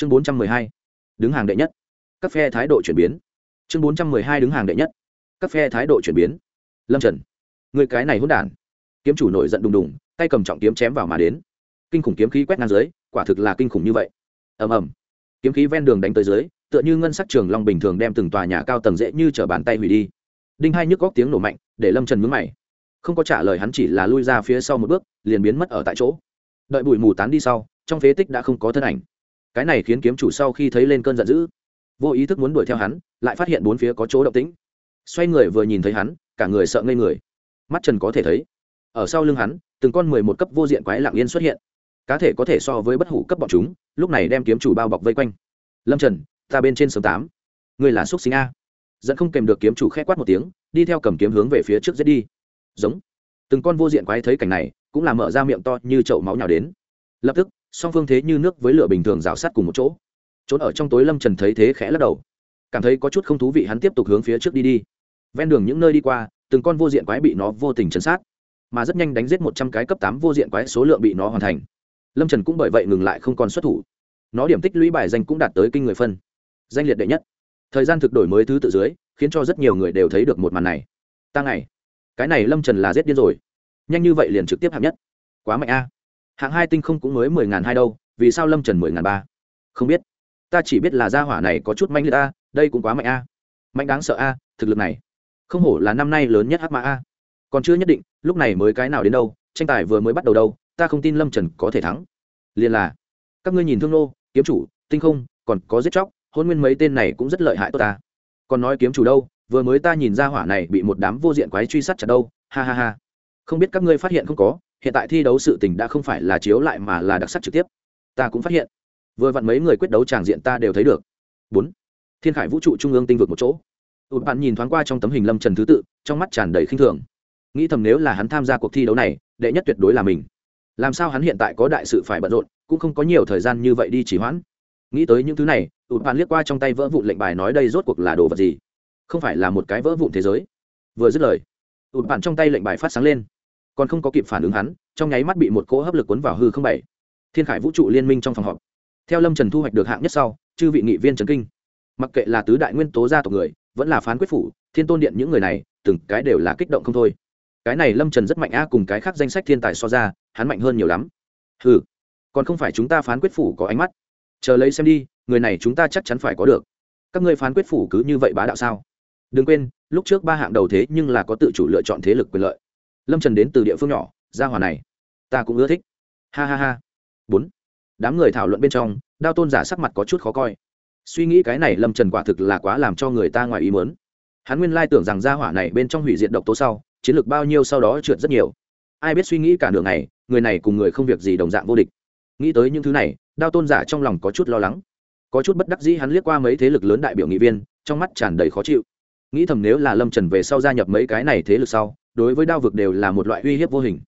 chương bốn trăm mười hai. Đứng hàng đệ nhất. Các phe thái độ chuyển biến. Chương bốn trăm mười hai đứng hàng đệ nhất. Các phe thái độ chuyển biến. Lâm trần. Người cái này hôn đản. Kiếm chủ nổi giận đùng đùng, tay cầm trọng kiếm chém vào mà đến. Kinh khủng kiếm khí quét ngang dưới, quả thực là kinh khủng như vậy. Ầm ầm. Kiếm khí ven đường đánh tới dưới, tựa như ngân sắc trường long bình thường đem từng tòa nhà cao tầng dễ như t bàn tay hủy đi. Đinh hai nhức góc tiếng nổ mạnh, để lâm trần mướn mày. Không có trả lời hắn chỉ là lui ra phía sau một bước, liền biến mất ở tại chỗ. Đợi bụi mù tán đi sau, trong phế tích đã không có thân ảnh cái này khiến kiếm chủ sau khi thấy lên cơn giận dữ. Vô ý thức muốn đuổi theo hắn, lại phát hiện bốn phía có chỗ động tĩnh. Xoay người vừa nhìn thấy hắn, cả người sợ ngây người. Mắt trần có thể thấy, ở sau lưng hắn, từng con mười một cấp vô diện quái lạng yên xuất hiện. Cá thể có thể so với bất hủ cấp bọn chúng, lúc này đem kiếm chủ bao bọc vây quanh. Lâm trần, ta bên trên sớm tám. Người là xúc sinh a. Dẫn không kèm được kiếm chủ k h ẽ quát một tiếng, đi theo cầm kiếm hướng về phía trước giết đi. Giống. Từng con vô diện quái thấy cảnh này, cũng là mở ra miệng to như chậu máu nhào đến. Lập tức song phương thế như nước với lửa bình thường rào sát cùng một chỗ. Trốn ở trong tối lâm trần thấy thế khẽ lắc đầu. Cảm thấy có chút không thú vị hắn tiếp tục hướng phía trước đi đi. Ven đường những nơi đi qua, từng con vô diện quái bị nó vô tình chấn sát, mà rất nhanh đánh giết một trăm cái cấp tám vô diện quái số lượng bị nó hoàn thành. Lâm trần cũng bởi vậy ngừng lại không còn xuất thủ. Nó điểm tích lũy bài danh cũng đạt tới kinh người phân. Danh liệt đệ nhất. Thời gian thực đổi mới thứ tự dưới, khiến cho rất nhiều người đều thấy được một màn này. Ta ngày. Cái này lâm trần là giết điên rồi. Nhanh như vậy liền trực tiếp hạng nhất. Quá mạnh a hạng hai tinh không cũng mới mười ngàn hai đâu, vì sao lâm trần mười ngàn ba? Không biết. Ta chỉ biết là gia hỏa này có chút manh liệt a, đây cũng quá mạnh a. Mạnh đáng sợ a, thực lực này. Không hổ là năm nay lớn nhất hát mã a. Còn chưa nhất định, lúc này mới cái nào đến đâu, tranh tài vừa mới bắt đầu đâu, ta không tin lâm trần có thể thắng. Liền là, các ngươi nhìn thương nô, kiếm chủ, tinh không, còn có giết chóc, hôn nguyên mấy tên này cũng rất lợi hại tốt ta. Còn nói kiếm chủ đâu, vừa mới ta nhìn ra hỏa này bị một đám vô diện quái truy sát chặt đâu, ha ha ha. Không biết các ngươi phát hiện không có hiện tại thi đấu sự tình đã không phải là chiếu lại mà là đặc sắc trực tiếp. Ta cũng phát hiện, vừa vặn mấy người quyết đấu tràng diện ta đều thấy được. Bốn, thiên khải vũ trụ trung ương tinh vực một chỗ. Ụt bạn nhìn thoáng qua trong tấm hình lâm trần thứ tự, trong mắt tràn đầy khinh thường. Nghĩ thầm nếu là hắn tham gia cuộc thi đấu này, đệ nhất tuyệt đối là mình. Làm sao hắn hiện tại có đại sự phải bận rộn, cũng không có nhiều thời gian như vậy đi chỉ hoãn. Nghĩ tới những thứ này ụt bạn liếc qua trong tay vỡ vụn lệnh bài nói đây rốt cuộc là đồ vật gì? Không phải là một cái vỡ vụn thế giới. Vừa dứt lời ụt bạn trong tay lệnh bài phát sáng lên còn không có kịp phản ứng hắn, trong nháy mắt bị một cỗ hấp lực cuốn vào hư không bảy. Thiên khải vũ trụ liên minh trong phòng họp. Theo lâm trần thu hoạch được hạng nhất sau, chư vị nghị viên trần kinh. Mặc kệ là tứ đại nguyên tố gia tộc người, vẫn là phán quyết phủ, thiên tôn điện những người này, từng cái đều là kích động không thôi. Cái này lâm trần rất mạnh a, cùng cái khác danh sách thiên tài so ra, hắn mạnh hơn nhiều lắm. Ừ còn không phải chúng ta phán quyết phủ có ánh mắt. Chờ lấy xem đi, người này chúng ta chắc chắn phải có được. Các ngươi phán quyết phủ cứ như vậy bá đạo sao? Đừng quên, lúc trước ba hạng đầu thế nhưng là có tự chủ lựa chọn thế lực quyền lợi lâm trần đến từ địa phương nhỏ gia hòa này. Ta cũng ưa thích. Ha ha ha. Bốn. Đám người thảo luận bên trong, đao tôn giả sắc mặt có chút khó coi. Suy nghĩ cái này lâm trần quả thực là quá làm cho người ta ngoài ý mớn hắn nguyên lai tưởng rằng gia hỏa này bên trong hủy diệt độc tố sau, chiến lược bao nhiêu sau đó trượt rất nhiều. Ai biết suy nghĩ cả đường này người này cùng người không việc gì đồng dạng vô địch. Nghĩ tới những thứ này, đao tôn giả trong lòng có chút lo lắng. Có chút bất đắc dĩ hắn liếc qua mấy thế lực lớn đại biểu nghị viên, trong mắt tràn đầy khó chịu. Nghĩ thầm nếu là lâm trần về sau gia nhập mấy cái này thế lực sau đối với đao vực đều là một loại uy hiếp vô hình.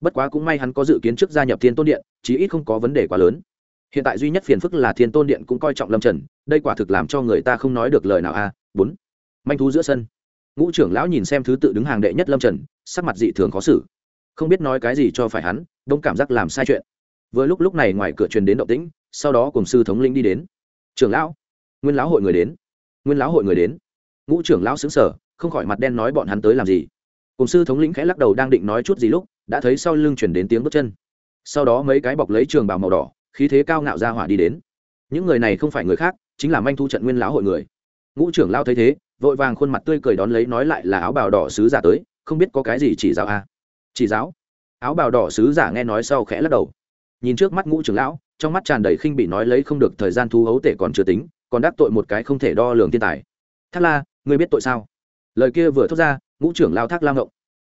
Bất quá cũng may hắn có dự kiến trước gia nhập thiên tôn điện, chí ít không có vấn đề quá lớn. Hiện tại duy nhất phiền phức là thiên tôn điện cũng coi trọng lâm trần, đây quả thực làm cho người ta không nói được lời nào a. À, bốn. Manh thú giữa sân. Ngũ trưởng lão nhìn xem thứ tự đứng hàng đệ nhất lâm trần, sắc mặt dị thường khó xử. Không biết nói cái gì cho phải hắn, đông cảm giác làm sai chuyện. Vừa lúc lúc này ngoài cửa truyền đến động tĩnh, sau đó cùng sư thống linh đi đến. Trưởng lão, nguyên lão hội người đến. Nguyên lão hội người đến. Ngũ trưởng lão xứng sở không khỏi mặt đen nói bọn hắn tới làm gì cùng sư thống lĩnh khẽ lắc đầu đang định nói chút gì lúc, đã thấy sau lưng chuyển đến tiếng bước chân. Sau đó mấy cái bọc lấy trường bào màu đỏ, khí thế cao ngạo ra hỏa đi đến. Những người này không phải người khác, chính là manh thu trận nguyên lão hội người. Ngũ trưởng lao thấy thế, vội vàng khuôn mặt tươi cười đón lấy nói lại là áo bào đỏ sứ giả tới, không biết có cái gì chỉ giáo a à? chỉ giáo? Áo bào đỏ sứ giả nghe nói sau khẽ lắc đầu. Nhìn trước mắt ngũ trưởng lão, trong mắt tràn đầy khinh bị nói lấy không được, thời gian thu hấu tể còn chưa tính, còn đắc tội một cái không thể đo lường thiên tài. Thác la, ngươi biết tội sao? Lời kia vừa thốt ra ngũ trưởng lao thác lao ngộng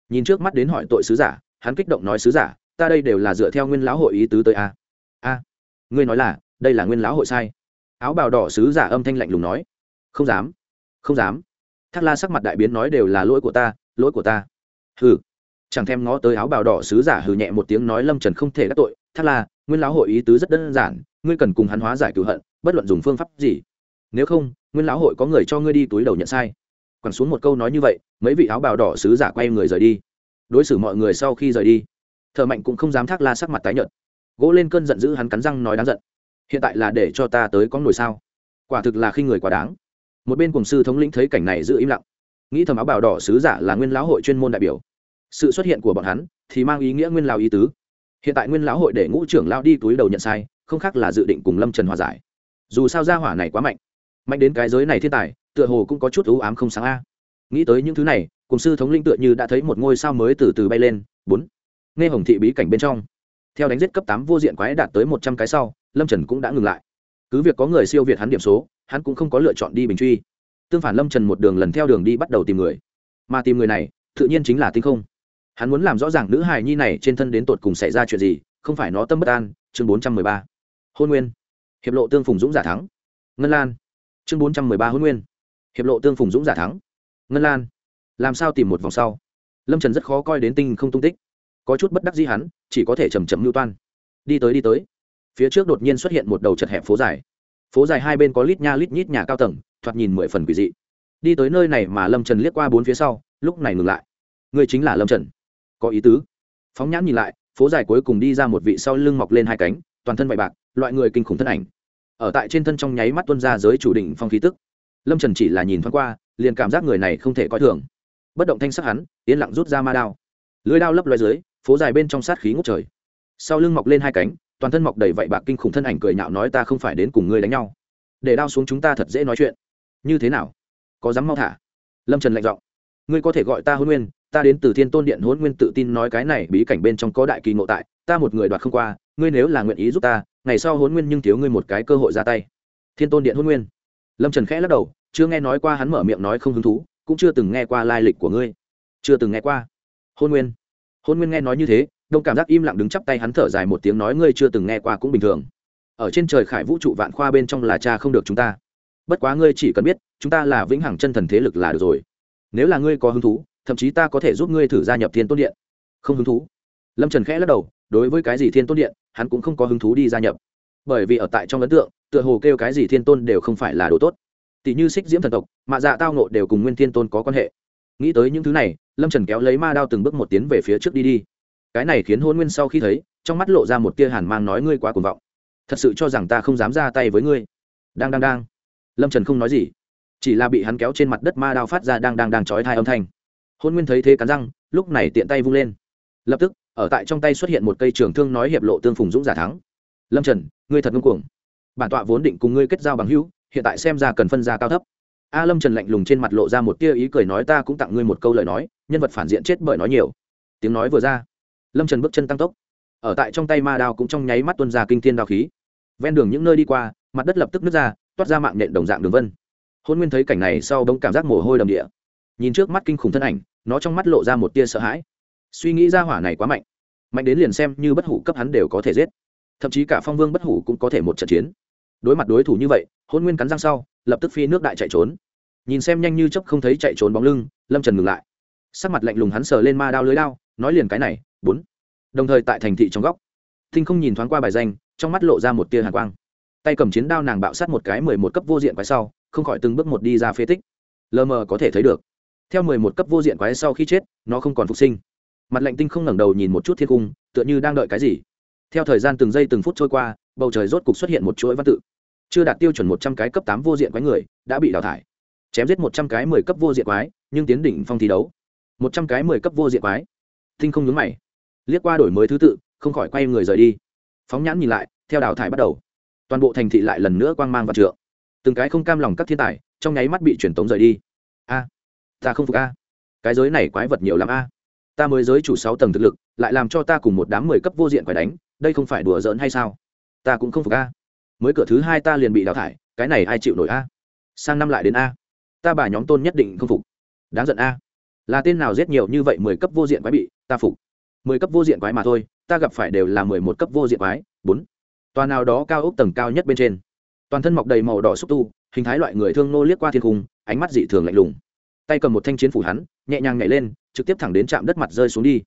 nhìn trước mắt đến hỏi tội sứ giả, hắn kích động nói sứ giả, ta đây đều là dựa theo nguyên lão hội ý tứ tới a. A, ngươi nói là, đây là nguyên lão hội sai. Áo bào đỏ sứ giả âm thanh lạnh lùng nói. Không dám không dám. Thác la sắc mặt đại biến nói đều là lỗi của ta, lỗi của ta. Hừ. Chẳng thèm ngó tới áo bào đỏ sứ giả hừ nhẹ một tiếng nói lâm trần không thể đắc tội. Thác la, nguyên lão hội ý tứ rất đơn giản, ngươi cần cùng hắn hóa giải cửu hận, bất luận dùng phương pháp gì. Nếu không, nguyên lão hội có người cho ngươi đi túi đầu nhận sai quẳng xuống một câu nói như vậy, mấy vị áo bào đỏ sứ giả quay người rời đi. Đối xử mọi người sau khi rời đi, thợ mạnh cũng không dám thác la sắc mặt tái nhợt. Gỗ lên cơn giận dữ hắn cắn răng nói đáng giận. Hiện tại là để cho ta tới có nổi sao? Quả thực là khi người quá đáng. Một bên cùng sư thống lĩnh thấy cảnh này giữ im lặng. Nghĩ thầm áo bào đỏ sứ giả là nguyên lão hội chuyên môn đại biểu. Sự xuất hiện của bọn hắn thì mang ý nghĩa nguyên lão ý tứ. Hiện tại nguyên lão hội để ngũ trưởng lao đi túi đầu nhận sai, không khác là dự định cùng lâm trần hòa giải. Dù sao gia hỏa này quá mạnh. Mạnh đến cái giới này thiên tài tựa hồ cũng có chút ưu ám không sáng a. Nghĩ tới những thứ này, cùng sư thống linh tựa như đã thấy một ngôi sao mới từ từ bay lên. Bốn. Nghe hồng thị bí cảnh bên trong. Theo đánh giết cấp tám vô diện quái đạt tới một trăm cái sau, lâm trần cũng đã ngừng lại. Cứ việc có người siêu việt hắn điểm số, hắn cũng không có lựa chọn đi bình truy. Tương phản lâm trần một đường lần theo đường đi bắt đầu tìm người. Mà tìm người này, tự nhiên chính là tinh không. Hắn muốn làm rõ ràng nữ hài nhi này trên thân đến tột cùng xảy ra chuyện gì, không phải nó tâm bất an, chương bốn trăm mười ba. Hôn nguyên. Hiệp lộ tương phùng dũng giả thắng. Ngân lan. Chương bốn trăm mười ba hôn nguyên hiệp lộ tương phùng dũng giả thắng. Ngân lan, làm sao tìm một vòng sau? Lâm trần rất khó coi đến tinh không tung tích. Có chút bất đắc gì hắn, chỉ có thể chầm chậm mưu toan. Đi tới đi tới. Phía trước đột nhiên xuất hiện một đầu chật hẹp phố dài. Phố dài hai bên có lít nha lít nhít nhà cao tầng, thoạt nhìn mười phần quỷ dị. Đi tới nơi này mà lâm trần liếc qua bốn phía sau, lúc này ngừng lại. Người chính là lâm trần. Có ý tứ. Phóng nhãn nhìn lại, phố dài cuối cùng đi ra một vị sau lưng mọc lên hai cánh, toàn thân vạy bạc, loại người kinh khủng thân ảnh. Ở tại trên thân trong nháy mắt tuân ra giới chủ đỉnh phong khí tức lâm trần chỉ là nhìn thoáng qua liền cảm giác người này không thể coi thường bất động thanh sắc hắn yên lặng rút ra ma đao lưới đao lấp loài dưới phố dài bên trong sát khí ngút trời sau lưng mọc lên hai cánh toàn thân mọc đầy vạy bạc kinh khủng thân ảnh cười nhạo nói ta không phải đến cùng ngươi đánh nhau để đao xuống chúng ta thật dễ nói chuyện như thế nào có dám mau thả lâm trần lạnh giọng ngươi có thể gọi ta hôn nguyên ta đến từ thiên tôn điện hôn nguyên tự tin nói cái này bí cảnh bên trong có đại kỳ ngộ tại ta một người đoạt không qua ngươi nếu là nguyện ý giúp ta ngày sau hôn nguyên nhưng thiếu ngươi một cái cơ hội ra tay thiên tôn điện hôn nguyên lâm trần khẽ lắc đầu, chưa nghe nói qua hắn mở miệng nói không hứng thú, cũng chưa từng nghe qua lai lịch của ngươi. Chưa từng nghe qua. Hôn nguyên. Hôn nguyên nghe nói như thế, đông cảm giác im lặng đứng chắp tay hắn thở dài một tiếng nói ngươi chưa từng nghe qua cũng bình thường. Ở trên trời khải vũ trụ vạn khoa bên trong là cha không được chúng ta. Bất quá ngươi chỉ cần biết, chúng ta là vĩnh hằng chân thần thế lực là được rồi. Nếu là ngươi có hứng thú, thậm chí ta có thể giúp ngươi thử gia nhập thiên tôn điện. Không hứng thú. Lâm trần khẽ lắc đầu, đối với cái gì thiên tôn điện, hắn cũng không có hứng thú đi gia nhập bởi vì ở tại trong ấn tượng, tựa hồ kêu cái gì thiên tôn đều không phải là đồ tốt. Tỷ như xích diễm thần tộc, mạ dạ tao nộ đều cùng nguyên thiên tôn có quan hệ. Nghĩ tới những thứ này, lâm trần kéo lấy ma đao từng bước một tiến về phía trước đi đi. Cái này khiến hôn nguyên sau khi thấy, trong mắt lộ ra một tia hàn mang nói ngươi quá cuồng vọng. Thật sự cho rằng ta không dám ra tay với ngươi. Đang đang đang. Lâm trần không nói gì. Chỉ là bị hắn kéo trên mặt đất ma đao phát ra đang đang đang trói thai âm thanh. Hôn nguyên thấy thế cắn răng, lúc này tiện tay vung lên. Lập tức, ở tại trong tay xuất hiện một cây trường thương nói hiệp lộ tương phùng dũng giả thắng lâm trần, ngươi thật ngưng cuồng. Bản tọa vốn định cùng ngươi kết giao bằng hữu, hiện tại xem ra cần phân ra cao thấp. A lâm trần lạnh lùng trên mặt lộ ra một tia ý cười nói ta cũng tặng ngươi một câu lời nói, nhân vật phản diện chết bởi nói nhiều. Tiếng nói vừa ra, lâm trần bước chân tăng tốc. Ở tại trong tay ma đao cũng trong nháy mắt tuân ra kinh thiên đao khí. Ven đường những nơi đi qua, mặt đất lập tức nứt ra, toát ra mạng nện đồng dạng đường vân. Hôn nguyên thấy cảnh này sau bỗng cảm giác mồ hôi đầm địa. Nhìn trước mắt kinh khủng thân ảnh, nó trong mắt lộ ra một tia sợ hãi. Suy nghĩ ra hỏa này quá mạnh. Mạnh đến liền xem như bất hủ cấp hắn đều có thể giết thậm chí cả phong vương bất hủ cũng có thể một trận chiến. Đối mặt đối thủ như vậy hôn nguyên cắn răng sau, lập tức phi nước đại chạy trốn. Nhìn xem nhanh như chấp không thấy chạy trốn bóng lưng, lâm trần ngừng lại. Sắc mặt lạnh lùng hắn sờ lên ma đao lưới đao nói liền cái này, bốn. Đồng thời tại thành thị trong góc, thinh không nhìn thoáng qua bài danh, trong mắt lộ ra một tia hàn quang. Tay cầm chiến đao nàng bạo sát một cái mười một cấp vô diện quái sau, không khỏi từng bước một đi ra phế tích. Lờ mờ có thể thấy được, theo mười một cấp vô diện quái sau khi chết, nó không còn phục sinh. Mặt lạnh tinh không ngẩng đầu nhìn một chút thiên cung, tựa như đang đợi cái gì theo thời gian từng giây từng phút trôi qua, bầu trời rốt cục xuất hiện một chuỗi văn tự. Chưa đạt tiêu chuẩn một trăm cái cấp tám vô diện quái người, đã bị đào thải. Chém giết một trăm cái mười cấp vô diện quái, nhưng tiến đỉnh phong thi đấu. Một trăm cái mười cấp vô diện quái. Thinh không nhướng mày. Liếc qua đổi mới thứ tự, không khỏi quay người rời đi. Phóng nhãn nhìn lại, theo đào thải bắt đầu. Toàn bộ thành thị lại lần nữa quang mang và trượng. Từng cái không cam lòng các thiên tài, trong nháy mắt bị truyền tống rời đi. A, ta không phục a. Cái giới này quái vật nhiều lắm a. Ta mới giới chủ sáu tầng thực lực, lại làm cho ta cùng một đám mười cấp vô diện quái đánh đây không phải đùa giỡn hay sao? Ta cũng không phục a. Mới cửa thứ hai ta liền bị đào thải, cái này ai chịu nổi a? Sang năm lại đến a. Ta bà nhóm tôn nhất định không phục. Đáng giận a. Là tên nào giết nhiều như vậy mười cấp vô diện quái bị, ta phục. Mười cấp vô diện quái mà thôi, ta gặp phải đều là mười một cấp vô diện quái, bốn. Toàn nào đó cao ốc tầng cao nhất bên trên. Toàn thân mọc đầy màu đỏ xúc tu, hình thái loại người thương nô liếc qua thiên cung, ánh mắt dị thường lạnh lùng. Tay cầm một thanh chiến phủ hắn, nhẹ nhàng nhảy lên, trực tiếp thẳng đến chạm đất mặt rơi xuống đi.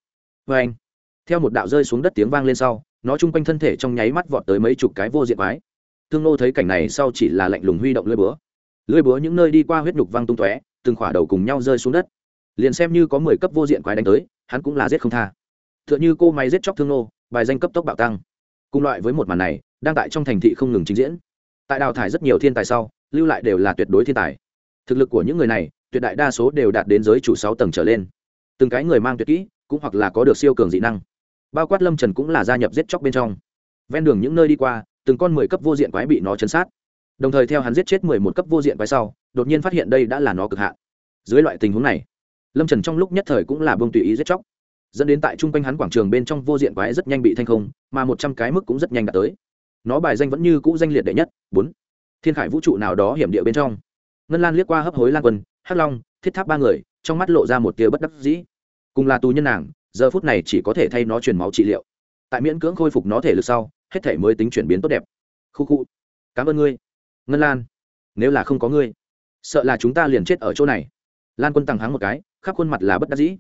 Vê anh theo một đạo rơi xuống đất tiếng vang lên sau nó chung quanh thân thể trong nháy mắt vọt tới mấy chục cái vô diện quái. Thương nô thấy cảnh này sau chỉ là lạnh lùng huy động lưỡi búa. Lưỡi búa những nơi đi qua huyết nhục văng tung tóe, từng khỏa đầu cùng nhau rơi xuống đất. Liền xem như có mười cấp vô diện quái đánh tới, hắn cũng là giết không tha. T h ư ợ n h ư cô máy giết chóc thương nô, bài danh cấp tốc bạo tăng. Cùng loại với một màn này, đang tại trong thành thị không ngừng trình diễn. Tại đào thải rất nhiều thiên tài sau, lưu lại đều là tuyệt đối thiên tài. Thực lực của những người này, tuyệt đại đa số đều đạt đến giới chủ sáu tầng trở lên. Từng cái người mang tuyệt kỹ, cũng hoặc là có được siêu cường dị năng bao quát lâm trần cũng là gia nhập giết chóc bên trong ven đường những nơi đi qua từng con mười cấp vô diện quái bị nó chấn sát đồng thời theo hắn giết chết mười một cấp vô diện quái sau đột nhiên phát hiện đây đã là nó cực hạn dưới loại tình huống này lâm trần trong lúc nhất thời cũng là bông tùy ý giết chóc dẫn đến tại chung quanh hắn quảng trường bên trong vô diện quái rất nhanh bị thanh không mà một trăm cái mức cũng rất nhanh đạt tới nó bài danh vẫn như cũ danh liệt đệ nhất bốn thiên khải vũ trụ nào đó hiểm địa bên trong ngân lan liếc qua hấp hối lan quân hắc long thiết tháp ba người trong mắt lộ ra một tia bất đắc dĩ cùng là tù nhân nàng giờ phút này chỉ có thể thay nó truyền máu trị liệu. Tại miễn cưỡng khôi phục nó thể lực sau, hết thể mới tính chuyển biến tốt đẹp. Khu khu. Cảm ơn ngươi. Ngân lan. Nếu là không có ngươi, sợ là chúng ta liền chết ở chỗ này. Lan quân tăng hắng một cái, khắp khuôn mặt là bất đắc dĩ.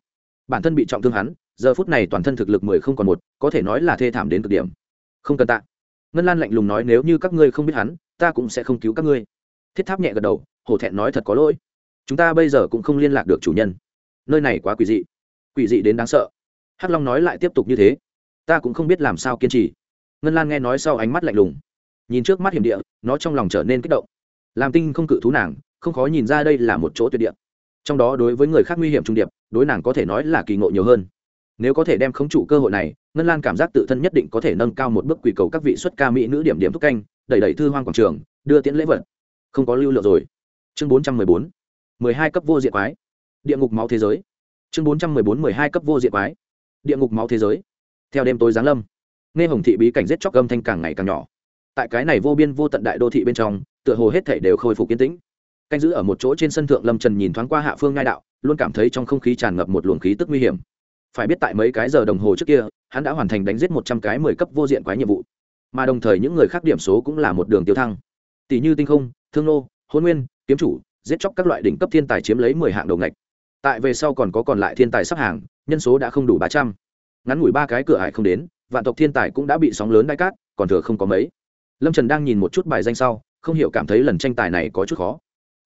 Bản thân bị trọng thương hắn, giờ phút này toàn thân thực lực mười không còn một, có thể nói là thê thảm đến cực điểm. Không cần tạ. Ngân lan lạnh lùng nói, nếu như các ngươi không biết hắn, ta cũng sẽ không cứu các ngươi. Thiết tháp nhẹ gật đầu, hổ thẹn nói, thật có lỗi. Chúng ta bây giờ cũng không liên lạc được chủ nhân. Nơi này quá quỷ dị. Quỷ dị đến đáng sợ hắc long nói lại tiếp tục như thế. Ta cũng không biết làm sao kiên trì. Ngân lan nghe nói sau ánh mắt lạnh lùng. Nhìn trước mắt hiểm địa, nó trong lòng trở nên kích động. Làm tinh không cự thú nàng, không khó nhìn ra đây là một chỗ tuyệt địa. Trong đó đối với người khác nguy hiểm trung điệp, đối nàng có thể nói là kỳ ngộ nhiều hơn. Nếu có thể đem khống trụ cơ hội này, ngân lan cảm giác tự thân nhất định có thể nâng cao một bước quỷ cầu các vị xuất ca mỹ nữ điểm điểm thúc canh, đẩy đẩy thư hoang quảng trường, đưa tiễn lễ vật. Không có lưu lượng rồi. Chương bốn trăm mười bốn, mười hai cấp vô diện quái. Địa ngục máu thế giới. Chương bốn trăm mười bốn, mười hai cấp vô diện quái địa ngục máu thế giới. Theo đêm tối giáng lâm, nghe hồng thị bí cảnh giết chóc âm thanh càng ngày càng nhỏ. Tại cái này vô biên vô tận đại đô thị bên trong, tựa hồ hết thể đều khôi phục yên tĩnh. Canh giữ ở một chỗ trên sân thượng lâm trần nhìn thoáng qua hạ phương ngai đạo, luôn cảm thấy trong không khí tràn ngập một luồng khí tức nguy hiểm. Phải biết tại mấy cái giờ đồng hồ trước kia, hắn đã hoàn thành đánh giết một trăm cái mười cấp vô diện quái nhiệm vụ. Mà đồng thời những người khác điểm số cũng là một đường tiêu thăng. Tỷ như tinh không, thương nô, hôn nguyên, kiếm chủ, giết chóc các loại đỉnh cấp thiên tài chiếm lấy mười hạng đầu ngạch. Tại về sau còn có còn lại thiên tài sắp hàng nhân số đã không đủ ba trăm. Ngắn ngủi ba cái cửa hải không đến, vạn tộc thiên tài cũng đã bị sóng lớn đai cát, còn thừa không có mấy. Lâm trần đang nhìn một chút bài danh sau, không hiểu cảm thấy lần tranh tài này có chút khó.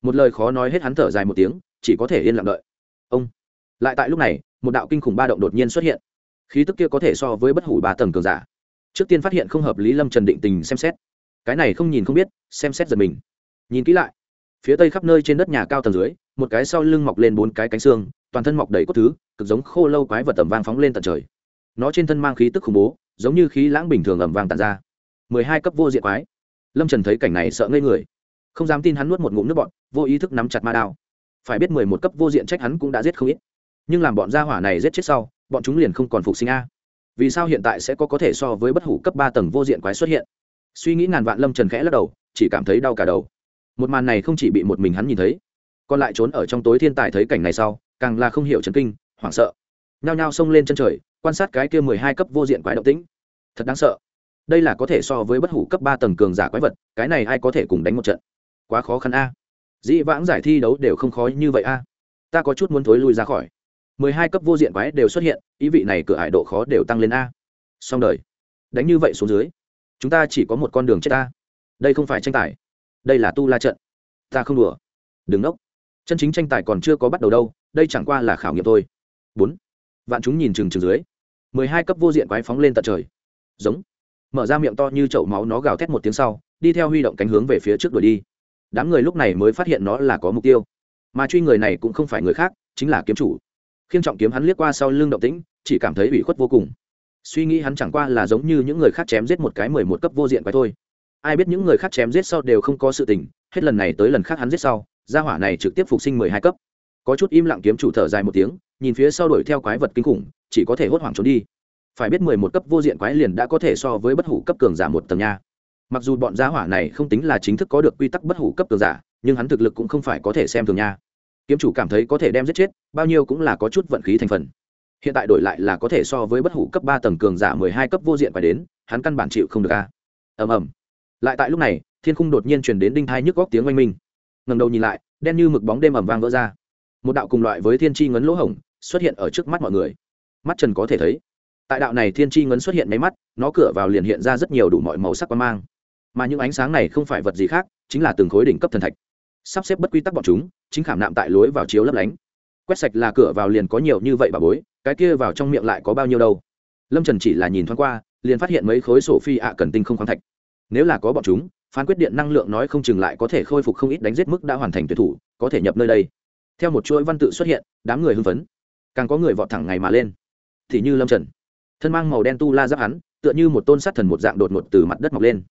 Một lời khó nói hết hắn thở dài một tiếng, chỉ có thể yên lặng đợi. Ông! Lại tại lúc này, một đạo kinh khủng ba động đột nhiên xuất hiện. Khí tức kia có thể so với bất hủ ba tầng cường giả. Trước tiên phát hiện không hợp lý lâm trần định tình xem xét. Cái này không nhìn không biết, xem xét giật mình. Nhìn kỹ lại, phía tây khắp nơi trên đất nhà cao tầng dưới, một cái sau lưng mọc lên bốn cái cánh xương toàn thân mọc đầy cốt thứ, cực giống khô lâu quái vật tầm vang phóng lên tận trời. Nó trên thân mang khí tức khủng bố, giống như khí lãng bình thường ẩm vang tàn ra. Mười hai cấp vô diện quái. Lâm trần thấy cảnh này sợ ngây người. Không dám tin hắn nuốt một ngụm nước bọn vô ý thức nắm chặt ma đao. Phải biết mười một cấp vô diện trách hắn cũng đã giết không ít. Nhưng làm bọn gia hỏa này giết chết sau, bọn chúng liền không còn phục sinh a. Vì sao hiện tại sẽ có có thể so với bất hủ cấp ba tầng vô diện quái xuất hiện? Suy nghĩ ngàn vạn lâm trần khẽ lắc đầu, chỉ cảm thấy đau cả đầu. Một màn này không chỉ bị một mình hắn nhìn thấy, còn lại trốn ở trong tối thiên tài thấy cảnh này sau càng là không hiểu chấn kinh, hoảng sợ. Nhao nhao xông lên chân trời, quan sát cái kia mười hai cấp vô diện quái động tĩnh. Thật đáng sợ. Đây là có thể so với bất hủ cấp ba tầng cường giả quái vật, cái này ai có thể cùng đánh một trận? Quá khó khăn a. Dĩ vãng giải thi đấu đều không khó như vậy a. Ta có chút muốn thối lui ra khỏi. Mười hai cấp vô diện quái đều xuất hiện, ý vị này cửa ải độ khó đều tăng lên a. Xong đời. Đánh như vậy xuống dưới, chúng ta chỉ có một con đường chết ta đây không phải tranh tài. Đây là tu la trận. Ta không đùa. Đừng nốc. Chân chính tranh tài còn chưa có bắt đầu đâu đây chẳng qua là khảo nghiệm thôi. Bốn. Vạn chúng nhìn chừng chừng dưới. Mười hai cấp vô diện quái phóng lên tận trời. Giống. Mở ra miệng to như chậu máu nó gào thét một tiếng sau, đi theo huy động cánh hướng về phía trước đuổi đi. Đám người lúc này mới phát hiện nó là có mục tiêu. Mà truy người này cũng không phải người khác, chính là kiếm chủ. Khiêm trọng kiếm hắn liếc qua sau lưng động tĩnh, chỉ cảm thấy ủy khuất vô cùng. Suy nghĩ hắn chẳng qua là giống như những người khác chém giết một cái mười một cấp vô diện quái thôi. Ai biết những người khác chém giết sau đều không có sự tình, hết lần này tới lần khác hắn giết sau, gia hỏa này trực tiếp phục sinh mười hai cấp có chút im lặng kiếm chủ thở dài một tiếng, nhìn phía sau đuổi theo quái vật kinh khủng, chỉ có thể hốt hoảng trốn đi. Phải biết mười một cấp vô diện quái liền đã có thể so với bất hủ cấp cường giả một tầng nha. Mặc dù bọn gia hỏa này không tính là chính thức có được quy tắc bất hủ cấp cường giả, nhưng hắn thực lực cũng không phải có thể xem thường nha. Kiếm chủ cảm thấy có thể đem giết chết, bao nhiêu cũng là có chút vận khí thành phần. Hiện tại đổi lại là có thể so với bất hủ cấp ba tầng cường giả mười hai cấp vô diện phải đến, hắn căn bản chịu không được a. Ầm ầm. Lại tại lúc này, thiên khung đột nhiên truyền đến đinh thai nhức góc tiếng oanh minh. Ngầm đầu nhìn lại, đen như mực bóng đêm ẩm vang vỡ ra một đạo cùng loại với thiên tri ngấn lỗ hổng xuất hiện ở trước mắt mọi người. Mắt trần có thể thấy, tại đạo này thiên tri ngấn xuất hiện máy mắt, nó cửa vào liền hiện ra rất nhiều đủ mọi màu sắc quan mang. Mà những ánh sáng này không phải vật gì khác, chính là từng khối đỉnh cấp thần thạch. Sắp xếp bất quy tắc bọn chúng, chính khảm nạm tại lối vào chiếu lấp lánh. Quét sạch là cửa vào liền có nhiều như vậy bà bối, cái kia vào trong miệng lại có bao nhiêu đâu. Lâm trần chỉ là nhìn thoáng qua, liền phát hiện mấy khối sổ phi ạ cần tinh không khoáng thạch. Nếu là có bọn chúng, phán quyết điện năng lượng nói không chừng lại có thể khôi phục không ít đánh giết mức đã hoàn thành tuyệt thủ, có thể nhập nơi đây theo một chuỗi văn tự xuất hiện, đám người hưng phấn. Càng có người vọt thẳng ngày mà lên. Thì như lâm trần. Thân mang màu đen tu la giáp hắn, tựa như một tôn sát thần một dạng đột ngột từ mặt đất mọc lên.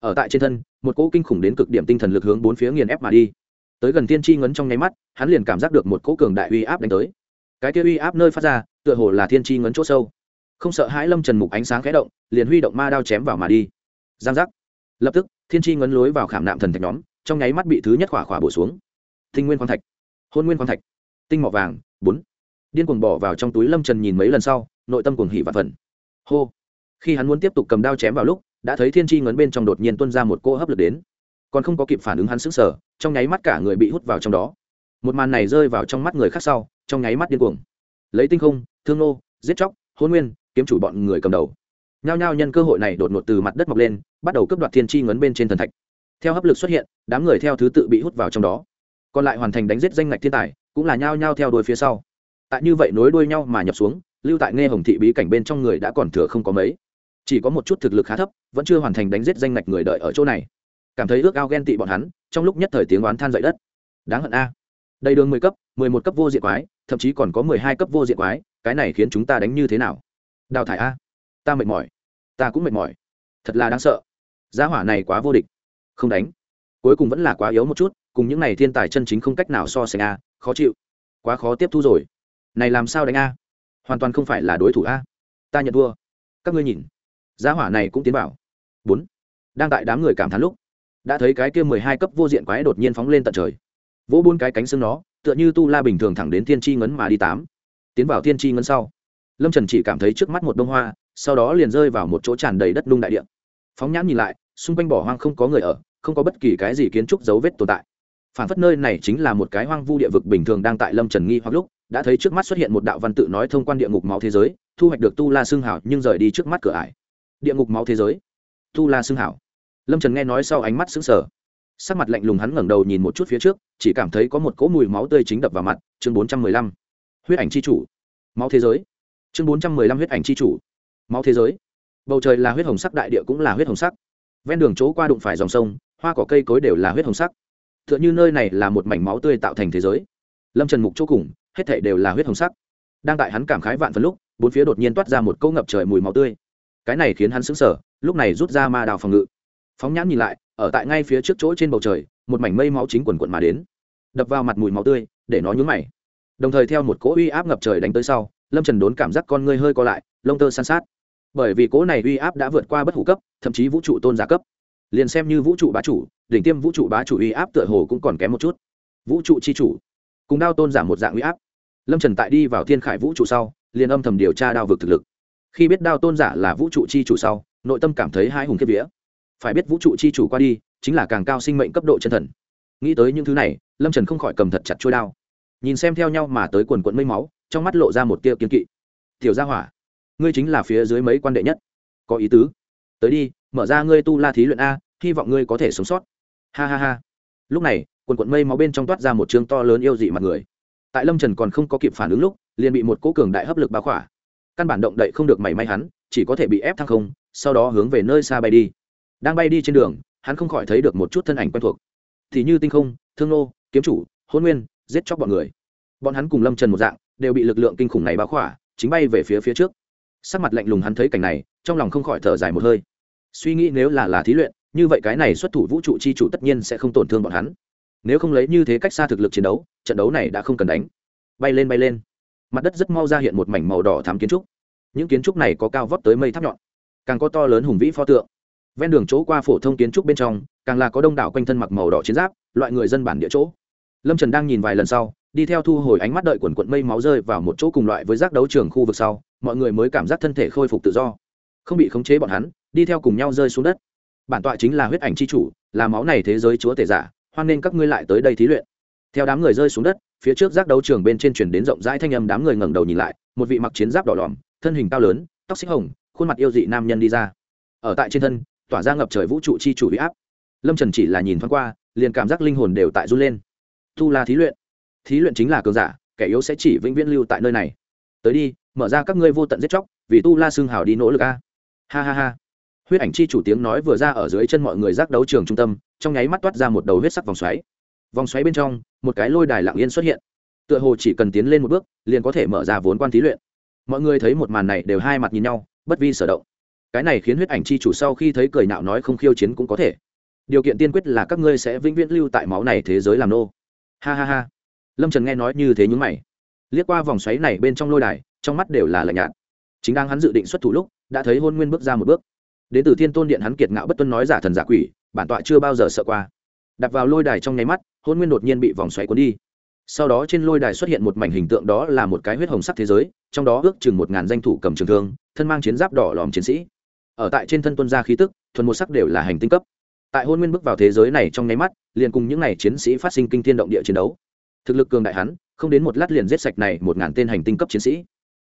Ở tại trên thân, một cỗ kinh khủng đến cực điểm tinh thần lực hướng bốn phía nghiền ép mà đi. Tới gần tiên tri ngấn trong nháy mắt, hắn liền cảm giác được một cỗ cường đại uy áp đánh tới. Cái kia uy áp nơi phát ra, tựa hồ là thiên tri ngấn chỗ sâu. Không sợ hãi lâm trần mục ánh sáng khẽ động, liền huy động ma đao chém vào mà đi. Giang giác. Lập tức, thiên tri ngấn lối vào khảm nạm thần thạch nhóm, trong nháy mắt bị thứ nhất khỏa khỏa bổ xuống. Thinh nguyên khoáng thạch hôn nguyên khoáng thạch. Tinh mỏ vàng, bốn. Điên cuồng bỏ vào trong túi lâm trần nhìn mấy lần sau, nội tâm cuồng hỉ và phần hô. Khi hắn muốn tiếp tục cầm đao chém vào lúc, đã thấy thiên tri ngấn bên trong đột nhiên tuân ra một cô hấp lực đến. Còn không có kịp phản ứng hắn sững sờ, trong nháy mắt cả người bị hút vào trong đó. Một màn này rơi vào trong mắt người khác sau, trong nháy mắt điên cuồng. Lấy tinh không, thương nô, giết chóc, hôn nguyên, kiếm chủ bọn người cầm đầu. Nhao nhao nhân cơ hội này đột ngột từ mặt đất mọc lên, bắt đầu cướp đoạt thiên tri ngấn bên trên thần thạch. Theo hấp lực xuất hiện, đám người theo thứ tự bị hút vào trong đó còn lại hoàn thành đánh giết danh ngạch thiên tài, cũng là nhao nhao theo đuôi phía sau. Tại như vậy nối đuôi nhau mà nhập xuống, lưu tại nghe hồng thị bí cảnh bên trong người đã còn thừa không có mấy. Chỉ có một chút thực lực khá thấp, vẫn chưa hoàn thành đánh giết danh ngạch người đợi ở chỗ này. Cảm thấy ước ao ghen tị bọn hắn, trong lúc nhất thời tiếng oán than dậy đất. Đáng hận a. Đầy đường mười cấp, mười một cấp vô diện quái, thậm chí còn có mười hai cấp vô diện quái, cái này khiến chúng ta đánh như thế nào? Đào thải a. Ta mệt mỏi. Ta cũng mệt mỏi. Thật là đáng sợ. Giá hỏa này quá vô địch. Không đánh. Cuối cùng vẫn là quá yếu một chút cùng những này thiên tài chân chính không cách nào so sánh a, khó chịu. Quá khó tiếp thu rồi. Này làm sao đánh a? Hoàn toàn không phải là đối thủ a. Ta nhận thua. Các ngươi nhìn. Giá hỏa này cũng tiến vào. Bốn. Đang tại đám người cảm thán lúc, đã thấy cái kia mười hai cấp vô diện quái đột nhiên phóng lên tận trời. Vỗ bốn cái cánh xương nó, tựa như tu la bình thường thẳng đến thiên tri ngấn mà đi tám. Tiến vào thiên tri ngấn sau, lâm trần chỉ cảm thấy trước mắt một đông hoa, sau đó liền rơi vào một chỗ tràn đầy đất nung đại địa. Phóng nhãn nhìn lại, xung quanh bỏ hoang không có người ở, không có bất kỳ cái gì kiến trúc dấu vết tồn tại phản phất nơi này chính là một cái hoang vu địa vực bình thường đang tại lâm trần nghi hoặc lúc, đã thấy trước mắt xuất hiện một đạo văn tự nói thông quan địa ngục máu thế giới, thu hoạch được tu la xương hảo nhưng rời đi trước mắt cửa ải. Địa ngục máu thế giới? Tu la xương hảo. Lâm trần nghe nói sau ánh mắt xứng sở sắc mặt lạnh lùng hắn ngẩng đầu nhìn một chút phía trước, chỉ cảm thấy có một cỗ mùi máu tươi chính đập vào mặt, chương bốn trăm mười lăm. Huyết ảnh c h i chủ. Máu thế giới. Chương bốn trăm mười lăm huyết ảnh c h i chủ. Máu thế giới. Bầu trời là huyết hồng sắc, đại địa cũng là huyết hồng sắc. Ven đường chỗ qua đụng phải dòng sông, hoa cỏ cây cối đều là huyết hồng sắc. Tựa như nơi này là một mảnh máu tươi tạo thành thế giới. Lâm trần mục chỗ cùng, hết thảy đều là huyết hồng sắc. Đang tại hắn cảm khái vạn phần lúc, bốn phía đột nhiên toát ra một câu ngập trời mùi máu tươi. Cái này khiến hắn sững sờ, lúc này rút ra ma đào phòng ngự. Phóng nhãn nhìn lại, ở tại ngay phía trước chỗ trên bầu trời, một mảnh mây máu chính quần quận mà đến. Đập vào mặt mùi máu tươi, để nó nhúng mày. Đồng thời theo một cỗ uy áp ngập trời đánh tới sau, lâm trần đốn cảm giác con ngươi hơi co lại, lông tơ san sát. Bởi vì cỗ này uy áp đã vượt qua bất hủ cấp, thậm chí vũ trụ tôn giả cấp. Liền xem như vũ trụ bá chủ đỉnh tiêm vũ trụ bá chủ uy áp tựa hồ cũng còn kém một chút. Vũ trụ chi chủ. Cùng đao tôn giảm một dạng uy áp. Lâm trần tại đi vào thiên khải vũ trụ sau, liền âm thầm điều tra đao vực thực lực. Khi biết đao tôn giả là vũ trụ chi chủ sau, nội tâm cảm thấy hai hùng kiếp vía. Phải biết vũ trụ chi chủ qua đi, chính là càng cao sinh mệnh cấp độ chân thần. Nghĩ tới những thứ này, lâm trần không khỏi cầm thật chặt trôi đao. Nhìn xem theo nhau mà tới quần quận mây máu, trong mắt lộ ra một tia kiên kỵ. Tiểu gia hỏa, ngươi chính là phía dưới mấy quan đệ nhất. Có ý tứ. Tới đi, mở ra ngươi tu la thí luyện a, hy vọng ngươi có thể sống sót ha ha ha. Lúc này, quần quận mây máu bên trong toát ra một chương to lớn yêu dị mặt người. Tại lâm trần còn không có kịp phản ứng lúc, liền bị một cố cường đại hấp lực báo khỏa. Căn bản động đậy không được mảy may hắn, chỉ có thể bị ép thăng không, sau đó hướng về nơi xa bay đi. Đang bay đi trên đường, hắn không khỏi thấy được một chút thân ảnh quen thuộc. Thì như tinh không, thương nô, kiếm chủ, hôn nguyên, giết chóc bọn người. Bọn hắn cùng lâm trần một dạng, đều bị lực lượng kinh khủng này báo khỏa, chính bay về phía phía trước. Sắc mặt lạnh lùng hắn thấy cảnh này, trong lòng không khỏi thở dài một hơi. Suy nghĩ nếu là là thí luyện như vậy cái này xuất thủ vũ trụ chi chủ tất nhiên sẽ không tổn thương bọn hắn. Nếu không lấy như thế cách xa thực lực chiến đấu, trận đấu này đã không cần đánh. Bay lên bay lên. Mặt đất rất mau ra hiện một mảnh màu đỏ thám kiến trúc. Những kiến trúc này có cao vóc tới mây tháp nhọn, càng có to lớn hùng vĩ pho tượng. Ven đường chỗ qua phổ thông kiến trúc bên trong, càng là có đông đảo quanh thân mặc màu đỏ chiến giáp, loại người dân bản địa chỗ. Lâm trần đang nhìn vài lần sau, đi theo thu hồi ánh mắt đợi quần quận mây máu rơi vào một chỗ cùng loại với giác đấu trường khu vực sau, mọi người mới cảm giác thân thể khôi phục tự do. Không bị khống chế bọn hắn, đi theo cùng nhau rơi xuống đất bản tọa chính là huyết ảnh c h i chủ là máu này thế giới chúa tể giả hoan nên các ngươi lại tới đây thí luyện. Theo đám người rơi xuống đất phía trước giác đấu trường bên trên chuyển đến rộng rãi thanh âm đám người ngẩng đầu nhìn lại một vị mặc chiến giáp đỏ lòm, thân hình cao lớn tóc xích hồng khuôn mặt yêu dị nam nhân đi ra. Ở tại trên thân tỏa ra ngập trời vũ trụ chi chủ huy áp. Lâm trần chỉ là nhìn thoáng qua liền cảm giác linh hồn đều tại run lên. Tu la thí luyện. Thí luyện chính là cường giả kẻ yếu sẽ chỉ vĩnh viễn lưu tại nơi này. Tới đi mở ra các ngươi vô tận giết chóc vì tu la xương hào đi nỗ lực a. Ha ha ha huyết ảnh chi chủ tiếng nói vừa ra ở dưới chân mọi người giác đấu trường trung tâm, trong nháy mắt toát ra một đầu huyết sắc vòng xoáy. Vòng xoáy bên trong, một cái lôi đài lặng yên xuất hiện. Tựa hồ chỉ cần tiến lên một bước, liền có thể mở ra vốn quan thí luyện. Mọi người thấy một màn này đều hai mặt nhìn nhau, bất vi sở động. Cái này khiến huyết ảnh chi chủ sau khi thấy cười nạo nói không khiêu chiến cũng có thể. Điều kiện tiên quyết là các ngươi sẽ vĩnh viễn lưu tại máu này thế giới làm nô. Ha ha ha. Lâm trần nghe nói như thế nhúng mày. Liếc qua vòng xoáy này bên trong lôi đài, trong mắt đều là lạnh nhạt. Chính đang hắn dự định xuất thủ lúc, đã thấy hôn nguyên bước ra một bước đến từ thiên tôn điện hắn kiệt ngạo bất tuân nói giả thần giả quỷ, bản tọa chưa bao giờ sợ qua. Đặt vào lôi đài trong nháy mắt, hôn nguyên đột nhiên bị vòng xoáy cuốn đi. Sau đó trên lôi đài xuất hiện một mảnh hình tượng đó là một cái huyết hồng sắc thế giới, trong đó ước chừng một ngàn danh thủ cầm trường thương, thân mang chiến giáp đỏ lòm chiến sĩ. Ở tại trên thân tuân gia khí tức, thuần một sắc đều là hành tinh cấp. Tại hôn nguyên bước vào thế giới này trong nháy mắt, liền cùng những n à y chiến sĩ phát sinh kinh thiên động địa chiến đấu. Thực lực cường đại hắn, không đến một lát liền giết sạch này một ngàn tên hành tinh cấp chiến sĩ.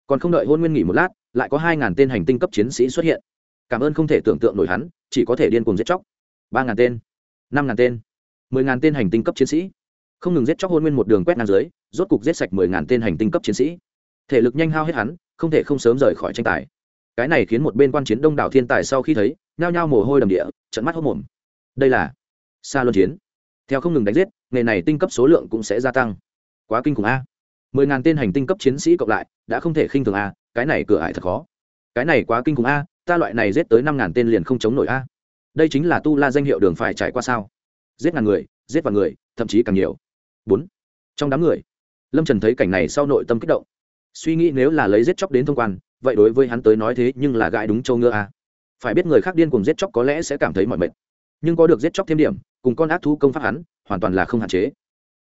Còn không đợi hôn nguyên nghỉ một lát, lại có hai ngàn tên hành tinh cấp chiến sĩ xuất hiện cảm ơn không thể tưởng tượng nổi hắn, chỉ có thể điên cuồng giết chóc. Ba ngàn tên, năm ngàn tên, mười ngàn tên hành tinh cấp chiến sĩ. Không ngừng giết chóc hôn nguyên một đường quét ngang dưới, rốt cục giết sạch mười ngàn tên hành tinh cấp chiến sĩ. Thể lực nhanh hao hết hắn, không thể không sớm rời khỏi tranh tài. Cái này khiến một bên quan chiến đông đảo thiên tài sau khi thấy, nhao nhao mồ hôi đầm địa trận mắt hốc mồm. Đây là xa luân chiến. Theo không ngừng đánh giết, nghề này tinh cấp số lượng cũng sẽ gia tăng. Quá kinh khủng a. Mười ngàn tên hành tinh cấp chiến sĩ cộng lại, đã không thể khinh thường a, cái này cửa ải thật khó. Cái này quá kinh khủng a ta loại này giết tới năm ngàn tên liền không chống nổi a. Đây chính là tu la danh hiệu đường phải trải qua sao? Giết ngàn người, giết vào người, thậm chí càng nhiều. Bốn. Trong đám người, lâm trần thấy cảnh này sau nội tâm kích động. Suy nghĩ nếu là lấy giết chóc đến thông quan, vậy đối với hắn tới nói thế nhưng là gãi đúng châu ngựa a. Phải biết người khác điên cùng giết chóc có lẽ sẽ cảm thấy mọi mệt. Nhưng có được giết chóc thêm điểm, cùng con ác thú công pháp hắn, hoàn toàn là không hạn chế.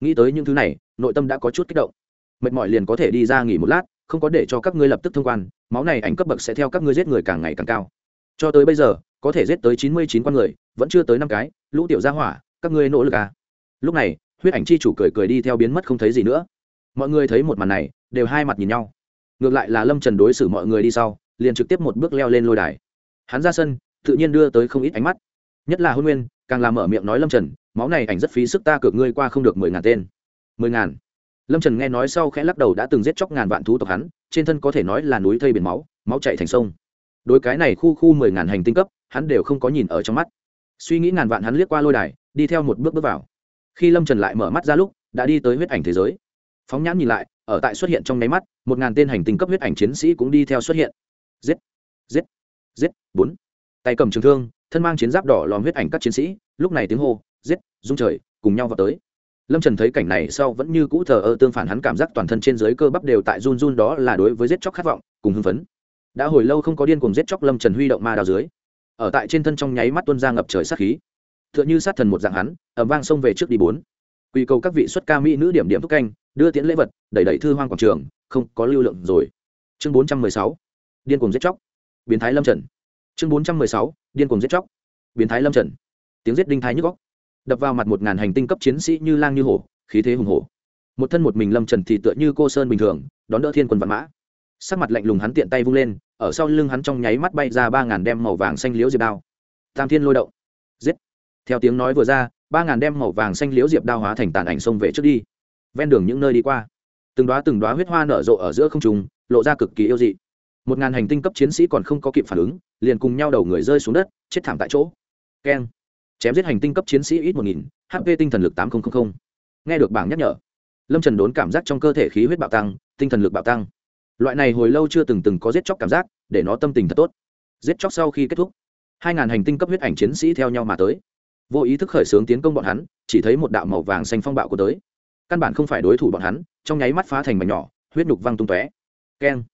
Nghĩ tới những thứ này, nội tâm đã có chút kích động. Mệt mỏi liền có thể đi ra nghỉ một lát, không có để cho các ngươi lập tức thông quan máu này ảnh cấp bậc sẽ theo các ngươi giết người càng ngày càng cao. Cho tới bây giờ, có thể giết tới chín mươi chín con người, vẫn chưa tới năm cái, lũ tiểu gia hỏa, các ngươi nỗ lực à. Lúc này, huyết ảnh chi chủ cười cười đi theo biến mất không thấy gì nữa. Mọi người thấy một màn này, đều hai mặt nhìn nhau. Ngược lại là lâm trần đối xử mọi người đi sau, liền trực tiếp một bước leo lên lôi đài. Hắn ra sân, tự nhiên đưa tới không ít ánh mắt. Nhất là hôn nguyên, càng làm mở miệng nói lâm trần, máu này ảnh rất phí sức ta cược ngươi qua không được mười ngàn tên. mười ngàn? Lâm trần nghe nói sau khẽ lắc đầu đã từng giết chóc ngàn vạn thú tộc hắn, trên thân có thể nói là núi thây biển máu máu chạy thành sông. Đối cái này khu khu mười ngàn hành tinh cấp, hắn đều không có nhìn ở trong mắt. Suy nghĩ ngàn vạn hắn liếc qua lôi đài, đi theo một bước bước vào. Khi lâm trần lại mở mắt ra lúc, đã đi tới huyết ảnh thế giới. Phóng nhãn nhìn lại, ở tại xuất hiện trong nháy mắt, một ngàn tên hành tinh cấp huyết ảnh chiến sĩ cũng đi theo xuất hiện. Giết giết giết, bốn. Tay cầm trường thương, thân mang chiến giáp đỏ lòm huyết ảnh các chiến sĩ, lúc này tiếng hô, giết dung trời, cùng nhau vào tới lâm trần thấy cảnh này sau vẫn như cũ thờ ơ tương phản, hắn cảm giác toàn thân trên dưới cơ bắp đều tại run run, đó là đối với giết chóc khát vọng, cùng hưng phấn. Đã hồi lâu không có điên cùng giết chóc, lâm trần huy động ma đào dưới, ở tại trên thân trong nháy mắt tuân ra ngập trời sát khí. T h ư ợ n h ư sát thần một dạng hắn ẩm vang xông về trước đi bốn. Quy cầu các vị xuất ca mỹ nữ điểm điểm thúc canh, đưa tiễn lễ vật, đẩy đẩy thư hoang quảng trường, không có lưu lượng rồi. Chương bốn trăm mười sáu, điên cùng giết chóc. Biến thái lâm trần. Chương bốn trăm mười sáu, điên cùng giết chóc. Biến thái lâm trần. Tiếng giết đinh thái nhức góc đập vào mặt một ngàn hành tinh cấp chiến sĩ như lang như hổ, khí thế hùng hổ. Một thân một mình lâm trần thì tựa như cô sơn bình thường, đón đỡ thiên quân văn mã. Sắc mặt lạnh lùng hắn tiện tay vung lên, ở sau lưng hắn trong nháy mắt bay ra ba ngàn đem màu vàng xanh liễu diệp đao. Tam thiên lôi động. Giết. Theo tiếng nói vừa ra, ba ngàn đem màu vàng xanh liễu diệp đao hóa thành tàn ảnh xông về trước đi. Ven đường những nơi đi qua, từng đoá từng đoá huyết hoa nở rộ ở giữa không trùng lộ ra cực kỳ yêu dị. Một ngàn hành tinh cấp chiến sĩ còn không có kịp phản ứng, liền cùng nhau đầu người rơi xuống đất, chết thảm tại chỗ. Keng chém giết hành tinh cấp chiến sĩ ít một nghìn hp tinh thần lực tám nghìn nghe được bảng nhắc nhở, lâm trần đốn cảm giác trong cơ thể khí huyết bạo tăng, tinh thần lực bạo tăng. Loại này hồi lâu chưa từng từng có giết chóc cảm giác, để nó tâm tình thật tốt. Giết chóc sau khi kết thúc, hai ngàn hành tinh cấp huyết ảnh chiến sĩ theo nhau mà tới. Vô ý thức khởi xướng tiến công bọn hắn, chỉ thấy một đạo màu vàng xanh phong bạo của tới. Căn bản không phải đối thủ bọn hắn, trong nháy mắt phá thành mảnh nhỏ, huyết nhục văng tung tóe. Keng.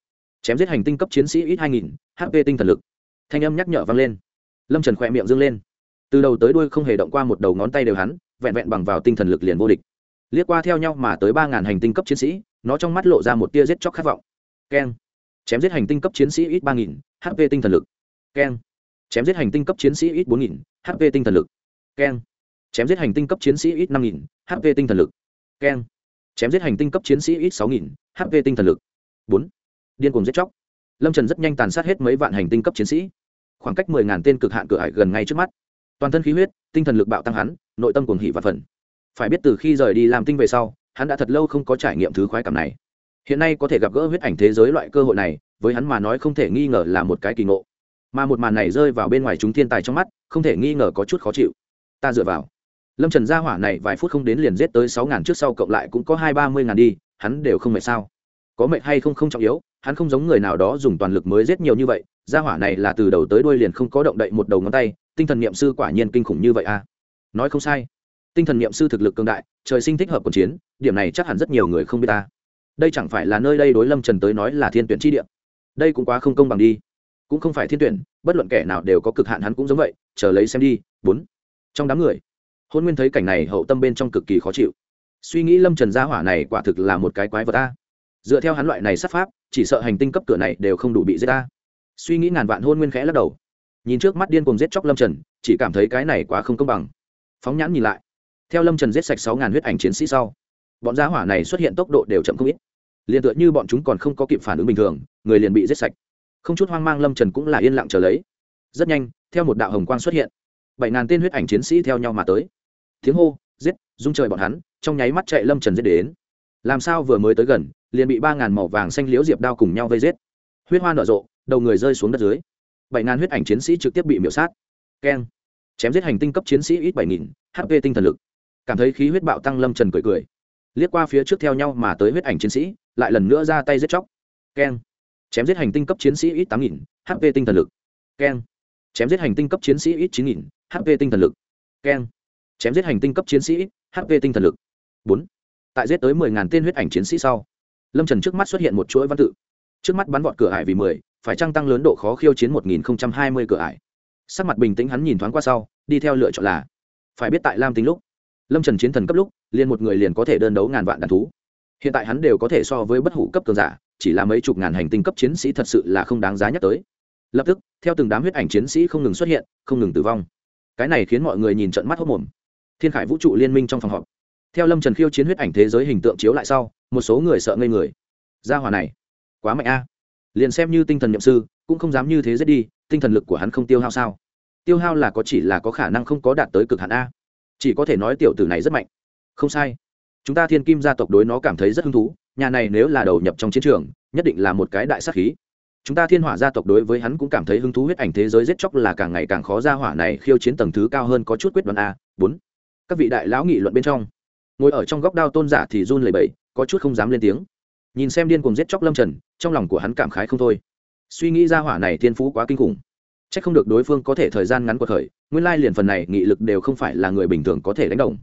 Chém giết hành tinh cấp chiến sĩ ít hai nghìn hp tinh thần lực. Thanh âm nhắc nhở vang lên. Lâm trần khỏe miệng dâng lên từ đầu tới đuôi không hề động qua một đầu ngón tay đều hắn, vẹn vẹn bằng vào tinh thần lực liền vô địch. Liếc qua theo nhau mà tới ba ngàn hành tinh cấp chiến sĩ, nó trong mắt lộ ra một tia giết chóc khát vọng. Keng. Chém giết hành tinh cấp chiến sĩ ít ba nghìn hp tinh thần lực. Keng. Chém giết hành tinh cấp chiến sĩ ít bốn nghìn hp tinh thần lực. Keng. Chém giết hành tinh cấp chiến sĩ ít năm nghìn hp tinh thần lực. Keng. Chém giết hành tinh cấp chiến sĩ ít sáu nghìn hp tinh thần lực. Bốn. Điên cuồng giết chóc. Lâm trần rất nhanh tàn sát hết mấy vạn hành tinh cấp chiến sĩ. Khoảng cách mười ngàn tên cực hạn cửa hải gần ngay trước mắt toàn thân khí huyết, tinh thần lực bạo tăng hắn, nội tâm cuồng hỉ và phần phải biết từ khi rời đi làm tinh về sau, hắn đã thật lâu không có trải nghiệm thứ khoái cảm này. Hiện nay có thể gặp gỡ huyết ảnh thế giới loại cơ hội này, với hắn mà nói không thể nghi ngờ là một cái kỳ ngộ. Mà một màn này rơi vào bên ngoài chúng thiên tài trong mắt, không thể nghi ngờ có chút khó chịu. Ta dựa vào. Lâm trần gia hỏa này vài phút không đến liền giết tới sáu ngàn trước sau cộng lại cũng có hai ba mươi ngàn đi, hắn đều không mệt sao? Có mệt hay không không trọng yếu, hắn không giống người nào đó dùng toàn lực mới giết nhiều như vậy, gia hỏa này là từ đầu tới đuôi liền không có động đậy một đầu ngón tay tinh thần niệm sư quả nhiên kinh khủng như vậy à? Nói không sai. Tinh thần niệm sư thực lực cường đại, trời sinh thích hợp quần chiến, điểm này chắc hẳn rất nhiều người không biết ta. Đây chẳng phải là nơi đây đối lâm trần tới nói là thiên tuyển chi địa? Đây cũng quá không công bằng đi. Cũng không phải thiên tuyển, bất luận kẻ nào đều có cực hạn hắn cũng giống vậy, chờ lấy xem đi, bốn. Trong đám người, hôn nguyên thấy cảnh này hậu tâm bên trong cực kỳ khó chịu. Suy nghĩ lâm trần gia hỏa này quả thực là một cái quái vật ta dựa theo hắn loại này sát pháp, chỉ sợ hành tinh cấp cửa này đều không đủ bị giết ta. Suy nghĩ ngàn vạn hôn nguyên khẽ lắc đầu nhìn trước mắt điên cùng giết chóc lâm trần, chỉ cảm thấy cái này quá không công bằng. Phóng nhãn nhìn lại. Theo lâm trần giết sạch sáu ngàn huyết ảnh chiến sĩ sau, bọn giá hỏa này xuất hiện tốc độ đều chậm không ít. Liền tựa như bọn chúng còn không có kịp phản ứng bình thường, người liền bị giết sạch. Không chút hoang mang lâm trần cũng là yên lặng trở lấy. Rất nhanh, theo một đạo hồng quang xuất hiện, bảy ngàn tên huyết ảnh chiến sĩ theo nhau mà tới. Tiếng hô, giết dung trời bọn hắn, trong nháy mắt chạy lâm trần giết đến. Làm sao vừa mới tới gần, liền bị ba ngàn màu vàng xanh liễu diệp đao cùng nhau vây giết. Huyết hoa nở rộ, đầu người rơi xuống đất dưới bảy ngàn huyết ảnh chiến sĩ trực tiếp bị miễu sát. Keng. Chém giết hành tinh cấp chiến sĩ ít bảy nghìn hp tinh thần lực. Cảm thấy khí huyết bạo tăng lâm trần cười cười. Liếc qua phía trước theo nhau mà tới huyết ảnh chiến sĩ, lại lần nữa ra tay giết chóc. Keng. Chém giết hành tinh cấp chiến sĩ ít tám nghìn hp tinh thần lực. Keng. Chém giết hành tinh cấp chiến sĩ ít chín nghìn hp tinh thần lực. Keng. Chém giết hành tinh cấp chiến sĩ ít hp tinh thần lực. Bốn. Tại giết tới mười ngàn tên huyết ảnh chiến sĩ sau, lâm trần trước mắt xuất hiện một chuỗi văn tự. Trước mắt bắn vọt cửa hải vì mười phải chăng tăng lớn độ khó khiêu chiến một nghìn hai mươi cửa ải? Sắc mặt bình tĩnh hắn nhìn thoáng qua sau, đi theo lựa chọn là, phải biết tại lam tính lúc, lâm trần chiến thần cấp lúc, liền một người liền có thể đơn đấu ngàn vạn đàn thú. Hiện tại hắn đều có thể so với bất hủ cấp cường giả, chỉ là mấy chục ngàn hành tinh cấp chiến sĩ thật sự là không đáng giá nhắc tới. Lập tức, theo từng đám huyết ảnh chiến sĩ không ngừng xuất hiện, không ngừng tử vong. Cái này khiến mọi người nhìn trận mắt hốt mồm thiên khải vũ trụ liên minh trong phòng họp. Theo lâm trần khiêu chiến huyết ảnh thế giới hình tượng chiếu lại sau, một số người sợ ngây người. Gia hỏa này, quá mạnh a liền xem như tinh thần nhậm sư, cũng không dám như thế giết đi, tinh thần lực của hắn không tiêu hao sao? Tiêu hao là có chỉ là có khả năng không có đạt tới cực hạn a. Chỉ có thể nói tiểu tử này rất mạnh. Không sai. Chúng ta thiên kim gia tộc đối nó cảm thấy rất hứng thú, nhà này nếu là đầu nhập trong chiến trường, nhất định là một cái đại sắc khí. Chúng ta thiên hỏa gia tộc đối với hắn cũng cảm thấy hứng thú huyết ảnh thế giới giết chóc là càng ngày càng khó ra hỏa này khiêu chiến tầng thứ cao hơn có chút quyết đoán a. Bốn. Các vị đại lão nghị luận bên trong. Ngồi ở trong góc đao tôn giả thì run lẩy bẩy, có chút không dám lên tiếng. Nhìn xem điên cuồng giết chóc lâm trần trong lòng của hắn cảm khái không thôi. Suy nghĩ ra hỏa này thiên phú quá kinh khủng. C h ắ c không được đối phương có thể thời gian ngắn cuộc khởi, nguyên lai liền phần này nghị lực đều không phải là người bình thường có thể đánh đồng.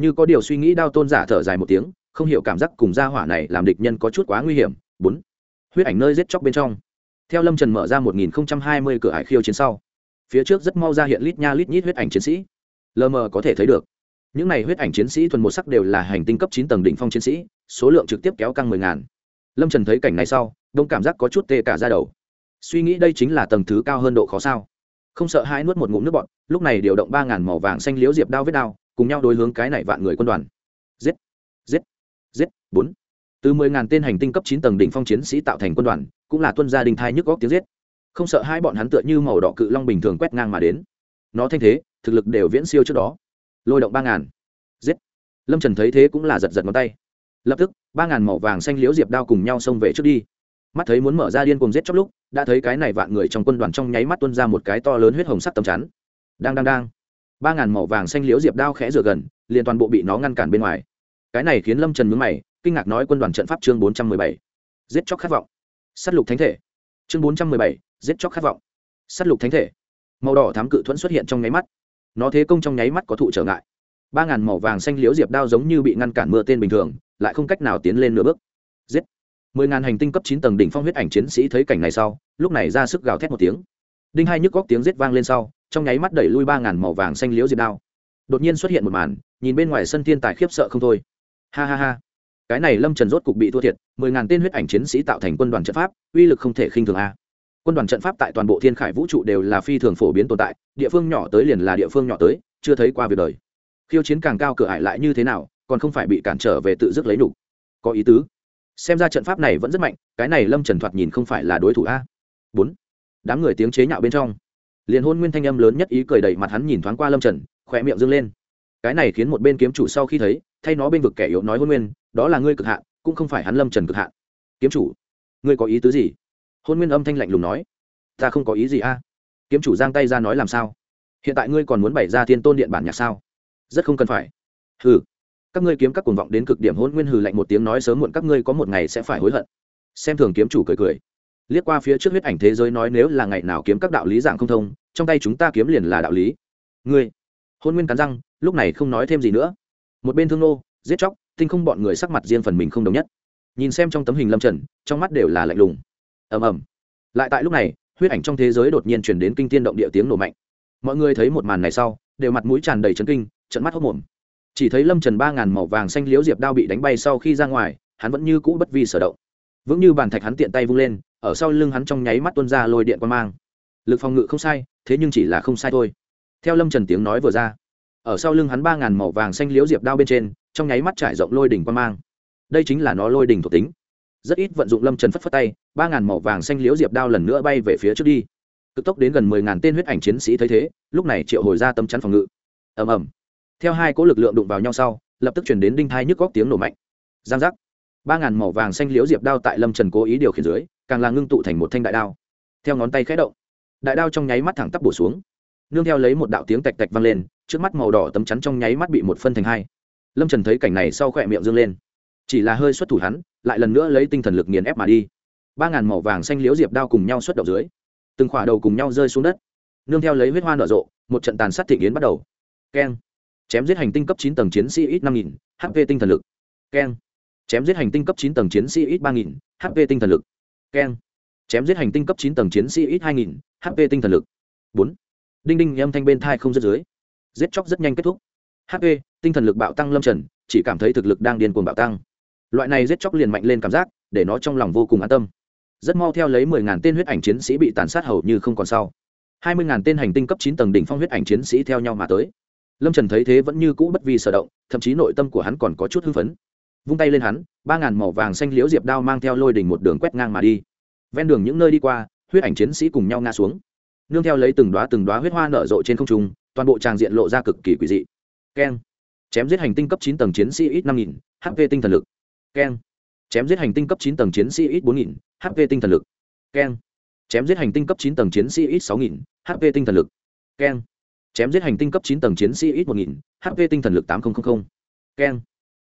Như có điều suy nghĩ đao tôn giả thở dài một tiếng, không hiểu cảm giác cùng gia hỏa này làm địch nhân có chút quá nguy hiểm. Bốn, huyết ảnh nơi giết chóc bên trong. Theo lâm trần mở ra một nghìn hai mươi cửa hải khiêu chiến sau, phía trước rất mau ra hiện lít nha lít nhít huyết ảnh chiến sĩ. Lờ mờ có thể thấy được, những này huyết ảnh chiến sĩ thuần một sắc đều là hành tinh cấp chín tầng đỉnh phong chiến sĩ, số lượng trực tiếp kéo căng mười ngàn lâm trần thấy cảnh này sau, đông cảm giác có chút tê cả ra đầu. Suy nghĩ đây chính là tầng thứ cao hơn độ khó sao. Không sợ hãi nuốt một ngụm nước bọn lúc này điều động ba ngàn màu vàng xanh liếu diệp đao vết đao, cùng nhau đối hướng cái này vạn người quân đoàn. Giết! Giết! Giết! Bốn! Từ mười ngàn tên hành tinh cấp chín tầng đỉnh phong chiến sĩ tạo thành quân đoàn, cũng là tuân gia đình thai nhức góc tiếng giết. Không sợ hai bọn hắn tựa như màu đỏ cự long bình thường quét ngang mà đến. Nó thanh thế, thực lực đều viễn siêu trước đó. Lôi động ba ngàn. Giết! Lâm trần thấy thế cũng là giật giật ngón tay lập tức, ba ngàn màu vàng xanh liễu diệp đao cùng nhau xông về trước đi. Mắt thấy muốn mở ra điên cùng giết chóc lúc, đã thấy cái này vạn người trong quân đoàn trong nháy mắt tuân ra một cái to lớn huyết hồng sắc tầm chắn. Đang đang đang. Ba ngàn màu vàng xanh liễu diệp đao khẽ rửa gần, liền toàn bộ bị nó ngăn cản bên ngoài. Cái này khiến lâm trần mướn mày, kinh ngạc nói quân đoàn trận pháp chương bốn trăm mười bảy. Giết chóc khát vọng. S á t lục thánh thể. Chương bốn trăm mười bảy, giết chóc khát vọng. S á t lục thánh thể. Màu đỏ thám cự thuẫn xuất hiện trong nháy mắt. Nó thế công trong nháy mắt có thụ trở ngại ba ngàn màu vàng xanh liễu diệp đao giống như bị ngăn cản mưa tên bình thường, lại không cách nào tiến lên nửa bước. Giết! Mười ngàn hành tinh cấp chín tầng đỉnh phong huyết ảnh chiến sĩ thấy cảnh này sau, lúc này ra sức gào thét một tiếng. Đinh hai nhức góc tiếng giết vang lên sau, trong nháy mắt đẩy lui ba ngàn màu vàng xanh liễu diệp đao. Đột nhiên xuất hiện một màn, nhìn bên ngoài sân thiên tài khiếp sợ không thôi. Ha ha ha! Cái này lâm trần rốt cục bị thua thiệt, mười ngàn tên huyết ảnh chiến sĩ tạo thành quân đoàn trận pháp, uy lực không thể khinh thường a. Quân đoàn trận pháp tại toàn bộ thiên khải vũ trụ đều là phi thường phổ biến tồn tại, địa phương nhỏ tới liền là địa phương nhỏ tới, chưa thấy qua việc đời khiêu chiến càng cao cửa ải lại như thế nào, còn không phải bị cản trở về tự dứt lấy đủ. có ý tứ. Xem ra trận pháp này vẫn rất mạnh, cái này lâm trần thoạt nhìn không phải là đối thủ a. Bốn. Đám người tiếng chế nhạo bên trong. Liền hôn nguyên thanh âm lớn nhất ý cười đầy mặt hắn nhìn thoáng qua lâm trần khỏe miệng dâng lên. Cái này khiến một bên kiếm chủ sau khi thấy, thay nó bên vực kẻ yếu nói hôn nguyên, đó là ngươi cực hạn, cũng không phải hắn lâm trần cực hạn. Kiếm chủ, ngươi có ý tứ gì? Hôn nguyên âm thanh lạnh lùng nói. Ta không có ý gì a. Kiếm chủ giang tay ra nói làm sao? Hiện tại ngươi còn muốn bày ra thiên tôn điện bản nhạc sao? Rất không cần phải. Hừ. Các ngươi kiếm các cuồng vọng đến cực điểm hôn nguyên hừ lạnh một tiếng nói sớm muộn các ngươi có một ngày sẽ phải hối hận. Xem thường kiếm chủ cười cười. Liếc qua phía trước huyết ảnh thế giới nói nếu là ngày nào kiếm các đạo lý dạng không thông, trong tay chúng ta kiếm liền là đạo lý. Ngươi. Hôn nguyên cắn răng, lúc này không nói thêm gì nữa. Một bên thương nô, giết chóc, tinh không bọn người sắc mặt riêng phần mình không đồng nhất. Nhìn xem trong tấm hình lâm trần, trong mắt đều là lạnh lùng. Ầm ầm. Lại tại lúc này, huyết ảnh trong thế giới đột nhiên chuyển đến kinh tiên động địa tiếng nổ mạnh. Mọi người thấy một màn này sau, đều mặt mũi tràn đầy chấn kinh trận mắt hốc mồm. Chỉ thấy lâm trần ba ngàn màu vàng xanh liếu diệp đao bị đánh bay sau khi ra ngoài, hắn vẫn như cũ bất vi sở động. Vững như bàn thạch hắn tiện tay vung lên, ở sau lưng hắn trong nháy mắt tuân ra lôi điện quan mang. Lực phòng ngự không sai, thế nhưng chỉ là không sai thôi. Theo lâm trần tiếng nói vừa ra, ở sau lưng hắn ba ngàn màu vàng xanh liếu diệp đao bên trên, trong nháy mắt trải rộng lôi đỉnh quan mang. Đây chính là nó lôi đỉnh thuộc tính. Rất ít vận dụng lâm trần phất phất tay, ba ngàn màu vàng xanh liếu diệp đao lần nữa bay về phía trước đi. Cực tốc đến gần mười ngàn tên huyết ảnh chiến sĩ thấy thế, lúc này triệu hồi ra tấm chắn phòng ngự. Ầm ầm theo hai cỗ lực lượng đụng vào nhau sau, lập tức chuyển đến đinh thai nhức góc tiếng nổ mạnh. Giang giác. Ba ngàn màu vàng xanh liếu diệp đao tại lâm trần cố ý điều khiển dưới, càng là ngưng tụ thành một thanh đại đao. Theo ngón tay khẽ động, đại đao trong nháy mắt thẳng tắp bổ xuống. Nương theo lấy một đạo tiếng tạch tạch vang lên, trước mắt màu đỏ tấm chắn trong nháy mắt bị một phân thành hai. Lâm trần thấy cảnh này sau khỏe miệng dương lên. Chỉ là hơi xuất thủ hắn, lại lần nữa lấy tinh thần lực nghiền ép mà đi. Ba ngàn màu vàng xanh liếu diệp đao cùng nhau xuất động dưới. Từng khỏa đầu cùng nhau rơi xuống đất. Nương theo lấy huyết hoa nở rộ, một trận tàn sát thị kiến bắt đầu. Keng chém giết hành tinh cấp chín tầng chiến sĩ ít năm nghìn hp tinh thần lực. Keng. Chém giết hành tinh cấp chín tầng chiến sĩ ít ba nghìn hp tinh thần lực. Keng. Chém giết hành tinh cấp chín tầng chiến sĩ ít hai nghìn hp tinh thần lực. Bốn. Đinh đinh âm thanh bên thai không rớt dưới. Giết chóc rất nhanh kết thúc. Hp tinh thần lực bạo tăng lâm trần, chỉ cảm thấy thực lực đang điên cuồng bạo tăng. Loại này giết chóc liền mạnh lên cảm giác, để nó trong lòng vô cùng an tâm. Rất mau theo lấy mười ngàn tên huyết ảnh chiến sĩ bị tàn sát hầu như không còn sau. Hai mươi ngàn tên hành tinh cấp chín tầng đỉnh phong huyết ảnh chiến sĩ theo nhau mà tới lâm trần thấy thế vẫn như cũ bất vi sở động, thậm chí nội tâm của hắn còn có chút hưng phấn. Vung tay lên hắn, ba ngàn màu vàng xanh liễu diệp đao mang theo lôi đỉnh một đường quét ngang mà đi. Ven đường những nơi đi qua, huyết ảnh chiến sĩ cùng nhau ngã xuống. Nương theo lấy từng đoá từng đoá huyết hoa nở rộ trên không trung, toàn bộ tràng diện lộ ra cực kỳ quỷ dị. Keng. Chém giết hành tinh cấp chín tầng chiến sĩ ít năm nghìn hp tinh thần lực. Keng. Chém giết hành tinh cấp chín tầng chiến sĩ ít bốn nghìn hp tinh thần lực. Keng. Chém giết hành tinh cấp chín tầng chiến sĩ ít sáu nghìn hp tinh thần lực. Keng chém giết hành tinh cấp chín tầng chiến sĩ ít một nghìn hp tinh thần lực tám nghìn keng.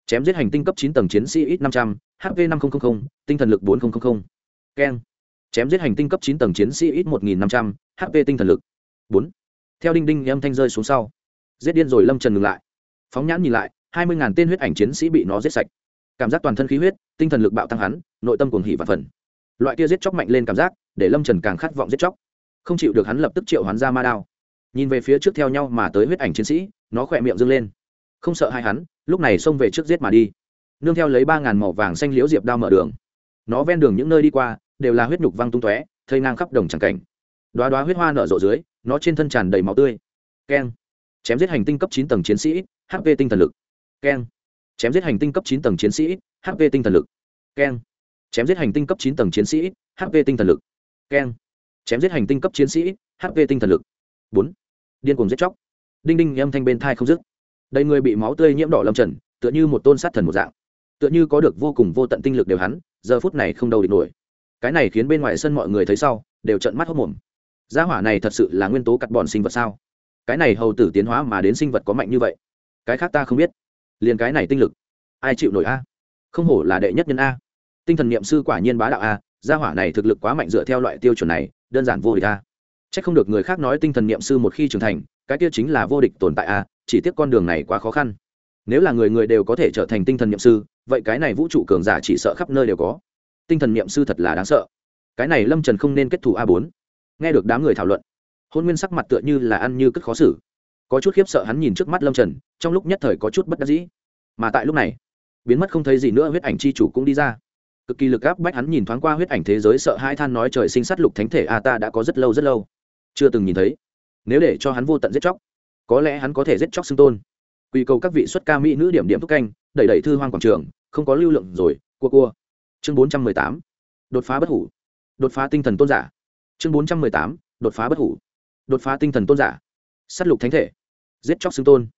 Chém giết hành tinh cấp chín tầng chiến sĩ ít năm trăm, h hp năm nghìn tinh thần lực bốn nghìn keng. Chém giết hành tinh cấp chín tầng chiến sĩ ít một nghìn năm trăm, h hp tinh thần lực bốn. Theo đinh đinh âm thanh rơi xuống sau. Giết điên rồi lâm trần ngừng lại. Phóng nhãn nhìn lại, hai mươi ngàn tên huyết ảnh chiến sĩ bị nó giết sạch. Cảm giác toàn thân khí huyết, tinh thần lực bạo tăng hắn, nội tâm cuồng hỉ và phần loại kia giết chóc mạnh lên cảm giác, để lâm trần càng khát vọng giết chóc. Không chịu được hắn lập tức triệu hắn ra ma đao nhìn về phía trước theo nhau mà tới huyết ảnh chiến sĩ, nó khỏe miệng dâng lên. Không sợ hai hắn, lúc này xông về trước giết mà đi. Nương theo lấy ba ngàn màu vàng xanh liễu diệp đao mở đường. Nó ven đường những nơi đi qua, đều là huyết nhục văng tung tóe, thây ngang khắp đồng tràng cảnh. Đoá đoá huyết hoa nở rộ dưới, nó trên thân tràn đầy máu tươi. Keng. Chém giết hành tinh cấp chín tầng chiến sĩ hp tinh thần lực. Keng. Chém giết hành tinh cấp chín tầng chiến sĩ hp tinh thần lực. Keng. Chém giết hành tinh cấp chín tầng chiến sĩ hp tinh thần lực. Keng. Chém giết hành tinh cấp chiến sĩ hp tinh thần lực bốn. Điên cuồng giết chóc. Đinh đinh âm thanh bên thai không dứt. Đầy người bị máu tươi nhiễm đỏ lâm trần, tựa như một tôn sát thần một dạng. Tựa như có được vô cùng vô tận tinh lực đều hắn, giờ phút này không đâu địch nổi. Cái này khiến bên ngoài sân mọi người thấy sau, đều trận mắt hốc mồm. Gia hỏa này thật sự là nguyên tố cắt bọn sinh vật sao? Cái này hầu tử tiến hóa mà đến sinh vật có mạnh như vậy. Cái khác ta không biết. Liền cái này tinh lực, ai chịu nổi a? Không hổ là đệ nhất nhân a. Tinh thần niệm sư quả nhiên bá đạo a, gia hỏa này thực lực quá mạnh dựa theo loại tiêu chuẩn này, đơn giản vô địch a. Chắc không được người khác nói tinh thần niệm sư một khi trưởng thành, cái kia chính là vô địch tồn tại a chỉ tiếc con đường này quá khó khăn. Nếu là người người đều có thể trở thành tinh thần niệm sư, vậy cái này vũ trụ cường giả chỉ sợ khắp nơi đều có. Tinh thần niệm sư thật là đáng sợ. Cái này lâm trần không nên kết thù a bốn. Nghe được đám người thảo luận, hôn nguyên sắc mặt tựa như là ăn như cất khó xử. Có chút khiếp sợ hắn nhìn trước mắt lâm trần, trong lúc nhất thời có chút bất đắc dĩ. Mà tại lúc này, biến mất không thấy gì nữa huyết ảnh chi chủ cũng đi ra. Cực kỳ lực áp bách hắn nhìn thoáng qua huyết ảnh thế giới sợ hai than nói trời sinh sát lục thánh thể a ta đã có rất lâu rất lâu chưa từng nhìn thấy. Nếu để cho hắn vô tận giết chóc, có lẽ hắn có thể giết chóc xưng tôn. Quy cầu các vị xuất ca mỹ nữ điểm điểm thúc canh, đẩy đẩy thư hoang quảng trường, không có lưu lượng rồi, cua cua. Chương bốn trăm mười tám, đột phá bất hủ. Đột phá tinh thần tôn giả. Chương bốn trăm mười tám, đột phá bất hủ. Đột phá tinh thần tôn giả. S á t lục thánh thể. Giết chóc xưng tôn.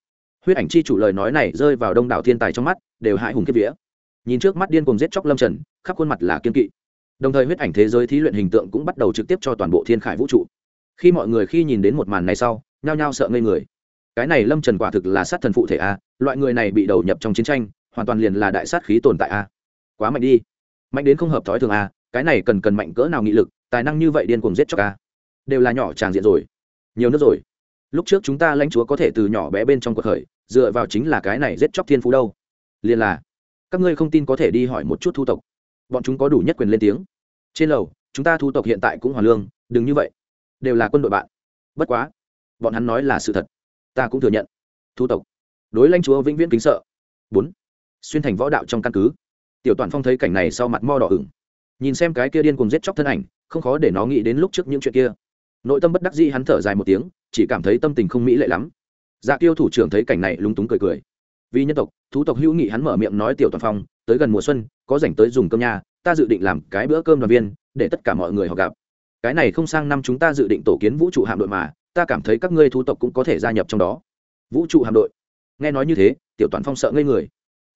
Huyết ảnh chi chủ lời nói này rơi vào đông đảo thiên tài trong mắt, đều hại hùng kiếp vía. Nhìn trước mắt điên cùng giết chóc lâm trần, khắp khuôn mặt là kiên kỵ. Đồng thời huyết ảnh thế giới thí luyện hình tượng cũng bắt đầu trực tiếp cho toàn bộ thiên khải vũ trụ khi mọi người khi nhìn đến một màn này sau, nhao nhao sợ ngây người. Cái này lâm trần quả thực là sát thần phụ thể a, loại người này bị đầu nhập trong chiến tranh, hoàn toàn liền là đại sát khí tồn tại a. Quá mạnh đi. Mạnh đến không hợp thói thường a, cái này cần cần mạnh cỡ nào nghị lực, tài năng như vậy điên cuồng giết cho a. Đều là nhỏ tràng diện rồi. Nhiều nước rồi. Lúc trước chúng ta lãnh chúa có thể từ nhỏ bé bên trong cuộc khởi, dựa vào chính là cái này giết chóc thiên phú đâu. Liền là, các ngươi không tin có thể đi hỏi một chút thu tộc. Bọn chúng có đủ nhất quyền lên tiếng. Trên lầu, chúng ta thu tộc hiện tại cũng hoàn lương, đừng như vậy đều là quân đội bạn. Bất quá, bọn hắn nói là sự thật. Ta cũng thừa nhận. Thu tộc. Đối lãnh chúa vĩnh viễn kính sợ. Bốn. Xuyên thành võ đạo trong căn cứ. Tiểu toàn phong thấy cảnh này sau mặt mo đỏ ửng. Nhìn xem cái kia điên cùng giết chóc thân ảnh, không khó để nó nghĩ đến lúc trước những chuyện kia. Nội tâm bất đắc dĩ hắn thở dài một tiếng, chỉ cảm thấy tâm tình không mỹ lệ lắm. Dạ tiêu thủ trưởng thấy cảnh này lúng túng cười cười. Vì nhân tộc, thú tộc hữu nghị hắn mở miệng nói tiểu toàn phong, tới gần mùa xuân, có dành tới dùng cơm nhà, ta dự định làm cái bữa cơm đoàn viên, để tất cả mọi người họ gặp cái này không sang năm chúng ta dự định tổ kiến vũ trụ hạm đội mà, ta cảm thấy các ngươi thú tộc cũng có thể gia nhập trong đó. Vũ trụ hạm đội. Nghe nói như thế, tiểu toàn phong sợ ngây người.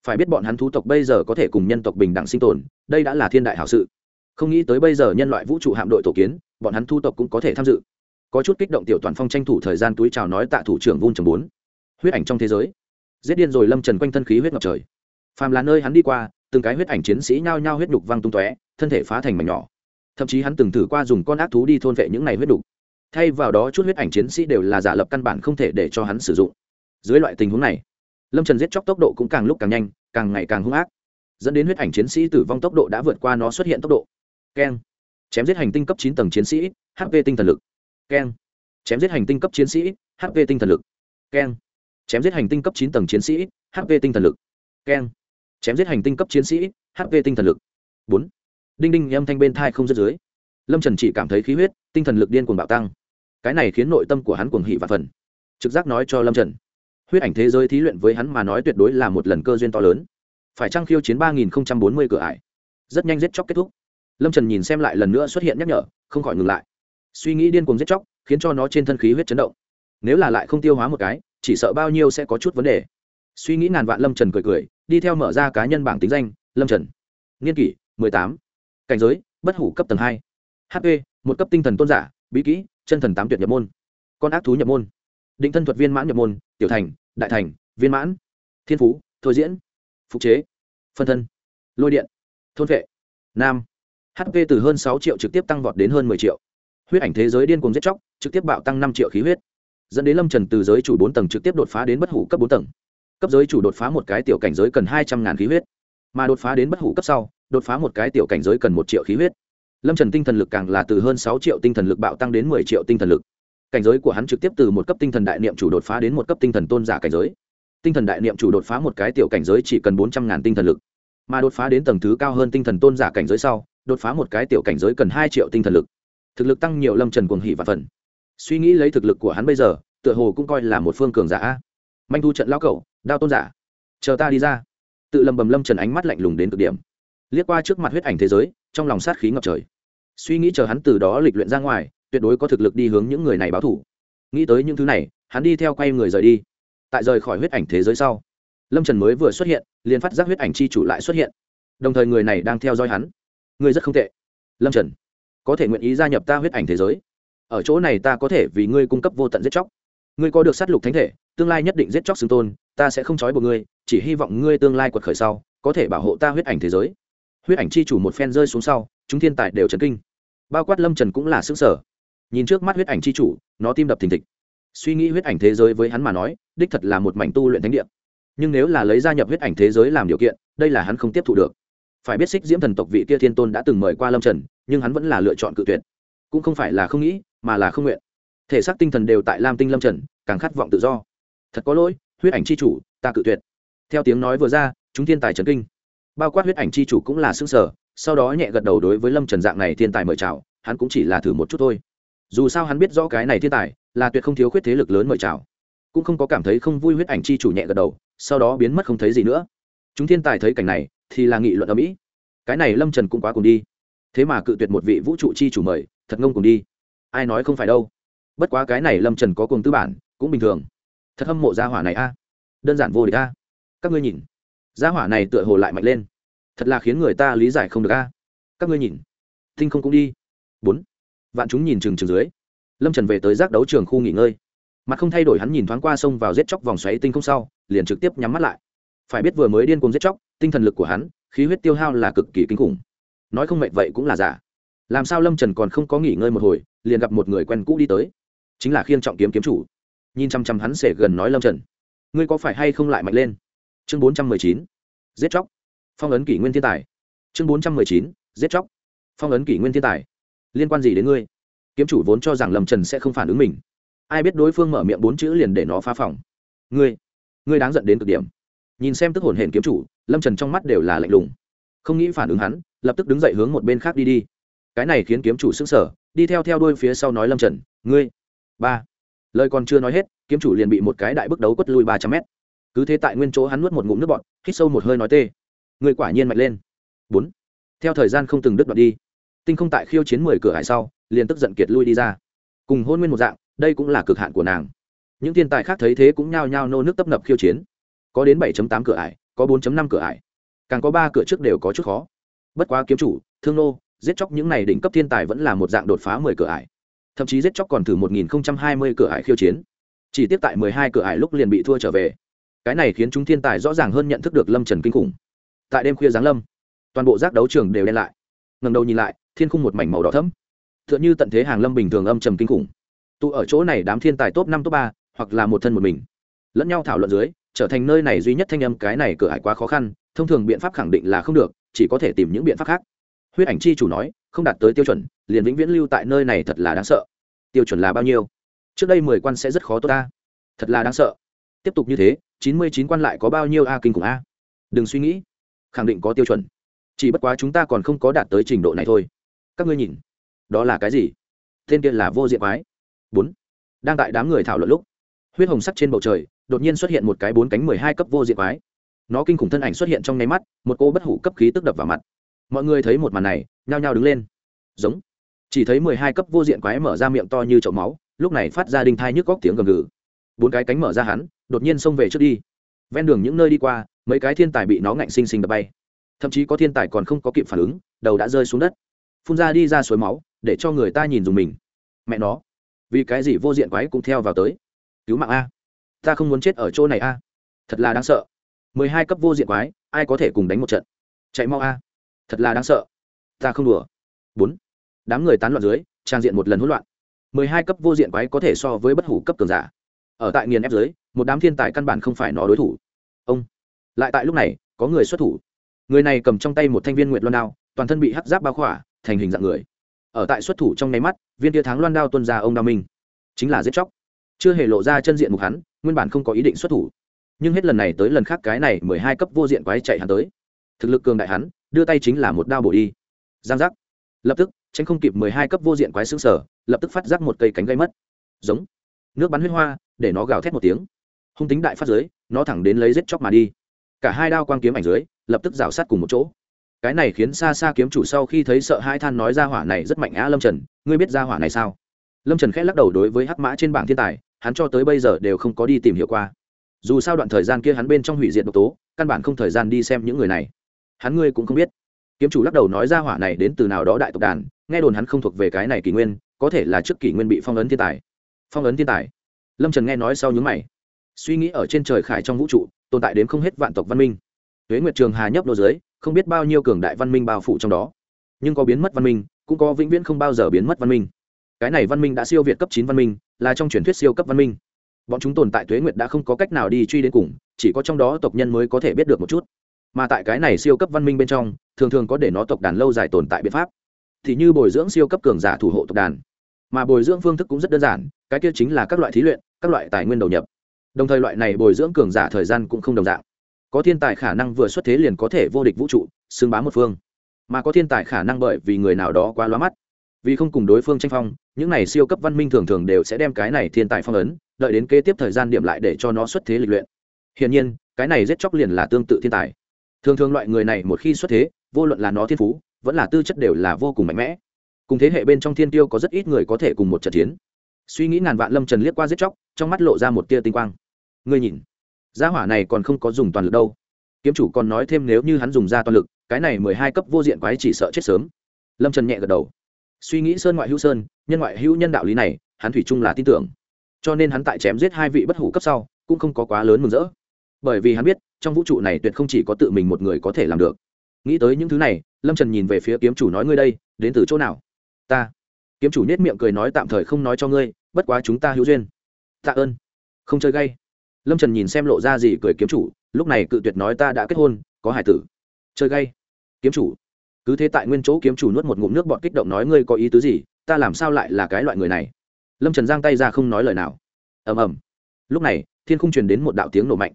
Phải biết bọn hắn thú tộc bây giờ có thể cùng nhân tộc bình đẳng sinh tồn, đây đã là thiên đại hảo sự. Không nghĩ tới bây giờ nhân loại vũ trụ hạm đội tổ kiến, bọn hắn thu tộc cũng có thể tham dự. Có chút kích động tiểu toàn phong tranh thủ thời gian túi chào nói tạ thủ trưởng vun trầm bốn. Huyết ảnh trong thế giới. Giết điên rồi lâm trần quanh thân khí huyết ngập trời. Phàm là nơi hắn đi qua, từng cái huyết ảnh chiến sĩ nhao nhao huyết nhục văng tung tóe, thân thể phá thành mảnh nhỏ thậm chí hắn từng thử qua dùng con ác thú đi thôn vệ những này huyết đục. Thay vào đó chút huyết ảnh chiến sĩ đều là giả lập căn bản không thể để cho hắn sử dụng. Dưới loại tình huống này, lâm trần giết chóc tốc độ cũng càng lúc càng nhanh, càng ngày càng hung ác. Dẫn đến huyết ảnh chiến sĩ tử vong tốc độ đã vượt qua nó xuất hiện tốc độ. Keng. Chém giết hành tinh cấp chín tầng chiến sĩ hp tinh thần lực. Keng. Chém giết hành tinh cấp chiến sĩ hp tinh thần lực. Keng. Chém giết hành tinh cấp chín tầng chiến sĩ hp tinh thần lực. Keng. Chém giết hành tinh cấp chiến sĩ hp tinh thần lực. Bốn đinh đinh âm thanh bên thai không dứt dưới. Lâm trần chỉ cảm thấy khí huyết, tinh thần lực điên cuồng bạo tăng. Cái này khiến nội tâm của hắn cuồng hỉ và phần. Trực giác nói cho lâm trần. Huyết ảnh thế giới thí luyện với hắn mà nói tuyệt đối là một lần cơ duyên to lớn. Phải trăng khiêu chiến ba nghìn bốn mươi cửa ải? Rất nhanh giết chóc kết thúc. Lâm trần nhìn xem lại lần nữa xuất hiện nhắc nhở, không khỏi ngừng lại. Suy nghĩ điên cuồng giết chóc, khiến cho nó trên thân khí huyết chấn động. Nếu là lại không tiêu hóa một cái, chỉ sợ bao nhiêu sẽ có chút vấn đề. Suy nghĩ ngàn vạn lâm trần cười cười, đi theo mở ra cá nhân bảng tính danh, lâm trần. Nghiên kỷ, mười tám cảnh giới, bất hủ cấp tầng hai. Hp một cấp tinh thần tôn giả, bí kỹ, chân thần tám tuyệt nhập môn. Con ác thú nhập môn. Định thân thuật viên mãn nhập môn, tiểu thành, đại thành, viên mãn. Thiên phú, thôi diễn. Phục chế. Phân thân. Lôi điện. Thôn vệ. Nam. Hp từ hơn sáu triệu trực tiếp tăng vọt đến hơn mười triệu. Huyết ảnh thế giới điên cuồng giết chóc, trực tiếp bạo tăng năm triệu khí huyết. Dẫn đến lâm trần từ giới chủ bốn tầng trực tiếp đột phá đến bất hủ cấp bốn tầng. Cấp giới chủ đột phá một cái tiểu cảnh giới cần hai trăm ngàn khí huyết. Mà đột phá đến bất hủ cấp sau đột phá một cái tiểu cảnh giới cần một triệu khí huyết. Lâm trần tinh thần lực càng là từ hơn sáu triệu tinh thần lực bạo tăng đến mười triệu tinh thần lực. Cảnh giới của hắn trực tiếp từ một cấp tinh thần đại niệm chủ đột phá đến một cấp tinh thần tôn giả cảnh giới. Tinh thần đại niệm chủ đột phá một cái tiểu cảnh giới chỉ cần bốn trăm ngàn tinh thần lực, mà đột phá đến tầng thứ cao hơn tinh thần tôn giả cảnh giới sau, đột phá một cái tiểu cảnh giới cần hai triệu tinh thần lực. Thực lực tăng nhiều lâm trần cuồng hỉ và phần suy nghĩ lấy thực lực của hắn bây giờ, tựa hồ cũng coi là một phương cường giả. Manh thu trận lao cậu đao tôn giả. Chờ ta đi ra. Tự lầm bầm lâm trần ánh mắt lạnh lùng đến cực điểm liếc qua trước mặt huyết ảnh thế giới, trong lòng sát khí ngập trời. Suy nghĩ chờ hắn từ đó lịch luyện ra ngoài, tuyệt đối có thực lực đi hướng những người này báo thủ nghĩ tới những thứ này, hắn đi theo quay người rời đi. Tại rời khỏi huyết ảnh thế giới sau, lâm trần mới vừa xuất hiện, liền phát giác huyết ảnh c h i chủ lại xuất hiện. Đồng thời người này đang theo dõi hắn. Người rất không tệ. Lâm trần, có thể nguyện ý gia nhập ta huyết ảnh thế giới? Ở chỗ này ta có thể vì ngươi cung cấp vô tận giết chóc. Ngươi có được sát lục thánh thể, tương lai nhất định giết chóc xưng tôn, ta sẽ không trói buộc ngươi, chỉ hy vọng ngươi tương lai quật khởi sau, có thể bảo hộ ta huyết ảnh thế giới huyết ảnh chi chủ một phen rơi xuống sau, chúng thiên tài đều trấn kinh. Bao quát lâm trần cũng là xứng sở nhìn trước mắt huyết ảnh chi chủ, nó tim đập thình thịch. Suy nghĩ huyết ảnh thế giới với hắn mà nói, đích thật là một mảnh tu luyện thánh địa. Nhưng nếu là lấy gia nhập huyết ảnh thế giới làm điều kiện, đây là hắn không tiếp thu được. Phải biết xích diễm thần tộc vị kia thiên tôn đã từng mời qua lâm trần, nhưng hắn vẫn là lựa chọn cự tuyệt. Cũng không phải là không nghĩ, mà là không nguyện. Thể xác tinh thần đều tại lam tinh lâm trần, càng khát vọng tự do. Thật có lỗi, huyết ảnh c h i chủ, ta cự tuyệt. Theo tiếng nói vừa ra, chúng thiên tài trần kinh bao quát huyết ảnh c h i chủ cũng là xương sở, sau đó nhẹ gật đầu đối với lâm trần dạng này thiên tài mời chào, hắn cũng chỉ là thử một chút thôi. Dù sao hắn biết rõ cái này thiên tài, là tuyệt không thiếu khuyết thế lực lớn mời chào. Cũng không có cảm thấy không vui huyết ảnh c h i chủ nhẹ gật đầu, sau đó biến mất không thấy gì nữa. Chúng thiên tài thấy cảnh này, thì là nghị luận ở mỹ cái này lâm trần cũng quá cùng đi. Thế mà cự tuyệt một vị vũ trụ chi chủ mời, thật ngông cùng đi. Ai nói không phải đâu. Bất quá cái này lâm trần có cùng tư bản, cũng bình thường. Thật hâm mộ gia hỏa này a. Đơn giản vô địch a. Các ngươi nhìn gia hỏa này tựa hồ lại mạnh lên. Thật là khiến người ta lý giải không được a. Các ngươi nhìn. Tinh không cũng đi. Bốn. Vạn chúng nhìn chừng chừng dưới. Lâm trần về tới giác đấu trường khu nghỉ ngơi. Mặt không thay đổi hắn nhìn thoáng qua sông vào giết chóc vòng xoáy tinh không sau, liền trực tiếp nhắm mắt lại. Phải biết vừa mới điên cuồng giết chóc, tinh thần lực của hắn, khí huyết tiêu hao là cực kỳ kinh khủng. Nói không mệt vậy cũng là giả. Làm sao lâm trần còn không có nghỉ ngơi một hồi, liền gặp một người quen cũ đi tới. Chính là khiên trọng kiếm kiếm chủ. Nhìn chăm chăm hắn sẽ gần nói lâm trần. Ngươi có phải hay không lại mạnh lên? Chương bốn trăm mười chín giết chóc. Phong ấn kỷ nguyên thiên tài. Chương bốn trăm mười chín giết chóc. Phong ấn kỷ nguyên thiên tài. Liên quan gì đến ngươi? Kiếm chủ vốn cho rằng lâm trần sẽ không phản ứng mình. Ai biết đối phương mở miệng bốn chữ liền để nó phá phòng. Ngươi ngươi đáng giận đến cực điểm. Nhìn xem tức hồn hển kiếm chủ lâm trần trong mắt đều là lạnh lùng. Không nghĩ phản ứng hắn lập tức đứng dậy hướng một bên khác đi đi. Cái này khiến kiếm chủ s sờ, n g sở đi theo theo đôi phía sau nói lâm trần ngươi ba. Lời còn chưa nói hết kiếm chủ liền bị một cái đại bước đấu quất lui ba trăm mét cứ thế tại nguyên chỗ hắn nuốt một ngụm nước bọt, hít sâu một hơi nói tê. Người quả nhiên mạnh lên. Bốn. Theo thời gian không từng đứt đoạn đi, tinh không tại khiêu chiến mười cửa hải sau, liền tức giận kiệt lui đi ra. Cùng hôn nguyên một dạng, đây cũng là cực hạn của nàng. Những thiên tài khác thấy thế cũng nhao nhao nô nước tấp nập khiêu chiến. Có đến 7 tám cửa ải, có 4 năm cửa ải. Càng có ba cửa trước đều có chút khó. Bất quá kiếm chủ, thương nô, giết chóc những này đỉnh cấp thiên tài vẫn là một dạng đột phá mười cửa ải. Thậm chí giết chóc còn thử một nghìn hai mươi cửa ải khiêu chiến. Chỉ tiếp tại mười hai cửa ải lúc liền bị thua trở về cái này khiến chúng thiên tài rõ ràng hơn nhận thức được lâm trần kinh khủng. Tại đêm khuya giáng lâm, toàn bộ giác đấu trường đều đen lại. Ngần đầu nhìn lại, thiên khung một mảnh màu đỏ thẫm. T h ư ợ n h ư tận thế hàng lâm bình thường âm trầm kinh khủng. Tụ ở chỗ này đám thiên tài top năm, top ba, hoặc là một thân một mình. Lẫn nhau thảo luận dưới, trở thành nơi này duy nhất thanh âm cái này cửa hải quá khó khăn, thông thường biện pháp khẳng định là không được, chỉ có thể tìm những biện pháp khác. Huyết ảnh chi chủ nói, không đạt tới tiêu chuẩn, liền vĩnh viễn lưu tại nơi này thật là đáng sợ. Tiêu chuẩn là bao nhiêu? Trước đây mười quan sẽ rất khó tốt ta. Thật là đáng sợ. Tiếp tục như thế chín mươi chín quan lại có bao nhiêu a kinh khủng a? Đừng suy nghĩ. Khẳng định có tiêu chuẩn. Chỉ bất quá chúng ta còn không có đạt tới trình độ này thôi. Các ngươi nhìn. Đó là cái gì? Tên kia là vô diện quái. Bốn. Đang tại đám người thảo luận lúc, huyết hồng sắc trên bầu trời, đột nhiên xuất hiện một cái bốn cánh mười hai cấp vô diện quái. Nó kinh khủng thân ảnh xuất hiện trong nháy mắt, một cô bất hủ cấp khí tức đập vào mặt. Mọi người thấy một màn này, nhao nhao đứng lên. Giống. Chỉ thấy mười hai cấp vô diện quái mở ra miệng to như chậu máu, lúc này phát ra đinh thai nhức góc tiếng gầm gừ. Bốn cái cánh mở ra hắn đột nhiên xông về trước đi. Ven đường những nơi đi qua, mấy cái thiên tài bị nó ngạnh xinh xinh đập bay. Thậm chí có thiên tài còn không có kịp phản ứng, đầu đã rơi xuống đất. Phun ra đi ra suối máu, để cho người ta nhìn dùng mình. Mẹ nó, vì cái gì vô diện quái cũng theo vào tới? Cứu mạng a. Ta không muốn chết ở chỗ này a. Thật là đáng sợ. Mười hai cấp vô diện quái, ai có thể cùng đánh một trận? Chạy mau a. Thật là đáng sợ. Ta không đùa. Bốn. Đám người tán loạn dưới, trang diện một lần hỗn loạn. Mười hai cấp vô diện quái có thể so với bất hủ cấp cường giả ở tại nghiền ép dưới một đám thiên tài căn bản không phải nó đối thủ. Ông, lại tại lúc này, có người xuất thủ. Người này cầm trong tay một thanh viên nguyệt loan đao, toàn thân bị hắc giáp bao khỏa, thành hình dạng người. Ở tại xuất thủ trong nháy mắt, viên tia thắng loan đao tuân ra ông đao minh. Chính là giết chóc. Chưa hề lộ ra chân diện mục hắn, nguyên bản không có ý định xuất thủ. Nhưng hết lần này tới lần khác cái này mười hai cấp vô diện quái chạy hắn tới. Thực lực cường đại hắn, đưa tay chính là một đao bổ đi. Giang giác. Lập tức, tránh không kịp mười hai cấp vô diện quái xương sở lập tức phát giác một cây cánh gây mất. Giống. Nước bắn huyết hoa để nó gào thét một tiếng. Hung tính đại phát dưới nó thẳng đến lấy giết chóc mà đi. Cả hai đao quang kiếm ảnh dưới, lập tức rào sát cùng một chỗ. Cái này khiến xa xa kiếm chủ sau khi thấy sợ hai than nói ra hỏa này rất mạnh á lâm trần, ngươi biết ra hỏa này sao? Lâm trần khẽ lắc đầu đối với hắc mã trên bảng thiên tài, hắn cho tới bây giờ đều không có đi tìm hiểu qua. Dù sao đoạn thời gian kia hắn bên trong hủy diệt độc tố, căn bản không thời gian đi xem những người này. Hắn ngươi cũng không biết. Kiếm chủ lắc đầu nói ra hỏa này đến từ nào đó đại tộc đàn, nghe đồn hắn không thuộc về cái này kỷ nguyên, có thể là trước kỷ nguyên bị phong ấn thiên tài. Phong ấn thiên tài lâm trần nghe nói sau nhúng mày suy nghĩ ở trên trời khải trong vũ trụ tồn tại đến không hết vạn tộc văn minh tuế nguyệt trường hà nhấp đô dưới không biết bao nhiêu cường đại văn minh bao phủ trong đó nhưng có biến mất văn minh cũng có vĩnh viễn không bao giờ biến mất văn minh cái này văn minh đã siêu việt cấp chín văn minh là trong truyền thuyết siêu cấp văn minh bọn chúng tồn tại tuế nguyệt đã không có cách nào đi truy đến cùng chỉ có trong đó tộc nhân mới có thể biết được một chút mà tại cái này siêu cấp văn minh bên trong thường thường có để nó tộc đàn lâu dài tồn tại biện pháp thì như bồi dưỡng siêu cấp cường giả thủ hộ tộc đàn mà bồi dưỡng phương thức cũng rất đơn giản, cái kia chính là các loại thí luyện, các loại tài nguyên đầu nhập. Đồng thời loại này bồi dưỡng cường giả thời gian cũng không đồng dạng. Có thiên tài khả năng vừa xuất thế liền có thể vô địch vũ trụ, xưng bá một phương. Mà có thiên tài khả năng bởi vì người nào đó quá loa mắt. Vì không cùng đối phương tranh phong, những này siêu cấp văn minh thường thường đều sẽ đem cái này thiên tài phong ấn, đợi đến kế tiếp thời gian điểm lại để cho nó xuất thế lịch luyện. Hiển nhiên, cái này giết chóc liền là tương tự thiên tài. Thường thường loại người này một khi xuất thế, vô luận là nó thiên phú, vẫn là tư chất đều là vô cùng mạnh mẽ cùng thế hệ bên trong thiên tiêu có rất ít người có thể cùng một trận chiến. Suy nghĩ ngàn vạn lâm trần liếc qua giết chóc, trong mắt lộ ra một tia tinh quang. Ngươi nhìn, gia hỏa này còn không có dùng toàn lực đâu. Kiếm chủ còn nói thêm nếu như hắn dùng ra toàn lực, cái này mười hai cấp vô diện quái chỉ sợ chết sớm. Lâm trần nhẹ gật đầu. Suy nghĩ sơn ngoại hữu sơn, nhân ngoại hữu nhân đạo lý này, hắn thủy chung là tin tưởng. Cho nên hắn tại chém giết hai vị bất hủ cấp sau, cũng không có quá lớn mừng rỡ. Bởi vì hắn biết, trong vũ trụ này tuyệt không chỉ có tự mình một người có thể làm được. Nghĩ tới những thứ này, lâm trần nhìn về phía kiếm chủ nói, ngươi đây, đến từ chỗ nào? Ta. Kiếm chủ nết miệng cười nói tạm thời không nói cho ngươi, bất quá chúng ta hữu duyên. Tạ ơn. Không chơi gay. Lâm trần nhìn xem lộ ra gì cười kiếm chủ, lúc này cự tuyệt nói ta đã kết hôn, có hải tử. Chơi gay. Kiếm chủ. Cứ thế tại nguyên chỗ kiếm chủ nuốt một ngụm nước bọt kích động nói ngươi có ý tứ gì, ta làm sao lại là cái loại người này? Lâm trần giang tay ra không nói lời nào. Ầm ầm. Lúc này, thiên không truyền đến một đạo tiếng nổ mạnh.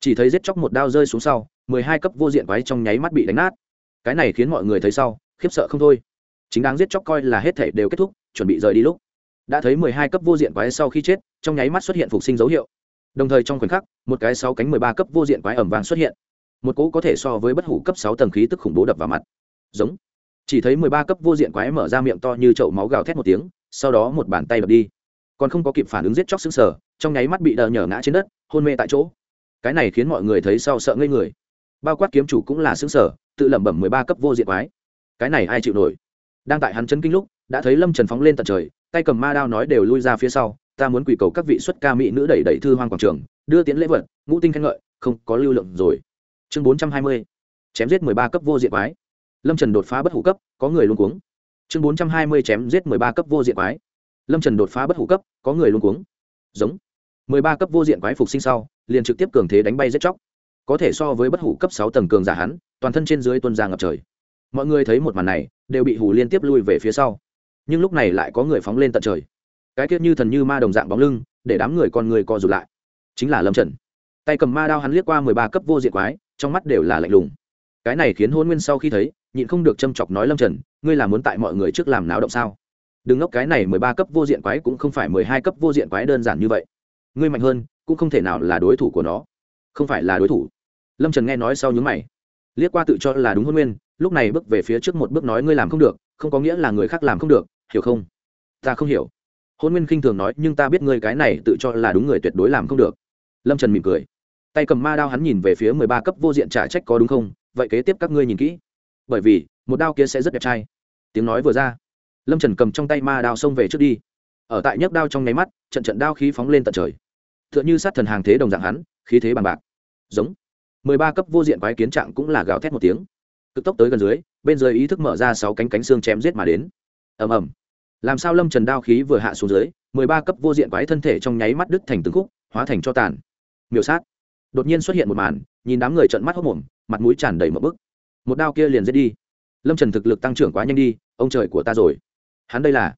Chỉ thấy giết chóc một đao rơi xuống sau, mười hai cấp vô diện quái trong nháy mắt bị đánh nát. Cái này khiến mọi người thấy sau, khiếp sợ không thôi chính đáng giết chóc coi là hết thể đều kết thúc, chuẩn bị rời đi lúc. Đã thấy mười hai cấp vô diện quái sau khi chết, trong nháy mắt xuất hiện phục sinh dấu hiệu. Đồng thời trong khoảnh khắc, một cái sáu cánh mười ba cấp vô diện quái ẩm vàng xuất hiện. Một cỗ có thể so với bất hủ cấp sáu tầng khí tức khủng bố đập vào mặt. Giống. Chỉ thấy mười ba cấp vô diện quái mở ra miệng to như chậu máu gào thét một tiếng, sau đó một bàn tay đập đi. Còn không có kịp phản ứng giết chóc xứng sở trong nháy mắt bị đờ nhở ngã trên đất, hôn mê tại chỗ. Cái này khiến mọi người thấy sau sợ ngây người. Bao quát kiếm chủ cũng là xứng sở tự lẩm bẩm mười ba cấp vô diện quái. Cái này ai chịu nổi? Đang tại hắn chân kinh lúc, đã thấy lâm trần phóng lên tận trời, tay cầm ma đao nói đều lui ra phía sau, ta muốn quỳ cầu các vị xuất ca mỹ nữ đẩy đẩy thư hoang quảng trường, đưa tiễn lễ vật, ngũ tinh khen ngợi, không, có lưu lượng rồi. Chương bốn trăm hai mươi, chém giết mười ba cấp vô diện quái. Lâm trần đột phá bất hủ cấp, có người luôn cuống. Chương bốn trăm hai mươi, chém giết mười ba cấp vô diện quái. Lâm trần đột phá bất hủ cấp, có người luôn cuống. Giống. mười ba cấp vô diện quái phục sinh sau, liền trực tiếp cường thế đánh bay giết chóc. Có thể so với bất hủ cấp sáu tầng cường giả hắn, toàn thân trên dưới tuân ra ngập trời mọi người thấy một màn này, đều bị hù liên tiếp lui về phía sau. Nhưng lúc này lại có người phóng lên tận trời. Cái tiết như thần như ma đồng dạng bóng lưng, để đám người con người co rụt lại. Chính là lâm trần. Tay cầm ma đao hắn liếc qua mười ba cấp vô diện quái, trong mắt đều là lạnh lùng. Cái này khiến hôn nguyên sau khi thấy, nhịn không được châm chọc nói lâm trần, ngươi là muốn tại mọi người trước làm náo động sao? Đừng ngốc, cái này mười ba cấp vô diện quái cũng không phải mười hai cấp vô diện quái đơn giản như vậy. Ngươi mạnh hơn, cũng không thể nào là đối thủ của nó. Không phải là đối thủ. Lâm trần nghe nói sau nhúng mày. Liếc qua tự cho là đúng hôn nguyên lúc này bước về phía trước một bước nói ngươi làm không được, không có nghĩa là người khác làm không được, hiểu không? Ta không hiểu. Hôn nguyên khinh thường nói, nhưng ta biết ngươi cái này tự cho là đúng người tuyệt đối làm không được. Lâm trần mỉm cười. Tay cầm ma đao hắn nhìn về phía mười ba cấp vô diện trả trách có đúng không? Vậy kế tiếp các ngươi nhìn kỹ. Bởi vì, một đao kia sẽ rất đẹp trai. Tiếng nói vừa ra. Lâm trần cầm trong tay ma đao xông về trước đi. Ở tại nhấc đao trong nháy mắt, trận trận đao khí phóng lên tận trời. T h ư ợ n h ư sát thần hàng thế đồng dạng hắn, khí thế bằng bạc. Giống. mười ba cấp vô diện quái kiến trạng cũng là gào thét một tiếng cực tốc tới gần dưới, bên dưới ý thức mở ra sáu cánh cánh xương chém giết mà đến. Ầm ầm. Làm sao lâm trần đao khí vừa hạ xuống dưới, mười ba cấp vô diện quái thân thể trong nháy mắt đứt thành từng khúc, hóa thành cho tàn. Miểu sát. Đột nhiên xuất hiện một màn, nhìn đám người trận mắt hốc mồm, mặt mũi tràn đầy một bức. Một đao kia liền giết đi. Lâm trần thực lực tăng trưởng quá nhanh đi, ông trời của ta rồi. Hắn đây là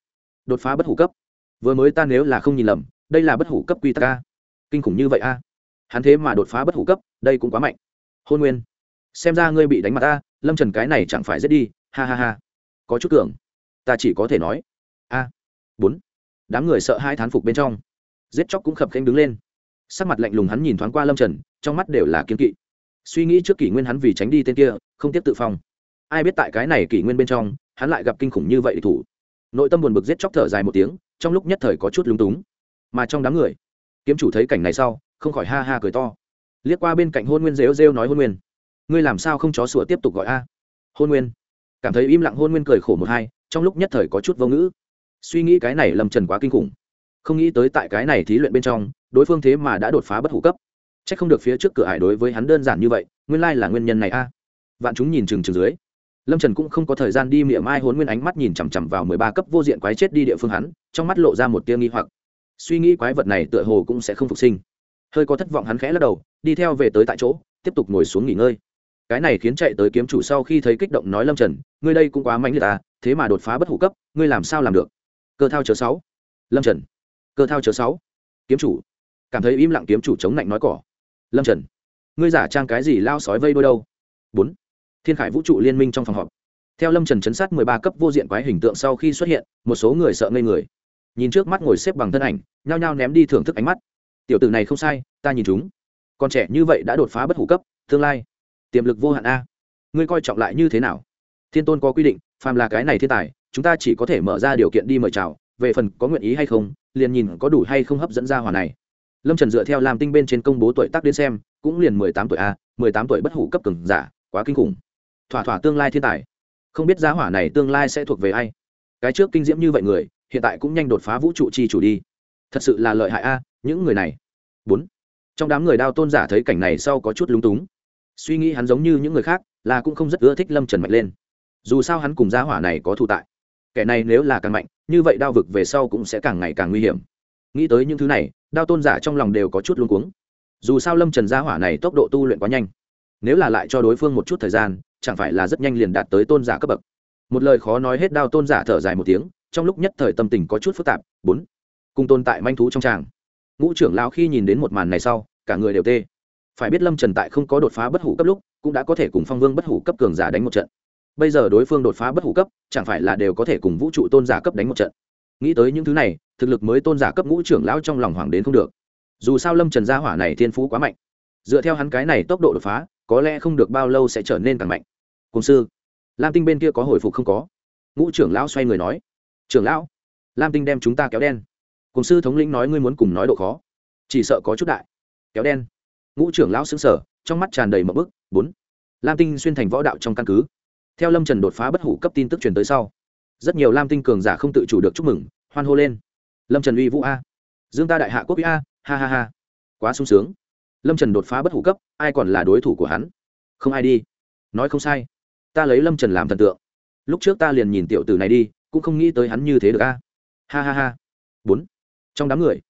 đột phá bất hủ cấp. Vừa mới ta nếu là không nhìn lầm, đây là bất hủ cấp quy tắc a. Kinh khủng như vậy a. Hắn thế mà đột phá bất hủ cấp, đây cũng quá mạnh. Hôn nguyên, xem ra ngươi bị đánh mặt ta lâm trần cái này chẳng phải giết đi, ha ha ha. Có chút tưởng ta chỉ có thể nói. A. Bốn. Đám người sợ hai thán phục bên trong. Giết chóc cũng khập khanh đứng lên. Sắc mặt lạnh lùng hắn nhìn thoáng qua lâm trần, trong mắt đều là kiên kỵ. Suy nghĩ trước kỷ nguyên hắn vì tránh đi tên kia, không tiếp tự phong. Ai biết tại cái này kỷ nguyên bên trong, hắn lại gặp kinh khủng như vậy thủ. Nội tâm buồn bực giết chóc thở dài một tiếng, trong lúc nhất thời có chút lúng túng. Mà trong đám người, kiếm chủ thấy cảnh này sau, không khỏi ha ha cười to. Liếc qua bên cạnh hôn nguyên rêu rêu nói hôn nguyên ngươi làm sao không chó sủa tiếp tục gọi a? Hôn nguyên. Cảm thấy im lặng hôn nguyên cười khổ một hai, trong lúc nhất thời có chút vô ngữ. Suy nghĩ cái này lầm trần quá kinh khủng. Không nghĩ tới tại cái này thí luyện bên trong, đối phương thế mà đã đột phá bất hủ cấp. C h ắ c không được phía trước cửa ải đối với hắn đơn giản như vậy, nguyên lai là nguyên nhân này a. Vạn chúng nhìn chừng chừng dưới. Lâm trần cũng không có thời gian đi miệng mai hôn nguyên ánh mắt nhìn chằm chằm vào mười ba cấp vô diện quái chết đi địa phương hắn, trong mắt lộ ra một tia nghi hoặc. Suy nghĩ quái vật này tựa hồ cũng sẽ không phục sinh. Hơi có thất vọng hắn khẽ lắc đầu, đi theo về tới tại chỗ, tiếp tục ngồi xuống nghỉ ngơi cái này khiến chạy tới kiếm chủ sau khi thấy kích động nói lâm trần, ngươi đây cũng quá mạnh liệt ta thế mà đột phá bất hủ cấp, ngươi làm sao làm được? Cơ thao chớ sáu. Lâm trần. Cơ thao chớ sáu. Kiếm chủ. Cảm thấy im lặng kiếm chủ chống lạnh nói cỏ. Lâm trần. Ngươi giả trang cái gì lao sói vây đôi đâu? Bốn. Thiên khải vũ trụ liên minh trong phòng họp. Theo lâm trần chấn sát mười ba cấp vô diện quái hình tượng sau khi xuất hiện, một số người sợ ngây người. Nhìn trước mắt ngồi xếp bằng thân ảnh, nhao nhao ném đi thưởng thức ánh mắt. Tiểu tử này không sai, ta nhìn chúng. Còn trẻ như vậy đã đột phá bất hủ cấp, tương lai tiềm lực vô hạn a. Ngươi coi trọng lại như thế nào? Thiên tôn có quy định, phàm là cái này thiên tài, chúng ta chỉ có thể mở ra điều kiện đi mời chào, về phần có nguyện ý hay không, liền nhìn có đủ hay không hấp dẫn ra hòa này. Lâm trần dựa theo làm tinh bên trên công bố tuổi tác đến xem, cũng liền mười tám tuổi a, mười tám tuổi bất hủ cấp cường giả, quá kinh khủng. Thỏa thỏa tương lai thiên tài. Không biết giá hỏa này tương lai sẽ thuộc về ai. Cái trước kinh diễm như vậy người, hiện tại cũng nhanh đột phá vũ trụ chi chủ đi. Thật sự là lợi hại a, những người này. Bốn. Trong đám người đao tôn giả thấy cảnh này sau có chút lúng túng suy nghĩ hắn giống như những người khác, là cũng không rất ưa thích lâm trần mạnh lên. Dù sao hắn cùng gia hỏa này có thù tại. Kẻ này nếu là càng mạnh, như vậy đao vực về sau cũng sẽ càng ngày càng nguy hiểm. Nghĩ tới những thứ này, đao tôn giả trong lòng đều có chút luống cuống. Dù sao lâm trần gia hỏa này tốc độ tu luyện quá nhanh. Nếu là lại cho đối phương một chút thời gian, chẳng phải là rất nhanh liền đạt tới tôn giả cấp bậc. Một lời khó nói hết, đao tôn giả thở dài một tiếng, trong lúc nhất thời tâm tình có chút phức tạp. Bốn, cùng tồn tại manh thú trong tràng. Ngũ trưởng lão khi nhìn đến một màn này sau, cả người đều tê phải biết lâm trần tại không có đột phá bất hủ cấp lúc, cũng đã có thể cùng phong vương bất hủ cấp cường giả đánh một trận. Bây giờ đối phương đột phá bất hủ cấp, chẳng phải là đều có thể cùng vũ trụ tôn giả cấp đánh một trận. Nghĩ tới những thứ này, thực lực mới tôn giả cấp ngũ trưởng lão trong lòng hoàng đến không được. Dù sao lâm trần gia hỏa này thiên phú quá mạnh. Dựa theo hắn cái này tốc độ đột phá, có lẽ không được bao lâu sẽ trở nên càng mạnh. Cùng sư, lam tinh bên kia có hồi phục không có? Ngũ trưởng lão xoay người nói. Trưởng lão, lam tinh đem chúng ta kéo đen. Cùng sư thống lĩnh nói ngươi muốn cùng nói độ khó. Chỉ sợ có chút đại. Kéo đen ngũ trưởng lão xứng sở, trong mắt tràn đầy mậm bức, bốn. Lam tinh xuyên thành võ đạo trong căn cứ. Theo lâm trần đột phá bất hủ cấp tin tức truyền tới sau, rất nhiều lam tinh cường giả không tự chủ được chúc mừng, hoan hô lên. Lâm trần uy vũ a. Dương ta đại hạ quốc a, ha ha ha. Quá sung sướng. Lâm trần đột phá bất hủ cấp, ai còn là đối thủ của hắn? Không ai đi. Nói không sai. Ta lấy lâm trần làm thần tượng. Lúc trước ta liền nhìn tiểu tử này đi, cũng không nghĩ tới hắn như thế được a. Ha ha ha. Bốn. Trong đám người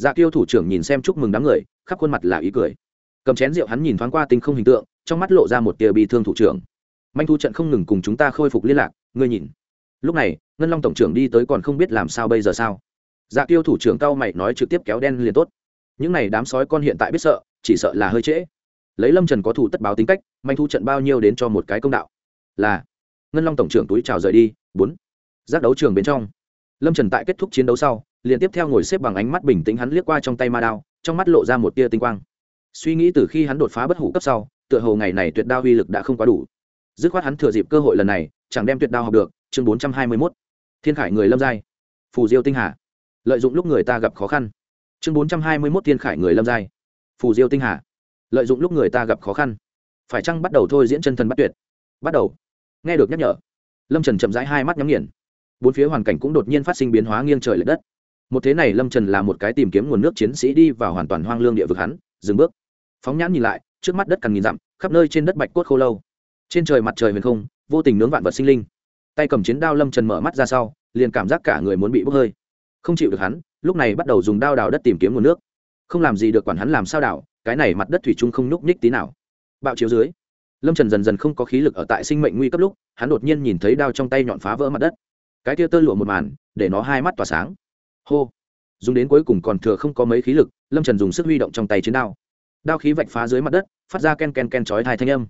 dạ kiêu thủ trưởng nhìn xem chúc mừng đám người, khắp khuôn mặt là ý cười cầm chén rượu hắn nhìn thoáng qua tinh không hình tượng, trong mắt lộ ra một tia bị thương thủ trưởng. Manh thu trận không ngừng cùng chúng ta khôi phục liên lạc, ngươi nhìn. Lúc này, ngân long tổng trưởng đi tới còn không biết làm sao bây giờ sao. Dạ tiêu thủ trưởng cao mày nói trực tiếp kéo đen liền tốt. Những này đám sói con hiện tại biết sợ, chỉ sợ là hơi trễ. Lấy lâm trần có thủ tất báo tính cách, manh thu trận bao nhiêu đến cho một cái công đạo. Là. Ngân long tổng trưởng túi chào rời đi, bốn. Giác đấu trường bên trong. Lâm trần tại kết thúc chiến đấu sau, liền tiếp theo ngồi xếp bằng ánh mắt bình tĩnh hắn liếc qua trong tay ma đao, trong mắt lộ ra một tia tinh quang suy nghĩ từ khi hắn đột phá bất hủ cấp sau, tựa hồ ngày này tuyệt đao uy lực đã không quá đủ. Dứt khoát hắn thừa dịp cơ hội lần này, chẳng đem tuyệt đao học được, chương bốn trăm hai mươi mốt. Thiên khải người lâm giai. Phù diêu tinh hà. Lợi dụng lúc người ta gặp khó khăn. Chương bốn trăm hai mươi mốt thiên khải người lâm giai. Phù diêu tinh hà. Lợi dụng lúc người ta gặp khó khăn. Phải chăng bắt đầu thôi diễn chân thần bắt tuyệt? Bắt đầu. Nghe được nhắc nhở, lâm trần chậm rãi hai mắt nhắm nghiền. Bốn phía hoàn cảnh cũng đột nhiên phát sinh biến hóa nghiêng trời l ệ đất. Một thế này lâm trần là một cái tìm kiếm nguồn nước chiến sĩ đi vào hoàn toàn hoang lương địa vực hắn dừng bước. Phóng nhãn nhìn lại, trước mắt đất cằn nghìn dặm, khắp nơi trên đất bạch cốt khô lâu. Trên trời mặt trời huyền không, vô tình nướng vạn vật sinh linh. Tay cầm chiến đao lâm trần mở mắt ra sau, liền cảm giác cả người muốn bị bốc hơi. Không chịu được hắn, lúc này bắt đầu dùng đao đào đất tìm kiếm nguồn nước. Không làm gì được quản hắn làm sao đảo cái này mặt đất thủy chung không nhúc nhích tí nào. Bạo chiếu dưới, lâm trần dần dần không có khí lực ở tại sinh mệnh nguy cấp lúc, hắn đột nhiên nhìn thấy đao trong tay nhọn phá vỡ mặt đất. Cái kia tơ lụa một màn, để nó hai mắt tỏa sáng. Hô! Dùng đến cuối cùng còn thừa không có mấy khí lực lâm trần dùng sức huy động trong tay chiến đao đao khí vạch phá dưới mặt đất phát ra ken ken ken chói thai thanh âm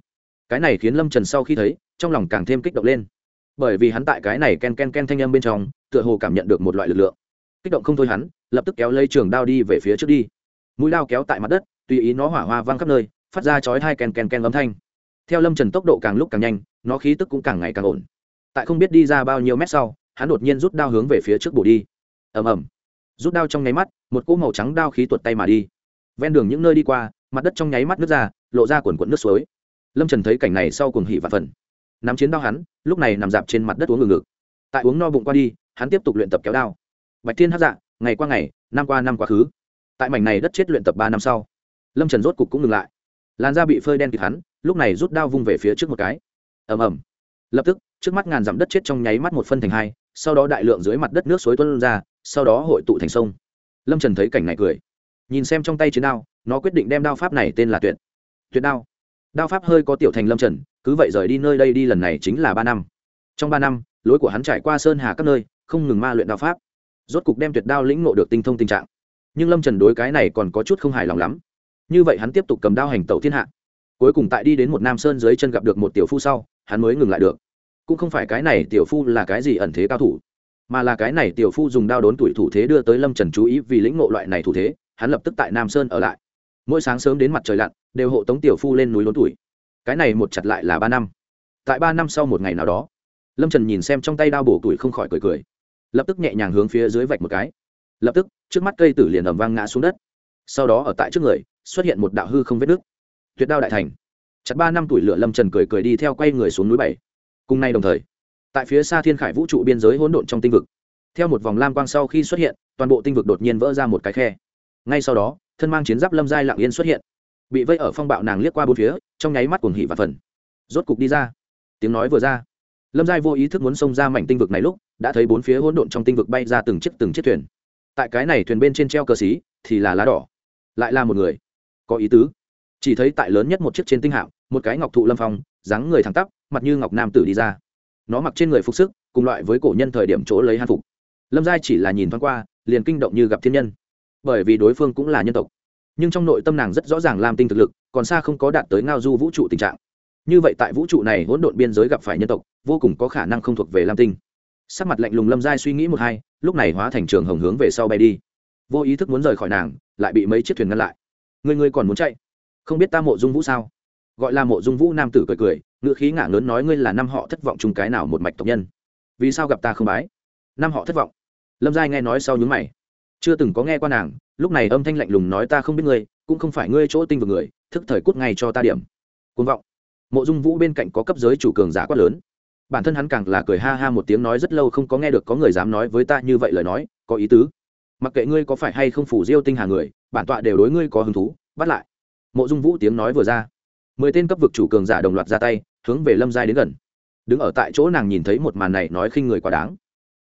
cái này khiến lâm trần sau khi thấy trong lòng càng thêm kích động lên bởi vì hắn tại cái này ken ken ken thanh âm bên trong tựa hồ cảm nhận được một loại lực lượng kích động không thôi hắn lập tức kéo lấy trường đao đi về phía trước đi mũi đao kéo tại mặt đất tùy ý nó hỏa hoa văng khắp nơi phát ra chói thai ken ken ken âm thanh theo lâm trần tốc độ càng lúc càng nhanh nó khí tức cũng càng ngày càng ổn tại không biết đi ra bao nhiêu mét sau hắn đột nhiên rút đao hướng về phía trước bổ đi ầm ầm rút đao trong nháy mắt, một cỗ màu trắng đao khí tuột tay mà đi. Ven đường những nơi đi qua, mặt đất trong nháy mắt nước ra, lộ ra quần quận nước suối. Lâm trần thấy cảnh này sau cùng hỉ và phần. Nắm chiến đao hắn, lúc này nằm dạp trên mặt đất uống ngừng ngực tại uống no bụng qua đi, hắn tiếp tục luyện tập kéo đao. Bạch thiên hát dạ ngày qua ngày, năm qua năm quá khứ. Tại mảnh này đất chết luyện tập ba năm sau, lâm trần rốt cục cũng ngừng lại. Làn da bị phơi đen kịp hắn, lúc này rút đao vung về phía trước một cái. Ầm ầm. Lập tức, trước mắt ngàn dặm đất chết trong nháy mắt một phân thành hai sau đó đại lượng dưới mặt đất nước suối tuôn ra, sau đó hội tụ thành sông. Lâm trần thấy cảnh này cười. Nhìn xem trong tay chiến đao, nó quyết định đem đao pháp này tên là tuyệt. Tuyệt đao. Đao pháp hơi có tiểu thành lâm trần, cứ vậy rời đi nơi đây đi lần này chính là ba năm. Trong ba năm, lối của hắn trải qua sơn hà các nơi, không ngừng ma luyện đao pháp. Rốt cục đem tuyệt đao lĩnh ngộ được tinh thông tình trạng. Nhưng lâm trần đối cái này còn có chút không hài lòng lắm. Như vậy hắn tiếp tục cầm đao hành tẩu thiên hạ. Cuối cùng tại đi đến một nam sơn dưới chân gặp được một tiểu phu sau, hắn mới ngừng lại được cũng không phải cái này tiểu phu là cái gì ẩn thế cao thủ, mà là cái này tiểu phu dùng đao đốn tuổi thủ thế đưa tới lâm trần chú ý vì lĩnh ngộ loại này thủ thế, hắn lập tức tại nam sơn ở lại. Mỗi sáng sớm đến mặt trời lặn, đều hộ tống tiểu phu lên núi đốn tuổi. Cái này một chặt lại là ba năm. Tại ba năm sau một ngày nào đó, lâm trần nhìn xem trong tay đao bổ tuổi không khỏi cười cười. Lập tức nhẹ nhàng hướng phía dưới vạch một cái. Lập tức, trước mắt cây tử liền ẩm vang ngã xuống đất. Sau đó ở tại trước người, xuất hiện một đạo hư không vết nước tuyệt đao đại thành. Chặt ba năm tuổi lửa lâm trần cười cười đi theo quay người xuống núi bảy cùng nay đồng thời, tại phía xa thiên khải vũ trụ biên giới hỗn độn trong tinh vực, theo một vòng lam quang sau khi xuất hiện, toàn bộ tinh vực đột nhiên vỡ ra một cái khe. Ngay sau đó, thân mang chiến giáp lâm giai lặng yên xuất hiện, bị vây ở phong bạo nàng liếc qua bốn phía, trong nháy mắt cuồng hỉ và phần. Rốt cục đi ra. Tiếng nói vừa ra, lâm giai vô ý thức muốn xông ra mảnh tinh vực này lúc, đã thấy bốn phía hỗn độn trong tinh vực bay ra từng chiếc từng chiếc thuyền. Tại cái này thuyền bên trên treo cờ xí, thì là lá đỏ, lại là một người. Có ý tứ. Chỉ thấy tại lớn nhất một chiếc trên tinh hạm một cái ngọc thụ lâm phong, dáng người thẳng tắp, mặt như ngọc nam tử đi ra. Nó mặc trên người phục sức, cùng loại với cổ nhân thời điểm chỗ lấy han phục. Lâm giai chỉ là nhìn thoáng qua, liền kinh động như gặp thiên nhân. Bởi vì đối phương cũng là nhân tộc. Nhưng trong nội tâm nàng rất rõ ràng làm tinh thực lực, còn xa không có đạt tới ngao du vũ trụ tình trạng. Như vậy tại vũ trụ này hỗn độn biên giới gặp phải nhân tộc, vô cùng có khả năng không thuộc về lam tinh. Sắc mặt lạnh lùng lâm giai suy nghĩ một hai, lúc này hóa thành trường hồng hướng về sau bay đi. Vô ý thức muốn rời khỏi nàng, lại bị mấy chiếc thuyền ngăn lại. Người người còn muốn chạy? Không biết ta mộ dung vũ sao? Gọi là mộ dung vũ nam tử cười cười ngựa khí ngả lớn nói ngươi là năm họ thất vọng chung cái nào một mạch tộc nhân. Vì sao gặp ta không bái? Năm họ thất vọng. Lâm giai nghe nói sau nhúng mày. Chưa từng có nghe qua nàng, lúc này âm thanh lạnh lùng nói ta không biết ngươi, cũng không phải ngươi chỗ tinh vực người, thức thời cút ngay cho ta điểm. Côn vọng. Mộ dung vũ bên cạnh có cấp giới chủ cường giả quát lớn. Bản thân hắn càng là cười ha ha một tiếng nói rất lâu không có nghe được có người dám nói với ta như vậy lời nói, có ý tứ. Mặc kệ ngươi có phải hay không phủ diêu tinh hà người, bản tọa đều đối ngươi có hứng thú, bắt lại. Mộ dung vũ tiếng nói vừa ra mười tên cấp vực chủ cường giả đồng loạt ra tay, hướng về lâm giai đến gần. Đứng ở tại chỗ nàng nhìn thấy một màn này nói khinh người quá đáng.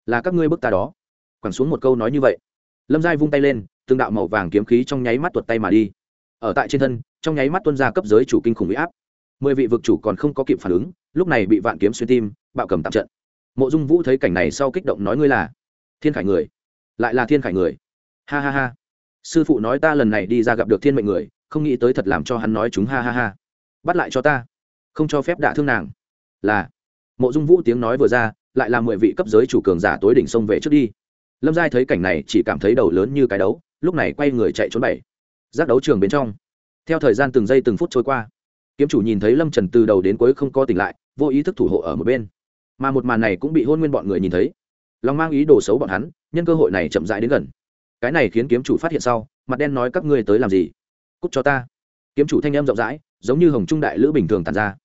Là các ngươi bức ta đó. Quẳng xuống một câu nói như vậy. Lâm giai vung tay lên, từng đạo màu vàng kiếm khí trong nháy mắt tuột tay mà đi. Ở tại trên thân, trong nháy mắt tuân ra cấp giới chủ kinh khủng huy áp. Mười vị vực chủ còn không có kịp phản ứng, lúc này bị vạn kiếm xuyên tim, bạo cầm tạm trận. Mộ dung vũ thấy cảnh này sau kích động nói ngươi là thiên khải người, lại là thiên khải người. Ha ha ha. Sư phụ nói ta lần này đi ra gặp được thiên mệnh người, không nghĩ tới thật làm cho hắn nói chúng ha ha ha bắt lại cho ta. Không cho phép đả thương nàng. Là, mộ dung vũ tiếng nói vừa ra, lại là mười vị cấp giới chủ cường giả tối đỉnh sông về trước đi. Lâm giai thấy cảnh này chỉ cảm thấy đầu lớn như cái đấu, lúc này quay người chạy trốn bảy. Giác đấu trường bên trong. Theo thời gian từng giây từng phút trôi qua, kiếm chủ nhìn thấy lâm trần từ đầu đến cuối không có tỉnh lại, vô ý thức thủ hộ ở một bên. Mà một màn này cũng bị hôn nguyên bọn người nhìn thấy. Lòng mang ý đồ xấu bọn hắn, nhân cơ hội này chậm rãi đến gần. Cái này khiến kiếm chủ phát hiện sau, mặt đen nói các ngươi tới làm gì? Cút cho ta. Kiếm chủ thanh em rộng rãi giống như hồng trung đại lữ bình thường tàn ra.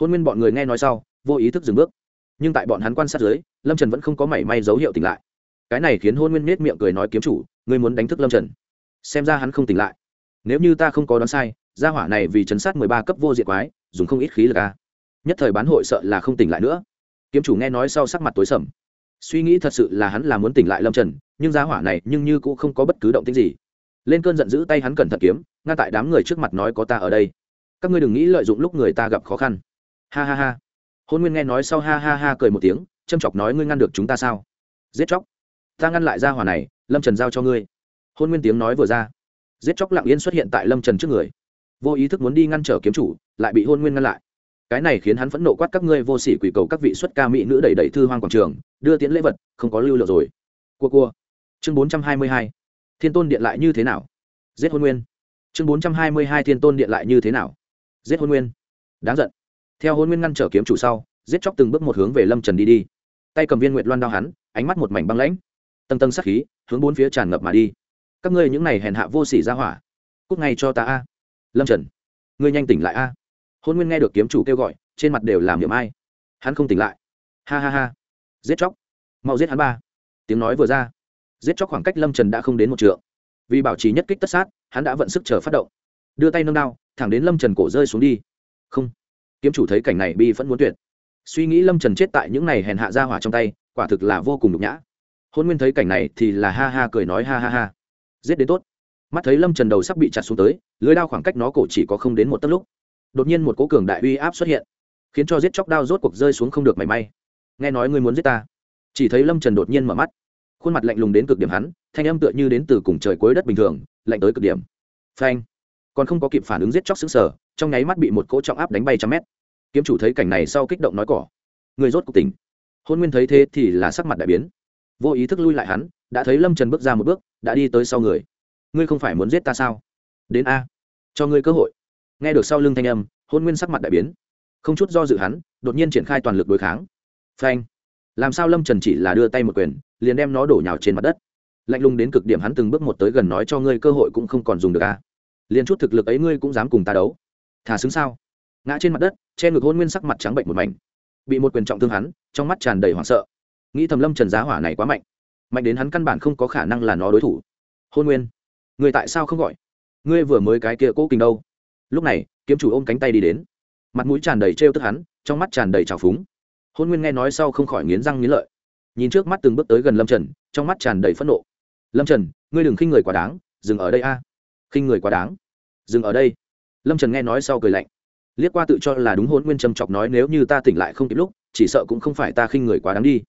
Hôn nguyên bọn người nghe nói sau, vô ý thức dừng bước. Nhưng tại bọn hắn quan sát dưới, lâm trần vẫn không có mảy may dấu hiệu tỉnh lại. Cái này khiến hôn nguyên nết miệng cười nói kiếm chủ, ngươi muốn đánh thức lâm trần. Xem ra hắn không tỉnh lại. Nếu như ta không có đoán sai, gia hỏa này vì chấn sát mười ba cấp vô diệt quái, dùng không ít khí lực a nhất thời bán hội sợ là không tỉnh lại nữa. Kiếm chủ nghe nói sau sắc mặt tối sầm. Suy nghĩ thật sự là hắn là muốn tỉnh lại lâm trần, nhưng gia hỏa này nhưng như cũng không có bất cứ động tích gì. Lên cơn giận dữ tay hắn cẩn thận kiếm ngay tại đám người trước mặt nói có ta ở đây các ngươi đừng nghĩ lợi dụng lúc người ta gặp khó khăn. Ha ha ha. Hôn nguyên nghe nói sau ha ha ha cười một tiếng, châm chọc nói ngươi ngăn được chúng ta sao? Giết chóc. Ta ngăn lại ra hỏa này, lâm trần giao cho ngươi. Hôn nguyên tiếng nói vừa ra. Giết chóc lặng yên xuất hiện tại lâm trần trước người. Vô ý thức muốn đi ngăn trở kiếm chủ, lại bị hôn nguyên ngăn lại. Cái này khiến hắn phẫn nộ quát các ngươi vô sỉ quỷ cầu các vị xuất ca mỹ nữ đầy đầy thư hoang quảng trường, đưa tiến lễ vật, không có lưu lượng rồi. Cua cua. Chương bốn trăm hai mươi hai. Thiên tôn điện lại như thế nào? Giết hôn nguyên. Chương bốn trăm hai mươi hai thiên tôn điện lại như thế nào? Giết hôn nguyên. Đáng giận. Theo hôn nguyên ngăn trở kiếm chủ sau, giết chóc từng bước một hướng về lâm trần đi đi. Tay cầm viên nguyệt loan đao hắn, ánh mắt một mảnh băng lãnh. Tầng tầng sắc khí, hướng bốn phía tràn ngập mà đi. Các ngươi những này hèn hạ vô sỉ ra hỏa cúc ngay cho ta a. Lâm trần, ngươi nhanh tỉnh lại a. Hôn nguyên nghe được kiếm chủ kêu gọi, trên mặt đều làm niệm ai. Hắn không tỉnh lại. Ha ha ha. Giết chóc. Mau giết hắn ba. Tiếng nói vừa ra. Giết chóc khoảng cách lâm trần đã không đến một t vì bảo trì nhất kích tất sát, hắn đã vận sức chờ phát động. Đưa tay nâng đao thẳng đến lâm trần cổ rơi xuống đi. Không. Kiếm chủ thấy cảnh này bi vẫn muốn tuyệt. Suy nghĩ lâm trần chết tại những n à y hèn hạ ra hỏa trong tay, quả thực là vô cùng nhục nhã. Hôn nguyên thấy cảnh này thì là ha ha cười nói ha ha ha. Giết đến tốt. Mắt thấy lâm trần đầu sắp bị chặt xuống tới, lưới đao khoảng cách nó cổ chỉ có không đến một tấc lúc. Đột nhiên một cố cường đại uy áp xuất hiện, khiến cho giết chóc đao rốt cuộc rơi xuống không được mảy may. Nghe nói ngươi muốn giết ta. Chỉ thấy lâm trần đột nhiên mở mắt. Khuôn mặt lạnh lùng đến cực điểm hắn, thanh âm tựa như đến từ cùng trời cuối đất bình thường, lạnh tới cực điểm. Phanh còn không có kịp phản ứng giết chóc xứng sở, trong nháy mắt bị một cỗ trọng áp đánh bay trăm mét. Kiếm chủ thấy cảnh này sau kích động nói cỏ. Người rốt cuộc tỉnh. Hôn nguyên thấy thế thì là sắc mặt đại biến. Vô ý thức lui lại hắn, đã thấy lâm trần bước ra một bước, đã đi tới sau người. Ngươi không phải muốn giết ta sao? Đến a. Cho ngươi cơ hội. Nghe được sau lưng thanh âm, hôn nguyên sắc mặt đại biến. Không chút do dự hắn, đột nhiên triển khai toàn lực đối kháng. Phanh. Làm sao lâm trần chỉ là đưa tay một quyền, liền đem nó đổ nhào trên mặt đất. Lạnh lùng đến cực điểm hắn từng bước một tới gần nói cho ngươi cơ hội cũng không còn dùng được a liền chút thực lực ấy ngươi cũng dám cùng ta đấu. Thả xứng sao? Ngã trên mặt đất, che ngực hôn nguyên sắc mặt trắng bệnh một mảnh. Bị một quyền trọng thương hắn, trong mắt tràn đầy hoảng sợ. Nghĩ thầm lâm trần giá hỏa này quá mạnh. Mạnh đến hắn căn bản không có khả năng là nó đối thủ. Hôn nguyên? Người tại sao không gọi? Ngươi vừa mới cái kia cố kình đâu? Lúc này, kiếm chủ ôm cánh tay đi đến. Mặt mũi tràn đầy trêu tức hắn, trong mắt tràn đầy trào phúng. Hôn nguyên nghe nói sau không khỏi nghiến răng nghiến lợi. Nhìn trước mắt từng bước tới gần lâm trần, trong mắt tràn đầy phẫn nộ. Lâm trần, ngươi đừng khinh người quá đáng, dừng ở đây a. à khinh người quá đáng. Dừng ở đây. Lâm trần nghe nói sau cười lạnh. Liếc qua tự cho là đúng hôn nguyên trầm chọc nói nếu như ta tỉnh lại không kịp lúc, chỉ sợ cũng không phải ta khinh người quá đáng đi.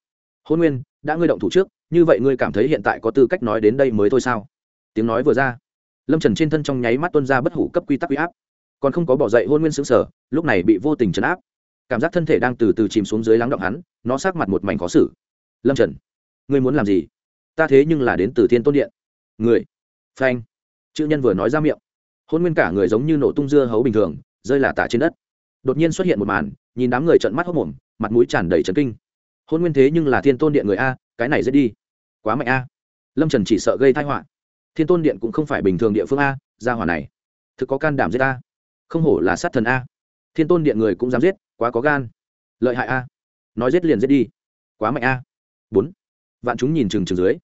Hôn nguyên, đã ngươi động thủ trước, như vậy ngươi cảm thấy hiện tại có tư cách nói đến đây mới thôi sao? Tiếng nói vừa ra, lâm trần trên thân trong nháy mắt tuân ra bất hủ cấp quy tắc quy áp. Còn không có bỏ dậy hôn nguyên xứng sở lúc này bị vô tình chấn áp. Cảm giác thân thể đang từ từ chìm xuống dưới lắng động hắn, nó sát mặt một mảnh khó xử. Lâm trần, ngươi muốn làm gì? Ta thế nhưng là đến từ thiên tôn điện. Người phanh chữ nhân vừa nói ra miệng, hôn nguyên cả người giống như nổ tung dưa hấu bình thường, rơi là tả trên đất. Đột nhiên xuất hiện một màn, nhìn đám người trận mắt hốc mồm, mặt mũi tràn đầy trấn kinh. Hôn nguyên thế nhưng là thiên tôn điện người a, cái này dễ đi. Quá mạnh a. Lâm trần chỉ sợ gây thai họa. Thiên tôn điện cũng không phải bình thường địa phương a, gia hỏa này. Thực có can đảm giết a. Không hổ là sát thần a. Thiên tôn điện người cũng dám giết, quá có gan. Lợi hại a. Nói giết liền giết đi. Quá mạnh a. Bốn. Vạn chúng nhìn chừng chừng dưới.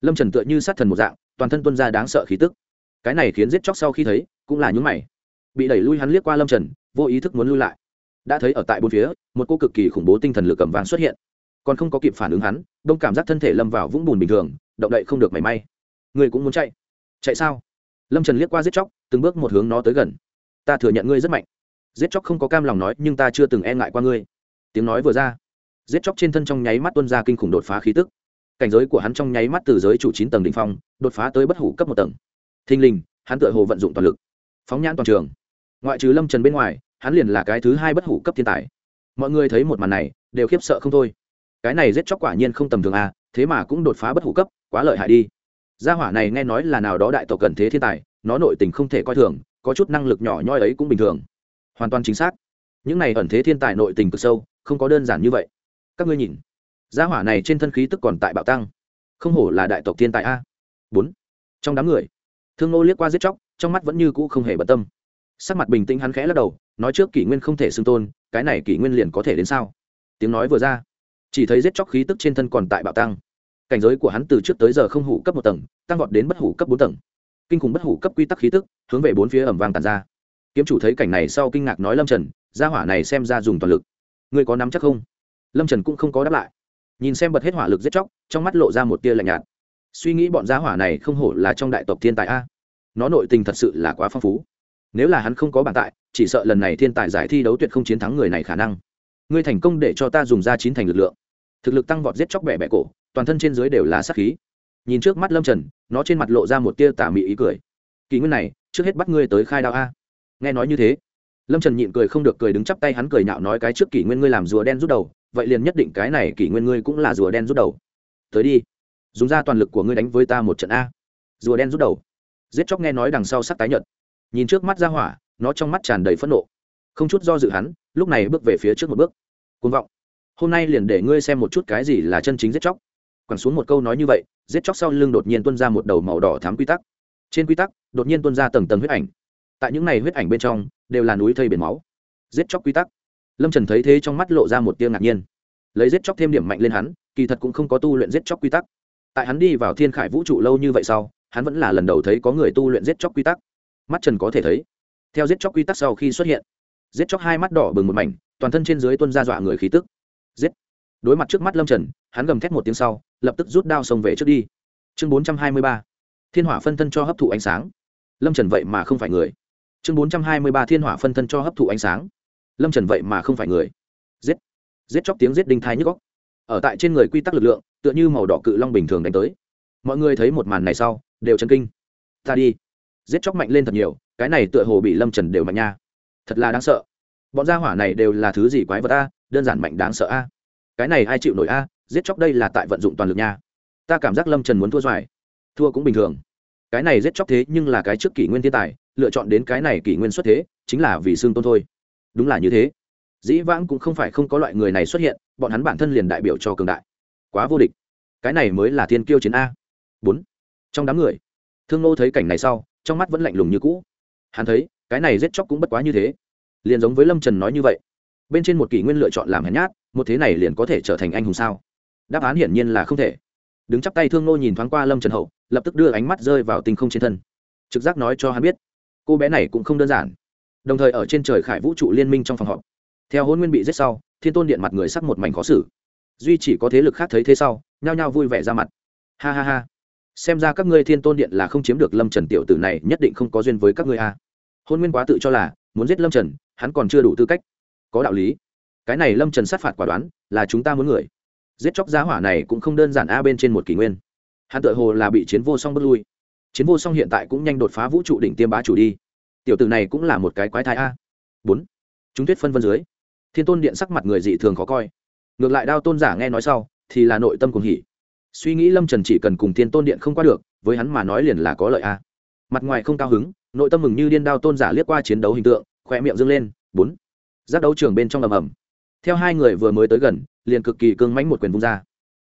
Lâm trần tựa như sát thần một dạng, toàn thân tuân ra đáng sợ khí tức cái này khiến giết chóc sau khi thấy, cũng là những mày. Bị đẩy lui hắn liếc qua lâm trần, vô ý thức muốn lui lại. Đã thấy ở tại bốn phía, một cô cực kỳ khủng bố tinh thần lực cầm vàng xuất hiện. Còn không có kịp phản ứng hắn, đông cảm giác thân thể lâm vào vũng bùn bình thường, động đậy không được mảy may. Người cũng muốn chạy. Chạy sao? Lâm trần liếc qua giết chóc, từng bước một hướng nó tới gần. Ta thừa nhận ngươi rất mạnh. Giết chóc không có cam lòng nói, nhưng ta chưa từng e ngại qua ngươi. Tiếng nói vừa ra. Giết chóc trên thân trong nháy mắt tuân ra kinh khủng đột phá khí tức. Cảnh giới của hắn trong nháy mắt từ giới chủ chín tầng đ ỉ n h phong, đột phá tới bất hủ cấp một tầng thinh linh hắn tựa hồ vận dụng toàn lực, phóng nhãn toàn trường. Ngoại trừ lâm trần bên ngoài, hắn liền là cái thứ hai bất hủ cấp thiên tài. Mọi người thấy một màn này, đều khiếp sợ không thôi. Cái này giết chóc quả nhiên không tầm thường à thế mà cũng đột phá bất hủ cấp, quá lợi hại đi. Gia hỏa này nghe nói là nào đó đại tộc cần thế thiên tài, nó nội tình không thể coi thường, có chút năng lực nhỏ nhoi ấy cũng bình thường. Hoàn toàn chính xác. Những này ẩn thế thiên tài nội tình cực sâu, không có đơn giản như vậy. Các ngươi nhìn. Gia hỏa này trên thân khí tức còn tại bạo tăng. Không hổ là đại tộc thiên tài a. Bốn. Trong đám người thương nô liếc qua giết chóc, trong mắt vẫn như cũ không hề bận tâm. Sắc mặt bình tĩnh hắn khẽ lắc đầu, nói trước kỷ nguyên không thể xưng tôn, cái này kỷ nguyên liền có thể đến sao? Tiếng nói vừa ra, chỉ thấy giết chóc khí tức trên thân còn tại bạo tăng. Cảnh giới của hắn từ trước tới giờ không hủ cấp một tầng, tăng vọt đến bất hủ cấp bốn tầng. Kinh khủng bất hủ cấp quy tắc khí tức, hướng về bốn phía ẩm vang tàn ra. Kiếm chủ thấy cảnh này sau kinh ngạc nói lâm trần, gia hỏa này xem ra dùng toàn lực. Ngươi có nắm chắc không? Lâm trần cũng không có đáp lại. Nhìn xem bật hết hỏa lực giết chóc, trong mắt lộ ra một tia lạnh nhạt suy nghĩ bọn gia hỏa này không hổ là trong đại tộc thiên tài a. Nó nội tình thật sự là quá phong phú. Nếu là hắn không có bản tại, chỉ sợ lần này thiên tài giải thi đấu tuyệt không chiến thắng người này khả năng. Ngươi thành công để cho ta dùng ra chín thành lực lượng. Thực lực tăng vọt giết chóc bẻ bẻ cổ, toàn thân trên dưới đều là sát khí. Nhìn trước mắt lâm trần, nó trên mặt lộ ra một tia tà mị ý cười. Kỳ nguyên này, trước hết bắt ngươi tới khai đạo a. Nghe nói như thế, lâm trần nhịn cười không được cười đứng chắp tay hắn cười nhạo nói cái trước kỷ nguyên ngươi làm rùa đen rút đầu, vậy liền nhất định cái này kỷ nguyên ngươi cũng là rùa đen rút đầu. Tới đi dùng ra toàn lực của ngươi đánh với ta một trận a. Rùa đen rút đầu. Giết chóc nghe nói đằng sau sắc tái nhợt. Nhìn trước mắt ra hỏa, nó trong mắt tràn đầy phẫn nộ. Không chút do dự hắn, lúc này bước về phía trước một bước. Côn vọng. Hôm nay liền để ngươi xem một chút cái gì là chân chính giết chóc. Quẳng xuống một câu nói như vậy, giết chóc sau lưng đột nhiên tuân ra một đầu màu đỏ thám quy tắc. Trên quy tắc, đột nhiên tuân ra tầng tầng huyết ảnh. Tại những này huyết ảnh bên trong, đều là núi thây biển máu. Giết chóc quy tắc. Lâm trần thấy thế trong mắt lộ ra một tia ngạc nhiên. Lấy giết chóc thêm điểm mạnh lên hắn, kỳ thật cũng không có tu luyện giết chóc quy tắc tại hắn đi vào thiên khải vũ trụ lâu như vậy sau, hắn vẫn là lần đầu thấy có người tu luyện giết chóc quy tắc. Mắt trần có thể thấy, theo giết chóc quy tắc sau khi xuất hiện, giết chóc hai mắt đỏ bừng một mảnh, toàn thân trên dưới tuân ra dọa người khí tức. Giết! Đối mặt trước mắt lâm trần, hắn gầm thét một tiếng sau, lập tức rút đao xông về trước đi. Chương bốn trăm hai mươi ba. Thiên hỏa phân thân cho hấp thụ ánh sáng. Lâm trần vậy mà không phải người. Chương bốn trăm hai mươi ba. Thiên hỏa phân thân cho hấp thụ ánh sáng. Lâm trần vậy mà không phải người. Giết! Giết chóc tiếng giết đinh thai nhức góc ở tại trên người quy tắc lực lượng tựa như màu đỏ cự long bình thường đánh tới. Mọi người thấy một màn này sau, đều chân kinh. Ta đi. Giết chóc mạnh lên thật nhiều, cái này tựa hồ bị lâm trần đều mạnh nha. Thật là đáng sợ. Bọn gia hỏa này đều là thứ gì quái vật a, đơn giản mạnh đáng sợ a. Cái này ai chịu nổi a, giết chóc đây là tại vận dụng toàn lực nha. Ta cảm giác lâm trần muốn thua doài thua cũng bình thường. Cái này giết chóc thế nhưng là cái trước kỷ nguyên thiên tài, lựa chọn đến cái này kỷ nguyên xuất thế, chính là vì xương tôn thôi. Đúng là như thế. Dĩ vãng cũng không phải không có loại người này xuất hiện, bọn hắn bản thân liền đại biểu cho cường đại quá vô địch. Cái này mới là thiên kiêu chiến a. Bốn. Trong đám người, thương nô thấy cảnh này sau, trong mắt vẫn lạnh lùng như cũ. Hắn thấy, cái này giết chóc cũng bất quá như thế. Liền giống với lâm trần nói như vậy. Bên trên một kỷ nguyên lựa chọn làm hèn nhát, một thế này liền có thể trở thành anh hùng sao? Đáp án hiển nhiên là không thể. Đứng chắp tay thương nô nhìn thoáng qua lâm trần hậu, lập tức đưa ánh mắt rơi vào tinh không trên thân. Trực giác nói cho hắn biết, cô bé này cũng không đơn giản. Đồng thời ở trên trời khải vũ trụ liên minh trong phòng họp. Theo hôn nguyên bị giết sau, thiên tôn điện mặt người sắc một mảnh khó xử duy chỉ có thế lực khác thấy thế sau, nhao nhao vui vẻ ra mặt. Ha ha ha. Xem ra các ngươi thiên tôn điện là không chiếm được lâm trần tiểu tử này, nhất định không có duyên với các ngươi a. Hôn nguyên quá tự cho là, muốn giết lâm trần, hắn còn chưa đủ tư cách. Có đạo lý. Cái này lâm trần sát phạt quả đoán, là chúng ta muốn người. Giết chóc giá hỏa này cũng không đơn giản a bên trên một kỷ nguyên. Hắn tự hồ là bị chiến vô song bước lui. Chiến vô song hiện tại cũng nhanh đột phá vũ trụ đỉnh tiêm bá chủ đi. Tiểu tử này cũng là một cái quái thai a. Bốn. Chúng tuyết phân vân dưới. Thiên tôn điện sắc mặt người dị thường khó coi ngược lại đao tôn giả nghe nói sau, thì là nội tâm cùng hỉ. Suy nghĩ lâm trần chỉ cần cùng thiên tôn điện không qua được, với hắn mà nói liền là có lợi a. Mặt ngoài không cao hứng, nội tâm mừng như điên đao tôn giả liếc qua chiến đấu hình tượng khoe miệng dâng lên, bốn. Giác đấu trường bên trong ầm ầm. Theo hai người vừa mới tới gần, liền cực kỳ cương mãnh một quyền vung ra.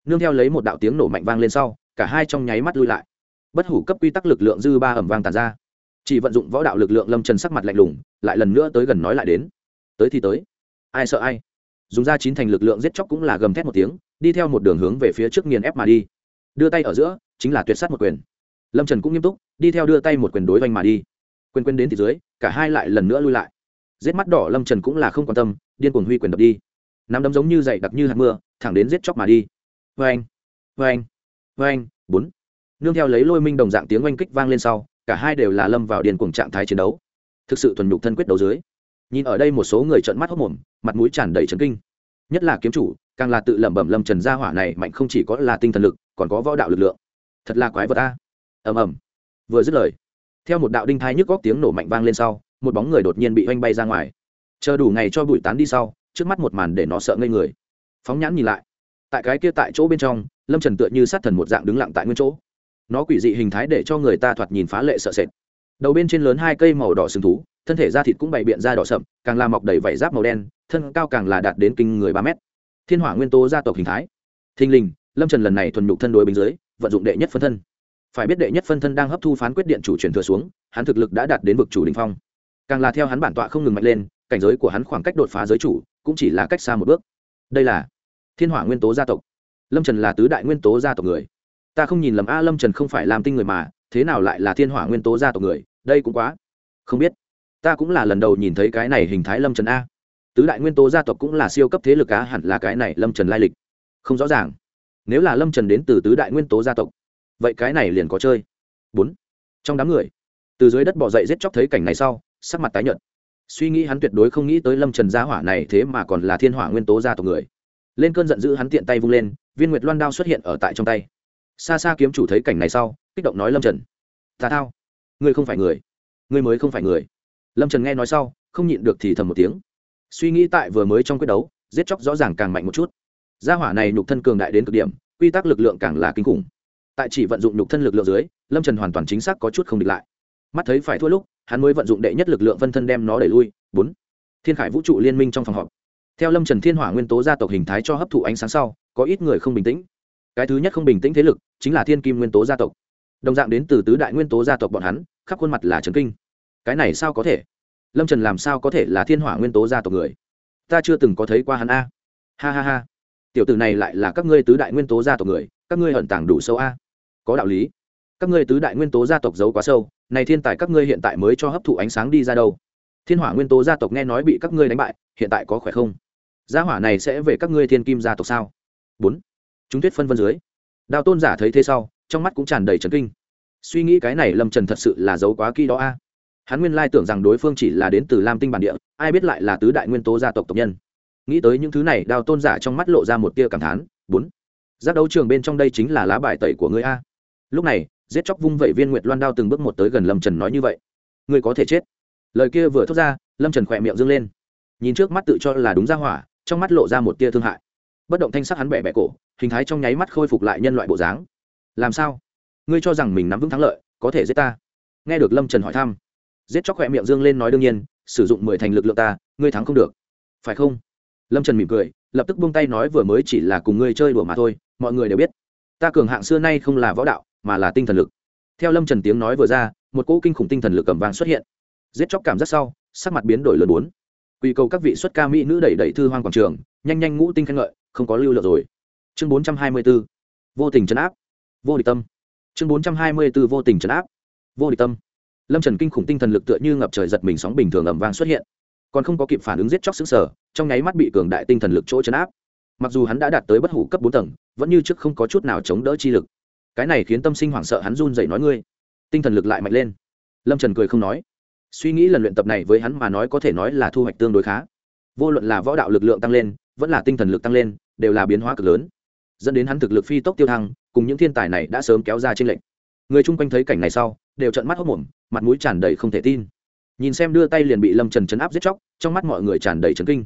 Nương theo lấy một đạo tiếng nổ mạnh vang lên sau, cả hai trong nháy mắt lui lại. Bất hủ cấp quy tắc lực lượng dư ba ẩm vang tàn ra. Chỉ vận dụng võ đạo lực lượng lâm trần sắc mặt lạnh lùng, lại lần nữa tới gần nói lại đến. Tới thì tới. Ai sợ ai? Dùng ra chín thành lực lượng giết chóc cũng là gầm thét một tiếng, đi theo một đường hướng về phía trước nghiền ép mà đi. Đưa tay ở giữa, chính là tuyệt s á t một quyền. Lâm trần cũng nghiêm túc, đi theo đưa tay một quyền đối oanh mà đi. Quyền quyền đến thì dưới, cả hai lại lần nữa lui lại. Giết mắt đỏ, lâm trần cũng là không quan tâm, điên cuồng huy quyền đập đi. Nắm đấm giống như dậy đặc như hạt mưa, thẳng đến giết chóc mà đi. Vê anh vê anh vê anh bốn. Nương theo lấy lôi minh đồng dạng tiếng oanh kích vang lên sau, cả hai đều là lâm vào điên cuồng trạng thái chiến đấu. Thực sự thuần nhục thân quyết đấu dưới nhìn ở đây một số người trợn mắt hốc mồm, mặt mũi tràn đầy trấn kinh. Nhất là kiếm chủ, càng là tự lẩm bẩm lâm trần gia hỏa này mạnh không chỉ có là tinh thần lực, còn có võ đạo lực lượng. Thật là quái vật a. Ầm ầm. Vừa dứt lời, theo một đạo đinh thai nhức góc tiếng nổ mạnh vang lên sau, một bóng người đột nhiên bị oanh bay ra ngoài. Chờ đủ ngày cho bụi tán đi sau, trước mắt một màn để nó sợ ngây người. Phóng nhãn nhìn lại, tại cái kia tại chỗ bên trong, lâm trần tựa như sát thần một dạng đứng lặng tại nguyên chỗ. Nó quỷ dị hình thái để cho người ta thoạt nhìn phá lệ sợ sệt. Đầu bên trên lớn hai cây màu đỏ sừng thú thân thể da thịt cũng bày biện ra đỏ sậm, càng làm mọc đầy vảy giáp màu đen, thân cao càng là đạt đến kinh người ba mét. Thiên hỏa nguyên tố gia tộc hình thái. Thình lình, lâm trần lần này thuần nhục thân đối bình dưới, vận dụng đệ nhất phân thân. Phải biết đệ nhất phân thân đang hấp thu phán quyết điện chủ truyền thừa xuống, hắn thực lực đã đạt đến vực chủ đình phong. Càng là theo hắn bản tọa không ngừng mạnh lên, cảnh giới của hắn khoảng cách đột phá giới chủ, cũng chỉ là cách xa một bước. Đây là thiên hỏa nguyên tố gia tộc. Lâm trần là tứ đại nguyên tố gia tộc người. Ta không nhìn lầm, a, lâm trần không phải làm tinh người mà, thế nào lại là thiên hỏa nguyên tố gia tộc người? Đây cũng quá không biết ta cũng là lần đầu nhìn thấy cái này hình thái lâm trần a. Tứ đại nguyên tố gia tộc cũng là siêu cấp thế lực á, hẳn là cái này lâm trần lai lịch. Không rõ ràng. Nếu là lâm trần đến từ tứ đại nguyên tố gia tộc, vậy cái này liền có chơi. Bốn. Trong đám người, từ dưới đất bỏ dậy giết chóc thấy cảnh này sau, sắc mặt tái nhợt. Suy nghĩ hắn tuyệt đối không nghĩ tới lâm trần gia hỏa này thế mà còn là thiên hỏa nguyên tố gia tộc người. Lên cơn giận dữ hắn tiện tay vung lên, viên nguyệt loan đao xuất hiện ở tại trong tay. Xa xa kiếm chủ thấy cảnh này sau, kích động nói lâm trần tà thao, ngươi không phải người, ngươi mới không phải người lâm trần nghe nói sau không nhịn được thì thầm một tiếng suy nghĩ tại vừa mới trong quyết đấu giết chóc rõ ràng càng mạnh một chút gia hỏa này nhục thân cường đại đến cực điểm quy tắc lực lượng càng là kinh khủng tại chỉ vận dụng nhục thân lực lượng dưới lâm trần hoàn toàn chính xác có chút không địch lại mắt thấy phải thua lúc hắn mới vận dụng đệ nhất lực lượng phân thân đem nó đẩy lui bốn thiên khải vũ trụ liên minh trong phòng họp theo lâm trần thiên hỏa nguyên tố gia tộc hình thái cho hấp thụ ánh sáng sau có ít người không bình tĩnh cái thứ nhất không bình tĩnh thế lực chính là thiên kim nguyên tố gia tộc đồng dạng đến từ tứ đại nguyên tố gia tộc bọn hắn khắp khuôn mặt là trần kinh cái này sao có thể lâm trần làm sao có thể là thiên hỏa nguyên tố gia tộc người? Ta chưa từng có thấy qua hắn a. Ha ha ha. Tiểu tử này lại là các ngươi tứ đại nguyên tố gia tộc người, các ngươi hận tảng đủ sâu a. Có đạo lý. Các ngươi tứ đại nguyên tố gia tộc giấu quá sâu, này thiên tài các ngươi hiện tại mới cho hấp thụ ánh sáng đi ra đâu. Thiên hỏa nguyên tố gia tộc nghe nói bị các ngươi đánh bại, hiện tại có khỏe không? Gia hỏa này sẽ về các ngươi thiên kim gia tộc sao? Bốn. Chúng tuyết phân vân dưới. Đào tôn giả thấy thế sau, trong mắt cũng tràn đầy trấn kinh. Suy nghĩ cái này lâm trần thật sự là giấu quá kỹ đó a hắn nguyên lai tưởng rằng đối phương chỉ là đến từ lam tinh bản địa, ai biết lại là tứ đại nguyên tố gia tộc tộc nhân. Nghĩ tới những thứ này đào tôn giả trong mắt lộ ra một tia cảm thán, bốn. Giác đấu trường bên trong đây chính là lá bài tẩy của ngươi a. Lúc này, giết chóc vung vẩy viên nguyệt loan đao từng bước một tới gần lâm trần nói như vậy. Ngươi có thể chết. Lời kia vừa thốt ra, lâm trần khỏe miệng dâng lên. Nhìn trước mắt tự cho là đúng ra hỏa, trong mắt lộ ra một tia thương hại. Bất động thanh sắc hắn bẻ bẻ cổ, hình thái trong nháy mắt khôi phục lại nhân loại bộ dáng. Làm sao? Ngươi cho rằng mình nắm vững thắng lợi, có thể giết ta? Nghe được lâm trần hỏi thăm giết chóc khỏe miệng dương lên nói đương nhiên, sử dụng mười thành lực lượng ta, ngươi thắng không được. Phải không? Lâm trần mỉm cười, lập tức buông tay nói vừa mới chỉ là cùng ngươi chơi đùa mà thôi, mọi người đều biết. Ta cường hạng xưa nay không là võ đạo, mà là tinh thần lực. Theo lâm trần tiếng nói vừa ra, một cỗ kinh khủng tinh thần lực cầm vàng xuất hiện. Giết chóc cảm giác sau, sắc mặt biến đổi lớn bốn. Quy cầu các vị xuất ca mỹ nữ đẩy đẩy thư hoang quảng trường, nhanh nhanh ngũ tinh khen ngợi, không có lưu lượng rồi. Chương bốn trăm hai mươi b ố vô tình chấn áp. Vô địch tâm. Chương bốn trăm hai mươi b ố vô tình chấn áp. Vô địch tâm lâm trần kinh khủng tinh thần lực tựa như ngập trời giật mình sóng bình thường ẩm vang xuất hiện. Còn không có kịp phản ứng giết chóc xứng sở trong nháy mắt bị cường đại tinh thần lực chỗ chấn áp. Mặc dù hắn đã đạt tới bất hủ cấp bốn tầng, vẫn như trước không có chút nào chống đỡ chi lực. Cái này khiến tâm sinh hoảng sợ hắn run dậy nói ngươi. Tinh thần lực lại mạnh lên. Lâm trần cười không nói. Suy nghĩ lần luyện tập này với hắn mà nói có thể nói là thu hoạch tương đối khá. Vô luận là võ đạo lực lượng tăng lên, vẫn là tinh thần lực tăng lên, đều là biến hóa cực lớn. Dẫn đến hắn thực lực phi tốc tiêu thăng, cùng những thiên tài này đã sớm kéo ra trên lệnh người chung quanh thấy cảnh này sau đều trợn mắt hốc mồm, mặt mũi tràn đầy không thể tin. Nhìn xem đưa tay liền bị lâm trần chấn áp giết chóc, trong mắt mọi người tràn đầy trấn kinh.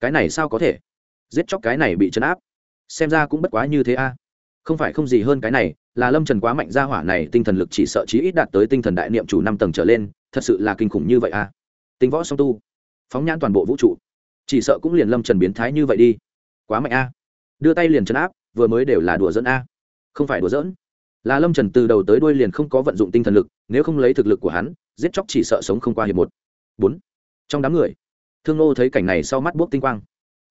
Cái này sao có thể? Giết chóc cái này bị chấn áp. Xem ra cũng bất quá như thế a. Không phải không gì hơn cái này, là lâm trần quá mạnh ra hỏa này, tinh thần lực chỉ sợ chí ít đạt tới tinh thần đại niệm chủ năm tầng trở lên, thật sự là kinh khủng như vậy a. Tinh võ song tu, phóng nhãn toàn bộ vũ trụ, chỉ sợ cũng liền lâm trần biến thái như vậy đi. Quá mạnh a. Đưa tay liền chấn áp, vừa mới đều là đùa dẫn a. Không phải đùa dẫn là lâm trần từ đầu tới đuôi liền không có vận dụng tinh thần lực, nếu không lấy thực lực của hắn, giết chóc chỉ sợ sống không qua hiệp một. Bốn. Trong đám người, thương nô thấy cảnh này sau mắt buốc tinh quang.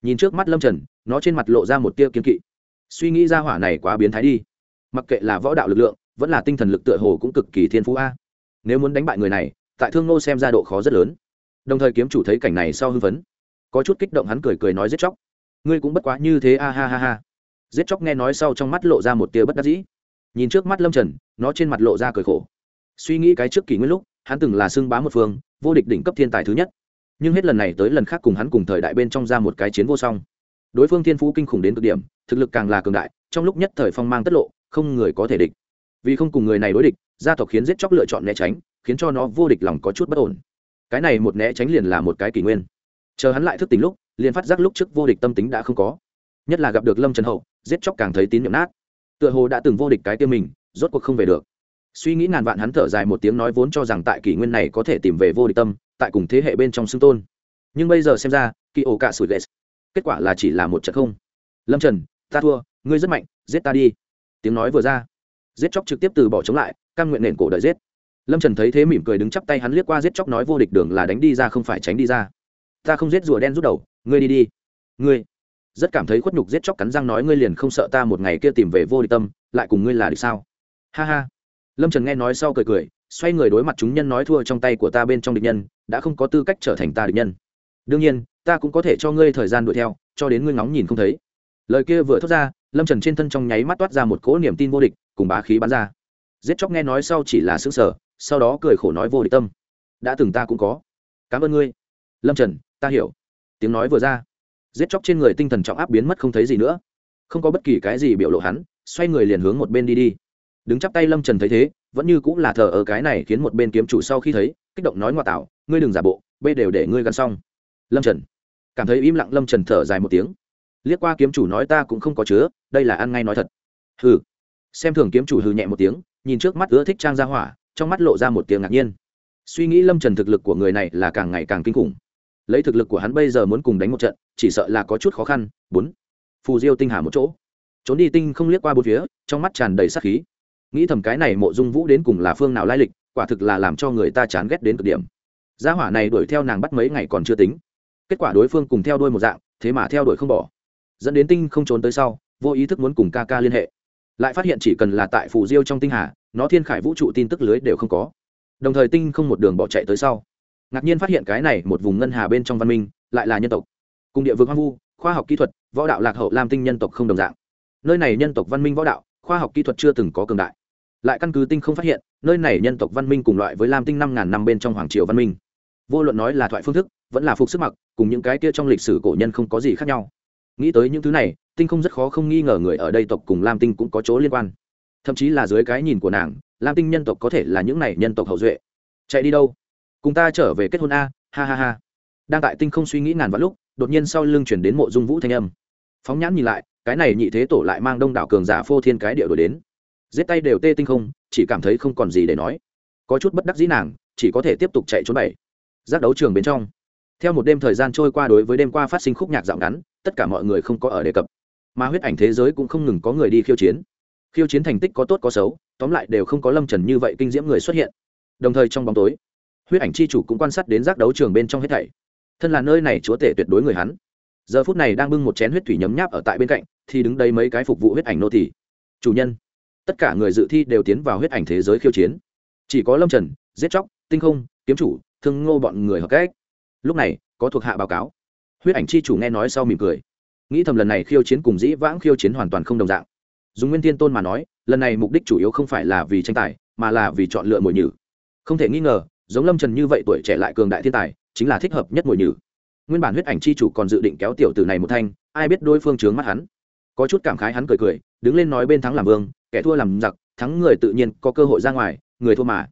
Nhìn trước mắt lâm trần, nó trên mặt lộ ra một tia kiên kỵ. Suy nghĩ ra hỏa này quá biến thái đi. Mặc kệ là võ đạo lực lượng, vẫn là tinh thần lực tựa hồ cũng cực kỳ thiên phú a. Nếu muốn đánh bại người này, tại thương nô xem ra độ khó rất lớn. Đồng thời kiếm chủ thấy cảnh này sau hưng phấn, có chút kích động hắn cười cười nói giết chóc. Ngươi cũng bất quá như thế a, ha ha ha. Giết chóc nghe nói sau trong mắt lộ ra một tia bất đắc dĩ nhìn trước mắt lâm trần, nó trên mặt lộ ra cười khổ. Suy nghĩ cái trước kỷ nguyên lúc, hắn từng là xưng bá một phương, vô địch đỉnh cấp thiên tài thứ nhất. Nhưng hết lần này tới lần khác cùng hắn cùng thời đại bên trong ra một cái chiến vô song. Đối phương thiên phú kinh khủng đến cực điểm, thực lực càng là cường đại, trong lúc nhất thời phong mang tất lộ, không người có thể địch. Vì không cùng người này đối địch, gia tộc khiến giết chóc lựa chọn né tránh, khiến cho nó vô địch lòng có chút bất ổn. Cái này một né tránh liền là một cái kỷ nguyên. Chờ hắn lại thức tính lúc, liền phát giác lúc trước vô địch tâm tính đã không có. Nhất là gặp được lâm trần hậu, giết chóc càng thấy tín nhiệm nát tựa hồ đã từng vô địch cái tiêu mình, rốt cuộc không về được. Suy nghĩ ngàn vạn hắn thở dài một tiếng nói vốn cho rằng tại kỷ nguyên này có thể tìm về vô địch tâm, tại cùng thế hệ bên trong xưng tôn. Nhưng bây giờ xem ra kỳ ổ cả sủi ghét kết quả là chỉ là một trận không. Lâm trần, ta thua, ngươi rất mạnh, giết ta đi. Tiếng nói vừa ra, giết chóc trực tiếp từ bỏ chống lại căn nguyện nền cổ đợi giết. Lâm trần thấy thế mỉm cười đứng chắp tay hắn liếc qua giết chóc nói vô địch đường là đánh đi ra không phải tránh đi ra. Ta không giết rùa đen rút đầu, ngươi đi đi. Ngươi rất cảm thấy khuất nhục giết chóc cắn răng nói ngươi liền không sợ ta một ngày kia tìm về vô địch tâm, lại cùng ngươi là địch sao? Ha ha. Lâm trần nghe nói sau cười cười, xoay người đối mặt chúng nhân nói thua trong tay của ta bên trong địch nhân, đã không có tư cách trở thành ta địch nhân. Đương nhiên, ta cũng có thể cho ngươi thời gian đuổi theo, cho đến ngươi ngóng nhìn không thấy. Lời kia vừa thốt ra, lâm trần trên thân trong nháy mắt toát ra một cỗ niềm tin vô địch, cùng bá khí bắn ra. Giết chóc nghe nói sau chỉ là xứng sở sau đó cười khổ nói vô địch tâm. Đã từng ta cũng có. Cảm ơn ngươi. Lâm trần, ta hiểu. Tiếng nói vừa ra giết chóc trên người tinh thần trọng áp biến mất không thấy gì nữa. Không có bất kỳ cái gì biểu lộ hắn, xoay người liền hướng một bên đi đi. Đứng chắp tay lâm trần thấy thế, vẫn như cũng là thờ ở cái này khiến một bên kiếm chủ sau khi thấy, kích động nói ngoại tạo, ngươi đừng giả bộ bê đều để ngươi gắn xong. Lâm trần. Cảm thấy im lặng lâm trần thở dài một tiếng. Liếc qua kiếm chủ nói ta cũng không có chứa, đây là ăn ngay nói thật. Hừ. Xem thường kiếm chủ hừ nhẹ một tiếng, nhìn trước mắt ưa thích trang ra hỏa, trong mắt lộ ra một tiếng ngạc nhiên. Suy nghĩ lâm trần thực lực của người này là càng ngày càng kinh khủng lấy thực lực của hắn bây giờ muốn cùng đánh một trận, chỉ sợ là có chút khó khăn. Bốn, phù diêu tinh hà một chỗ. Trốn đi tinh không liếc qua bốn phía, trong mắt tràn đầy sát khí. Nghĩ thầm cái này mộ dung vũ đến cùng là phương nào lai lịch, quả thực là làm cho người ta chán ghét đến cực điểm. Gia hỏa này đuổi theo nàng bắt mấy ngày còn chưa tính. Kết quả đối phương cùng theo đuôi một dạng, thế mà theo đuổi không bỏ. Dẫn đến tinh không trốn tới sau, vô ý thức muốn cùng ca ca liên hệ. Lại phát hiện chỉ cần là tại phù diêu trong tinh hà, nó thiên khải vũ trụ tin tức lưới đều không có. Đồng thời tinh không một đường bỏ chạy tới sau ngạc nhiên phát hiện cái này một vùng ngân hà bên trong văn minh lại là nhân tộc. Cùng địa vực hoang vu, khoa học kỹ thuật, võ đạo lạc hậu lam tinh nhân tộc không đồng dạng. Nơi này nhân tộc văn minh võ đạo, khoa học kỹ thuật chưa từng có cường đại. Lại căn cứ tinh không phát hiện, nơi này nhân tộc văn minh cùng loại với lam tinh năm ngàn năm bên trong hoàng triều văn minh. Vô luận nói là thoại phương thức, vẫn là phục sức mặc, cùng những cái kia trong lịch sử cổ nhân không có gì khác nhau. Nghĩ tới những thứ này, tinh không rất khó không nghi ngờ người ở đây tộc cùng lam tinh cũng có chỗ liên quan. Thậm chí là dưới cái nhìn của nàng, lam tinh nhân tộc có thể là những này nhân tộc hậu duệ. Chạy đi đâu? Cùng ta trở về kết hôn a, ha ha ha. Đang tại tinh không suy nghĩ ngàn vạn lúc, đột nhiên sau lưng chuyển đến mộ dung vũ thanh âm. Phóng nhãn nhìn lại, cái này nhị thế tổ lại mang đông đảo cường giả phô thiên cái địa đổi đến. Giết tay đều tê tinh không, chỉ cảm thấy không còn gì để nói. Có chút bất đắc dĩ nàng, chỉ có thể tiếp tục chạy trốn bảy. Giác đấu trường bên trong. Theo một đêm thời gian trôi qua đối với đêm qua phát sinh khúc nhạc dạo ngắn, tất cả mọi người không có ở đề cập. Mà huyết ảnh thế giới cũng không ngừng có người đi khiêu chiến. Khiêu chiến thành tích có tốt có xấu, tóm lại đều không có lâm trần như vậy kinh diễm người xuất hiện. Đồng thời trong bóng tối huyết ảnh chi chủ cũng quan sát đến giác đấu trường bên trong hết thảy. Thân là nơi này chúa tể tuyệt đối người hắn. Giờ phút này đang bưng một chén huyết thủy nhấm nháp ở tại bên cạnh, thì đứng đây mấy cái phục vụ huyết ảnh nô tỷ chủ nhân. Tất cả người dự thi đều tiến vào huyết ảnh thế giới khiêu chiến. Chỉ có lâm trần, giết chóc, tinh không, kiếm chủ, thương ngô bọn người hợp cách. Lúc này, có thuộc hạ báo cáo. Huyết ảnh chi chủ nghe nói sau mỉm cười. Nghĩ thầm lần này khiêu chiến cùng dĩ vãng khiêu chiến hoàn toàn không đồng dạng. Dùng nguyên thiên tôn mà nói, lần này mục đích chủ yếu không phải là vì tranh tài, mà là vì chọn lựa mồi nhử. Không thể nghi ngờ giống lâm trần như vậy tuổi trẻ lại cường đại thiên tài, chính là thích hợp nhất mùi nhử. Nguyên bản huyết ảnh chi chủ còn dự định kéo tiểu tử này một thanh, ai biết đối phương trướng mắt hắn. Có chút cảm khái hắn cười cười, đứng lên nói bên thắng làm vương, kẻ thua làm giặc, thắng người tự nhiên có cơ hội ra ngoài, người thua mà.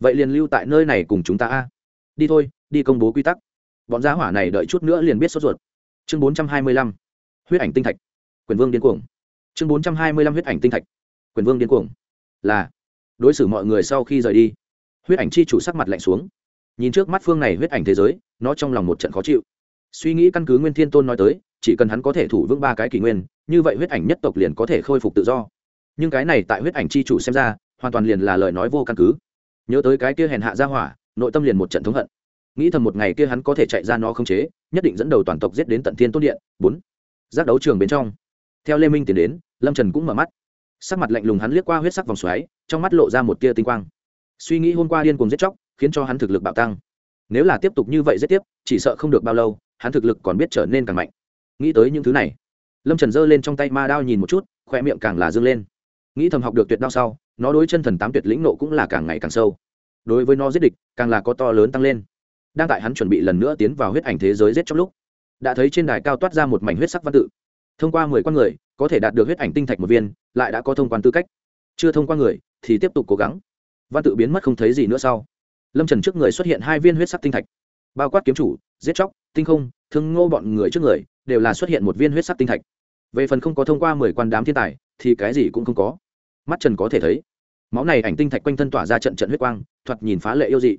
Vậy liền lưu tại nơi này cùng chúng ta a. Đi thôi, đi công bố quy tắc. Bọn giá hỏa này đợi chút nữa liền biết sốt ruột. Chương bốn trăm hai mươi lăm. Huyết ảnh tinh thạch. Quyền vương điên cuồng. Chương bốn trăm hai mươi lăm huyết ảnh tinh thạch. Quyền vương điên cuồng. Là, đối xử mọi người sau khi rời đi huyết ảnh chi chủ sắc mặt lạnh xuống. Nhìn trước mắt phương này huyết ảnh thế giới, nó trong lòng một trận khó chịu. Suy nghĩ căn cứ nguyên thiên tôn nói tới, chỉ cần hắn có thể thủ vững ba cái kỷ nguyên, như vậy huyết ảnh nhất tộc liền có thể khôi phục tự do. Nhưng cái này tại huyết ảnh chi chủ xem ra, hoàn toàn liền là lời nói vô căn cứ. Nhớ tới cái kia hèn hạ ra hỏa, nội tâm liền một trận thống hận. Nghĩ thầm một ngày kia hắn có thể chạy ra nó không chế, nhất định dẫn đầu toàn tộc giết đến tận thiên tôn điện. Bốn. Giác đấu trường bên trong. Theo lê minh tiến đến, lâm trần cũng mở mắt. Sắc mặt lạnh lùng hắn liếc qua huyết sắc vòng xoáy, trong mắt lộ ra một tia tinh quang suy nghĩ hôm qua điên cùng giết chóc, khiến cho hắn thực lực bạo tăng. Nếu là tiếp tục như vậy giết tiếp, chỉ sợ không được bao lâu, hắn thực lực còn biết trở nên càng mạnh. Nghĩ tới những thứ này, lâm trần giơ lên trong tay ma đao nhìn một chút khoe miệng càng là dâng lên. Nghĩ thầm học được tuyệt đao sau, nó đối chân thần tám tuyệt lĩnh nộ cũng là càng ngày càng sâu. Đối với nó giết địch, càng là có to lớn tăng lên. Đang tại hắn chuẩn bị lần nữa tiến vào huyết ảnh thế giới giết trong lúc, đã thấy trên đài cao toát ra một mảnh huyết sắc văn tự. Thông qua mười con người, có thể đạt được huyết ảnh tinh thạch một viên, lại đã có thông quan tư cách. Chưa thông qua người, thì tiếp tục cố gắng văn tự biến mất không thấy gì nữa sau. Lâm trần trước người xuất hiện hai viên huyết sắc tinh thạch. Bao quát kiếm chủ, giết chóc, tinh không, thương ngô bọn người trước người, đều là xuất hiện một viên huyết sắc tinh thạch. Về phần không có thông qua mười quan đám thiên tài, thì cái gì cũng không có. Mắt trần có thể thấy, máu này ảnh tinh thạch quanh thân tỏa ra trận trận huyết quang, thoạt nhìn phá lệ yêu dị.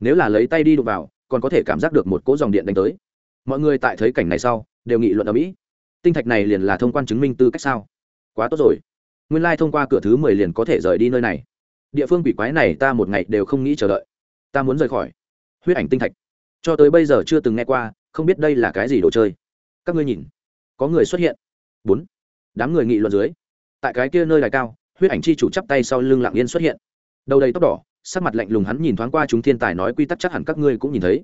Nếu là lấy tay đi đụng vào, còn có thể cảm giác được một cỗ dòng điện đánh tới. Mọi người tại thấy cảnh này sau, đều nghị luận ở mỹ. Tinh thạch này liền là thông quan chứng minh tư cách sao? Quá tốt rồi. Nguyên lai thông qua cửa thứ mười liền có thể rời đi nơi này địa phương quỷ quái này ta một ngày đều không nghĩ chờ đợi. Ta muốn rời khỏi. Huyết ảnh tinh thạch. Cho tới bây giờ chưa từng nghe qua, không biết đây là cái gì đồ chơi. Các ngươi nhìn. Có người xuất hiện. Bốn. Đám người nghị luận dưới. Tại cái kia nơi đài cao, huyết ảnh chi chủ chắp tay sau lưng lặng yên xuất hiện. Đầu đầy tóc đỏ, sắc mặt lạnh lùng hắn nhìn thoáng qua chúng thiên tài nói quy tắc chắc hẳn các ngươi cũng nhìn thấy.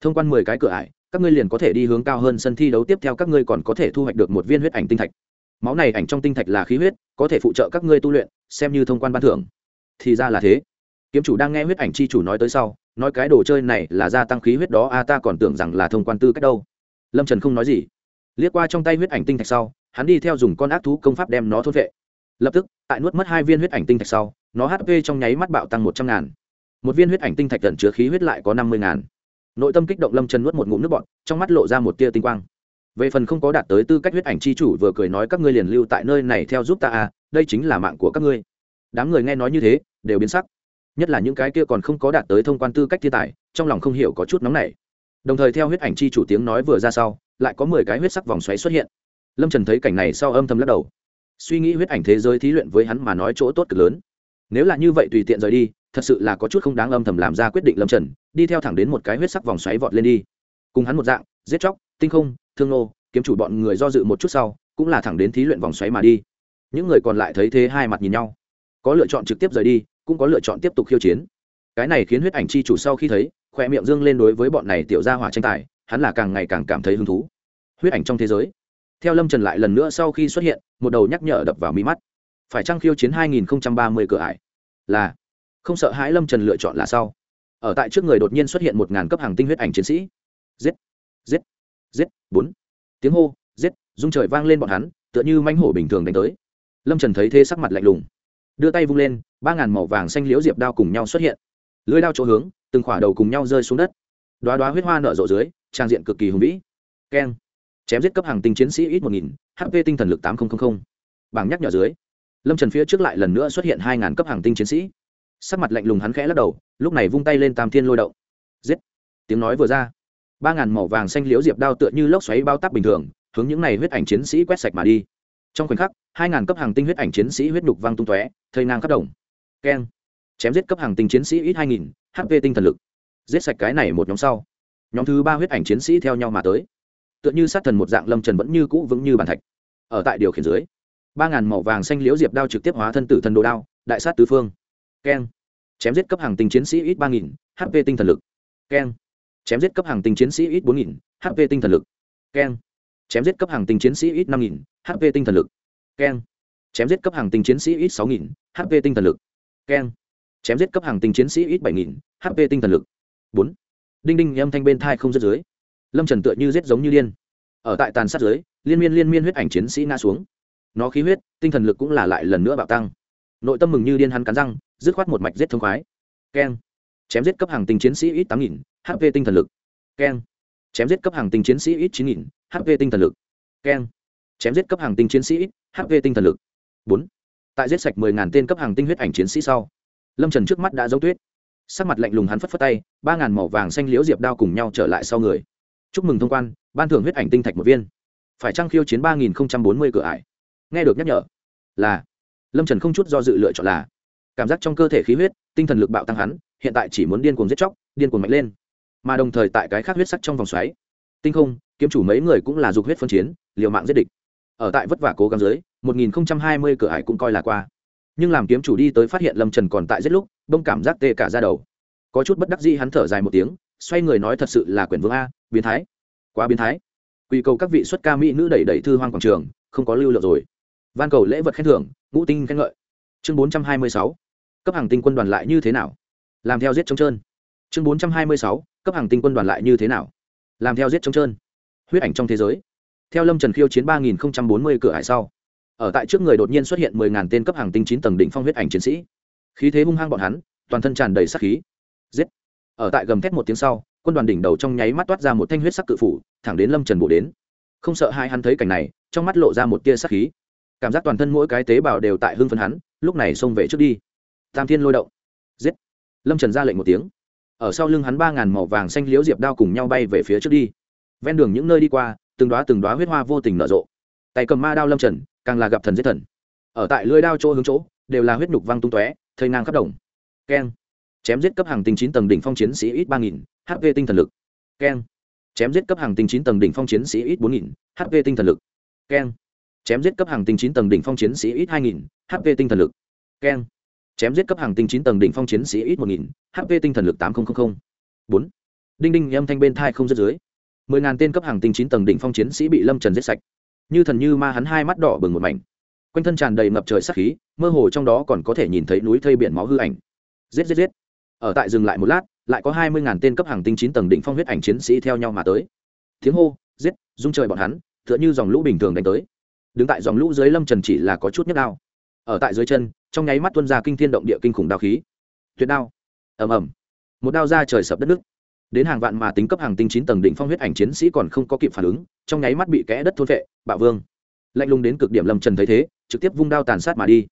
Thông quan mười cái cửa ải, các ngươi liền có thể đi hướng cao hơn sân thi đấu tiếp theo các ngươi còn có thể thu hoạch được một viên huyết ảnh tinh thạch. Máu này ảnh trong tinh thạch là khí huyết, có thể phụ trợ các ngươi tu luyện, xem như thông quan ban thưởng thì ra là thế. Kiếm chủ đang nghe huyết ảnh chi chủ nói tới sau, nói cái đồ chơi này là gia tăng khí huyết đó, a, ta còn tưởng rằng là thông quan tư cách đâu. Lâm trần không nói gì. Liếc qua trong tay huyết ảnh tinh thạch sau, hắn đi theo dùng con ác thú công pháp đem nó thốt vệ. Lập tức, tại nuốt mất hai viên huyết ảnh tinh thạch sau, nó hp trong nháy mắt bạo tăng một trăm ngàn. Một viên huyết ảnh tinh thạch tận chứa khí huyết lại có năm mươi ngàn. Nội tâm kích động lâm trần nuốt một ngụm nước bọt, trong mắt lộ ra một tia tinh quang. Về phần không có đạt tới tư cách huyết ảnh c h i chủ vừa cười nói các ngươi liền lưu tại nơi này theo giúp ta à đây chính là mạng của các ngươi. Đám người nghe nói như thế đều biến sắc. Nhất là những cái kia còn không có đạt tới thông quan tư cách thiên tài, trong lòng không hiểu có chút nóng nảy. Đồng thời theo huyết ảnh chi chủ tiếng nói vừa ra sau, lại có mười cái huyết sắc vòng xoáy xuất hiện. Lâm trần thấy cảnh này sau âm thầm lắc đầu. Suy nghĩ huyết ảnh thế giới thí luyện với hắn mà nói chỗ tốt cực lớn. Nếu là như vậy tùy tiện rời đi, thật sự là có chút không đáng âm thầm làm ra quyết định lâm trần, đi theo thẳng đến một cái huyết sắc vòng xoáy vọt lên đi. Cùng hắn một dạng, giết chóc, tinh không, thương nô, kiếm chủ bọn người do dự một chút sau, cũng là thẳng đến thí luyện vòng xoáy mà đi. Những người còn lại thấy thế hai mặt nhìn nhau. Có lựa chọn trực tiếp rời đi cũng có lựa chọn tiếp tục khiêu chiến. Cái này khiến huyết ảnh chi chủ sau khi thấy khoe miệng dương lên đối với bọn này tiểu gia hỏa tranh tài, hắn là càng ngày càng cảm thấy hứng thú. Huyết ảnh trong thế giới. Theo lâm trần lại lần nữa sau khi xuất hiện, một đầu nhắc nhở đập vào mi mắt. Phải trăng khiêu chiến 2030 cửa ải? Là. Không sợ hãi lâm trần lựa chọn là sau. Ở tại trước người đột nhiên xuất hiện một ngàn cấp hàng tinh huyết ảnh chiến sĩ. Giết. Giết. Giết. Bốn. Tiếng hô. Giết. Dung trời vang lên bọn hắn, tựa như manh hổ bình thường đánh tới. Lâm trần thấy thế sắc mặt lạnh lùng đưa tay vung lên, ba ngàn màu vàng xanh liễu diệp đao cùng nhau xuất hiện. Lưới đao chỗ hướng, từng khỏa đầu cùng nhau rơi xuống đất. Đoá đoá huyết hoa nở rộ dưới, trang diện cực kỳ hùng vĩ. Keng. Chém giết cấp hàng tinh chiến sĩ ít một nghìn hp tinh thần lực tám nghìn bảng nhắc nhở dưới. Lâm trần phía trước lại lần nữa xuất hiện hai ngàn cấp hàng tinh chiến sĩ. Sắc mặt lạnh lùng hắn khẽ lắc đầu, lúc này vung tay lên tam thiên lôi động. Giết. Tiếng nói vừa ra. Ba ngàn màu vàng xanh liễu diệp đao tựa như lốc xoáy bao tác bình thường, hướng những này huyết ảnh chiến sĩ quét sạch mà đi trong khoảnh khắc, hai ngàn cấp hàng tinh huyết ảnh chiến sĩ huyết đục văng tung tóe, thây ngang khắp đồng. Keng. Chém giết cấp hàng tinh chiến sĩ ít hai nghìn hp tinh thần lực. Giết sạch cái này một nhóm sau. Nhóm thứ ba huyết ảnh chiến sĩ theo nhau mà tới. Tựa như sát thần một dạng lâm trần vẫn như cũ vững như bàn thạch. Ở tại điều khiển dưới, ba ngàn màu vàng xanh liễu diệp đao trực tiếp hóa thân tử thần đồ đao, đại sát tứ phương. Keng. Chém giết cấp hàng tinh chiến sĩ ít ba nghìn hp tinh thần lực. Keng. Chém giết cấp hàng tinh chiến sĩ ít bốn nghìn hp tinh thần lực. Keng. Chém giết cấp hàng tinh chiến sĩ ít năm nghìn hp tinh thần lực. Keng. Chém giết cấp hàng tinh chiến sĩ ít sáu nghìn hp tinh thần lực. Keng. Chém giết cấp hàng tinh chiến sĩ ít bảy nghìn hp tinh thần lực. Bốn. Đinh đinh âm thanh bên thai không dứt dưới. Lâm trần tựa như giết giống như điên. Ở tại tàn sát dưới, liên miên liên miên huyết ảnh chiến sĩ ngã xuống. Nó khí huyết, tinh thần lực cũng là lại lần nữa bạo tăng. Nội tâm mừng như điên hắn cắn răng, dứt khoát một mạch giết thông khoái. Keng. Chém giết cấp hàng tinh chiến sĩ ít tám nghìn hp tinh thần lực. Keng. Chém giết cấp hàng tinh chiến sĩ ít chín nghìn hp tinh thần lực. Keng chém giết cấp hàng tinh chiến sĩ hp tinh thần lực. Bốn. Tại giết sạch mười ngàn tên cấp hàng tinh huyết ảnh chiến sĩ sau, lâm trần trước mắt đã dấu tuyết. Sắc mặt lạnh lùng hắn phất phất tay, ba ngàn màu vàng xanh liễu diệp đao cùng nhau trở lại sau người. Chúc mừng thông quan, ban thưởng huyết ảnh tinh thạch một viên. Phải trăng khiêu chiến ba nghìn bốn mươi cửa ải? Nghe được nhắc nhở, là. Lâm trần không chút do dự lựa chọn là. Cảm giác trong cơ thể khí huyết, tinh thần lực bạo tăng hắn, hiện tại chỉ muốn điên cuồng giết chóc, điên cuồng mạnh lên. Mà đồng thời tại cái khác huyết sắc trong vòng xoáy, tinh không, kiếm chủ mấy người cũng là dục huyết phân chiến, liều mạng giết địch ở tại vất vả cố gắng dưới, một nghìn hai mươi cửa ải cũng coi là qua. Nhưng làm kiếm chủ đi tới phát hiện lâm trần còn tại giết lúc bông cảm giác tê cả ra đầu. Có chút bất đắc dĩ hắn thở dài một tiếng, xoay người nói thật sự là quyển vương a, biến thái. Quá biến thái. Quy cầu các vị xuất ca mỹ nữ đẩy đẩy thư hoang quảng trường, không có lưu lượng rồi. Van cầu lễ vật khen thưởng, ngũ tinh khen ngợi. Chương bốn trăm hai mươi sáu, cấp hàng tinh quân đoàn lại như thế nào? Làm theo giết trống trơn. Chương bốn trăm hai mươi sáu, cấp hàng tinh quân đoàn lại như thế nào? Làm theo giết trống trơn. Huyết ảnh trong thế giới theo lâm trần khiêu chiến ba nghìn bốn mươi cửa hải sau, ở tại trước người đột nhiên xuất hiện mười ngàn tên cấp hàng tinh chín tầng đỉnh phong huyết ảnh chiến sĩ. Khí thế hung hăng bọn hắn, toàn thân tràn đầy sắc khí. Giết! Ở tại gầm thét một tiếng sau, quân đoàn đỉnh đầu trong nháy mắt toát ra một thanh huyết sắc cự phủ, thẳng đến lâm trần bổ đến. Không sợ hai hắn thấy cảnh này, trong mắt lộ ra một tia sắc khí. Cảm giác toàn thân mỗi cái tế bào đều tại hưng phân hắn, lúc này xông về trước đi. Tam thiên lôi động. Giết! Lâm trần ra lệnh một tiếng. Ở sau lưng hắn ba ngàn màu vàng xanh liễu diệp đao cùng nhau bay về phía trước đi. Ven đường những nơi đi qua từng đoá từng đoá huyết hoa vô tình nở rộ. Tay cầm ma đao lâm trần, càng là gặp thần giết thần. Ở tại lưới đao chỗ hướng chỗ, đều là huyết nhục văng tung tóe, thây ngang khắp đồng. Keng. Chém giết cấp hàng tinh chín tầng đỉnh phong chiến sĩ ít ba nghìn hp tinh thần lực. Keng. Chém giết cấp hàng tinh chín tầng đỉnh phong chiến sĩ ít bốn nghìn hp tinh thần lực. Keng. Chém giết cấp hàng tinh chín tầng đỉnh phong chiến sĩ ít hai nghìn hp tinh thần lực. Keng. Chém giết cấp hàng tinh chín tầng đỉnh phong chiến sĩ ít một nghìn hp tinh thần lực tám nghìn bốn. Đinh đinh âm thanh bên thai không dứt dưới mười ngàn tên cấp hàng tinh chín tầng đỉnh phong chiến sĩ bị lâm trần giết sạch. Như thần như ma hắn hai mắt đỏ bừng một mảnh. Quanh thân tràn đầy ngập trời sắc khí, mơ hồ trong đó còn có thể nhìn thấy núi thây biển máu hư ảnh. Giết giết giết. Ở tại dừng lại một lát, lại có hai mươi ngàn tên cấp hàng tinh chín tầng đỉnh phong huyết ảnh chiến sĩ theo nhau mà tới. Tiếng hô, giết dung trời bọn hắn, tựa như dòng lũ bình thường đánh tới. Đứng tại dòng lũ dưới lâm trần chỉ là có chút nhất đao ở tại dưới chân, trong nháy mắt tuân ra kinh thiên động địa kinh khủng đao khí. Tuyệt đao. Ầm ầm. Một đao ra trời sập đất nước đến hàng vạn mà tính cấp hàng tinh chín tầng đỉnh phong huyết ảnh chiến sĩ còn không có kịp phản ứng, trong nháy mắt bị kẽ đất thôn vệ, bạo vương. Lạnh lùng đến cực điểm lâm trần thấy thế, trực tiếp vung đao tàn sát mà đi.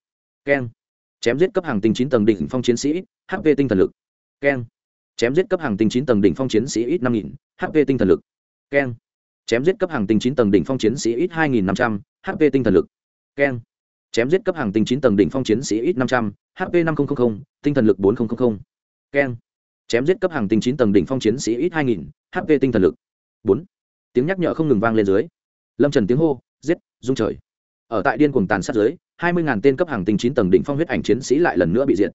Keng. Chém giết cấp hàng tinh chín tầng đỉnh phong chiến sĩ hp tinh thần lực. Keng. Chém giết cấp hàng tinh chín tầng đỉnh phong chiến sĩ ít năm nghìn hp tinh thần lực. Keng. Chém giết cấp hàng tinh chín tầng đỉnh phong chiến sĩ ít hai nghìn năm trăm, h tinh thần lực. Keng. Chém giết cấp hàng tinh chín tầng đỉnh phong chiến sĩ ít năm trăm, h năm nghìn tinh thần lực bốn nghìn keng chém giết cấp hàng tinh chín tầng đỉnh phong chiến sĩ ít hai nghìn hp tinh thần lực. Bốn. Tiếng nhắc nhở không ngừng vang lên dưới. Lâm trần tiếng hô, giết dung trời. Ở tại điên cuồng tàn sát dưới, hai mươi ngàn tên cấp hàng tinh chín tầng đỉnh phong huyết ảnh chiến sĩ lại lần nữa bị diệt.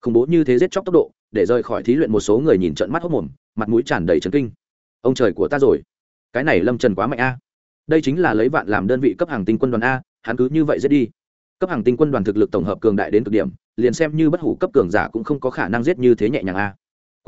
Khủng bố như thế giết chóc tốc độ, để rời khỏi thí luyện một số người nhìn trận mắt hốc mồm, mặt mũi tràn đầy trấn kinh. Ông trời của ta rồi. Cái này lâm trần quá mạnh a. Đây chính là lấy vạn làm đơn vị cấp hàng tinh quân đoàn a, hắn cứ như vậy giết đi. Cấp hàng tinh quân đoàn thực lực tổng hợp cường đại đến cực điểm, liền xem như bất hủ cấp cường giả cũng không có khả năng giết như thế nhẹ nhàng a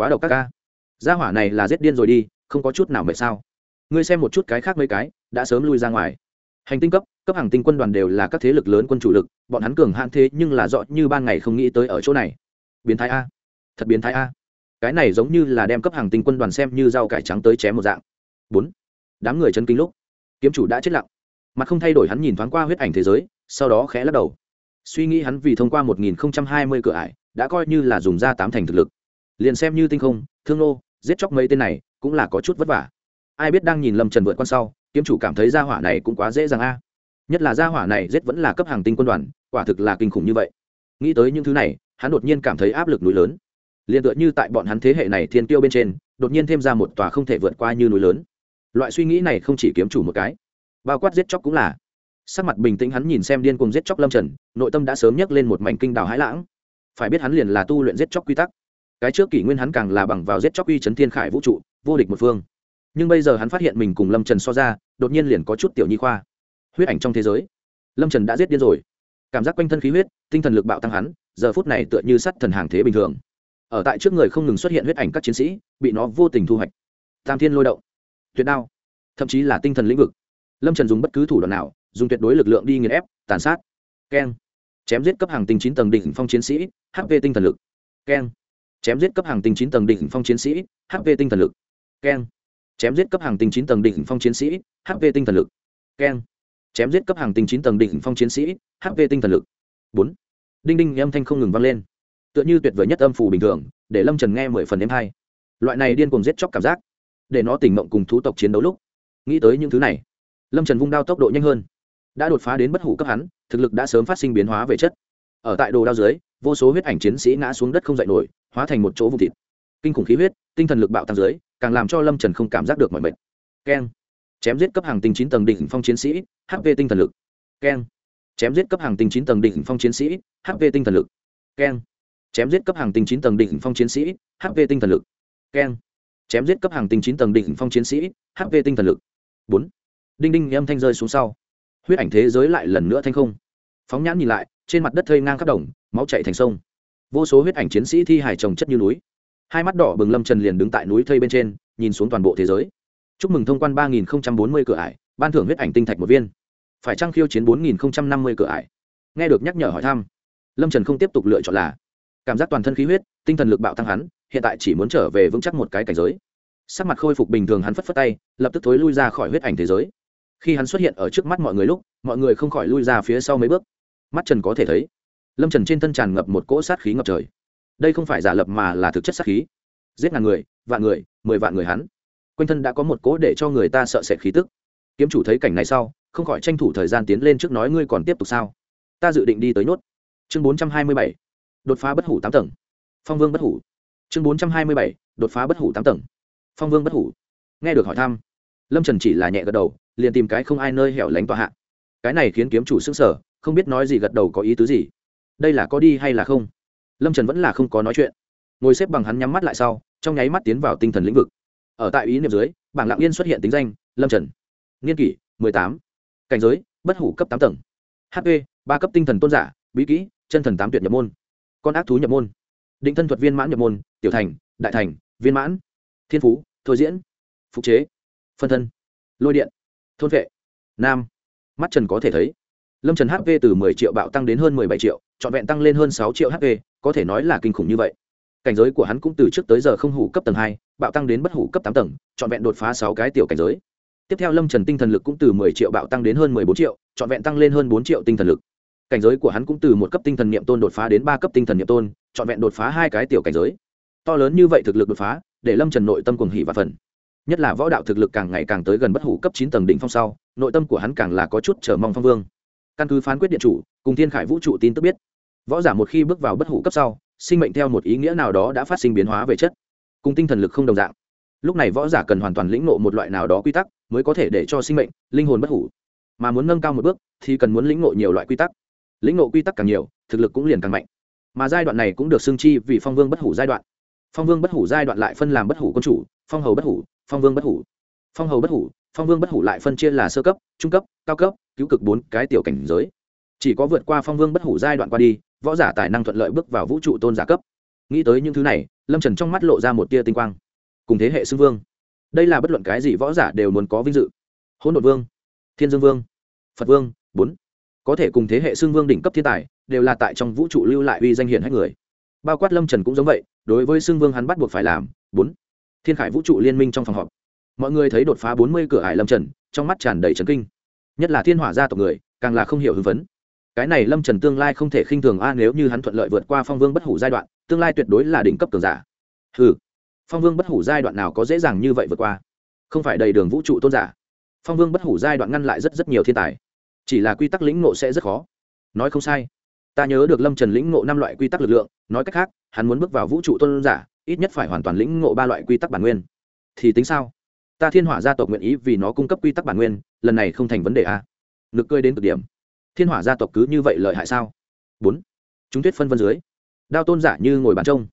quá độc các ca, gia hỏa này là giết điên rồi đi không có chút nào mệt sao? Ngươi xem một chút cái khác mấy cái đã sớm lui ra ngoài. Hành tinh cấp cấp hàng tinh quân đoàn đều là các thế lực lớn quân chủ lực bọn hắn cường hạn thế nhưng là rõ như ban ngày không nghĩ tới ở chỗ này. Biến thái a. Thật biến thái a. Cái này giống như là đem cấp hàng tinh quân đoàn xem như rau cải trắng tới chém một dạng. Bốn. Đám người chân kinh lúc kiếm chủ đã chết lặng. Mặt không thay đổi hắn nhìn thoáng qua huyết ảnh thế giới sau đó khẽ lắc đầu. Suy nghĩ hắn vì thông qua một nghìn hai mươi cửa ải đã coi như là dùng ra tám thành thực lực liền xem như tinh không, thương nô, giết chóc mấy tên này cũng là có chút vất vả. Ai biết đang nhìn lâm trần vượt con sau, kiếm chủ cảm thấy gia hỏa này cũng quá dễ dàng a. Nhất là gia hỏa này giết vẫn là cấp hàng tinh quân đoàn, quả thực là kinh khủng như vậy. Nghĩ tới những thứ này, hắn đột nhiên cảm thấy áp lực núi lớn. Liền tựa như tại bọn hắn thế hệ này thiên tiêu bên trên, đột nhiên thêm ra một tòa không thể vượt qua như núi lớn. Loại suy nghĩ này không chỉ kiếm chủ một cái, bao quát giết chóc cũng là. Sắc mặt bình tĩnh hắn nhìn xem điên cùng giết chóc lâm trần, nội tâm đã sớm nhấc lên một mảnh kinh đào hãi lãng. Phải biết hắn liền là tu luyện giết chóc quy tắc cái trước kỷ nguyên hắn càng là bằng vào giết chóc uy chấn thiên khải vũ trụ, vô địch một phương. Nhưng bây giờ hắn phát hiện mình cùng lâm trần so ra, đột nhiên liền có chút tiểu nhi khoa. Huyết ảnh trong thế giới. Lâm trần đã giết điên rồi. Cảm giác quanh thân khí huyết, tinh thần lực bạo tăng hắn, giờ phút này tựa như sắt thần hàng thế bình thường. Ở tại trước người không ngừng xuất hiện huyết ảnh các chiến sĩ, bị nó vô tình thu hoạch. Tam thiên lôi động. Tuyệt đao. Thậm chí là tinh thần lĩnh vực. Lâm trần dùng bất cứ thủ đoạn nào, dùng tuyệt đối lực lượng đi nghiền ép, tàn sát. Keng. Chém giết cấp hàng tinh chín tầng đỉnh phong chiến sĩ hp tinh thần lực. Keng chém giết cấp hàng tinh chín tầng đỉnh phong chiến sĩ hp tinh thần lực. Keng. Chém giết cấp hàng tinh chín tầng đỉnh phong chiến sĩ hp tinh thần lực. Keng. Chém giết cấp hàng tinh chín tầng đỉnh phong chiến sĩ hp tinh thần lực. Bốn. Đinh đinh âm thanh không ngừng vang lên. Tựa như tuyệt vời nhất âm phù bình thường, để lâm trần nghe mười phần đêm hai loại này điên cùng giết chóc cảm giác, để nó tỉnh mộng cùng thú tộc chiến đấu lúc. Nghĩ tới những thứ này, lâm trần vung đao tốc độ nhanh hơn. Đã đột phá đến bất hủ cấp hắn, thực lực đã sớm phát sinh biến hóa về chất. Ở tại đồ đao dưới vô số huyết ảnh chiến sĩ ngã xuống đất không dậy nổi, hóa thành một chỗ vụn thịt. Kinh khủng khí huyết, tinh thần lực bạo tăng dưới, càng làm cho lâm trần không cảm giác được mọi mệt. Keng. Chém giết cấp hàng tinh chín tầng đỉnh phong chiến sĩ hp tinh thần lực. Keng. Chém giết cấp hàng tinh chín tầng đỉnh phong chiến sĩ hp tinh thần lực. Keng. Chém giết cấp hàng tinh chín tầng đỉnh phong chiến sĩ hp tinh thần lực. Keng. Chém giết cấp hàng tinh chín tầng đỉnh phong chiến sĩ hp tinh thần lực. Bốn. Đinh đinh âm thanh rơi xuống sau. Huyết ảnh thế giới lại lần nữa thanh không. Phóng nhãn nhìn lại, trên mặt đất thây ngang khắp đồng máu chạy thành sông. Vô số huyết ảnh chiến sĩ thi hài trồng chất như núi. Hai mắt đỏ bừng lâm trần liền đứng tại núi thây bên trên, nhìn xuống toàn bộ thế giới. Chúc mừng thông quan ba nghìn bốn mươi cửa ải, ban thưởng huyết ảnh tinh thạch một viên. Phải trăng khiêu chiến bốn nghìn năm mươi cửa ải? Nghe được nhắc nhở hỏi thăm, lâm trần không tiếp tục lựa chọn là cảm giác toàn thân khí huyết, tinh thần lực bạo tăng hắn, hiện tại chỉ muốn trở về vững chắc một cái cảnh giới. Sắc mặt khôi phục bình thường hắn phất phất tay, lập tức thối lui ra khỏi huyết ảnh thế giới. Khi hắn xuất hiện ở trước mắt mọi người lúc, mọi người không khỏi lui ra phía sau mấy bước. Mắt trần có thể thấy lâm trần trên thân tràn ngập một cỗ sát khí ngập trời đây không phải giả lập mà là thực chất sát khí giết ngàn người vạn người mười vạn người hắn quanh thân đã có một cỗ để cho người ta sợ sệt khí tức kiếm chủ thấy cảnh này sau không khỏi tranh thủ thời gian tiến lên trước nói ngươi còn tiếp tục sao ta dự định đi tới nốt chương bốn trăm hai mươi bảy đột phá bất hủ tám tầng phong vương bất hủ chương bốn trăm hai mươi bảy đột phá bất hủ tám tầng phong vương bất hủ nghe được hỏi thăm lâm trần chỉ là nhẹ gật đầu liền tìm cái không ai nơi hẻo lánh tòa hạ cái này khiến kiếm chủ s ư n g sở không biết nói gì gật đầu có ý tứ gì đây là có đi hay là không? Lâm trần vẫn là không có nói chuyện. Ngồi xếp bằng hắn nhắm mắt lại sau, trong nháy mắt tiến vào tinh thần lĩnh vực. Ở tại ý niệm dưới, bảng lạng yên xuất hiện tính danh, lâm trần. Niên kỷ, mười tám. Cảnh giới, bất hủ cấp tám tầng. Hp ba cấp tinh thần tôn giả, bí kỹ, chân thần tám tuyệt nhập môn. Con ác thú nhập môn. Định thân thuật viên mãn nhập môn, tiểu thành, đại thành, viên mãn. Thiên phú, thôi diễn. Phục chế. Phân thân. Lôi điện. Thôn vệ. Nam. Mắt trần có thể thấy lâm trần hp từ mười triệu bạo tăng đến hơn mười bảy triệu, trọn vẹn tăng lên hơn 6 triệu hp có thể nói là kinh khủng như vậy. Cảnh giới của hắn cũng từ trước tới giờ không hủ cấp tầng hai, bạo tăng đến bất hủ cấp tám tầng, trọn vẹn đột phá sáu cái tiểu cảnh giới. Tiếp theo lâm trần tinh thần lực cũng từ mười triệu bạo tăng đến hơn mười bốn triệu, trọn vẹn tăng lên hơn 4 triệu tinh thần lực. Cảnh giới của hắn cũng từ một cấp tinh thần niệm tôn đột phá đến ba cấp tinh thần niệm tôn, trọn vẹn đột phá hai cái tiểu cảnh giới. To lớn như vậy thực lực đột phá, để lâm trần nội tâm cuồng hỉ và phần nhất là võ đạo thực lực càng ngày càng tới gần bất hủ cấp chín tầng đỉnh phong sau, nội tâm của hắn càng là có chút chờ mong phong vương căn cứ phán quyết điện chủ, cùng thiên khải vũ trụ tin tức biết, võ giả một khi bước vào bất hủ cấp sau, sinh mệnh theo một ý nghĩa nào đó đã phát sinh biến hóa về chất, cùng tinh thần lực không đồng dạng. Lúc này võ giả cần hoàn toàn lĩnh ngộ một loại nào đó quy tắc, mới có thể để cho sinh mệnh, linh hồn bất hủ. Mà muốn nâng cao một bước, thì cần muốn lĩnh ngộ nhiều loại quy tắc. Lĩnh ngộ quy tắc càng nhiều, thực lực cũng liền càng mạnh. Mà giai đoạn này cũng được xưng chi vì phong vương bất hủ giai đoạn. Phong vương bất hủ giai đoạn lại phân làm bất hủ quân chủ, phong hầu bất hủ, phong vương bất hủ. Phong hầu bất hủ, phong vương bất hủ lại phân chia là sơ cấp, trung cấp, cao cấp cứu cực bốn cái tiểu cảnh giới. Chỉ có vượt qua phong vương bất hủ giai đoạn qua đi, võ giả tài năng thuận lợi bước vào vũ trụ tôn giả cấp. Nghĩ tới những thứ này, lâm trần trong mắt lộ ra một tia tinh quang. Cùng thế hệ xưng vương. Đây là bất luận cái gì võ giả đều muốn có vinh dự. Hỗn độn vương, thiên dương vương, phật vương, bốn. Có thể cùng thế hệ xưng vương đỉnh cấp thiên tài, đều là tại trong vũ trụ lưu lại uy danh hiển hách người. Bao quát lâm trần cũng giống vậy, đối với xưng vương hắn bắt buộc phải làm, bốn. Thiên khải vũ trụ liên minh trong phòng họp. Mọi người thấy đột phá bốn mươi cửa ải lâm trần, trong mắt tràn đầy trấn kinh nhất là thiên hỏa gia tộc người, càng là không hiểu hưng phấn. Cái này lâm trần tương lai không thể khinh thường a, nếu như hắn thuận lợi vượt qua phong vương bất hủ giai đoạn, tương lai tuyệt đối là đỉnh cấp cường giả. Ừ phong vương bất hủ giai đoạn nào có dễ dàng như vậy vượt qua? Không phải đầy đường vũ trụ tôn giả. Phong vương bất hủ giai đoạn ngăn lại rất rất nhiều thiên tài. Chỉ là quy tắc lĩnh ngộ sẽ rất khó. Nói không sai. Ta nhớ được lâm trần lĩnh ngộ năm loại quy tắc lực lượng, nói cách khác, hắn muốn bước vào vũ trụ tôn giả, ít nhất phải hoàn toàn lĩnh ngộ ba loại quy tắc bản nguyên. Thì tính sao? Ta thiên hỏa gia tộc nguyện ý vì nó cung cấp quy tắc bản nguyên, lần này không thành vấn đề a. nực cơi đến cực điểm. Thiên hỏa gia tộc cứ như vậy lợi hại sao? Bốn. Chúng tuyết phân vân dưới. Đao tôn giả như ngồi bàn trông.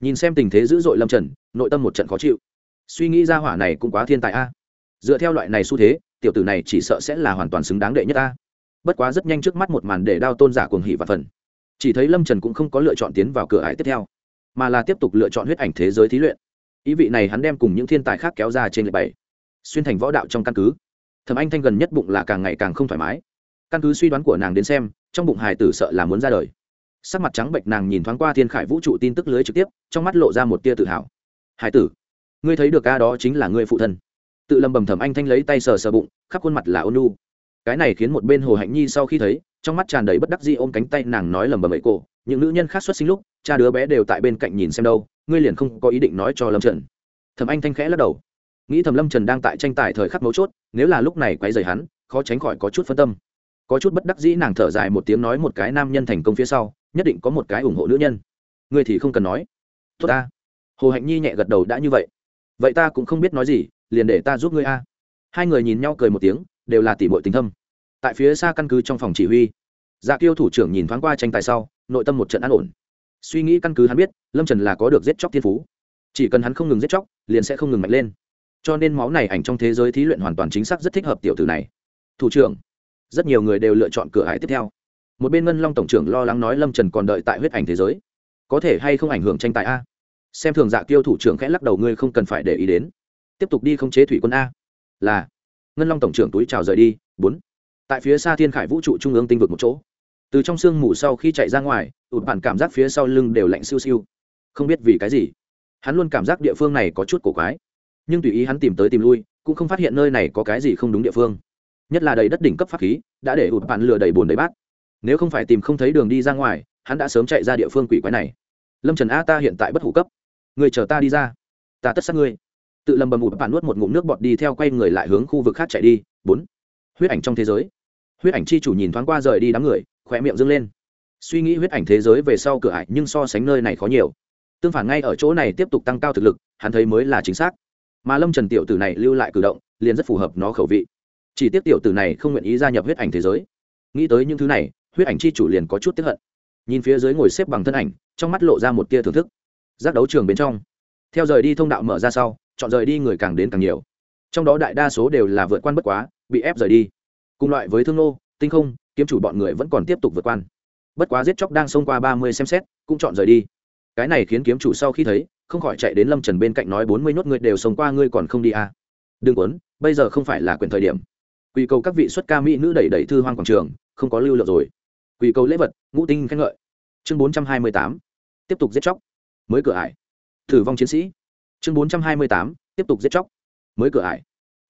Nhìn xem tình thế dữ dội lâm trần, nội tâm một trận khó chịu. Suy nghĩ ra hỏa này cũng quá thiên tài a. Dựa theo loại này xu thế, tiểu tử này chỉ sợ sẽ là hoàn toàn xứng đáng đệ nhất ta. bất quá rất nhanh trước mắt một màn để đao tôn giả cuồng hỉ và phần. Chỉ thấy lâm trần cũng không có lựa chọn tiến vào cửa ải tiếp theo, mà là tiếp tục lựa chọn huyết ảnh thế giới thí luyện ý vị này hắn đem cùng những thiên tài khác kéo ra trên lệ bảy xuyên thành võ đạo trong căn cứ. Thẩm anh thanh gần nhất bụng là càng ngày càng không thoải mái. Căn cứ suy đoán của nàng đến xem, trong bụng hài tử sợ là muốn ra đời. Sắc mặt trắng bệnh nàng nhìn thoáng qua thiên khải vũ trụ tin tức lưới trực tiếp, trong mắt lộ ra một tia tự hào. Hải tử, ngươi thấy được ca đó chính là ngươi phụ thân. Tự lầm bầm thầm anh thanh lấy tay sờ sờ bụng, khắp khuôn mặt là ôn lu cái này khiến một bên hồ hạnh nhi sau khi thấy, trong mắt tràn đầy bất đắc dĩ ôm cánh tay nàng nói lầm bầm ấy cổ những nữ nhân khác xuất sinh lúc, cha đứa bé đều tại bên cạnh nhìn xem đâu ngươi liền không có ý định nói cho lâm trần thầm anh thanh khẽ lắc đầu nghĩ thầm lâm trần đang tại tranh tài thời khắc mấu chốt nếu là lúc này quay dày hắn khó tránh khỏi có chút phân tâm có chút bất đắc dĩ nàng thở dài một tiếng nói một cái nam nhân thành công phía sau nhất định có một cái ủng hộ nữ nhân ngươi thì không cần nói tốt ta hồ hạnh nhi nhẹ gật đầu đã như vậy vậy ta cũng không biết nói gì liền để ta giúp ngươi a hai người nhìn nhau cười một tiếng đều là tỉ mội tình thâm tại phía xa căn cứ trong phòng chỉ huy dạ kiêu thủ trưởng nhìn thoáng qua tranh tài sau nội tâm một trận an ổn suy nghĩ căn cứ hắn biết, lâm trần là có được giết chóc thiên phú. Chỉ cần hắn không ngừng giết chóc, liền sẽ không ngừng mạnh lên. Cho nên máu này ảnh trong thế giới thí luyện hoàn toàn chính xác rất thích hợp tiểu tử này. Thủ trưởng, rất nhiều người đều lựa chọn cửa hải tiếp theo. Một bên ngân long tổng trưởng lo lắng nói lâm trần còn đợi tại huyết ảnh thế giới. Có thể hay không ảnh hưởng tranh tài a? Xem thường dạ kiêu thủ trưởng khẽ lắc đầu ngươi không cần phải để ý đến. Tiếp tục đi không chế thủy quân a. Là. Ngân long tổng trưởng túi trào rời đi. Bốn. Tại phía xa thiên khải vũ trụ trung ương tinh vực một chỗ từ trong sương mù sau khi chạy ra ngoài, ụt bản cảm giác phía sau lưng đều lạnh siêu siêu. Không biết vì cái gì, hắn luôn cảm giác địa phương này có chút cổ quái. Nhưng tùy ý hắn tìm tới tìm lui, cũng không phát hiện nơi này có cái gì không đúng địa phương. Nhất là đầy đất đỉnh cấp pháp khí, đã để ụt bản lừa đầy bồn đầy bát. Nếu không phải tìm không thấy đường đi ra ngoài, hắn đã sớm chạy ra địa phương quỷ quái này. Lâm trần a, ta hiện tại bất hủ cấp. Người chờ ta đi ra. Ta tất sát ngươi. Tự lầm bầm ụt bạn nuốt một ngụm nước bọt đi theo quay người lại hướng khu vực khác chạy đi. Bốn. Huyết ảnh trong thế giới. Huyết ảnh chi chủ nhìn thoáng qua rời đi đám người khỏe miệng dâng lên. Suy nghĩ huyết ảnh thế giới về sau cửa ải nhưng so sánh nơi này khó nhiều. Tương phản ngay ở chỗ này tiếp tục tăng cao thực lực, hắn thấy mới là chính xác. Mà lâm trần tiểu tử này lưu lại cử động, liền rất phù hợp nó khẩu vị. Chỉ tiếc tiểu tử này không nguyện ý gia nhập huyết ảnh thế giới. Nghĩ tới những thứ này, huyết ảnh chi chủ liền có chút tiếp hận. Nhìn phía dưới ngồi xếp bằng thân ảnh, trong mắt lộ ra một tia thưởng thức. Giác đấu trường bên trong. Theo rời đi thông đạo mở ra sau, chọn rời đi người càng đến càng nhiều. Trong đó đại đa số đều là vượt quan bất quá, bị ép rời đi. Cùng loại với thương nô, tinh không kiếm chủ bọn người vẫn còn tiếp tục vượt quan. Bất quá giết chóc đang xông qua ba mươi xem xét, cũng chọn rời đi. Cái này khiến kiếm chủ sau khi thấy, không khỏi chạy đến lâm trần bên cạnh nói bốn mươi nhốt người đều xông qua, ngươi còn không đi à. đừng quấn, bây giờ không phải là quyền thời điểm. Quy cầu các vị xuất ca mỹ nữ đẩy đẩy thư hoang quảng trường, không có lưu lượng rồi. Quy cầu lễ vật, ngũ tinh khen ngợi. Chương bốn trăm hai mươi tám, tiếp tục giết chóc. Mới cửa ải. Thử vong chiến sĩ. Chương bốn trăm hai mươi tám, tiếp tục giết chóc. Mới cửa ải.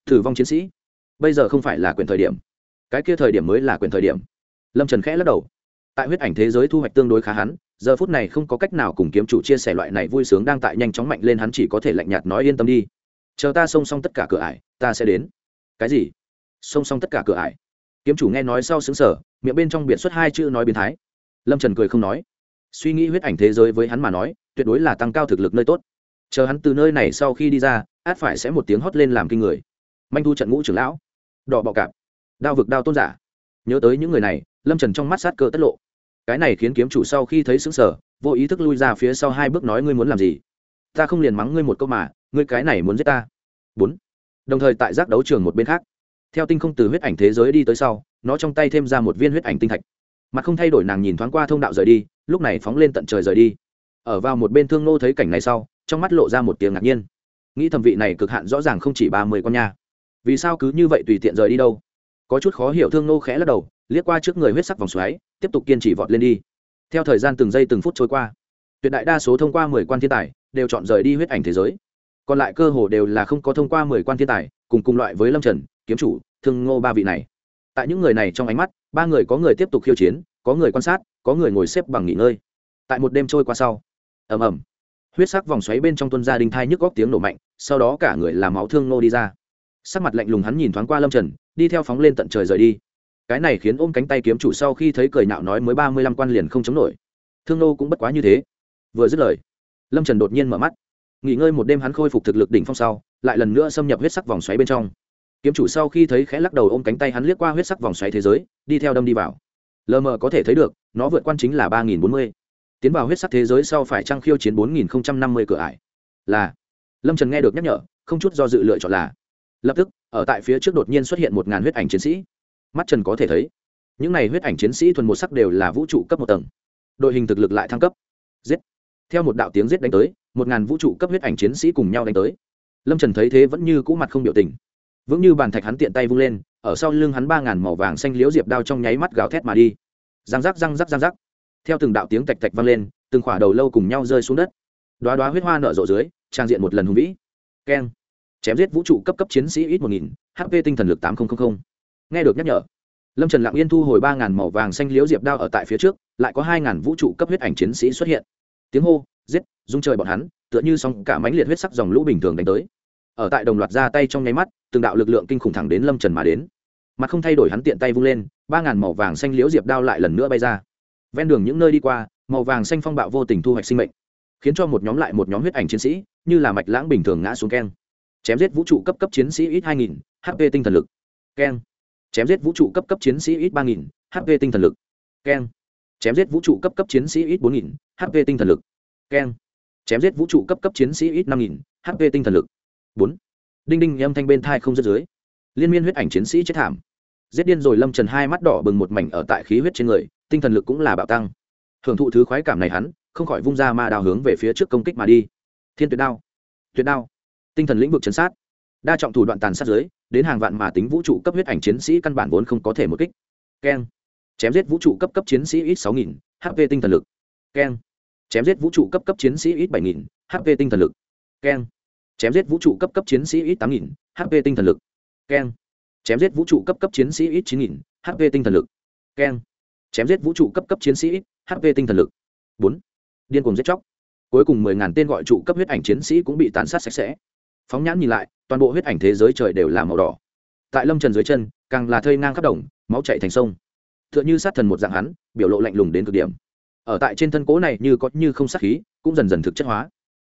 Thử vong chiến sĩ. Bây giờ không phải là quyền thời điểm cái kia thời điểm mới là quyền thời điểm. Lâm trần khẽ lắc đầu. Tại huyết ảnh thế giới thu hoạch tương đối khá hắn, giờ phút này không có cách nào cùng kiếm chủ chia sẻ loại này vui sướng đang tại nhanh chóng mạnh lên hắn chỉ có thể lạnh nhạt nói yên tâm đi. Chờ ta xông xong tất cả cửa ải, ta sẽ đến. Cái gì? Xông xong tất cả cửa ải. Kiếm chủ nghe nói sau xứng sở miệng bên trong biệt xuất hai chữ nói biến thái. Lâm trần cười không nói. Suy nghĩ huyết ảnh thế giới với hắn mà nói, tuyệt đối là tăng cao thực lực nơi tốt. Chờ hắn từ nơi này sau khi đi ra, át phải sẽ một tiếng hót lên làm kinh người. Manh thu trận ngũ trưởng lão. Đỏ bọ cạp đao vực đao tôn giả. Nhớ tới những người này, lâm trần trong mắt sát cơ tất lộ. Cái này khiến kiếm chủ sau khi thấy xứng sở vô ý thức lui ra phía sau hai bước nói ngươi muốn làm gì? Ta không liền mắng ngươi một câu mà, ngươi cái này muốn giết ta. Bốn. Đồng thời tại giác đấu trường một bên khác, theo tinh không từ huyết ảnh thế giới đi tới sau, nó trong tay thêm ra một viên huyết ảnh tinh thạch. Mặt không thay đổi nàng nhìn thoáng qua thông đạo rời đi, lúc này phóng lên tận trời rời đi. Ở vào một bên thương nô thấy cảnh này sau, trong mắt lộ ra một tiếng ngạc nhiên. Nghĩ thẩm vị này cực hạn rõ ràng không chỉ ba mươi con nha. Vì sao cứ như vậy tùy tiện rời đi đâu? Có chút khó hiểu thương nô khẽ lắc đầu, liếc qua trước người huyết sắc vòng xoáy, tiếp tục kiên trì vọt lên đi. Theo thời gian từng giây từng phút trôi qua, tuyệt đại đa số thông qua mười quan thiên tài đều chọn rời đi huyết ảnh thế giới. Còn lại cơ hồ đều là không có thông qua mười quan thiên tài, cùng cùng loại với lâm trần, kiếm chủ, thương ngô ba vị này. Tại những người này trong ánh mắt, ba người có người tiếp tục khiêu chiến, có người quan sát, có người ngồi xếp bằng nghỉ ngơi. Tại một đêm trôi qua sau, ầm ầm, huyết sắc vòng xoáy bên trong tuân gia đình thai nhức góc tiếng nổ mạnh, sau đó cả người làm máu thương Ngô đi ra sắc mặt lạnh lùng hắn nhìn thoáng qua lâm trần, đi theo phóng lên tận trời rời đi. Cái này khiến ôm cánh tay kiếm chủ sau khi thấy cười nạo nói mới ba mươi lăm quan liền không chống nổi. Thương nô cũng bất quá như thế. Vừa dứt lời, lâm trần đột nhiên mở mắt. Nghỉ ngơi một đêm hắn khôi phục thực lực đỉnh phong sau, lại lần nữa xâm nhập huyết sắc vòng xoáy bên trong. Kiếm chủ sau khi thấy khẽ lắc đầu ôm cánh tay hắn liếc qua huyết sắc vòng xoáy thế giới, đi theo đâm đi vào. Lờ mờ có thể thấy được, nó vượt quan chính là ba nghìn bốn mươi. Tiến vào huyết sắc thế giới sau phải trăng khiêu chiến bốn nghìn năm mươi cửa ải. Là, lâm trần nghe được nhắc nhở, không chút do dự lựa chọn là lập tức, ở tại phía trước đột nhiên xuất hiện một ngàn huyết ảnh chiến sĩ. Mắt trần có thể thấy, những này huyết ảnh chiến sĩ thuần một sắc đều là vũ trụ cấp một tầng. Đội hình thực lực lại thăng cấp. Giết. Theo một đạo tiếng giết đánh tới, một ngàn vũ trụ cấp huyết ảnh chiến sĩ cùng nhau đánh tới. Lâm trần thấy thế vẫn như cũ mặt không biểu tình. Vững như bàn thạch hắn tiện tay vung lên, ở sau lưng hắn ba ngàn màu vàng xanh liếu diệp đao trong nháy mắt gào thét mà đi. Răng rắc răng rắc răng rắc. Theo từng đạo tiếng tạch tạch vang lên, từng khỏa đầu lâu cùng nhau rơi xuống đất. Đoá đoá huyết hoa nở rộ dưới, trang diện một lần hùng vĩ. Keng chém giết vũ trụ cấp cấp chiến sĩ ít một nghìn hp tinh thần lực tám nghìn nghe được nhắc nhở, lâm trần lặng yên thu hồi ba ngàn màu vàng xanh liếu diệp đao ở tại phía trước, lại có hai ngàn vũ trụ cấp huyết ảnh chiến sĩ xuất hiện. Tiếng hô, giết dung trời bọn hắn, tựa như xong cả mánh liệt huyết sắc dòng lũ bình thường đánh tới. Ở tại đồng loạt ra tay trong nháy mắt, từng đạo lực lượng kinh khủng thẳng đến lâm trần mà đến. Mặt không thay đổi hắn tiện tay vung lên, ba ngàn màu vàng xanh liễu diệp đao lại lần nữa bay ra. Ven đường những nơi đi qua, màu vàng xanh phong bạo vô tình thu hoạch sinh mệnh, khiến cho một nhóm lại một nhóm huyết ảnh chiến sĩ, như là mạch lãng bình thường ngã xuống keng chém giết vũ trụ cấp cấp chiến sĩ ít hai nghìn hp tinh thần lực. Keng. Chém giết vũ trụ cấp cấp chiến sĩ ít ba nghìn hp tinh thần lực. Keng. Chém giết vũ trụ cấp cấp chiến sĩ ít bốn nghìn hp tinh thần lực. Keng. Chém giết vũ trụ cấp cấp chiến sĩ ít năm nghìn hp tinh thần lực. Bốn. Đinh đinh âm thanh bên thai không dứt dưới. Liên miên huyết ảnh chiến sĩ chết thảm. Giết điên rồi lâm trần hai mắt đỏ bừng một mảnh ở tại khí huyết trên người, tinh thần lực cũng là bạo tăng. Hưởng thụ thứ khoái cảm này hắn, không khỏi vung ra ma đào hướng về phía trước công kích mà đi. Thiên tuyệt đao. Tuyệt đao tinh thần lĩnh vực chấn sát. Đa trọng thủ đoạn tàn sát giới, đến hàng vạn mà tính vũ trụ cấp huyết ảnh chiến sĩ căn bản vốn không có thể một kích. Keng. Chém giết vũ trụ cấp cấp chiến sĩ ít sáu nghìn hp tinh thần lực. Keng. Chém giết vũ trụ cấp cấp chiến sĩ ít bảy nghìn hp tinh thần lực. Keng. Chém giết vũ trụ cấp cấp chiến sĩ ít tám nghìn hp tinh thần lực. Keng. Chém giết vũ trụ cấp cấp chiến sĩ ít chín nghìn hp tinh thần lực. Keng. Chém giết vũ trụ cấp cấp chiến sĩ ít hp tinh thần lực. Bốn. Điên cuồng giết chóc. Cuối cùng mười ngàn tên gọi trụ cấp huyết ảnh chiến sĩ cũng bị tàn sát sạch sẽ phóng nhãn nhìn lại, toàn bộ huyết ảnh thế giới trời đều là màu đỏ. Tại lâm trần dưới chân, càng là thây ngang khắp đồng, máu chạy thành sông. T h ư ợ n h ư sát thần một dạng hắn, biểu lộ lạnh lùng đến cực điểm. Ở tại trên thân cố này như có như không sát khí, cũng dần dần thực chất hóa.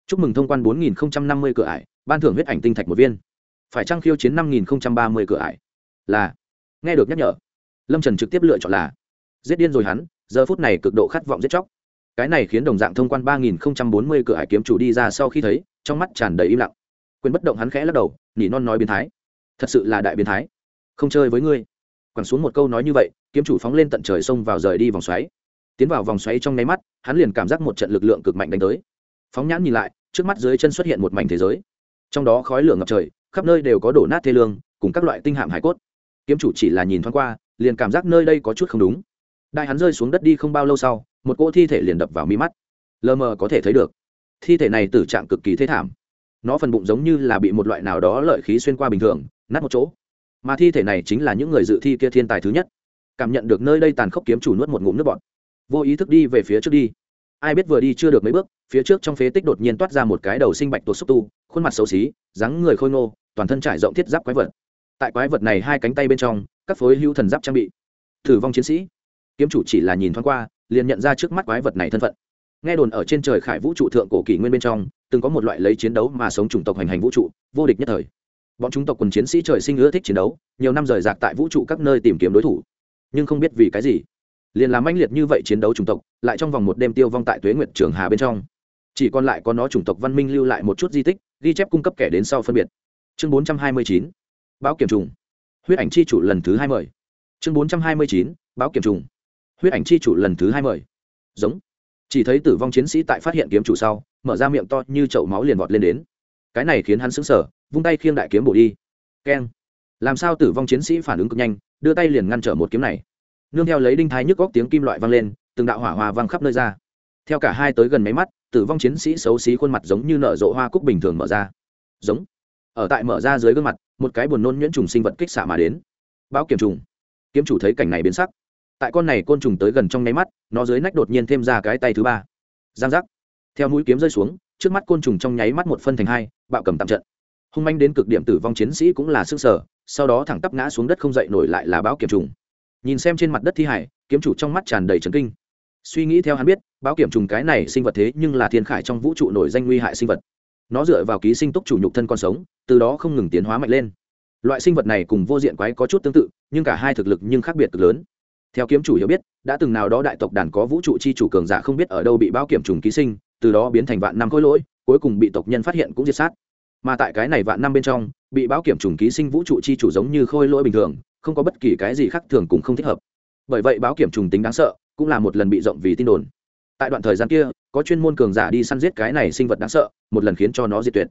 Chúc mừng thông quan bốn nghìn năm mươi cửa ải, ban thưởng huyết ảnh tinh thạch một viên. Phải trăng khiêu chiến năm nghìn ba mươi cửa ải? Là. Nghe được nhắc nhở, lâm trần trực tiếp lựa chọn là. Giết điên rồi hắn, giờ phút này cực độ khát vọng giết chóc. Cái này khiến đồng dạng thông quan ba nghìn bốn mươi cửa ải kiếm chủ đi ra sau khi thấy, trong mắt tràn đầy im lặng quyền bất động hắn khẽ lắc đầu, nỉ non nói biến thái. Thật sự là đại biến thái. Không chơi với ngươi. Quẳng xuống một câu nói như vậy, kiếm chủ phóng lên tận trời xông vào rời đi vòng xoáy. Tiến vào vòng xoáy trong nháy mắt, hắn liền cảm giác một trận lực lượng cực mạnh đánh tới. Phóng nhãn nhìn lại, trước mắt dưới chân xuất hiện một mảnh thế giới. Trong đó khói lửa ngập trời, khắp nơi đều có đổ nát thê lương, cùng các loại tinh hạm hải cốt. Kiếm chủ chỉ là nhìn thoáng qua, liền cảm giác nơi đây có chút không đúng. Đại hắn rơi xuống đất đi không bao lâu sau, một cỗ thi thể liền đập vào mi mắt. Lờ mờ có thể thấy được. Thi thể này tử trạng cực kỳ thế thảm nó phần bụng giống như là bị một loại nào đó lợi khí xuyên qua bình thường, nát một chỗ. Mà thi thể này chính là những người dự thi kia thiên tài thứ nhất. Cảm nhận được nơi đây tàn khốc kiếm chủ nuốt một ngụm nước bọt. Vô ý thức đi về phía trước đi. Ai biết vừa đi chưa được mấy bước, phía trước trong phế tích đột nhiên toát ra một cái đầu sinh bạch tuột xúc tu, khuôn mặt xấu xí, dáng người khôi ngô, toàn thân trải rộng thiết giáp quái vật. Tại quái vật này hai cánh tay bên trong, các phối hữu thần giáp trang bị. Thử vong chiến sĩ. Kiếm chủ chỉ là nhìn thoáng qua, liền nhận ra trước mắt quái vật này thân phận nghe đồn ở trên trời khải vũ trụ thượng cổ kỷ nguyên bên trong, từng có một loại lấy chiến đấu mà sống chủng tộc hành hành vũ trụ, vô địch nhất thời. Bọn chúng tộc quần chiến sĩ trời sinh ưa thích chiến đấu, nhiều năm rời rạc tại vũ trụ các nơi tìm kiếm đối thủ. Nhưng không biết vì cái gì, liền làm manh liệt như vậy chiến đấu chủng tộc, lại trong vòng một đêm tiêu vong tại tuế nguyệt trường hà bên trong. Chỉ còn lại có nó chủng tộc văn minh lưu lại một chút di tích, ghi chép cung cấp kẻ đến sau phân biệt. Chương bốn trăm hai mươi chín báo kiểm trùng. Huyết ảnh chi chủ lần thứ hai mời. Chương bốn trăm hai mươi chín báo kiểm trùng. Huyết ảnh chi chủ lần thứ hai mời. Giống chỉ thấy tử vong chiến sĩ tại phát hiện kiếm chủ sau, mở ra miệng to như chậu máu liền vọt lên đến. Cái này khiến hắn sững sờ, vung tay khiêng đại kiếm bổ đi. Keng. Làm sao tử vong chiến sĩ phản ứng cực nhanh, đưa tay liền ngăn trở một kiếm này. Nương theo lấy đinh thái nhức góc tiếng kim loại vang lên, từng đạo hỏa hoa vang khắp nơi ra. Theo cả hai tới gần máy mắt, tử vong chiến sĩ xấu xí khuôn mặt giống như nở rộ hoa cúc bình thường mở ra. Giống. Ở tại mở ra dưới gương mặt, một cái buồn nôn nhuyễn trùng sinh vật kích xạ mà đến. Bão kiểm trùng. Kiếm chủ thấy cảnh này biến sắc tại con này côn trùng tới gần trong nháy mắt, nó dưới nách đột nhiên thêm ra cái tay thứ ba. Giang giác. Theo mũi kiếm rơi xuống, trước mắt côn trùng trong nháy mắt một phân thành hai, bạo cầm tạm trận. Hung manh đến cực điểm tử vong chiến sĩ cũng là s sở, sau đó thẳng tắp ngã xuống đất không dậy nổi lại là bão kiểm trùng. Nhìn xem trên mặt đất thi hải, kiếm chủ trong mắt tràn đầy trấn kinh. Suy nghĩ theo hắn biết, bão kiểm trùng cái này sinh vật thế nhưng là thiên khải trong vũ trụ nổi danh nguy hại sinh vật. Nó dựa vào ký sinh túc chủ nhục thân con sống, từ đó không ngừng tiến hóa mạnh lên. Loại sinh vật này cùng vô diện quái có chút tương tự, nhưng cả hai thực lực nhưng khác biệt cực lớn theo kiếm chủ hiểu biết, đã từng nào đó đại tộc đàn có vũ trụ chi chủ cường giả không biết ở đâu bị bao kiểm trùng ký sinh, từ đó biến thành vạn năm khối lỗi, cuối cùng bị tộc nhân phát hiện cũng diệt sát. Mà tại cái này vạn năm bên trong, bị báo kiểm trùng ký sinh vũ trụ chi chủ giống như khôi lỗi bình thường, không có bất kỳ cái gì khác thường cũng không thích hợp. Bởi vậy báo kiểm trùng tính đáng sợ, cũng là một lần bị rộng vì tin đồn. Tại đoạn thời gian kia, có chuyên môn cường giả đi săn giết cái này sinh vật đáng sợ, một lần khiến cho nó diệt tuyệt.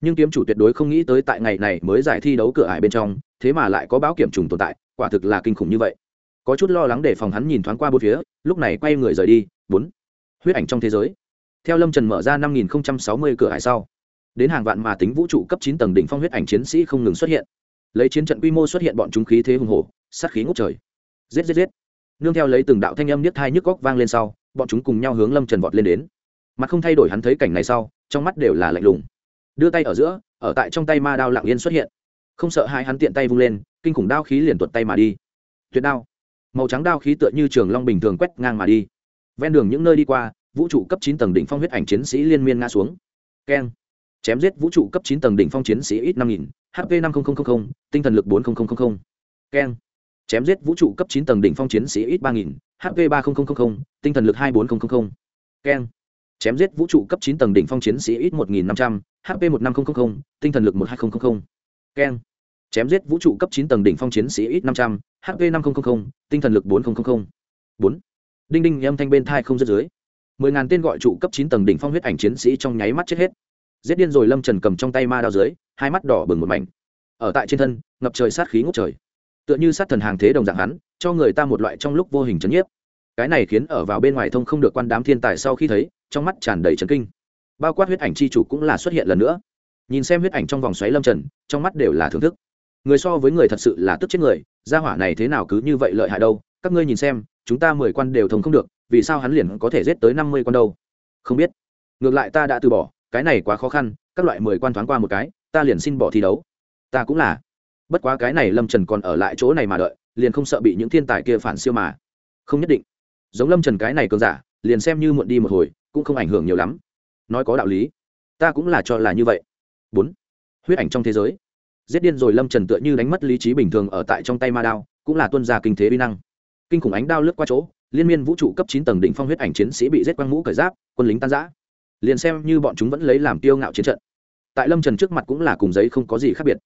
Nhưng kiếm chủ tuyệt đối không nghĩ tới tại ngày này mới giải thi đấu cửa ải bên trong, thế mà lại có báo kiểm trùng tồn tại, quả thực là kinh khủng như vậy có chút lo lắng để phòng hắn nhìn thoáng qua bốn phía, lúc này quay người rời đi, bốn. Huyết ảnh trong thế giới. Theo lâm trần mở ra năm nghìn sáu mươi cửa hải sau, đến hàng vạn mà tính vũ trụ cấp chín tầng đỉnh phong huyết ảnh chiến sĩ không ngừng xuất hiện. Lấy chiến trận quy mô xuất hiện bọn chúng khí thế hùng hổ, sát khí ngốc trời. Giết giết giết. Nương theo lấy từng đạo thanh âm niết thai nhức góc vang lên sau, bọn chúng cùng nhau hướng lâm trần vọt lên đến. Mặt không thay đổi hắn thấy cảnh này sau, trong mắt đều là lạnh lùng. Đưa tay ở giữa, ở tại trong tay ma đao lặng yên xuất hiện. Không sợ hai hắn tiện tay vung lên, kinh khủng đao khí liền tuột tay mà đi. Tuyệt đao màu trắng đao khí tựa như trường long bình thường quét ngang mà đi. Ven đường những nơi đi qua, vũ trụ cấp chín tầng đỉnh phong huyết ảnh chiến sĩ liên miên ngã xuống. Keng. Chém giết vũ trụ cấp chín tầng đỉnh phong chiến sĩ ít năm nghìn hp năm nghìn tinh thần lực bốn nghìn keng. Chém giết vũ trụ cấp chín tầng đỉnh phong chiến sĩ ít ba nghìn hp ba nghìn tinh thần lực hai bốn nghìn keng. Chém giết vũ trụ cấp chín tầng đỉnh phong chiến sĩ ít một nghìn năm trăm hp một năm nghìn tinh thần lực một hai nghìn keng chém giết vũ trụ cấp chín tầng đỉnh phong chiến sĩ ít năm trăm hp năm nghìn tinh thần lực bốn nghìn bốn. Đinh đinh âm thanh bên thai không dứt dưới. Mười ngàn tên gọi trụ cấp chín tầng đỉnh phong huyết ảnh chiến sĩ trong nháy mắt chết hết. Giết điên rồi lâm trần cầm trong tay ma đao dưới, hai mắt đỏ bừng một mảnh. Ở tại trên thân, ngập trời sát khí ngút trời. Tựa như sát thần hàng thế đồng dạng hắn, cho người ta một loại trong lúc vô hình chấn nhiếp. Cái này khiến ở vào bên ngoài thông không được quan đám thiên tài sau khi thấy, trong mắt tràn đầy trấn kinh. Bao quát huyết ảnh c h i chủ cũng là xuất hiện lần nữa. Nhìn xem huyết ảnh trong vòng xoáy lâm trần, trong mắt đều là thưởng thức người so với người thật sự là tức chết người, gia hỏa này thế nào cứ như vậy lợi hại đâu? Các ngươi nhìn xem, chúng ta mười quan đều thông không được, vì sao hắn liền có thể giết tới năm mươi quan đâu? Không biết. Ngược lại ta đã từ bỏ, cái này quá khó khăn, các loại mười quan thoáng qua một cái, ta liền xin bỏ thi đấu. Ta cũng là. Bất quá cái này lâm trần còn ở lại chỗ này mà đợi, liền không sợ bị những thiên tài kia phản siêu mà. Không nhất định. Giống lâm trần cái này cường giả, liền xem như muộn đi một hồi, cũng không ảnh hưởng nhiều lắm. Nói có đạo lý. Ta cũng là cho là như vậy. Bốn. Huyết ảnh trong thế giới giết điên rồi lâm trần tựa như đánh mất lý trí bình thường ở tại trong tay ma đao, cũng là tuân gia kinh thế vi năng. Kinh khủng ánh đao lướt qua chỗ, liên miên vũ trụ cấp chín tầng đỉnh phong huyết ảnh chiến sĩ bị giết quang mũ cởi giáp, quân lính tan giã liền xem như bọn chúng vẫn lấy làm tiêu ngạo chiến trận. Tại lâm trần trước mặt cũng là cùng giấy không có gì khác biệt.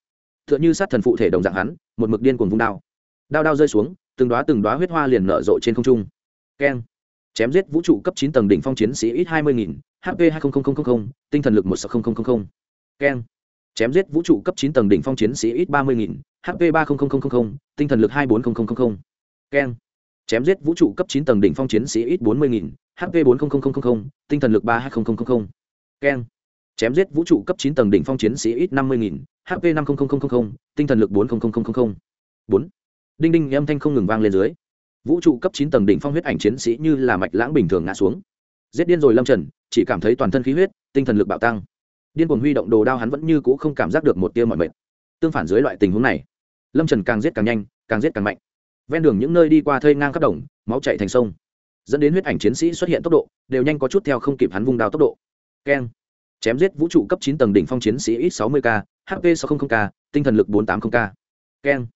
T h ư ợ n h ư sát thần phụ thể đồng dạng hắn, một mực điên cuồng vung đao. Đao đao rơi xuống, từng đoá từng đoá huyết hoa liền nở rộ trên không trung. Keng. Chém giết vũ trụ cấp chín tầng đỉnh phong chiến sĩ ít hai mươi nghìn hp hai mươi tinh thần lực một sáu nghìn keng chém giết vũ trụ cấp chín tầng đỉnh phong chiến sĩ ít ba mươi nghìn hp ba tinh thần lực hai bốn keng chém giết vũ trụ cấp chín tầng đỉnh phong chiến sĩ ít bốn mươi nghìn hp bốn tinh thần lực ba hai keng chém giết vũ trụ cấp chín tầng đỉnh phong chiến sĩ ít năm mươi nghìn hp năm tinh thần lực bốn nghìn bốn đinh đinh âm thanh không ngừng vang lên dưới vũ trụ cấp chín tầng đỉnh phong huyết ảnh chiến sĩ như là mạch lãng bình thường ngã xuống giết điên rồi lâm trần chỉ cảm thấy toàn thân khí huyết tinh thần lực bạo tăng điên cuồng huy động đồ đao hắn vẫn như cũ không cảm giác được một tia mọi mệt. Tương phản dưới loại tình huống này, lâm trần càng giết càng nhanh, càng giết càng mạnh. Ven đường những nơi đi qua thây ngang khắp đồng, máu chạy thành sông. Dẫn đến huyết ảnh chiến sĩ xuất hiện tốc độ, đều nhanh có chút theo không kịp hắn vung đao tốc độ. Keng. Chém giết vũ trụ cấp chín tầng đỉnh phong chiến sĩ ít sáu mươi k hp sáu mươi k, tinh thần lực bốn tám mươi k. Keng.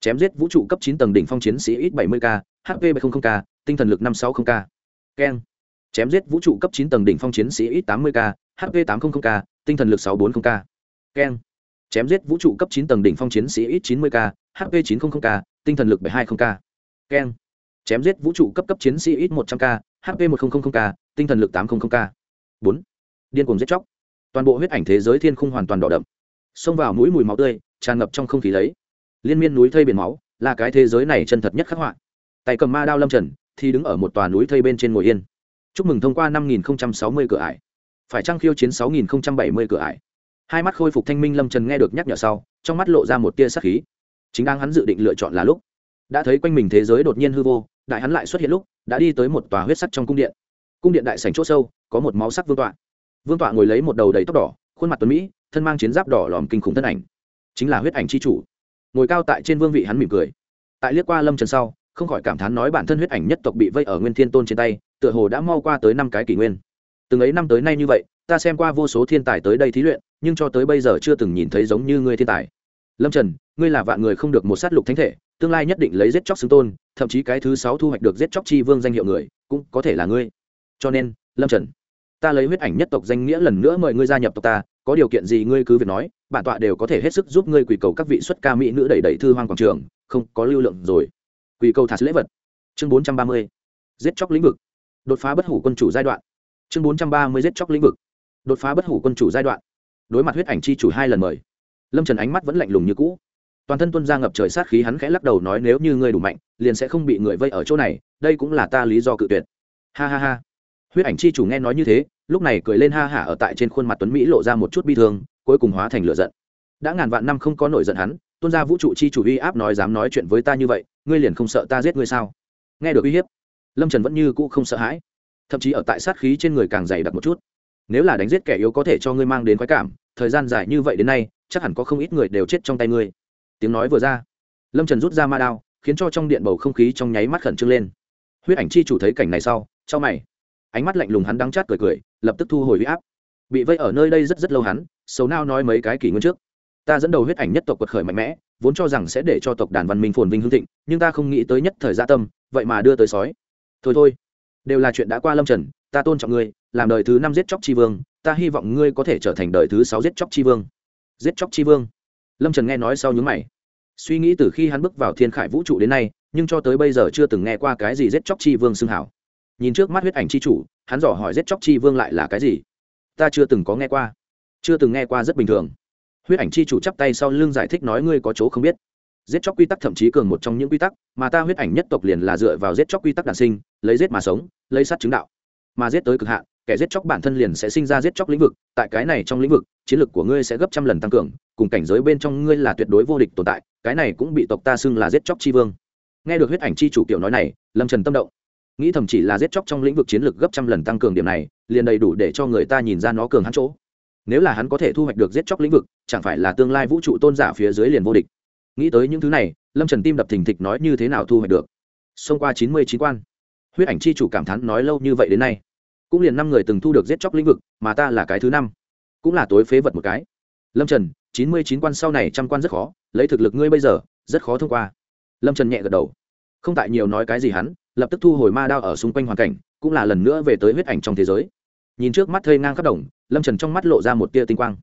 Chém giết vũ trụ cấp chín tầng đỉnh phong chiến sĩ ít bảy mươi k hp bảy mươi k, tinh thần lực năm sáu mươi k. Keng. Chém giết vũ trụ cấp chín tầng đỉnh phong chiến sĩ ít tám mươi k hp tám mươi k tinh thần lực sáu bốn mươi k. Keng. Chém giết vũ trụ cấp chín tầng đỉnh phong chiến sĩ ít chín mươi k hp chín trăm linh k, tinh thần lực bảy hai k. Keng. Chém giết vũ trụ cấp cấp chiến sĩ ít một trăm k hp một trăm linh k, tinh thần lực tám trăm linh k. Bốn. Điên cuồng giết chóc. Toàn bộ huyết ảnh thế giới thiên khung hoàn toàn đỏ đậm. Xông vào mũi mùi máu tươi, tràn ngập trong không khí lấy. Liên miên núi thây biển máu, là cái thế giới này chân thật nhất khắc họa. Tay cầm ma đao lâm trần, thì đứng ở một tòa núi thây bên trên ngồi yên. Chúc mừng thông qua năm nghìn sáu mươi cửa ải phải trăng khiêu chiến sáu nghìn bảy mươi cửa ải? Hai mắt khôi phục thanh minh lâm trần nghe được nhắc nhở sau, trong mắt lộ ra một tia sắc khí. Chính đang hắn dự định lựa chọn là lúc, đã thấy quanh mình thế giới đột nhiên hư vô, đại hắn lại xuất hiện lúc, đã đi tới một tòa huyết sắc trong cung điện. Cung điện đại sảnh c h ỗ sâu, có một máu sắc vương tọa. Vương tọa ngồi lấy một đầu đầy tóc đỏ, khuôn mặt tuấn mỹ, thân mang chiến giáp đỏ lòm kinh khủng thân ảnh. Chính là huyết ảnh c h i chủ. Ngồi cao tại trên vương vị hắn mỉm cười. Tại liếc qua lâm trần sau, không khỏi cảm thán nói bản thân huyết ảnh nhất tộc bị vây ở nguyên thiên tôn trên tay, tựa hồ đã mau qua tới năm cái kỷ nguyên từng ấy năm tới nay như vậy, ta xem qua vô số thiên tài tới đây thí luyện, nhưng cho tới bây giờ chưa từng nhìn thấy giống như ngươi thiên tài. Lâm trần, ngươi là vạn người không được một sát lục thánh thể, tương lai nhất định lấy giết chóc xưng tôn, thậm chí cái thứ sáu thu hoạch được giết chóc chi vương danh hiệu người, cũng có thể là ngươi. Cho nên, lâm trần, ta lấy huyết ảnh nhất tộc danh nghĩa lần nữa mời ngươi gia nhập tộc ta, có điều kiện gì ngươi cứ việc nói, bản tọa đều có thể hết sức giúp ngươi quỳ cầu các vị xuất ca mỹ nữ đẩy đẩy thư hoang quảng trường, không có lưu lượng rồi. Quỳ cầu thả lễ vật. Chương bốn trăm ba mươi, giết chóc lĩnh vực. Đột phá bất hủ quân chủ giai đoạn chương bốn trăm ba mươi giết chóc lĩnh vực. Đột phá bất hủ quân chủ giai đoạn. Đối mặt huyết ảnh chi chủ hai lần mời. Lâm trần ánh mắt vẫn lạnh lùng như cũ. Toàn thân tuân ra ngập trời sát khí, hắn khẽ lắc đầu nói, nếu như ngươi đủ mạnh, liền sẽ không bị người vây ở chỗ này, đây cũng là ta lý do cự tuyệt. Ha ha ha. Huyết ảnh chi chủ nghe nói như thế, lúc này cười lên ha hả ở tại trên khuôn mặt tuấn mỹ lộ ra một chút bi thương, cuối cùng hóa thành lửa giận. Đã ngàn vạn năm không có nổi giận hắn tuân ra vũ trụ chi chủ uy áp nói dám nói chuyện với ta như vậy, ngươi liền không sợ ta giết ngươi sao? Nghe được uy hiếp, lâm trần vẫn như cũ không sợ hãi thậm chí ở tại sát khí trên người càng dày đặc một chút. Nếu là đánh giết kẻ yếu có thể cho ngươi mang đến khoái cảm, thời gian dài như vậy đến nay, chắc hẳn có không ít người đều chết trong tay ngươi. Tiếng nói vừa ra, lâm trần rút ra ma đao, khiến cho trong điện bầu không khí trong nháy mắt khẩn trương lên. Huyết ảnh chi chủ thấy cảnh này sau cho mày. Ánh mắt lạnh lùng hắn đắng chát cười cười, lập tức thu hồi huy áp. Bị vây ở nơi đây rất rất lâu hắn, xấu nao nói mấy cái kỷ nguyên trước. Ta dẫn đầu huyết ảnh nhất tộc quật khởi mạnh mẽ, vốn cho rằng sẽ để cho tộc đàn văn minh phồn vinh hương thịnh, nhưng ta không nghĩ tới nhất thời gia tâm, vậy mà đưa tới sói. Thôi thôi đều là chuyện đã qua lâm trần, ta tôn trọng ngươi, làm đời thứ năm giết chóc tri vương, ta hy vọng ngươi có thể trở thành đời thứ sáu giết chóc tri vương. Giết chóc tri vương. Lâm trần nghe nói sau nhúng mày. Suy nghĩ từ khi hắn bước vào thiên khải vũ trụ đến nay, nhưng cho tới bây giờ chưa từng nghe qua cái gì giết chóc tri vương xưng hảo. Nhìn trước mắt huyết ảnh chi chủ, hắn dò hỏi giết chóc chi vương lại là cái gì? Ta chưa từng có nghe qua. Chưa từng nghe qua rất bình thường. Huyết ảnh chi chủ chắp tay sau lưng giải thích nói ngươi có chỗ không biết giết chóc quy tắc thậm chí cường một trong những quy tắc, mà ta huyết ảnh nhất tộc liền là dựa vào giết chóc quy tắc đản sinh, lấy giết mà sống, lấy sát chứng đạo. Mà giết tới cực hạn, kẻ giết chóc bản thân liền sẽ sinh ra giết chóc lĩnh vực, tại cái này trong lĩnh vực, chiến lược của ngươi sẽ gấp trăm lần tăng cường, cùng cảnh giới bên trong ngươi là tuyệt đối vô địch tồn tại, cái này cũng bị tộc ta xưng là giết chóc chi vương. Nghe được huyết ảnh chi chủ kiểu nói này, lâm trần tâm động. Nghĩ thầm chỉ là giết chóc trong lĩnh vực chiến lược gấp trăm lần tăng cường điểm này, liền đầy đủ để cho người ta nhìn ra nó cường hắn chỗ. Nếu là hắn có thể thu hoạch được giết chóc lĩnh vực, chẳng phải là tương lai vũ trụ tôn giả phía dưới liền vô địch nghĩ tới những thứ này, lâm trần tim đập thình thịch nói như thế nào thu hoạch được. Xông qua chín mươi chín quan. Huyết ảnh chi chủ cảm thán nói lâu như vậy đến nay, cũng liền năm người từng thu được giết chóc lĩnh vực, mà ta là cái thứ năm, cũng là tối phế vật một cái. Lâm trần, chín mươi chín quan sau này trăm quan rất khó, lấy thực lực ngươi bây giờ, rất khó thông qua. Lâm trần nhẹ gật đầu. Không tại nhiều nói cái gì hắn, lập tức thu hồi ma đao ở xung quanh hoàn cảnh, cũng là lần nữa về tới huyết ảnh trong thế giới. Nhìn trước mắt thây ngang khắp đồng, lâm trần trong mắt lộ ra một tia tinh quang.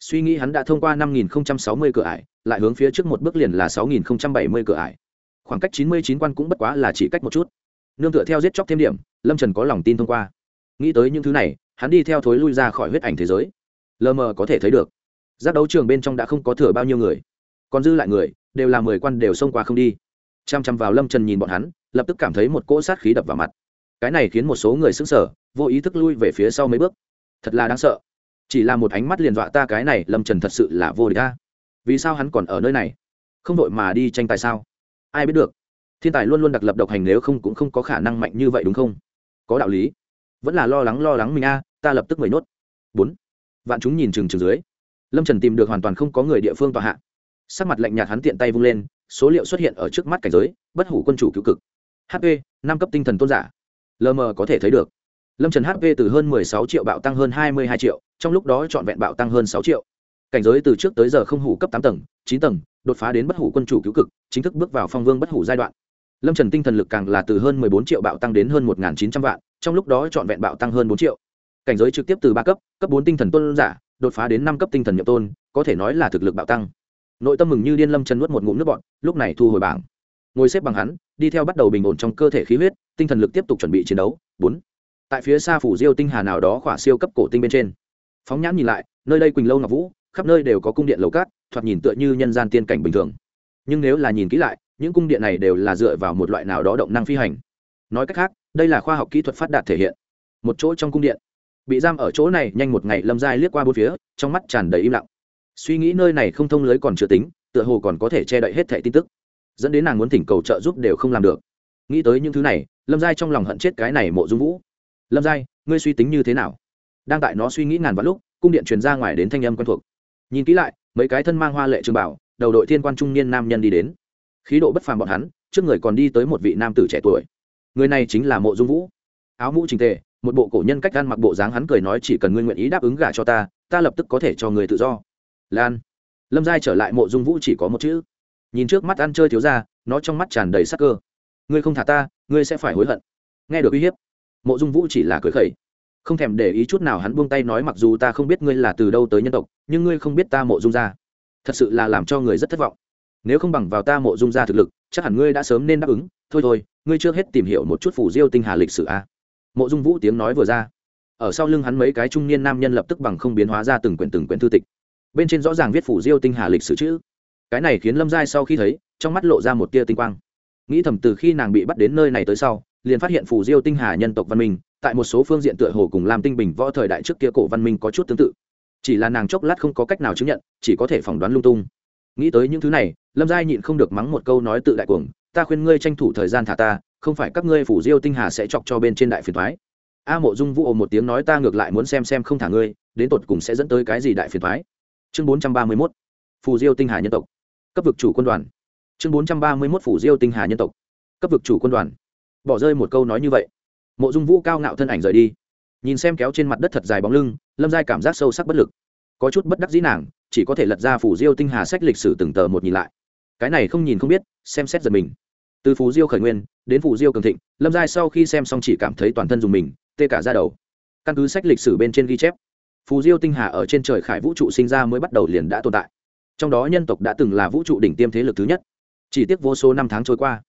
Suy nghĩ hắn đã thông qua năm nghìn sáu mươi cửa ải lại hướng phía trước một bước liền là sáu nghìn bảy mươi cửa ải. Khoảng cách chín mươi chín quan cũng bất quá là chỉ cách một chút. Nương tựa theo giết chóc thêm điểm, lâm trần có lòng tin thông qua. Nghĩ tới những thứ này, hắn đi theo thối lui ra khỏi huyết ảnh thế giới. Lờ mờ có thể thấy được, giác đấu trường bên trong đã không có thừa bao nhiêu người. Còn dư lại người, đều là mười quan đều xông qua không đi. Chăm chăm vào lâm trần nhìn bọn hắn, lập tức cảm thấy một cỗ sát khí đập vào mặt. Cái này khiến một số người sững sờ, vô ý thức lui về phía sau mấy bước. Thật là đáng sợ. Chỉ là một ánh mắt liền dọa ta cái này, lâm trần thật sự là vô địch ta vì sao hắn còn ở nơi này? Không đội mà đi tranh tài sao? Ai biết được. Thiên tài luôn luôn đặc lập độc hành nếu không cũng không có khả năng mạnh như vậy đúng không? Có đạo lý. Vẫn là lo lắng lo lắng mình a, ta lập tức mời nốt. Bốn. Vạn chúng nhìn chừng chừng dưới. Lâm trần tìm được hoàn toàn không có người địa phương tòa hạ. Sắc mặt lạnh nhạt hắn tiện tay vung lên, số liệu xuất hiện ở trước mắt cảnh giới, bất hủ quân chủ cứu cực. Hp năm cấp tinh thần tôn giả. Lờ mờ có thể thấy được. Lâm trần hp từ hơn mười sáu triệu bạo tăng hơn hai mươi hai triệu, trong lúc đó trọn vẹn bạo tăng hơn sáu triệu cảnh giới từ trước tới giờ không hủ cấp tám tầng, chín tầng, đột phá đến bất hủ quân chủ cứu cực, chính thức bước vào phong vương bất hủ giai đoạn. Lâm trần tinh thần lực càng là từ hơn mười bốn triệu bạo tăng đến hơn một chín trăm vạn, trong lúc đó trọn vẹn bạo tăng hơn bốn triệu. Cảnh giới trực tiếp từ ba cấp cấp bốn tinh thần tôn giả, đột phá đến năm cấp tinh thần nhậm tôn, có thể nói là thực lực bạo tăng. Nội tâm mừng như điên lâm trần nuốt một ngụm nước bọn lúc này thu hồi bảng. Ngồi xếp bằng hắn, đi theo bắt đầu bình ổn trong cơ thể khí huyết, tinh thần lực tiếp tục chuẩn bị chiến đấu. Bốn. Tại phía xa phủ diêu tinh hà nào đó khỏa siêu cấp cổ tinh bên trên. Phóng nhãn nhìn lại, nơi đây quỳnh lâu ngọc vũ khắp nơi đều có cung điện lầu cát, thoạt nhìn tựa như nhân gian tiên cảnh bình thường. Nhưng nếu là nhìn kỹ lại, những cung điện này đều là dựa vào một loại nào đó động năng phi hành. Nói cách khác, đây là khoa học kỹ thuật phát đạt thể hiện. Một chỗ trong cung điện, bị giam ở chỗ này nhanh một ngày lâm giai liếc qua bốn phía, trong mắt tràn đầy im lặng. Suy nghĩ nơi này không thông lưới còn chưa tính, tựa hồ còn có thể che đậy hết thẻ tin tức. Dẫn đến nàng muốn thỉnh cầu trợ giúp đều không làm được. Nghĩ tới những thứ này, lâm giai trong lòng hận chết cái này mộ dung vũ. Lâm giai, ngươi suy tính như thế nào? Đang tại nó suy nghĩ ngàn vạn lúc, cung điện truyền ra ngoài đến thanh âm quen thuộc nhìn kỹ lại, mấy cái thân mang hoa lệ trường bảo, đầu đội thiên quan trung niên nam nhân đi đến. Khí độ bất phàm bọn hắn, trước người còn đi tới một vị nam tử trẻ tuổi. Người này chính là mộ dung vũ. Áo mũ trình tề, một bộ cổ nhân cách ăn mặc bộ dáng hắn cười nói chỉ cần ngươi nguyện ý đáp ứng gả cho ta ta lập tức có thể cho người tự do. Lan. Lâm giai trở lại mộ dung vũ chỉ có một chữ. Nhìn trước mắt ăn chơi thiếu ra nó trong mắt tràn đầy sắc cơ. Ngươi không thả ta, ngươi sẽ phải hối hận. Nghe được uy hiếp, mộ dung vũ chỉ là cười khẩy không thèm để ý chút nào hắn buông tay nói mặc dù ta không biết ngươi là từ đâu tới nhân tộc, nhưng ngươi không biết ta mộ dung ra thật sự là làm cho người rất thất vọng. Nếu không bằng vào ta mộ dung ra thực lực, chắc hẳn ngươi đã sớm nên đáp ứng. Thôi thôi, ngươi chưa hết tìm hiểu một chút phủ diêu tinh hà lịch sử a à? mộ dung vũ tiếng nói vừa ra. Ở sau lưng hắn mấy cái trung niên nam nhân lập tức bằng không biến hóa ra từng quyển từng quyển thư tịch. Bên trên rõ ràng viết phủ diêu tinh hà lịch sử chữ. Cái này khiến lâm giai sau khi thấy, trong mắt lộ ra một tia tinh quang nghĩ thầm từ khi nàng bị bắt đến nơi này tới sau, liền phát hiện phù diêu tinh hà nhân tộc văn minh, tại một số phương diện tựa hồ cùng làm tinh bình võ thời đại trước kia cổ văn minh có chút tương tự. Chỉ là nàng chốc lát không có cách nào chứng nhận, chỉ có thể phỏng đoán lung tung. Nghĩ tới những thứ này, lâm giai nhịn không được mắng một câu nói tự đại cuồng, ta khuyên ngươi tranh thủ thời gian thả ta, không phải các ngươi phủ diêu tinh hà sẽ chọc cho bên trên đại phiền thoái a mộ dung vũ ồ một tiếng nói, ta ngược lại muốn xem xem không thả ngươi, đến tột cùng sẽ dẫn tới cái gì đại phiền thoái chương bốn trăm ba mươi mốt, phù diêu tinh hà nhân tộc. Cấp vực chủ quân đoàn chương bốn trăm ba mươi mốt phủ diêu tinh hà nhân tộc, cấp vực chủ quân đoàn. Bỏ rơi một câu nói như vậy, mộ dung vũ cao ngạo thân ảnh rời đi. Nhìn xem kéo trên mặt đất thật dài bóng lưng, lâm giai cảm giác sâu sắc bất lực. Có chút bất đắc dĩ nàng, chỉ có thể lật ra phủ diêu tinh hà sách lịch sử từng tờ một nhìn lại. Cái này không nhìn không biết, xem xét giật mình. Từ phủ diêu khởi nguyên, đến phủ diêu cường thịnh, lâm giai sau khi xem xong chỉ cảm thấy toàn thân dùng mình, tê cả ra đầu. Căn cứ sách lịch sử bên trên ghi chép phù diêu tinh hà ở trên trời khải vũ trụ sinh ra mới bắt đầu liền đã tồn tại. Trong đó nhân tộc đã từng là vũ trụ đỉnh tiêm thế lực thứ nhất chỉ tiếc vô số năm tháng trôi qua,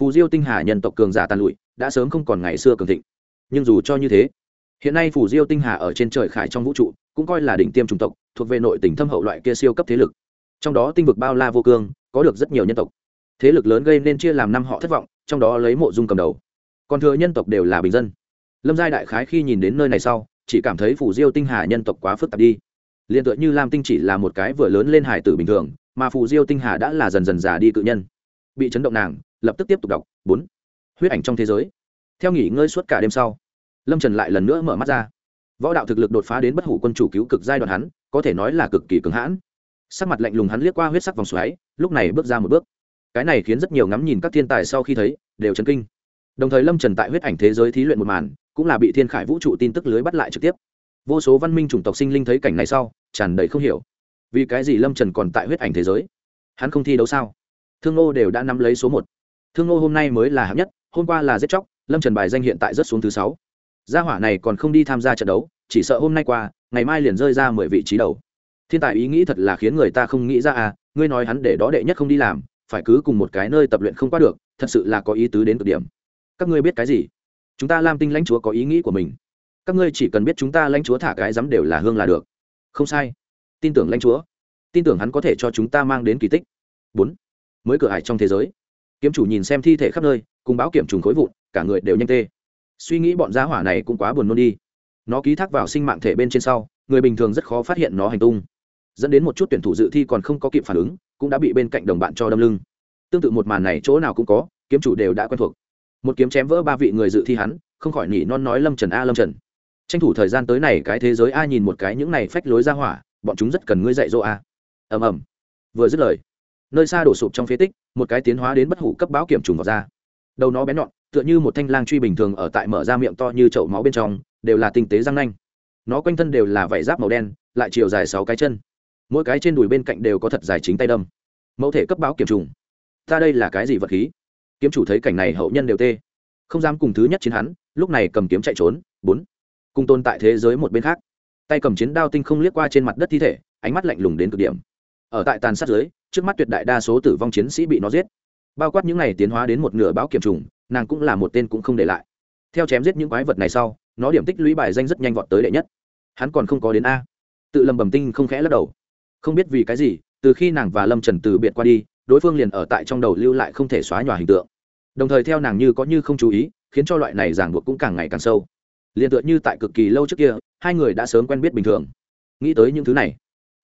phù diêu tinh hà nhân tộc cường giả tàn lụi, đã sớm không còn ngày xưa cường thịnh. Nhưng dù cho như thế, hiện nay phù diêu tinh hà ở trên trời khải trong vũ trụ, cũng coi là đỉnh tiêm chủng tộc, thuộc về nội tỉnh thâm hậu loại kia siêu cấp thế lực. Trong đó tinh vực bao la vô cương, có được rất nhiều nhân tộc. Thế lực lớn gây nên chia làm năm họ thất vọng, trong đó lấy mộ dung cầm đầu. Còn thừa nhân tộc đều là bình dân. Lâm giai đại khái khi nhìn đến nơi này sau, chỉ cảm thấy phủ diêu tinh hà nhân tộc quá phức tạp đi. Liền tựa như lam tinh chỉ là một cái vừa lớn lên hải tử bình thường mà phù diêu tinh hà đã là dần dần già đi cự nhân. Bị chấn động nàng, lập tức tiếp tục đọc, bốn. Huyết ảnh trong thế giới. Theo nghỉ ngơi suốt cả đêm sau, lâm trần lại lần nữa mở mắt ra. Võ đạo thực lực đột phá đến bất hủ quân chủ cứu cực giai đoạn hắn, có thể nói là cực kỳ cứng hãn. Sắc mặt lạnh lùng hắn liếc qua huyết sắc vòng xoáy, lúc này bước ra một bước. Cái này khiến rất nhiều ngắm nhìn các thiên tài sau khi thấy, đều chấn kinh. Đồng thời lâm trần tại huyết ảnh thế giới thí luyện một màn, cũng là bị thiên khải vũ trụ tin tức lưới bắt lại trực tiếp. Vô số văn minh chủng tộc sinh linh thấy cảnh này sau, tràn đầy không hiểu vì cái gì lâm trần còn tại huyết ảnh thế giới? Hắn không thi đấu sao? Thương ngô đều đã nắm lấy số một. Thương ngô hôm nay mới là hạng nhất, hôm qua là giết chóc, lâm trần bài danh hiện tại rất xuống thứ sáu. Gia hỏa này còn không đi tham gia trận đấu, chỉ sợ hôm nay qua, ngày mai liền rơi ra mười vị trí đầu. Thiên tài ý nghĩ thật là khiến người ta không nghĩ ra à ngươi nói hắn để đó đệ nhất không đi làm, phải cứ cùng một cái nơi tập luyện không qua được, thật sự là có ý tứ đến cực điểm. Các ngươi biết cái gì? Chúng ta lam tinh lãnh chúa có ý nghĩ của mình. Các ngươi chỉ cần biết chúng ta lãnh chúa thả cái dám đều là hương là được. Không sai tin tưởng lãnh chúa. Tin tưởng hắn có thể cho chúng ta mang đến kỳ tích. Bốn, mới cửa hải trong thế giới. Kiếm chủ nhìn xem thi thể khắp nơi, cùng báo kiểm trùng khối vụn, cả người đều nhanh tê. Suy nghĩ bọn giá hỏa này cũng quá buồn nôn đi. Nó ký thác vào sinh mạng thể bên trên sau, người bình thường rất khó phát hiện nó hành tung. Dẫn đến một chút tuyển thủ dự thi còn không có kịp phản ứng, cũng đã bị bên cạnh đồng bạn cho đâm lưng. Tương tự một màn này chỗ nào cũng có, kiếm chủ đều đã quen thuộc. Một kiếm chém vỡ ba vị người dự thi hắn, không khỏi nỉ non nói lâm trần a lâm trần. Tranh thủ thời gian tới này cái thế giới a nhìn một cái những này phách lối ra hỏa bọn chúng rất cần ngươi dạy dỗ a. Ầm ầm. Vừa dứt lời, nơi xa đổ sụp trong phế tích, một cái tiến hóa đến bất hủ cấp báo kiểm trùng vào ra. Đầu nó bén nhọn, tựa như một thanh lang truy bình thường ở tại mở ra miệng to như chậu máu bên trong, đều là tinh tế răng nanh. Nó quanh thân đều là vảy giáp màu đen, lại chiều dài sáu cái chân. Mỗi cái trên đùi bên cạnh đều có thật dài chính tay đâm. Mẫu thể cấp báo kiểm trùng. Ta đây là cái gì vật khí? Kiếm chủ thấy cảnh này hậu nhân đều tê. Không dám cùng thứ nhất chiến hắn, lúc này cầm kiếm chạy trốn. Bốn. Cùng tồn tại thế giới một bên khác tay cầm chiến đao tinh không liếc qua trên mặt đất thi thể, ánh mắt lạnh lùng đến cực điểm. Ở tại tàn sát giới trước mắt tuyệt đại đa số tử vong chiến sĩ bị nó giết. Bao quát những n à y tiến hóa đến một nửa báo kiểm trùng, nàng cũng là một tên cũng không để lại. Theo chém giết những quái vật này sau, nó điểm tích lũy bài danh rất nhanh vọt tới đệ nhất. Hắn còn không có đến a. Tự lầm bầm tinh không khẽ lắc đầu. Không biết vì cái gì, từ khi nàng và lâm trần từ biệt qua đi, đối phương liền ở tại trong đầu lưu lại không thể xóa nhòa hình tượng. Đồng thời theo nàng như có như không chú ý, khiến cho loại này giảng buộc cũng càng ngày càng sâu liền tựa như tại cực kỳ lâu trước kia, hai người đã sớm quen biết bình thường. Nghĩ tới những thứ này,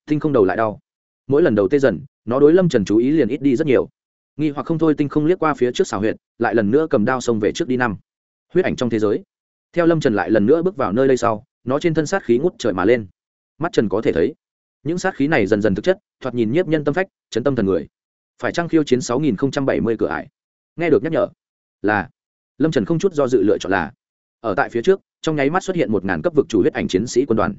tinh không đầu lại đau. Mỗi lần đầu tê dần, nó đối lâm trần chú ý liền ít đi rất nhiều. Nghi hoặc không thôi, tinh không liếc qua phía trước xào huyệt, lại lần nữa cầm đao xông về trước đi năm. Huyết ảnh trong thế giới. Theo lâm trần lại lần nữa bước vào nơi đây sau, nó trên thân sát khí ngút trời mà lên. Mắt trần có thể thấy, những sát khí này dần dần thực chất, thoạt nhìn nhiếp nhân tâm phách, chấn tâm thần người. Phải trăng khiêu chiến sáu nghìn bảy mươi cửa ải? Nghe được nhắc nhở, là, lâm trần không chút do dự lựa chọn là, ở tại phía trước trong nháy mắt xuất hiện một ngàn cấp vực chủ huyết ảnh chiến sĩ quân đoàn.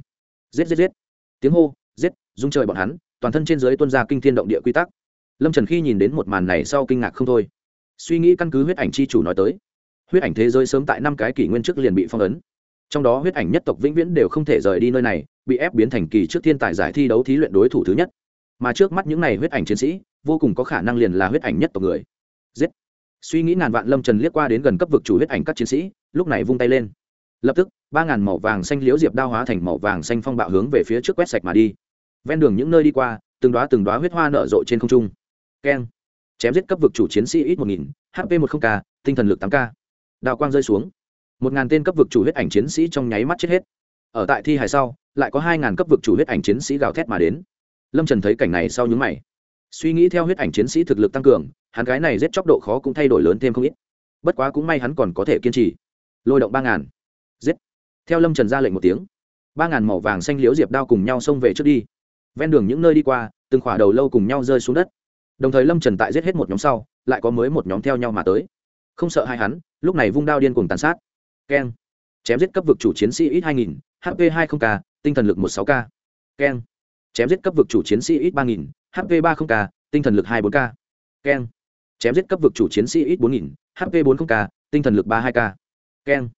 Giết giết giết. Tiếng hô, giết dung trời bọn hắn, toàn thân trên dưới tuân ra kinh thiên động địa quy tắc. Lâm trần khi nhìn đến một màn này sau kinh ngạc không thôi. Suy nghĩ căn cứ huyết ảnh c h i chủ nói tới, huyết ảnh thế giới sớm tại năm cái kỷ nguyên trước liền bị phong ấn. Trong đó huyết ảnh nhất tộc vĩnh viễn đều không thể rời đi nơi này, bị ép biến thành kỳ trước thiên tài giải thi đấu thí luyện đối thủ thứ nhất. Mà trước mắt những n à y huyết ảnh chiến sĩ, vô cùng có khả năng liền là huyết ảnh nhất tộc người. Giết. Suy nghĩ ngàn vạn lâm trần liếc qua đến gần cấp vực chủ huyết ảnh các chiến sĩ, lúc này vung tay lên lập tức, ba ngàn màu vàng xanh liễu diệp đao hóa thành màu vàng xanh phong bạo hướng về phía trước quét sạch mà đi. Ven đường những nơi đi qua, từng đoá từng đoá huyết hoa nở rộ trên không trung. Keng. Chém giết cấp vực chủ chiến sĩ ít một nghìn hp một k, tinh thần lực tám k. Đào quang rơi xuống. Một ngàn tên cấp vực chủ huyết ảnh chiến sĩ trong nháy mắt chết hết. Ở tại thi hài sau, lại có hai ngàn cấp vực chủ huyết ảnh chiến sĩ gào thét mà đến. Lâm trần thấy cảnh này sau nhúng mày. Suy nghĩ theo huyết ảnh chiến sĩ thực lực tăng cường, hắn cái này giết chóc độ khó cũng thay đổi lớn thêm không ít. Bất quá cũng may hắn còn có thể kiên trì. Lôi động ba ngàn giết. Theo lâm trần ra lệnh một tiếng, ba ngàn màu vàng xanh liễu diệp đao cùng nhau xông về trước đi. Ven đường những nơi đi qua, từng khỏa đầu lâu cùng nhau rơi xuống đất. Đồng thời lâm trần tại giết hết một nhóm sau, lại có mới một nhóm theo nhau mà tới. Không sợ hai hắn, lúc này vung đao điên cùng tàn sát. Keng. Chém giết cấp vực chủ chiến sĩ ít hai nghìn hp hai mươi k, tinh thần lực một sáu k. Keng. Chém giết cấp vực chủ chiến sĩ ít ba nghìn hp ba mươi k, tinh thần lực hai bốn k. Keng. Chém giết cấp vực chủ chiến sĩ ít bốn nghìn hp bốn mươi k, tinh thần lực ba hai k. Keng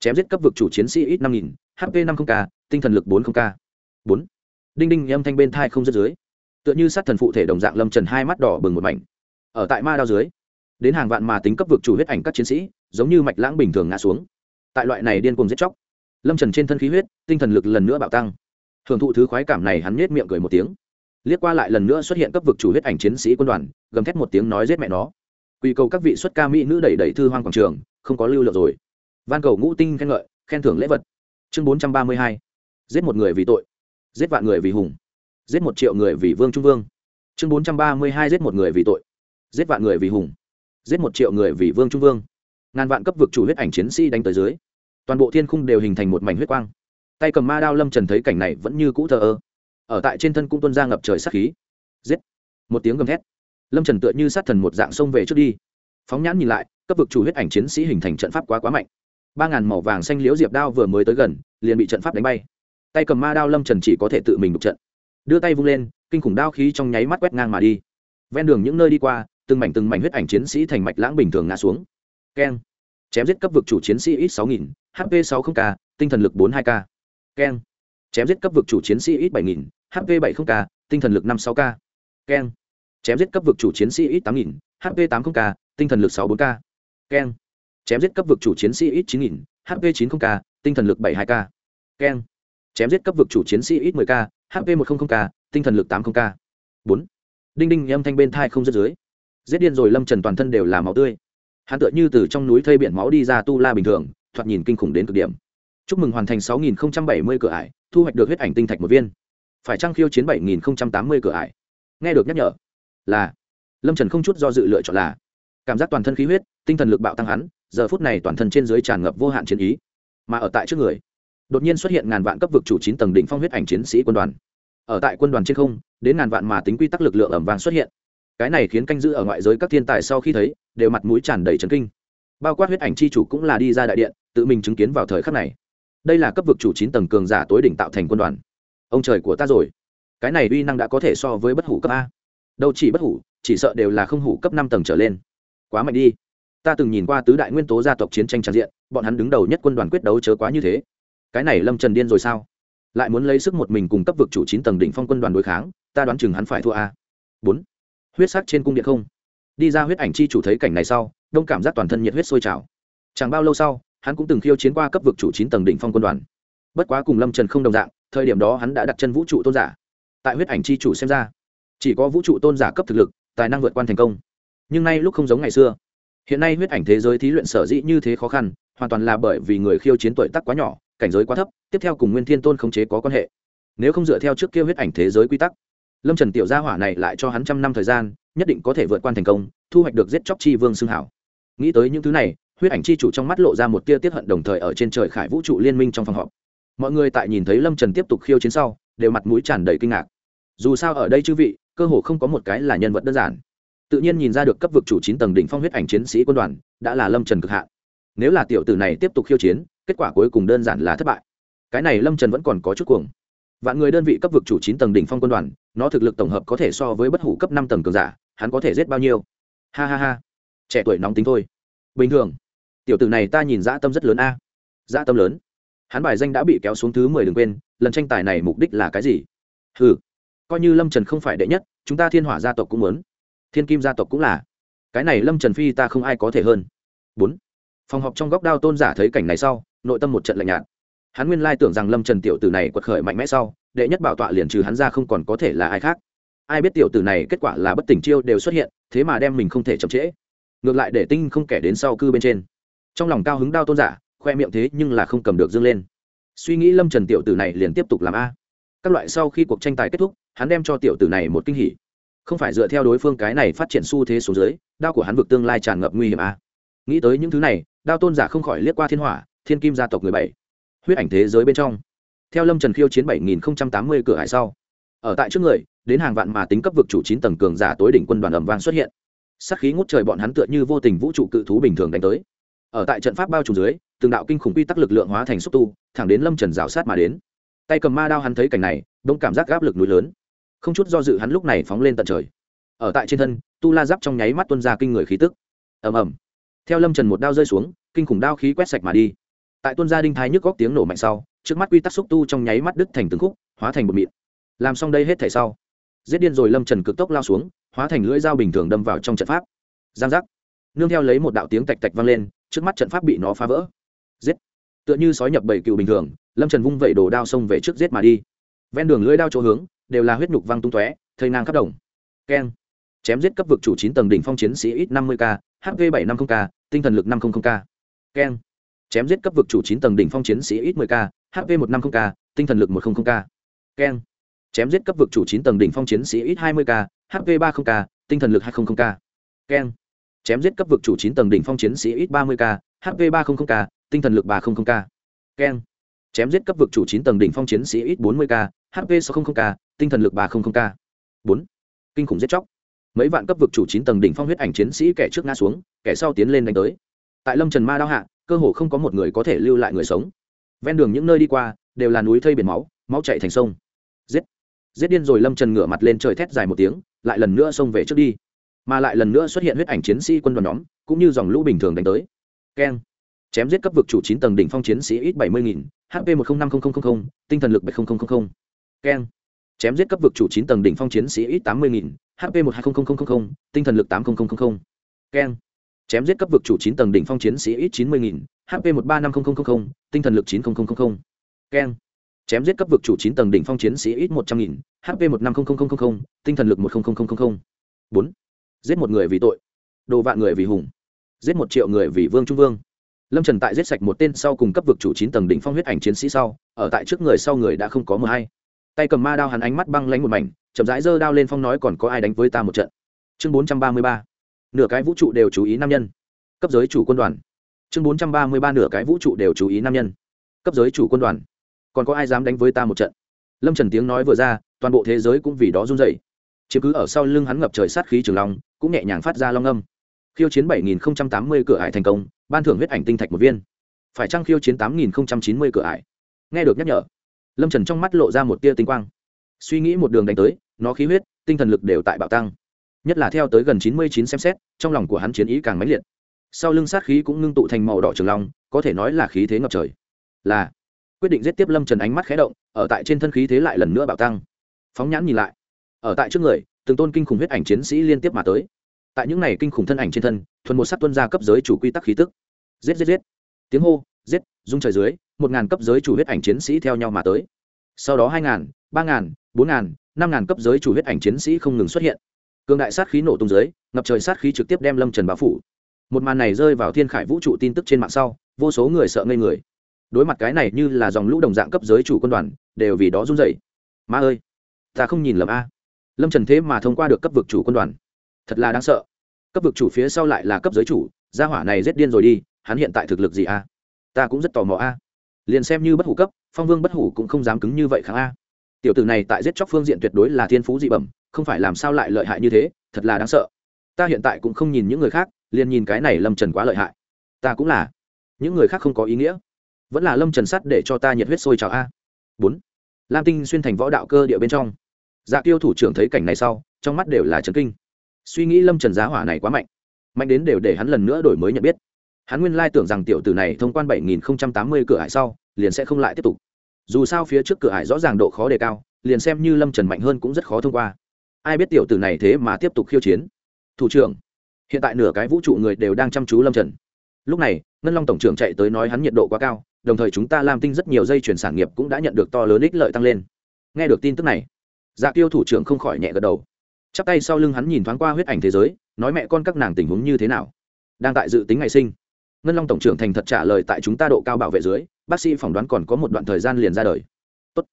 chém giết cấp vực chủ chiến sĩ ít năm nghìn hp năm mươi k tinh thần lực bốn mươi k bốn. Đinh đinh âm thanh bên thai không rớt dưới. Tựa như sát thần phụ thể đồng dạng lâm trần hai mắt đỏ bừng một mảnh. Ở tại ma đao dưới, đến hàng vạn mà tính cấp vực chủ huyết ảnh các chiến sĩ, giống như mạch lãng bình thường ngã xuống. Tại loại này điên cùng giết chóc, lâm trần trên thân khí huyết, tinh thần lực lần nữa bạo tăng. Hưởng thụ thứ khoái cảm này hắn nhét miệng cười một tiếng. Liếc qua lại lần nữa xuất hiện cấp vực chủ huyết ảnh chiến sĩ quân đoàn, gầm thét một tiếng nói giết mẹ nó. Quy cầu các vị xuất ca mỹ nữ đẩy đẩy thư hoang quảng trường, không có lưu lượng rồi van cầu ngũ tinh khen ngợi, khen thưởng lễ vật. Chương bốn trăm ba mươi hai. Giết một người vì tội. Giết vạn người vì hùng. Giết một triệu người vì vương trung vương. Chương bốn trăm ba mươi hai, giết một người vì tội. Giết vạn người vì hùng. Giết một triệu người vì vương trung vương. Ngàn vạn cấp vực chủ huyết ảnh chiến sĩ đánh tới dưới. Toàn bộ thiên khung đều hình thành một mảnh huyết quang. Tay cầm ma đao lâm trần thấy cảnh này vẫn như cũ thờ ơ. Ở tại trên thân cũng tuân ra ngập trời sát khí. Giết. Một tiếng gầm thét. Lâm trần tựa như sát thần một dạng xông về trước đi. Phóng nhãn nhìn lại, cấp vực chủ huyết ảnh chiến sĩ hình thành trận pháp quá quá mạnh ba ngàn màu vàng xanh liễu diệp đao vừa mới tới gần, liền bị trận pháp đánh bay. Tay cầm ma đao lâm trần chỉ có thể tự mình đục trận. Đưa tay vung lên, kinh khủng đao khí trong nháy mắt quét ngang mà đi. Ven đường những nơi đi qua, từng mảnh từng mảnh huyết ảnh chiến sĩ thành mạch lãng bình thường ngã xuống. Keng. Chém giết cấp vực chủ chiến sĩ ít sáu nghìn hp sáu mươi k, tinh thần lực bốn hai k. Keng. Chém giết cấp vực chủ chiến sĩ ít bảy nghìn hp bảy mươi k, tinh thần lực năm sáu k. Keng. Chém giết cấp vực chủ chiến sĩ ít tám nghìn hp tám mươi k, tinh thần lực sáu bốn k. Keng chém giết cấp vực chủ chiến sĩ ít chín nghìn hp chín mươi k, tinh thần lực bảy hai k. Keng. Chém giết cấp vực chủ chiến sĩ ít mười k hp một trăm linh k, tinh thần lực tám mươi k. Bốn. Đinh đinh âm thanh bên thai không rớt dưới. Giết điên rồi lâm trần toàn thân đều là máu tươi. Hắn tựa như từ trong núi thây biển máu đi ra tu la bình thường, thoạt nhìn kinh khủng đến cực điểm. Chúc mừng hoàn thành sáu nghìn bảy mươi cửa ải, thu hoạch được huyết ảnh tinh thạch một viên. Phải trăng khiêu chiến bảy nghìn tám mươi cửa ải? Nghe được nhắc nhở, là. Lâm trần không chút do dự lựa chọn là. Cảm giác toàn thân khí huyết, tinh thần lực bạo tăng hắn giờ phút này toàn thân trên dưới tràn ngập vô hạn chiến ý, mà ở tại trước người, đột nhiên xuất hiện ngàn vạn cấp vực chủ chín tầng đỉnh phong huyết ảnh chiến sĩ quân đoàn. Ở tại quân đoàn trên không, đến ngàn vạn mà tính quy tắc lực lượng ẩm vàng xuất hiện. Cái này khiến canh giữ ở ngoại giới các thiên tài sau khi thấy, đều mặt mũi tràn đầy trấn kinh. Bao quát huyết ảnh c h i chủ cũng là đi ra đại điện, tự mình chứng kiến vào thời khắc này. Đây là cấp vực chủ chín tầng cường giả tối đỉnh tạo thành quân đoàn. Ông trời của ta rồi. Cái này uy năng đã có thể so với bất hủ cấp a. Đâu chỉ bất hủ, chỉ sợ đều là không hủ cấp năm tầng trở lên. Quá mạnh đi ta từng nhìn qua tứ đại nguyên tố gia tộc chiến tranh tràn diện, bọn hắn đứng đầu nhất quân đoàn quyết đấu chớ quá như thế. Cái này lâm trần điên rồi sao? Lại muốn lấy sức một mình cùng cấp vực chủ chín tầng đỉnh phong quân đoàn đối kháng, ta đoán chừng hắn phải thua a. Bốn. Huyết sắc trên cung điện không. Đi ra huyết ảnh chi chủ thấy cảnh này sau, đông cảm giác toàn thân nhiệt huyết sôi trào. Chẳng bao lâu sau, hắn cũng từng khiêu chiến qua cấp vực chủ chín tầng đỉnh phong quân đoàn. Bất quá cùng lâm trần không đồng dạng, thời điểm đó hắn đã đặt chân vũ trụ tôn giả. Tại huyết ảnh chi chủ xem ra, chỉ có vũ trụ tôn giả cấp thực lực, tài năng vượt qua thành công. Nhưng nay lúc không giống ngày xưa hiện nay huyết ảnh thế giới thí luyện sở dĩ như thế khó khăn, hoàn toàn là bởi vì người khiêu chiến tuổi tác quá nhỏ, cảnh giới quá thấp, tiếp theo cùng nguyên thiên tôn khống chế có quan hệ. Nếu không dựa theo trước kia huyết ảnh thế giới quy tắc, lâm trần tiểu gia hỏa này lại cho hắn trăm năm thời gian, nhất định có thể vượt qua thành công, thu hoạch được giết chóc chi vương xưng hảo. Nghĩ tới những thứ này, huyết ảnh chi chủ trong mắt lộ ra một tia tiết hận đồng thời ở trên trời khải vũ trụ liên minh trong phòng họp. Mọi người tại nhìn thấy lâm trần tiếp tục khiêu chiến sau, đều mặt mũi tràn đầy kinh ngạc. Dù sao ở đây chư vị, cơ hồ không có một cái là nhân vật đơn giản tự nhiên nhìn ra được cấp vực chủ chín tầng đỉnh phong huyết ảnh chiến sĩ quân đoàn đã là lâm trần cực hạn. Nếu là tiểu tử này tiếp tục khiêu chiến, kết quả cuối cùng đơn giản là thất bại. Cái này lâm trần vẫn còn có chút cuồng. Vạn người đơn vị cấp vực chủ chín tầng đỉnh phong quân đoàn, nó thực lực tổng hợp có thể so với bất hủ cấp năm tầng cường giả, hắn có thể giết bao nhiêu? Ha ha ha. Trẻ tuổi nóng tính thôi. Bình thường. Tiểu tử này ta nhìn dã tâm rất lớn a. Dã tâm lớn. Hắn bài danh đã bị kéo xuống thứ mười đừng quên, lần tranh tài này mục đích là cái gì? Ừ coi như lâm trần không phải đệ nhất, chúng ta thiên hỏa gia tộc cũng muốn thiên kim gia tộc cũng là. Cái này lâm trần phi ta không ai có thể hơn. Bốn. Phòng họp trong góc đao tôn giả thấy cảnh này sau, nội tâm một trận lạnh nhạt. Hắn nguyên lai tưởng rằng lâm trần tiểu tử này quật khởi mạnh mẽ sau, đệ nhất bảo tọa liền trừ hắn ra không còn có thể là ai khác. Ai biết tiểu tử này kết quả là bất tỉnh chiêu đều xuất hiện, thế mà đem mình không thể chậm trễ. Ngược lại để tinh không kẻ đến sau cư bên trên. Trong lòng cao hứng đao tôn giả, khoe miệng thế nhưng là không cầm được dâng lên. Suy nghĩ lâm trần tiểu tử này liền tiếp tục làm a. Các loại sau khi cuộc tranh tài kết thúc, hắn đem cho tiểu tử này một kinh hỉ không phải dựa theo đối phương cái này phát triển xu thế số dưới, đao của hắn vực tương lai tràn ngập nguy hiểm a nghĩ tới những thứ này, đao tôn giả không khỏi liếc qua thiên hỏa, thiên kim gia tộc người bảy. Huyết ảnh thế giới bên trong. Theo lâm trần khiêu chiến bảy nghìn tám mươi cửa hải sau, ở tại trước người, đến hàng vạn mà tính cấp vực chủ chín tầng cường giả tối đỉnh quân đoàn ẩm vang xuất hiện. Sắc khí ngút trời bọn hắn tựa như vô tình vũ trụ cự thú bình thường đánh tới. Ở tại trận pháp bao trùm dưới, từng đạo kinh khủng quy tắc lực lượng hóa thành xúc tu, thẳng đến lâm trần rào sát mà đến. Tay cầm ma đao hắn thấy cảnh này, đông cảm giác gáp lực núi lớn không chút do dự hắn lúc này phóng lên tận trời. Ở tại trên thân, tu la giáp trong nháy mắt tuân ra kinh người khí tức. Ầm ầm. Theo lâm trần một đao rơi xuống, kinh khủng đao khí quét sạch mà đi. Tại tuân gia đinh thái nhức góc tiếng nổ mạnh sau, trước mắt quy tắc xúc tu trong nháy mắt đứt thành từng khúc, hóa thành bột mịn. Làm xong đây hết thể sau, giết điên rồi lâm trần cực tốc lao xuống, hóa thành lưỡi dao bình thường đâm vào trong trận pháp. Giang giác. Nương theo lấy một đạo tiếng tạch tạch vang lên, trước mắt trận pháp bị nó phá vỡ. Giết. Tựa như sói nhập bảy cựu bình thường, lâm trần vung vẩy đồ đao xông về trước giết mà đi. Ven đường lưỡi đao chỗ hướng đều là huyết nhục văng tung tóe, thây nang khắp đồng. Keng. Chém giết cấp vực chủ chín tầng đỉnh phong chiến sĩ ít năm mươi k hp bảy trăm năm mươi k, tinh thần lực năm trăm linh k. Keng. Chém giết cấp vực chủ chín tầng đỉnh phong chiến sĩ ít 10 k hp một trăm linh k, tinh thần lực một trăm linh k. Ken. chém giết cấp vực chủ chín tầng đỉnh phong chiến sĩ ít 20 k hp ba mươi k, tinh thần lực hai trăm linh k. Ken. chém giết cấp vực chủ chín tầng đỉnh phong chiến sĩ ít 30 k hp ba trăm linh k, tinh thần lực ba trăm linh k. Ken chém giết cấp vực chủ chín tầng đỉnh phong chiến sĩ ít 40 k hp sáu trăm linh k, tinh thần lực ba trăm linh k. bốn. Kinh khủng giết chóc. Mấy vạn cấp vực chủ chín tầng đỉnh phong huyết ảnh chiến sĩ kẻ trước ngã xuống, kẻ sau tiến lên đánh tới. Tại lâm trần ma đao hạ, cơ hồ không có một người có thể lưu lại người sống. Ven đường những nơi đi qua, đều là núi thây biển máu máu chạy thành sông. Giết. Giết điên rồi lâm trần ngửa mặt lên trời thét dài một tiếng, lại lần nữa xông về trước đi. Mà lại lần nữa xuất hiện huyết ảnh chiến sĩ quân đoàn nhóm, cũng như dòng lũ bình thường đánh tới. Keng chém giết cấp vực chủ chín tầng đỉnh phong chiến sĩ ít bảy mươi nghìn hp một trăm năm mươi tinh thần lực bảy nghìn keng chém giết cấp vực chủ chín tầng đỉnh phong chiến sĩ ít tám mươi nghìn hp một hai nghìn tinh thần lực tám nghìn keng chém giết cấp vực chủ chín tầng đỉnh phong chiến sĩ ít chín mươi nghìn hp một ba năm nghìn tinh thần lực chín nghìn keng chém giết cấp vực chủ chín tầng đỉnh phong chiến sĩ ít một trăm nghìn hp một năm nghìn tinh thần lực một nghìn bốn giết một người vì tội đồ vạn người vì hùng giết một triệu người vì vương trung vương lâm trần tại giết sạch một tên sau cùng cấp vực chủ chín tầng đỉnh phong huyết ảnh chiến sĩ sau, ở tại trước người sau người đã không có mờ hay. Tay cầm ma đao hắn ánh mắt băng lánh một mảnh, chậm rãi giơ đao lên phong nói còn có ai đánh với ta một trận. Chương bốn trăm ba mươi ba, nửa cái vũ trụ đều chú ý nam nhân. Cấp giới chủ quân đoàn. Chương bốn trăm ba mươi ba, nửa cái vũ trụ đều chú ý nam nhân. Cấp giới chủ quân đoàn. Còn có ai dám đánh với ta một trận? Lâm trần tiếng nói vừa ra, toàn bộ thế giới cũng vì đó run dậy chiếm cứ ở sau lưng hắn ngập trời sát khí trường long, cũng nhẹ nhàng phát ra long âm khiêu chiến bảy nghìn tám mươi cửa ải thành công, ban thưởng huyết ảnh tinh thạch một viên. Phải chăng khiêu chiến tám nghìn chín mươi cửa ải? Nghe được nhắc nhở, lâm trần trong mắt lộ ra một tia tinh quang. Suy nghĩ một đường đánh tới, nó khí huyết, tinh thần lực đều tại bạo tăng. Nhất là theo tới gần chín mươi chín xem xét, trong lòng của hắn chiến ý càng mãnh liệt. Sau lưng sát khí cũng ngưng tụ thành màu đỏ trường long, có thể nói là khí thế ngập trời. Là, quyết định giết tiếp lâm trần ánh mắt khé động, ở tại trên thân khí thế lại lần nữa bạo tăng. Phóng nhãn nhìn lại, ở tại trước người, từng tôn kinh khủng huyết ảnh chiến sĩ liên tiếp mà tới tại những này kinh khủng thân ảnh trên thân, thuần một sắc tuân ra cấp giới chủ quy tắc khí tức. Giết giết giết. Tiếng hô, giết dung trời dưới, một ngàn cấp giới chủ huyết ảnh chiến sĩ theo nhau mà tới. Sau đó hai ngàn, ba ngàn, bốn ngàn, năm ngàn cấp giới chủ huyết ảnh chiến sĩ không ngừng xuất hiện. Cường đại sát khí nổ tung dưới, ngập trời sát khí trực tiếp đem lâm trần báo phủ. Một màn này rơi vào thiên khải vũ trụ tin tức trên mạng sau, vô số người sợ ngây người. Đối mặt cái này như là dòng lũ đồng dạng cấp giới chủ quân đoàn, đều vì đó run dậy ma ơi, ta không nhìn lầm a. Lâm trần thế mà thông qua được cấp vực chủ quân đoàn thật là đáng sợ. Cấp vực chủ phía sau lại là cấp giới chủ, gia hỏa này rét điên rồi đi, hắn hiện tại thực lực gì a? Ta cũng rất tò mò a. Liền xem như bất hủ cấp, phong vương bất hủ cũng không dám cứng như vậy kháng a. Tiểu tử này tại giết chóc phương diện tuyệt đối là thiên phú dị bẩm, không phải làm sao lại lợi hại như thế, thật là đáng sợ. Ta hiện tại cũng không nhìn những người khác, liền nhìn cái này lâm trần quá lợi hại. Ta cũng là. Những người khác không có ý nghĩa. Vẫn là lâm trần sắt để cho ta nhiệt huyết sôi trào a. Bốn. Lam tinh xuyên thành võ đạo cơ địa bên trong. Dạ tiêu thủ trưởng thấy cảnh này sau, trong mắt đều là trấn kinh suy nghĩ lâm trần giá hỏa này quá mạnh mạnh đến đều để hắn lần nữa đổi mới nhận biết. Hắn nguyên lai tưởng rằng tiểu tử này thông quan bảy nghìn tám mươi cửa hải sau, liền sẽ không lại tiếp tục. Dù sao phía trước cửa hải rõ ràng độ khó đề cao, liền xem như lâm trần mạnh hơn cũng rất khó thông qua. Ai biết tiểu tử này thế mà tiếp tục khiêu chiến. Thủ trưởng, hiện tại nửa cái vũ trụ người đều đang chăm chú lâm trần. Lúc này, ngân long tổng trưởng chạy tới nói hắn nhiệt độ quá cao, đồng thời chúng ta làm tinh rất nhiều dây chuyển sản nghiệp cũng đã nhận được to lớn ích lợi tăng lên. Nghe được tin tức này dạ tiêu thủ trưởng không khỏi nhẹ gật đầu chắp tay sau lưng hắn nhìn thoáng qua huyết ảnh thế giới, nói mẹ con các nàng tình huống như thế nào? Đang tại dự tính ngày sinh. Ngân long tổng trưởng thành thật trả lời tại chúng ta độ cao bảo vệ dưới, bác sĩ phỏng đoán còn có một đoạn thời gian liền ra đời. Tốt.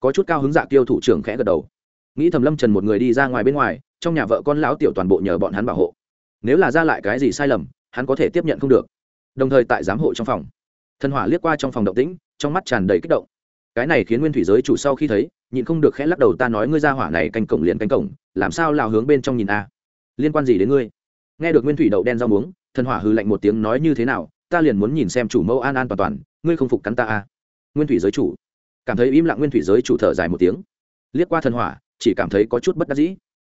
có chút cao hứng dạ tiêu thủ trưởng khẽ gật đầu. Nghĩ thầm lâm trần một người đi ra ngoài bên ngoài, trong nhà vợ con lão tiểu toàn bộ nhờ bọn hắn bảo hộ. Nếu là ra lại cái gì sai lầm, hắn có thể tiếp nhận không được. Đồng thời tại giám hộ trong phòng. Thần hỏa liếc qua trong phòng động tĩnh, trong mắt tràn đầy kích động cái này khiến nguyên thủy giới chủ sau khi thấy, nhịn không được khẽ lắc đầu, ta nói ngươi ra hỏa này canh cổng liền canh cổng, làm sao lào hướng bên trong nhìn a? Liên quan gì đến ngươi? Nghe được nguyên thủy đậu đen rau muống, thần hỏa hư lạnh một tiếng nói như thế nào, ta liền muốn nhìn xem chủ mẫu an an toàn toàn, ngươi không phục cắn ta a? Nguyên thủy giới chủ. Cảm thấy im lặng, nguyên thủy giới chủ thở dài một tiếng. Liếc qua thần hỏa, chỉ cảm thấy có chút bất đắc dĩ.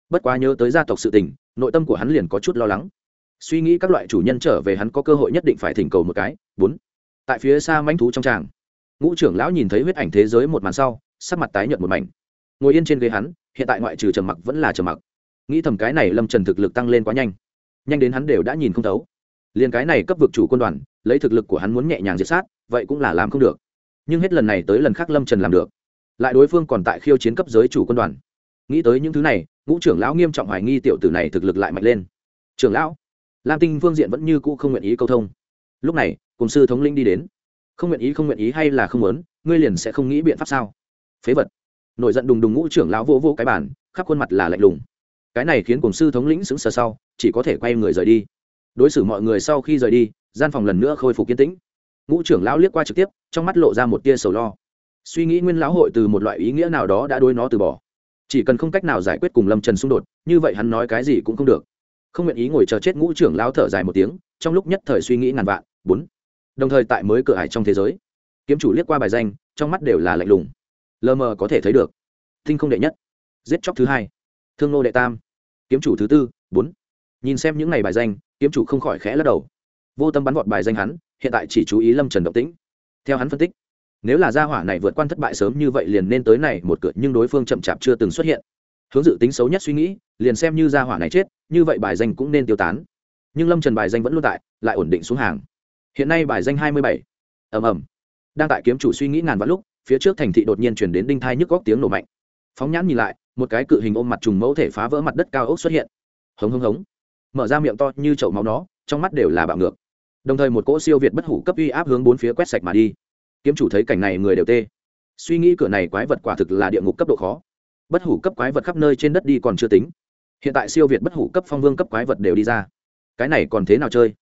Bất quá nhớ tới gia tộc sự tình, nội tâm của hắn liền có chút lo lắng. Suy nghĩ các loại chủ nhân trở về hắn có cơ hội nhất định phải thỉnh cầu một cái. Bốn. Tại phía xa manh thú trong tràng ngũ trưởng lão nhìn thấy huyết ảnh thế giới một màn sau, sắc mặt tái nhợt một mảnh. Ngồi yên trên ghế hắn, hiện tại ngoại trừ trầm mặc vẫn là trầm mặc. Nghĩ thầm cái này lâm trần thực lực tăng lên quá nhanh. Nhanh đến hắn đều đã nhìn không thấu. Liền cái này cấp vực chủ quân đoàn, lấy thực lực của hắn muốn nhẹ nhàng diệt sát, vậy cũng là làm không được. Nhưng hết lần này tới lần khác lâm trần làm được. Lại đối phương còn tại khiêu chiến cấp giới chủ quân đoàn. Nghĩ tới những thứ này, ngũ trưởng lão nghiêm trọng hoài nghi tiểu tử này thực lực lại mạnh lên. Trưởng lão, lam tinh phương diện vẫn như cũ không nguyện ý câu thông. Lúc này, cùng sư thống linh đi đến không nguyện ý, không nguyện ý hay là không muốn, ngươi liền sẽ không nghĩ biện pháp sao? Phế vật. Nổi giận đùng đùng ngũ trưởng lão vô vô cái bản khắp khuôn mặt là lạnh lùng. Cái này khiến cùng sư thống lĩnh sững sờ sau, chỉ có thể quay người rời đi. Đối xử mọi người sau khi rời đi, gian phòng lần nữa khôi phục kiên tĩnh. Ngũ trưởng lão liếc qua trực tiếp, trong mắt lộ ra một tia sầu lo. Suy nghĩ nguyên lão hội từ một loại ý nghĩa nào đó đã đối nó từ bỏ. Chỉ cần không cách nào giải quyết cùng lâm trần xung đột, như vậy hắn nói cái gì cũng không được. Không nguyện ý ngồi chờ chết ngũ trưởng lão thở dài một tiếng, trong lúc nhất thời suy nghĩ ngàn vạn, bốn đồng thời tại mới cửa hải trong thế giới. Kiếm chủ liếc qua bài danh, trong mắt đều là lạnh lùng. Lờ mờ có thể thấy được. Tinh không đệ nhất. Giết chóc thứ hai. Thương nô đệ tam. Kiếm chủ thứ tư, bốn. Nhìn xem những ngày bài danh, kiếm chủ không khỏi khẽ lắc đầu. Vô tâm bắn vọt bài danh hắn, hiện tại chỉ chú ý lâm trần động tĩnh. Theo hắn phân tích, nếu là gia hỏa này vượt qua thất bại sớm như vậy liền nên tới này một cửa, nhưng đối phương chậm chạp chưa từng xuất hiện. Hướng dự tính xấu nhất suy nghĩ, liền xem như gia hỏa này chết, như vậy bài danh cũng nên tiêu tán. Nhưng lâm trần bài danh vẫn luôn tại, lại ổn định xuống hàng hiện nay bài danh hai mươi bảy. Ầm ầm. Đang tại kiếm chủ suy nghĩ ngàn vạn lúc, phía trước thành thị đột nhiên chuyển đến đinh thai nhức góc tiếng nổ mạnh. Phóng nhãn nhìn lại, một cái cự hình ôm mặt trùng mẫu thể phá vỡ mặt đất cao ốc xuất hiện. Hống hống hống. Mở ra miệng to như chậu máu nó, trong mắt đều là bạo ngược. Đồng thời một cỗ siêu việt bất hủ cấp uy áp hướng bốn phía quét sạch mà đi. Kiếm chủ thấy cảnh này người đều tê. Suy nghĩ cửa này quái vật quả thực là địa ngục cấp độ khó. Bất hủ cấp quái vật khắp nơi trên đất đi còn chưa tính. Hiện tại siêu việt bất hủ cấp phong vương cấp quái vật đều đi ra. Cái này còn thế nào chơi?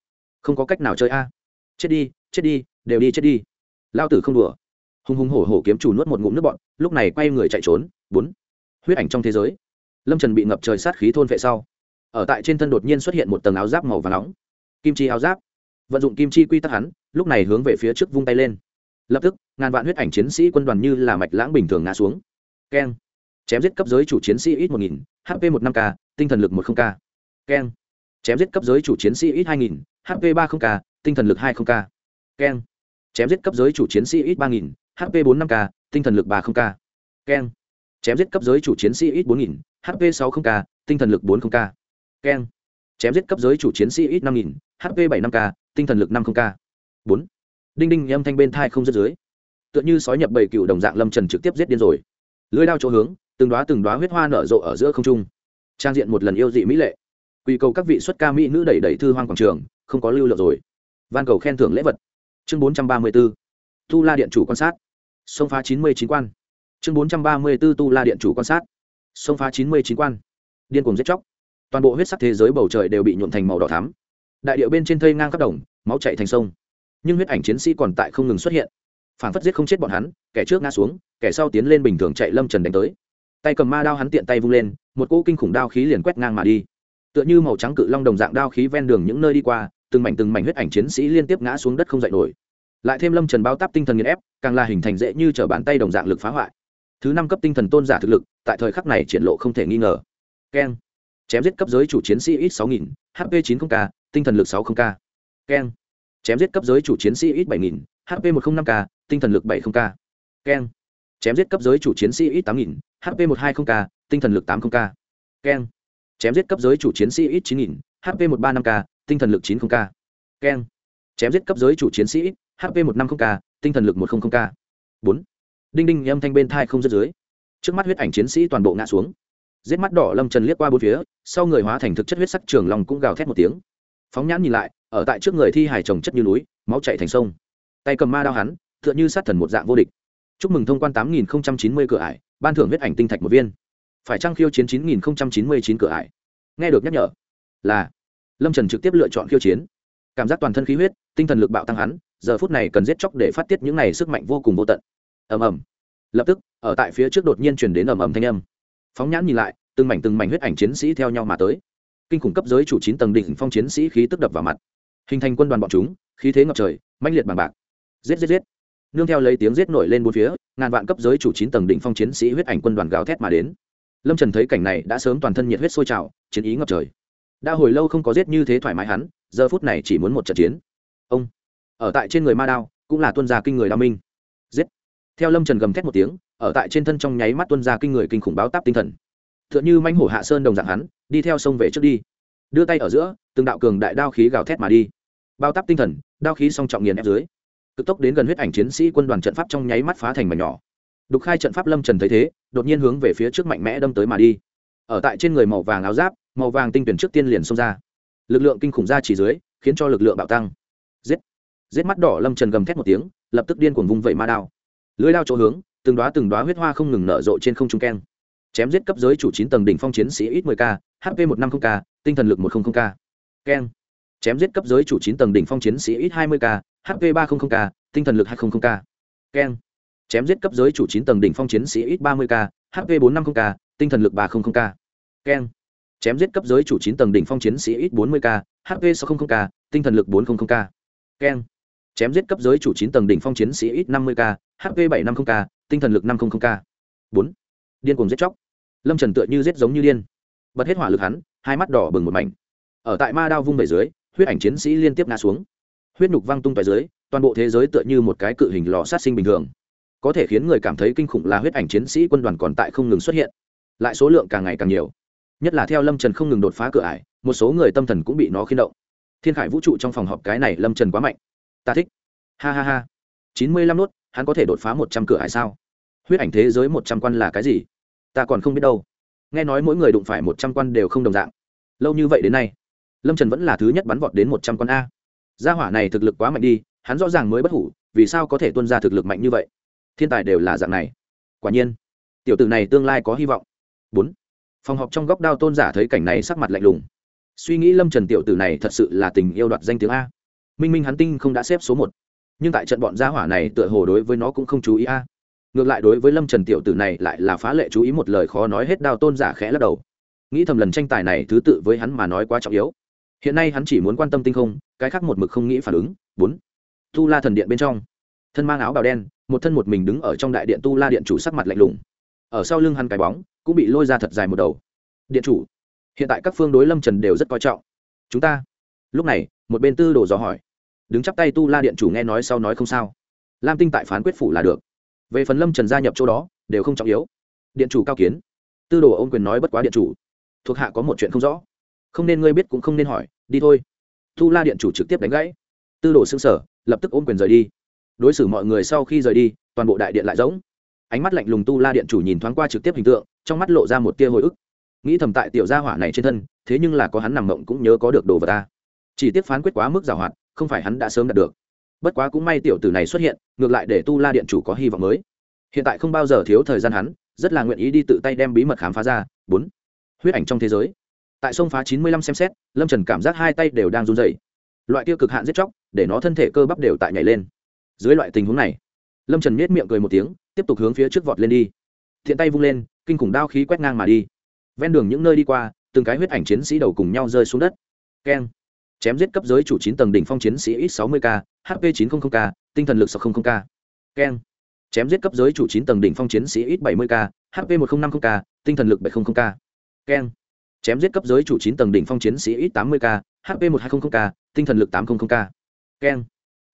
Không có cách nào chơi a chết đi chết đi, đều đi chết đi. Lao tử không đùa. Hùng hùng hổ hổ kiếm chủ nuốt một ngụm nước bọn lúc này quay người chạy trốn. Bốn. Huyết ảnh trong thế giới. Lâm trần bị ngập trời sát khí thôn vệ sau. Ở tại trên thân đột nhiên xuất hiện một tầng áo giáp màu và nóng. Kim chi áo giáp. Vận dụng kim chi quy tắc hắn, lúc này hướng về phía trước vung tay lên. Lập tức, ngàn vạn huyết ảnh chiến sĩ quân đoàn như là mạch lãng bình thường ngã xuống. Keng. Chém giết cấp giới chủ chiến sĩ ít một nghìn hp một năm k, tinh thần lực một không k. Keng. Chém giết cấp giới chủ chiến sĩ ít hai nghìn hp ba không k, tinh thần lực hai không k. Keng. Chém giết cấp giới chủ chiến sĩ ít ba nghìn hp bốn năm k, tinh thần lực ba không k. Keng. Chém giết cấp giới chủ chiến sĩ ít bốn nghìn hp sáu không k, tinh thần lực bốn không k. Keng. Chém giết cấp giới chủ chiến sĩ ít năm nghìn hp bảy năm k, tinh thần lực năm không k. Bốn. Đinh đinh âm thanh bên thai không dứt dưới. Tựa như sói nhập bầy cựu đồng dạng lâm trần trực tiếp giết điên rồi. Lưới đao chỗ hướng, từng đoá từng đoá huyết hoa nở rộ ở giữa không trung. Trang diện một lần yêu dị mỹ lệ. Quy cầu các vị xuất ca mỹ nữ đẩy đẩy thư hoang quảng trường không có lưu lượng rồi. Van cầu khen thưởng lễ vật. Chương bốn trăm ba mươi b ố tu la điện chủ quan sát. Sông phá chín mươi chín quan. Chương bốn trăm ba mươi b ố tu la điện chủ quan sát. Sông phá chín mươi chín quan. Điên cùng giết chóc. Toàn bộ huyết sắc thế giới bầu trời đều bị nhuộm thành màu đỏ thắm. Đại điệu bên trên thây ngang các đồng, máu chạy thành sông. Nhưng huyết ảnh chiến sĩ còn tại không ngừng xuất hiện. Phản phất giết không chết bọn hắn, kẻ trước ngã xuống, kẻ sau tiến lên bình thường chạy lâm trần đánh tới. Tay cầm ma đao hắn tiện tay vung lên, một cỗ kinh khủng đao khí liền quét ngang mà đi. Tựa như màu trắng cự long đồng dạng đao khí ven đường những nơi đi qua từng mảnh từng mảnh huyết ảnh chiến sĩ liên tiếp ngã xuống đất không dậy nổi. Lại thêm lâm trần bao táp tinh thần nghiền ép, càng là hình thành dễ như t bàn tay đồng dạng lực phá hoại. Thứ năm cấp tinh thần tôn giả thực lực, tại thời khắc này triển lộ không thể nghi ngờ. Keng. Chém giết cấp giới chủ chiến sĩ ít sáu nghìn hp chín mươi k, tinh thần lực sáu mươi k. Keng. Chém giết cấp giới chủ chiến sĩ ít bảy nghìn hp một trăm linh năm k, tinh thần lực bảy mươi k. Keng. Chém giết cấp giới chủ chiến sĩ ít tám nghìn hp một trăm hai mươi k, tinh thần lực tám mươi k. Keng. Chém giết cấp giới chủ chiến sĩ ít chín nghìn hp một trăm ba mươi năm k tinh thần lực chín mươi k keng. Chém giết cấp giới chủ chiến sĩ hp một trăm năm mươi k tinh thần lực một trăm linh k bốn. Đinh đinh âm thanh bên thai không dứt dưới. Trước mắt huyết ảnh chiến sĩ toàn bộ ngã xuống. Giết mắt đỏ lâm trần liếc qua bốn phía, sau người hóa thành thực chất huyết sắc trường long cũng gào thét một tiếng. Phóng nhãn nhìn lại, ở tại trước người thi hài trồng chất như núi, máu chạy thành sông. Tay cầm ma đao hắn, tựa như sát thần một dạng vô địch. Chúc mừng thông quan tám nghìn chín mươi cửa ải, ban thưởng huyết ảnh tinh thạch một viên. Phải trăng khiêu chiến chín nghìn chín mươi chín cửa ải? Nghe được nhắc nhở, là lâm trần trực tiếp lựa chọn khiêu chiến. Cảm giác toàn thân khí huyết, tinh thần lực bạo tăng hắn, giờ phút này cần giết chóc để phát tiết những này sức mạnh vô cùng vô tận. Ầm ầm. Lập tức, ở tại phía trước đột nhiên chuyển đến ầm ầm thanh âm. Phóng nhãn nhìn lại, từng mảnh từng mảnh huyết ảnh chiến sĩ theo nhau mà tới. Kinh khủng cấp giới chủ chín tầng đỉnh phong chiến sĩ khí tức đập vào mặt. Hình thành quân đoàn bọn chúng, khí thế ngập trời, mãnh liệt bằng bạc. Giết giết giết. Nương theo lấy tiếng giết nổi lên bốn phía, ngàn vạn cấp giới chủ chín tầng đỉnh phong chiến sĩ huyết ảnh quân đoàn gào thét mà đến. Lâm trần thấy cảnh này đã sớm toàn thân nhiệt huyết sôi trào, chiến ý ngập trời đã hồi lâu không có giết như thế thoải mái hắn, giờ phút này chỉ muốn một trận chiến. Ông, ở tại trên người ma đao, cũng là tuân gia kinh người đao minh. Giết. Theo lâm trần gầm thét một tiếng, ở tại trên thân trong nháy mắt tuân gia kinh người kinh khủng báo táp tinh thần. T h ư ợ n h ư manh hổ hạ sơn đồng dạng hắn, đi theo sông về trước đi. Đưa tay ở giữa, từng đạo cường đại đao khí gào thét mà đi. Bao táp tinh thần, đao khí song trọng nghiền ép dưới. Cực tốc đến gần huyết ảnh chiến sĩ quân đoàn trận pháp trong nháy mắt phá thành mảnh nhỏ. Đục khai trận pháp lâm trần thấy thế, đột nhiên hướng về phía trước mạnh mẽ đâm tới mà đi. Ở tại trên người màu vàng áo giáp màu vàng tinh tuyển trước tiên liền xông ra. Lực lượng kinh khủng ra chỉ dưới, khiến cho lực lượng bạo tăng. Giết. Giết mắt đỏ lâm trần gầm thét một tiếng, lập tức điên cuồng vung vẩy ma đao. Lưới đao chỗ hướng, từng đoá từng đoá huyết hoa không ngừng nở rộ trên không trung keng. Chém giết cấp giới chủ chín tầng đỉnh phong chiến sĩ ít 10 k hp một năm mươi k, tinh thần lực một trăm linh k. Keng. Chém giết cấp giới chủ chín tầng đỉnh phong chiến sĩ ít hai mươi k hp ba trăm linh k, tinh thần lực hai trăm linh k. Keng. Chém giết cấp giới chủ chín tầng đỉnh phong chiến sĩ ít ba mươi k hp bốn trăm năm mươi k, tinh thần lực ba trăm linh k. Keng chém giết cấp giới chủ chín tầng đỉnh phong chiến sĩ ít bốn mươi k hp sáu trăm linh k, tinh thần lực bốn trăm linh k. Keng. Chém giết cấp giới chủ chín tầng đỉnh phong chiến sĩ ít năm mươi k hp bảy trăm năm mươi k, tinh thần lực năm trăm linh k. Bốn. Điên cuồng giết chóc. Lâm trần tựa như giết giống như điên. Bật hết hỏa lực hắn, hai mắt đỏ bừng một mảnh. Ở tại ma đao vung về dưới, huyết ảnh chiến sĩ liên tiếp ngã xuống. Huyết nhục văng tung tại dưới, toàn bộ thế giới tựa như một cái cự hình lò sát sinh bình thường. Có thể khiến người cảm thấy kinh khủng là huyết ảnh chiến sĩ quân đoàn còn tại không ngừng xuất hiện. Lại số lượng càng ngày càng nhiều nhất là theo lâm trần không ngừng đột phá cửa ải một số người tâm thần cũng bị nó khiến động thiên khải vũ trụ trong phòng họp cái này lâm trần quá mạnh ta thích ha ha ha chín mươi lăm nốt, hắn có thể đột phá một trăm cửa ải sao? Huyết ảnh thế giới một trăm quan là cái gì? Ta còn không biết đâu. Nghe nói mỗi người đụng phải một trăm quan đều không đồng dạng. Lâu như vậy đến nay, lâm trần vẫn là thứ nhất bắn vọt đến một trăm quan a. Gia hỏa này thực lực quá mạnh đi, hắn rõ ràng mới bất hủ, vì sao có thể tuân ra thực lực mạnh như vậy? Thiên tài đều là dạng này. Quả nhiên, tiểu tử này tương lai có hy vọng. Bốn phòng họp trong góc đao tôn giả thấy cảnh này sắc mặt lạnh lùng. Suy nghĩ lâm trần tiểu tử này thật sự là tình yêu đoạt danh tiếng a. Minh minh hắn tinh không đã xếp số một. Nhưng tại trận bọn gia hỏa này tựa hồ đối với nó cũng không chú ý a. Ngược lại đối với lâm trần tiểu tử này lại là phá lệ chú ý một lời khó nói hết đao tôn giả khẽ lắc đầu. Nghĩ thầm lần tranh tài này thứ tự với hắn mà nói quá trọng yếu. Hiện nay hắn chỉ muốn quan tâm tinh không, cái khác một mực không nghĩ phản ứng. Bốn. Tu la thần điện bên trong. Thân mang áo bào đen, một thân một mình đứng ở trong đại điện tu la điện chủ sắc mặt lạnh lùng. Ở sau lưng hắn cái bóng cũng bị lôi ra thật dài một đầu. Điện chủ, hiện tại các phương đối lâm trần đều rất coi trọng. Chúng ta, lúc này, một bên tư đồ dò hỏi. Đứng chắp tay tu la điện chủ nghe nói sau nói không sao. Lam tinh tại phán quyết phủ là được. Về phần lâm trần gia nhập chỗ đó, đều không trọng yếu. Điện chủ cao kiến. Tư đồ ô quyền nói bất quá điện chủ. Thuộc hạ có một chuyện không rõ. Không nên ngươi biết cũng không nên hỏi, đi thôi. Tu la điện chủ trực tiếp đánh gãy. Tư đồ xương sở lập tức ôm quyền rời đi. Đối xử mọi người sau khi rời đi, toàn bộ đại điện lại giống ánh mắt lạnh lùng tu la điện chủ nhìn thoáng qua trực tiếp hình tượng trong mắt lộ ra một tia hồi ức. Nghĩ thầm tại tiểu gia hỏa này trên thân, thế nhưng là có hắn nằm mộng cũng nhớ có được đồ vật ta. Chỉ tiếc phán quyết quá mức giảo hoạt không phải hắn đã sớm đạt được. Bất quá cũng may tiểu tử này xuất hiện, ngược lại để tu la điện chủ có hy vọng mới. Hiện tại không bao giờ thiếu thời gian hắn, rất là nguyện ý đi tự tay đem bí mật khám phá ra. Bốn, huyết ảnh trong thế giới. Tại sông phá chín mươi lăm xem xét, lâm trần cảm giác hai tay đều đang run dày loại tiêu cực hạn giết chóc, để nó thân thể cơ bắp đều tại nhảy lên. Dưới loại tình huống này, lâm trần miết miệng cười một tiếng, tiếp tục hướng phía trước vọt lên đi thiện tay vung lên, kinh khủng đao khí quét ngang mà đi. Ven đường những nơi đi qua, từng cái huyết ảnh chiến sĩ đầu cùng nhau rơi xuống đất. Keng. Chém giết cấp giới chủ chín tầng đỉnh phong chiến sĩ ít sáu mươi k hp chín trăm linh k, tinh thần lực sáu không k. Keng. Chém giết cấp giới chủ chín tầng đỉnh phong chiến sĩ ít bảy mươi k hp một nghìn năm mươi k, tinh thần lực bảy trăm linh k. Keng. Chém giết cấp giới chủ chín tầng đỉnh phong chiến sĩ ít tám mươi k hp một hai trăm linh k, tinh thần lực tám trăm linh k. Keng.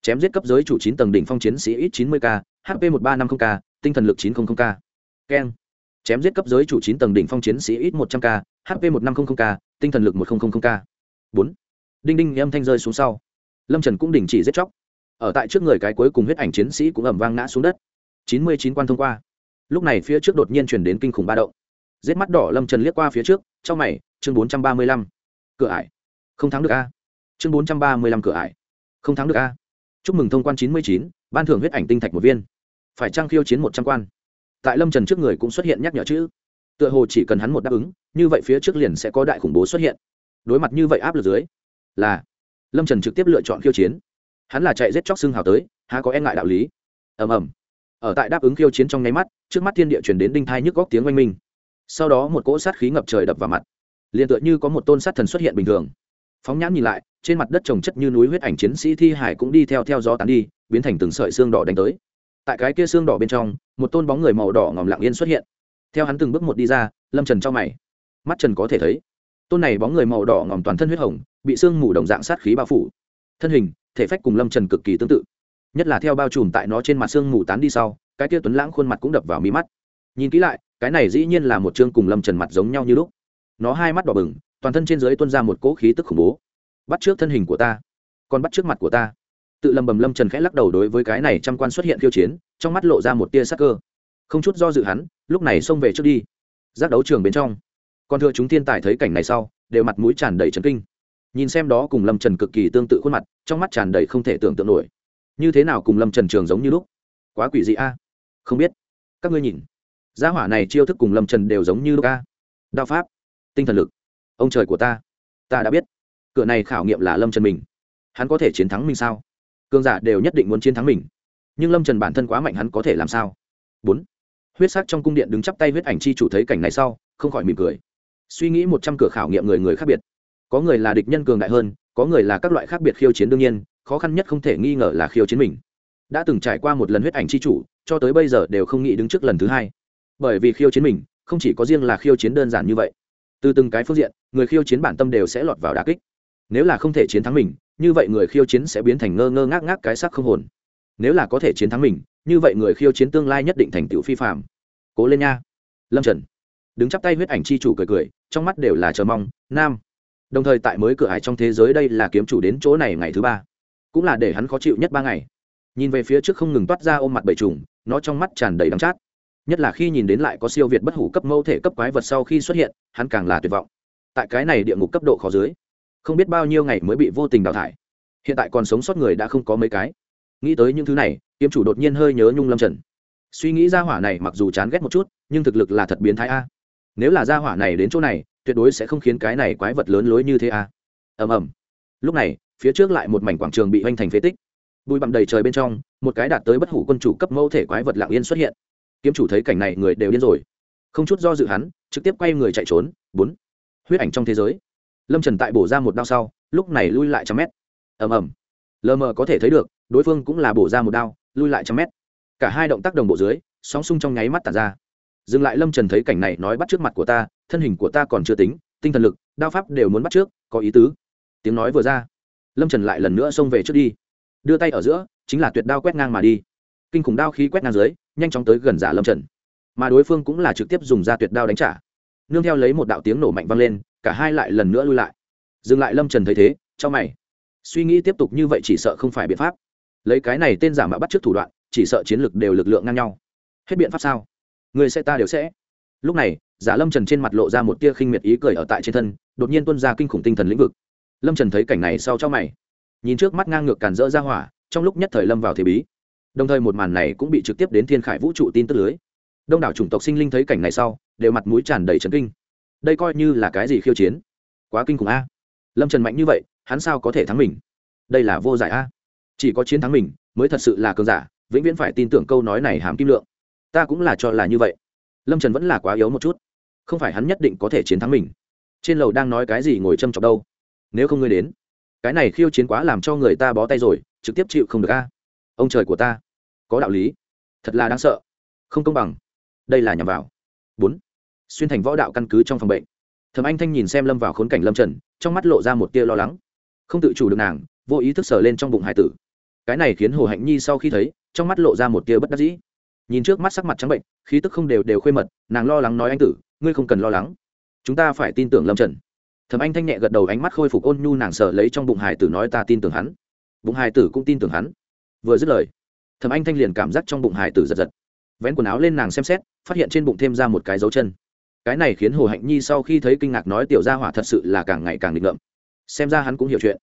Chém giết cấp giới chủ chín tầng đỉnh phong chiến sĩ ít chín mươi k hp một ba năm mươi k, tinh thần lực chín trăm linh k keng. Chém giết cấp giới chủ chín tầng đỉnh phong chiến sĩ ít một trăm k hp một năm trăm linh k, tinh thần lực một nghìn k. Bốn. Đinh đinh âm thanh rơi xuống sau. Lâm trần cũng đình chỉ giết chóc. Ở tại trước người cái cuối cùng huyết ảnh chiến sĩ cũng ẩm vang ngã xuống đất. Chín mươi chín quan thông qua. Lúc này phía trước đột nhiên chuyển đến kinh khủng ba động. Giết mắt đỏ lâm trần liếc qua phía trước, trong mày, chương bốn trăm ba mươi lăm. Cửa ải. Không thắng được a. Chương bốn trăm ba mươi lăm cửa ải. Không thắng được a. Chúc mừng thông quan chín mươi chín, ban thưởng huyết ảnh tinh thạch một viên. Phải trang khiêu chiến một trăm quan tại lâm trần trước người cũng xuất hiện nhắc nhở chữ tựa hồ chỉ cần hắn một đáp ứng như vậy phía trước liền sẽ có đại khủng bố xuất hiện đối mặt như vậy áp lực dưới là lâm trần trực tiếp lựa chọn khiêu chiến hắn là chạy giết chóc xương hào tới há có e ngại đạo lý ầm ầm ở tại đáp ứng khiêu chiến trong nháy mắt trước mắt thiên địa chuyển đến đinh thai nhức góc tiếng oanh minh sau đó một cỗ sát khí ngập trời đập vào mặt liền tựa như có một tôn sát thần xuất hiện bình thường phóng nhãn nhìn lại trên mặt đất trồng chất như núi huyết ảnh chiến sĩ thi hải cũng đi theo theo gió tán đi biến thành từng sợi xương đỏ đánh tới tại cái kia xương đỏ bên trong, một tôn bóng người màu đỏ ngòm lặng yên xuất hiện. Theo hắn từng bước một đi ra, lâm trần cho mày. Mắt trần có thể thấy, tôn này bóng người màu đỏ ngòm toàn thân huyết hồng, bị sương mù đồng dạng sát khí bao phủ. Thân hình, thể phách cùng lâm trần cực kỳ tương tự. Nhất là theo bao trùm tại nó trên mặt sương mù tán đi sau, cái kia tuấn lãng khuôn mặt cũng đập vào mí mắt. Nhìn kỹ lại, cái này dĩ nhiên là một chương cùng lâm trần mặt giống nhau như lúc. Nó hai mắt đỏ bừng, toàn thân trên dưới tuân ra một cỗ khí tức khủng bố. Bắt trước thân hình của ta, còn bắt trước mặt của ta tự lầm bầm lâm trần khẽ lắc đầu đối với cái này trăm quan xuất hiện khiêu chiến, trong mắt lộ ra một tia sắc cơ. Không chút do dự hắn, lúc này xông về trước đi. Giác đấu trường bên trong. Còn thưa chúng thiên tài thấy cảnh này sau, đều mặt mũi tràn đầy trấn kinh. Nhìn xem đó cùng lâm trần cực kỳ tương tự khuôn mặt, trong mắt tràn đầy không thể tưởng tượng nổi. Như thế nào cùng lâm trần trường giống như lúc? Quá quỷ dị a. Không biết. Các ngươi nhìn. Gia hỏa này chiêu thức cùng lâm trần đều giống như lúc a. Đạo pháp. Tinh thần lực. Ông trời của ta. Ta đã biết. Cửa này khảo nghiệm là lâm trần mình. Hắn có thể chiến thắng mình sao? Cường giả đều nhất định muốn chiến thắng mình. Nhưng lâm trần bản thân quá mạnh hắn có thể làm sao? Bốn, huyết sắc trong cung điện đứng chắp tay huyết ảnh chi chủ thấy cảnh này sau, không khỏi mỉm cười. Suy nghĩ một trăm cửa khảo nghiệm người người khác biệt. Có người là địch nhân cường đại hơn, có người là các loại khác biệt khiêu chiến đương nhiên, khó khăn nhất không thể nghi ngờ là khiêu chiến mình. Đã từng trải qua một lần huyết ảnh chi chủ, cho tới bây giờ đều không nghĩ đứng trước lần thứ hai. Bởi vì khiêu chiến mình, không chỉ có riêng là khiêu chiến đơn giản như vậy. Từ từng cái phương diện, người khiêu chiến bản tâm đều sẽ lọt vào đà kích. Nếu là không thể chiến thắng mình như vậy người khiêu chiến sẽ biến thành ngơ ngơ ngác ngác cái sắc không hồn. Nếu là có thể chiến thắng mình, như vậy người khiêu chiến tương lai nhất định thành tựu phi phạm cố lên nha. Lâm trần. Đứng chắp tay huyết ảnh chi chủ cười cười, trong mắt đều là chờ mong, nam. Đồng thời tại mới cửa hải trong thế giới đây là kiếm chủ đến chỗ này ngày thứ ba. Cũng là để hắn khó chịu nhất ba ngày. Nhìn về phía trước không ngừng toát ra ôm mặt bầy trùng, nó trong mắt tràn đầy đắng chát. Nhất là khi nhìn đến lại có siêu việt bất hủ cấp mẫu thể cấp quái vật sau khi xuất hiện, hắn càng là tuyệt vọng. Tại cái này địa ngục cấp độ khó dưới không biết bao nhiêu ngày mới bị vô tình đào thải. Hiện tại còn sống sót người đã không có mấy cái. Nghĩ tới những thứ này, kiếm chủ đột nhiên hơi nhớ nhung lâm trần. Suy nghĩ ra hỏa này mặc dù chán ghét một chút, nhưng thực lực là thật biến thái a. Nếu là ra hỏa này đến chỗ này, tuyệt đối sẽ không khiến cái này quái vật lớn lối như thế a. Ầm ầm. Lúc này, phía trước lại một mảnh quảng trường bị hoành thành phế tích. Bụi bặm đầy trời bên trong, một cái đạt tới bất hủ quân chủ cấp mẫu thể quái vật lạng yên xuất hiện. Kiếm chủ thấy cảnh này, người đều điên rồi. Không chút do dự hắn, trực tiếp quay người chạy trốn. Bốn. Huyết ảnh trong thế giới lâm trần tại bổ ra một đao sau lúc này lui lại trăm mét ầm ầm lờ mờ có thể thấy được đối phương cũng là bổ ra một đao lui lại trăm mét cả hai động tác đồng bộ dưới sóng sung trong nháy mắt tàn ra dừng lại lâm trần thấy cảnh này nói bắt trước mặt của ta thân hình của ta còn chưa tính tinh thần lực đao pháp đều muốn bắt trước có ý tứ tiếng nói vừa ra lâm trần lại lần nữa xông về trước đi đưa tay ở giữa chính là tuyệt đao quét ngang mà đi kinh khủng đao khí quét ngang dưới nhanh chóng tới gần giả lâm trần mà đối phương cũng là trực tiếp dùng ra tuyệt đao đánh trả nương theo lấy một đạo tiếng nổ mạnh vang lên, cả hai lại lần nữa lui lại. Dừng lại lâm trần thấy thế, cho mày. Suy nghĩ tiếp tục như vậy chỉ sợ không phải biện pháp. Lấy cái này tên giả mạo bắt trước thủ đoạn, chỉ sợ chiến lược đều lực lượng ngang nhau. Hết biện pháp sao? Người sẽ ta đều sẽ. Lúc này, giả lâm trần trên mặt lộ ra một tia khinh miệt ý cười ở tại trên thân, đột nhiên tuân ra kinh khủng tinh thần lĩnh vực. Lâm trần thấy cảnh này sau cho mày. Nhìn trước mắt ngang ngược càn rỡ ra hỏa, trong lúc nhất thời lâm vào thế bí. Đồng thời một màn này cũng bị trực tiếp đến thiên khải vũ trụ tin tức lưới. Đông đảo chủng tộc sinh linh thấy cảnh này sau đều mặt mũi tràn đầy trấn kinh. Đây coi như là cái gì khiêu chiến? Quá kinh khủng a. Lâm trần mạnh như vậy, hắn sao có thể thắng mình? Đây là vô giải a. Chỉ có chiến thắng mình, mới thật sự là cường giả, vĩnh viễn phải tin tưởng câu nói này hàm kim lượng. Ta cũng là cho là như vậy. Lâm trần vẫn là quá yếu một chút. Không phải hắn nhất định có thể chiến thắng mình. Trên lầu đang nói cái gì ngồi châm chọc đâu. Nếu không ngươi đến, cái này khiêu chiến quá làm cho người ta bó tay rồi, trực tiếp chịu không được a. Ông trời của ta. Có đạo lý. Thật là đáng sợ. Không công bằng. Đây là nhằm vào bốn. Xuyên thành võ đạo căn cứ trong phòng bệnh. Thầm anh thanh nhìn xem lâm vào khốn cảnh lâm trần, trong mắt lộ ra một tia lo lắng. Không tự chủ được nàng, vô ý thức sờ lên trong bụng hải tử. Cái này khiến hồ hạnh nhi sau khi thấy, trong mắt lộ ra một tia bất đắc dĩ. Nhìn trước mắt sắc mặt trắng bệnh, khí tức không đều đều khuê mật, nàng lo lắng nói anh tử, ngươi không cần lo lắng. Chúng ta phải tin tưởng lâm trần. Thầm anh thanh nhẹ gật đầu ánh mắt khôi phục ôn nhu nàng sợ lấy trong bụng hải tử nói ta tin tưởng hắn. Bụng hải tử cũng tin tưởng hắn. Vừa dứt lời thầm anh thanh liền cảm giác trong bụng hải tử giật giật vén quần áo lên nàng xem xét, phát hiện trên bụng thêm ra một cái dấu chân. Cái này khiến hồ hạnh nhi sau khi thấy kinh ngạc nói tiểu gia hỏa thật sự là càng ngày càng định ngợm. Xem ra hắn cũng hiểu chuyện.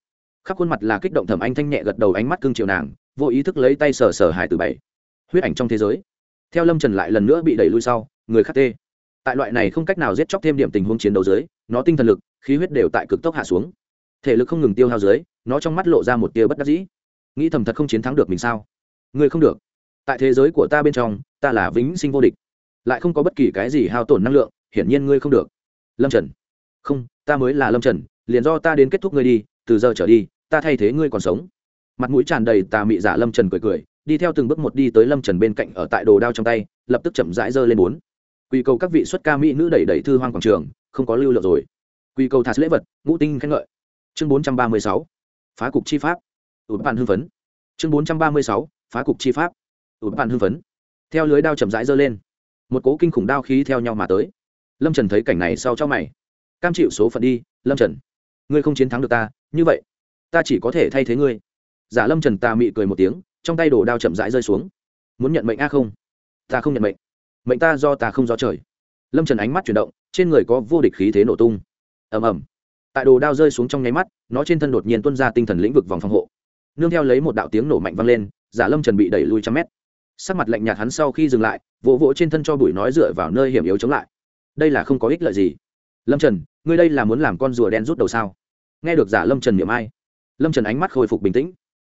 Khắp khuôn mặt là kích động thẩm anh thanh nhẹ gật đầu ánh mắt cưng chiều nàng, vô ý thức lấy tay sờ sờ hải tử bảy. Huyết ảnh trong thế giới. Theo lâm trần lại lần nữa bị đẩy lui sau, người khắc tê. Tại loại này không cách nào giết chóc thêm điểm tình huống chiến đấu dưới, nó tinh thần lực, khí huyết đều tại cực tốc hạ xuống. Thể lực không ngừng tiêu hao dưới, nó trong mắt lộ ra một tia bất đắc dĩ. Nghĩ thầm thật không chiến thắng được mình sao? Người không được. Tại thế giới của ta bên trong ta là vĩnh sinh vô địch. Lại không có bất kỳ cái gì hao tổn năng lượng, hiển nhiên ngươi không được. Lâm trần. Không, ta mới là lâm trần, liền do ta đến kết thúc ngươi đi, từ giờ trở đi, ta thay thế ngươi còn sống. Mặt mũi tràn đầy tà mị giả lâm trần cười cười, đi theo từng bước một đi tới lâm trần bên cạnh ở tại đồ đao trong tay, lập tức chậm rãi giơ lên bốn. Quy cầu các vị xuất ca mỹ nữ đẩy đẩy thư hoang quảng trường, không có lưu lượng rồi. Quy cầu thạt lễ vật, ngũ tinh khen ngợi. Chương bốn trăm ba mươi sáu, phá cục chi pháp. Ụt bạn hưng phấn. Chương bốn trăm ba mươi sáu, phá cục chi pháp. Ụt bạn hưng phấn theo lưới đao chậm rãi giơ lên. Một cố kinh khủng đao khí theo nhau mà tới. Lâm trần thấy cảnh này sau cho mày. Cam chịu số phận đi, lâm trần. Ngươi không chiến thắng được ta, như vậy, ta chỉ có thể thay thế ngươi. Giả lâm trần ta mị cười một tiếng, trong tay đổ đao chậm rãi rơi xuống. Muốn nhận mệnh a không? Ta không nhận mệnh. Mệnh ta do ta không do trời. Lâm trần ánh mắt chuyển động, trên người có vô địch khí thế nổ tung. Ầm ầm. Tại đồ đao rơi xuống trong nháy mắt, nó trên thân đột nhiên tuân ra tinh thần lĩnh vực vòng phòng hộ. Nương theo lấy một đạo tiếng nổ mạnh vang lên, giả lâm trần bị đẩy lui trăm mét sắc mặt lạnh nhạt hắn sau khi dừng lại, vỗ vỗ trên thân cho bụi nói dựa vào nơi hiểm yếu chống lại. Đây là không có ích lợi gì. Lâm trần, ngươi đây là muốn làm con rùa đen rút đầu sao? Nghe được giả lâm trần miệng ai, lâm trần ánh mắt khôi phục bình tĩnh.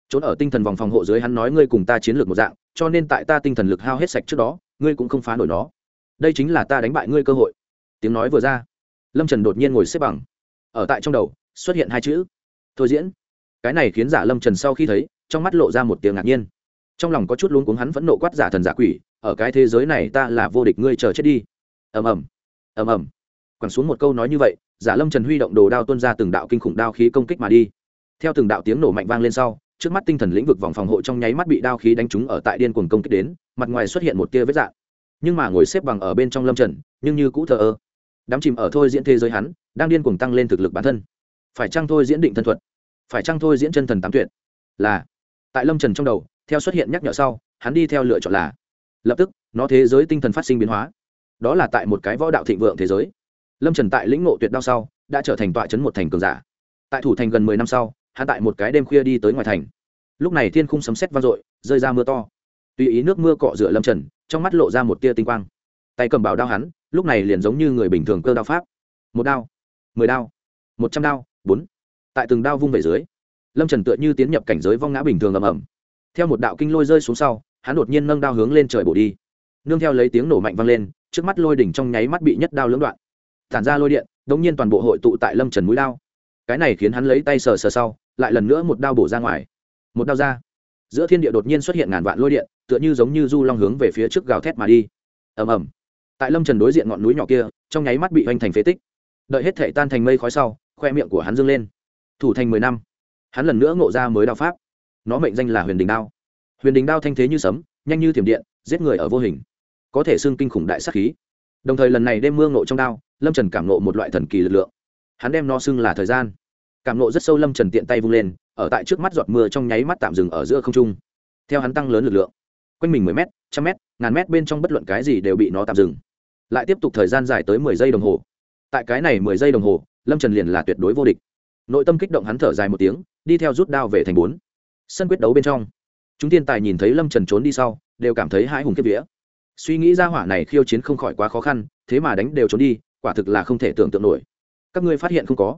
Trốn ở tinh thần vòng phòng hộ dưới hắn nói ngươi cùng ta chiến lược một dạng, cho nên tại ta tinh thần lực hao hết sạch trước đó, ngươi cũng không phá nổi nó. Đây chính là ta đánh bại ngươi cơ hội. Tiếng nói vừa ra, lâm trần đột nhiên ngồi xếp bằng. Ở tại trong đầu, xuất hiện hai chữ, thôi diễn. Cái này khiến giả lâm trần sau khi thấy, trong mắt lộ ra một tiếng ngạc nhiên trong lòng có chút luống cuống hắn vẫn nộ quát giả thần giả quỷ, ở cái thế giới này ta là vô địch, ngươi chờ chết đi. Ầm ầm. Ầm ầm. Quẳng xuống một câu nói như vậy, giả lâm trần huy động đồ đao tuân ra từng đạo kinh khủng đao khí công kích mà đi. Theo từng đạo tiếng nổ mạnh vang lên sau, trước mắt tinh thần lĩnh vực vòng phòng hộ trong nháy mắt bị đao khí đánh trúng ở tại điên cuồng công kích đến, mặt ngoài xuất hiện một tia vết dạng. Nhưng mà ngồi xếp bằng ở bên trong lâm trần, nhưng như cũ thờ ơ. Đám chìm ở thôi diễn thế giới hắn, đang điên cuồng tăng lên thực lực bản thân. Phải chăng thôi diễn định thân thuật? Phải chăng thôi diễn chân thần tám tuyệt? Là. Tại lâm trần trong đầu theo xuất hiện nhắc nhở sau, hắn đi theo lựa chọn là, lập tức, nó thế giới tinh thần phát sinh biến hóa. Đó là tại một cái võ đạo thịnh vượng thế giới. Lâm trần tại lĩnh ngộ tuyệt đao sau, đã trở thành tọa chấn một thành cường giả. Tại thủ thành gần mười năm sau, hắn tại một cái đêm khuya đi tới ngoài thành. Lúc này thiên khung sấm sét vang dội, rơi ra mưa to. Tùy ý nước mưa cọ rửa lâm trần, trong mắt lộ ra một tia tinh quang. Tay cầm bảo đao hắn, lúc này liền giống như người bình thường cơ đao pháp. Một đao, mười đao, một trăm đao, bốn. Tại từng đao vung về dưới, lâm trần tựa như tiến nhập cảnh giới vong ngã bình thường ầm ầm theo một đạo kinh lôi rơi xuống sau, hắn đột nhiên nâng đao hướng lên trời bổ đi. Nương theo lấy tiếng nổ mạnh vang lên, trước mắt lôi đỉnh trong nháy mắt bị nhất đao lưỡng đoạn, tản ra lôi điện đ ỗ n g nhiên toàn bộ hội tụ tại lâm trần mũi đao. Cái này khiến hắn lấy tay sờ sờ sau, lại lần nữa một đao bổ ra ngoài. Một đao ra, giữa thiên địa đột nhiên xuất hiện ngàn vạn lôi điện, tựa như giống như du long hướng về phía trước gào thét mà đi. Ầm ầm. Tại lâm trần đối diện ngọn núi nhỏ kia, trong nháy mắt bị hoành thành phế tích. Đợi hết thể tan thành mây khói sau, khoe miệng của hắn dâng lên. Thủ thành mười năm, hắn lần nữa ngộ ra mới đao pháp nó mệnh danh là huyền đình đao. Huyền đình đao thanh thế như sấm, nhanh như thiểm điện, giết người ở vô hình. Có thể xưng kinh khủng đại sắc khí. Đồng thời lần này đêm mưa ngộ trong đao, lâm trần cảm ngộ một loại thần kỳ lực lượng. Hắn đem nó xưng là thời gian. Cảm ngộ rất sâu lâm trần tiện tay vung lên, ở tại trước mắt giọt mưa trong nháy mắt tạm dừng ở giữa không trung. Theo hắn tăng lớn lực lượng, quanh mình mười m trăm m ngàn m bên trong bất luận cái gì đều bị nó tạm dừng. Lại tiếp tục thời gian dài tới mười giây đồng hồ. Tại cái này mười giây đồng hồ, lâm trần liền là tuyệt đối vô địch. Nội tâm kích động hắn thở dài một tiếng, đi theo rút đao về thành bốn sân quyết đấu bên trong. Chúng tiên tài nhìn thấy lâm trần trốn đi sau, đều cảm thấy hãi hùng kiếp vía. Suy nghĩ ra hỏa này khiêu chiến không khỏi quá khó khăn, thế mà đánh đều trốn đi, quả thực là không thể tưởng tượng nổi. Các ngươi phát hiện không có.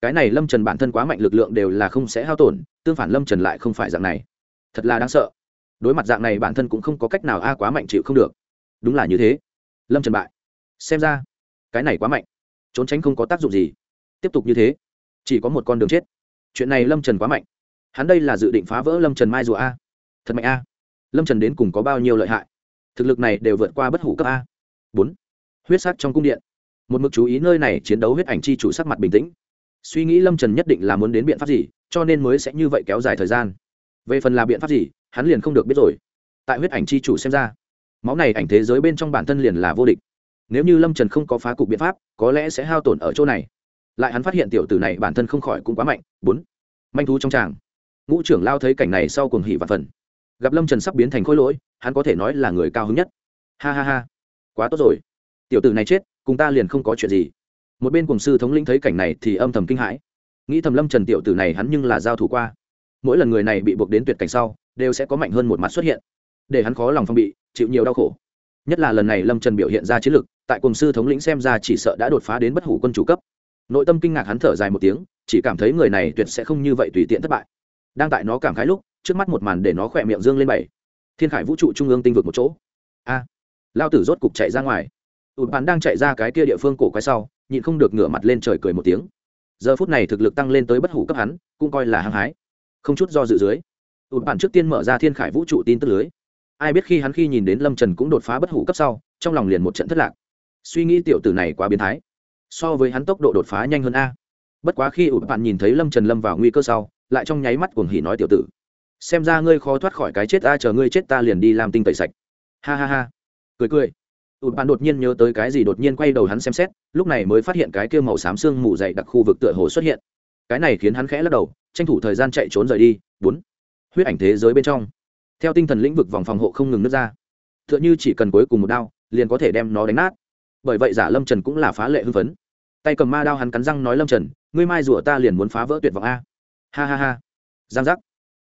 Cái này lâm trần bản thân quá mạnh lực lượng đều là không sẽ hao tổn, tương phản lâm trần lại không phải dạng này. Thật là đáng sợ. Đối mặt dạng này bản thân cũng không có cách nào a quá mạnh chịu không được. Đúng là như thế. Lâm trần bại. Xem ra, cái này quá mạnh. Trốn tránh không có tác dụng gì. Tiếp tục như thế, chỉ có một con đường chết. Chuyện này lâm trần quá mạnh hắn đây là dự định phá vỡ lâm trần mai rùa a. Thật mạnh a. Lâm trần đến cùng có bao nhiêu lợi hại? Thực lực này đều vượt qua bất hủ cấp a. Bốn. Huyết sắc trong cung điện. Một mực chú ý nơi này chiến đấu huyết ảnh chi chủ sắc mặt bình tĩnh. Suy nghĩ lâm trần nhất định là muốn đến biện pháp gì, cho nên mới sẽ như vậy kéo dài thời gian. Về phần là biện pháp gì, hắn liền không được biết rồi. Tại huyết ảnh chi chủ xem ra, máu này ảnh thế giới bên trong bản thân liền là vô địch. Nếu như lâm trần không có phá cục biện pháp, có lẽ sẽ hao tổn ở chỗ này. Lại hắn phát hiện tiểu tử này bản thân không khỏi cũng quá mạnh. Bốn. Manh thú trong tràng ngũ trưởng lao thấy cảnh này sau cuồng hỉ và phần. Gặp lâm trần sắp biến thành khối lỗi, hắn có thể nói là người cao hứng nhất. Ha ha ha, quá tốt rồi. Tiểu tử này chết, cùng ta liền không có chuyện gì. Một bên cùng sư thống lĩnh thấy cảnh này thì âm thầm kinh hãi. Nghĩ thầm lâm trần tiểu tử này hắn nhưng là giao thủ qua. Mỗi lần người này bị buộc đến tuyệt cảnh sau, đều sẽ có mạnh hơn một mặt xuất hiện. Để hắn khó lòng phong bị, chịu nhiều đau khổ. Nhất là lần này lâm trần biểu hiện ra chiến lực, tại cùng sư thống lĩnh xem ra chỉ sợ đã đột phá đến bất hủ quân chủ cấp. Nội tâm kinh ngạc hắn thở dài một tiếng, chỉ cảm thấy người này tuyệt sẽ không như vậy tùy tiện thất bại đang tại nó cảm khái lúc, trước mắt một màn để nó khỏe miệng dương lên bảy. Thiên khải vũ trụ trung ương tinh vực một chỗ. A. Lao tử rốt cục chạy ra ngoài. Ụt bạn đang chạy ra cái kia địa phương cổ quái sau, nhịn không được ngửa mặt lên trời cười một tiếng. Giờ phút này thực lực tăng lên tới bất hủ cấp hắn, cũng coi là hăng hái. Không chút do dự dưới, ụt bạn trước tiên mở ra thiên khải vũ trụ tin tức lưới. Ai biết khi hắn khi nhìn đến lâm trần cũng đột phá bất hủ cấp sau, trong lòng liền một trận thất lạc. Suy nghĩ tiểu tử này quá biến thái. So với hắn tốc độ đột phá nhanh hơn a. Bất quá khi ụt bạn nhìn thấy lâm trần lâm vào nguy cơ sau lại trong nháy mắt cuồng hỉ nói tiểu tử. Xem ra ngươi khó thoát khỏi cái chết ta chờ ngươi chết ta liền đi làm tinh tẩy sạch. Ha ha ha. Cười cười. Ụt bạn đột nhiên nhớ tới cái gì, đột nhiên quay đầu hắn xem xét, lúc này mới phát hiện cái kia màu xám xương mù dày đặc khu vực tựa hồ xuất hiện. Cái này khiến hắn khẽ lắc đầu, tranh thủ thời gian chạy trốn rời đi. Bốn. Huyết ảnh thế giới bên trong. Theo tinh thần lĩnh vực vòng phòng hộ không ngừng nước ra. T h ư ợ n h ư chỉ cần cuối cùng một đao, liền có thể đem nó đánh nát. Bởi vậy giả lâm trần cũng là phá lệ hưng phấn. Tay cầm ma đao hắn cắn răng nói lâm trần, ngươi mai rủa ta liền muốn phá vỡ tuyệt vọng a ha ha ha. Giang giác.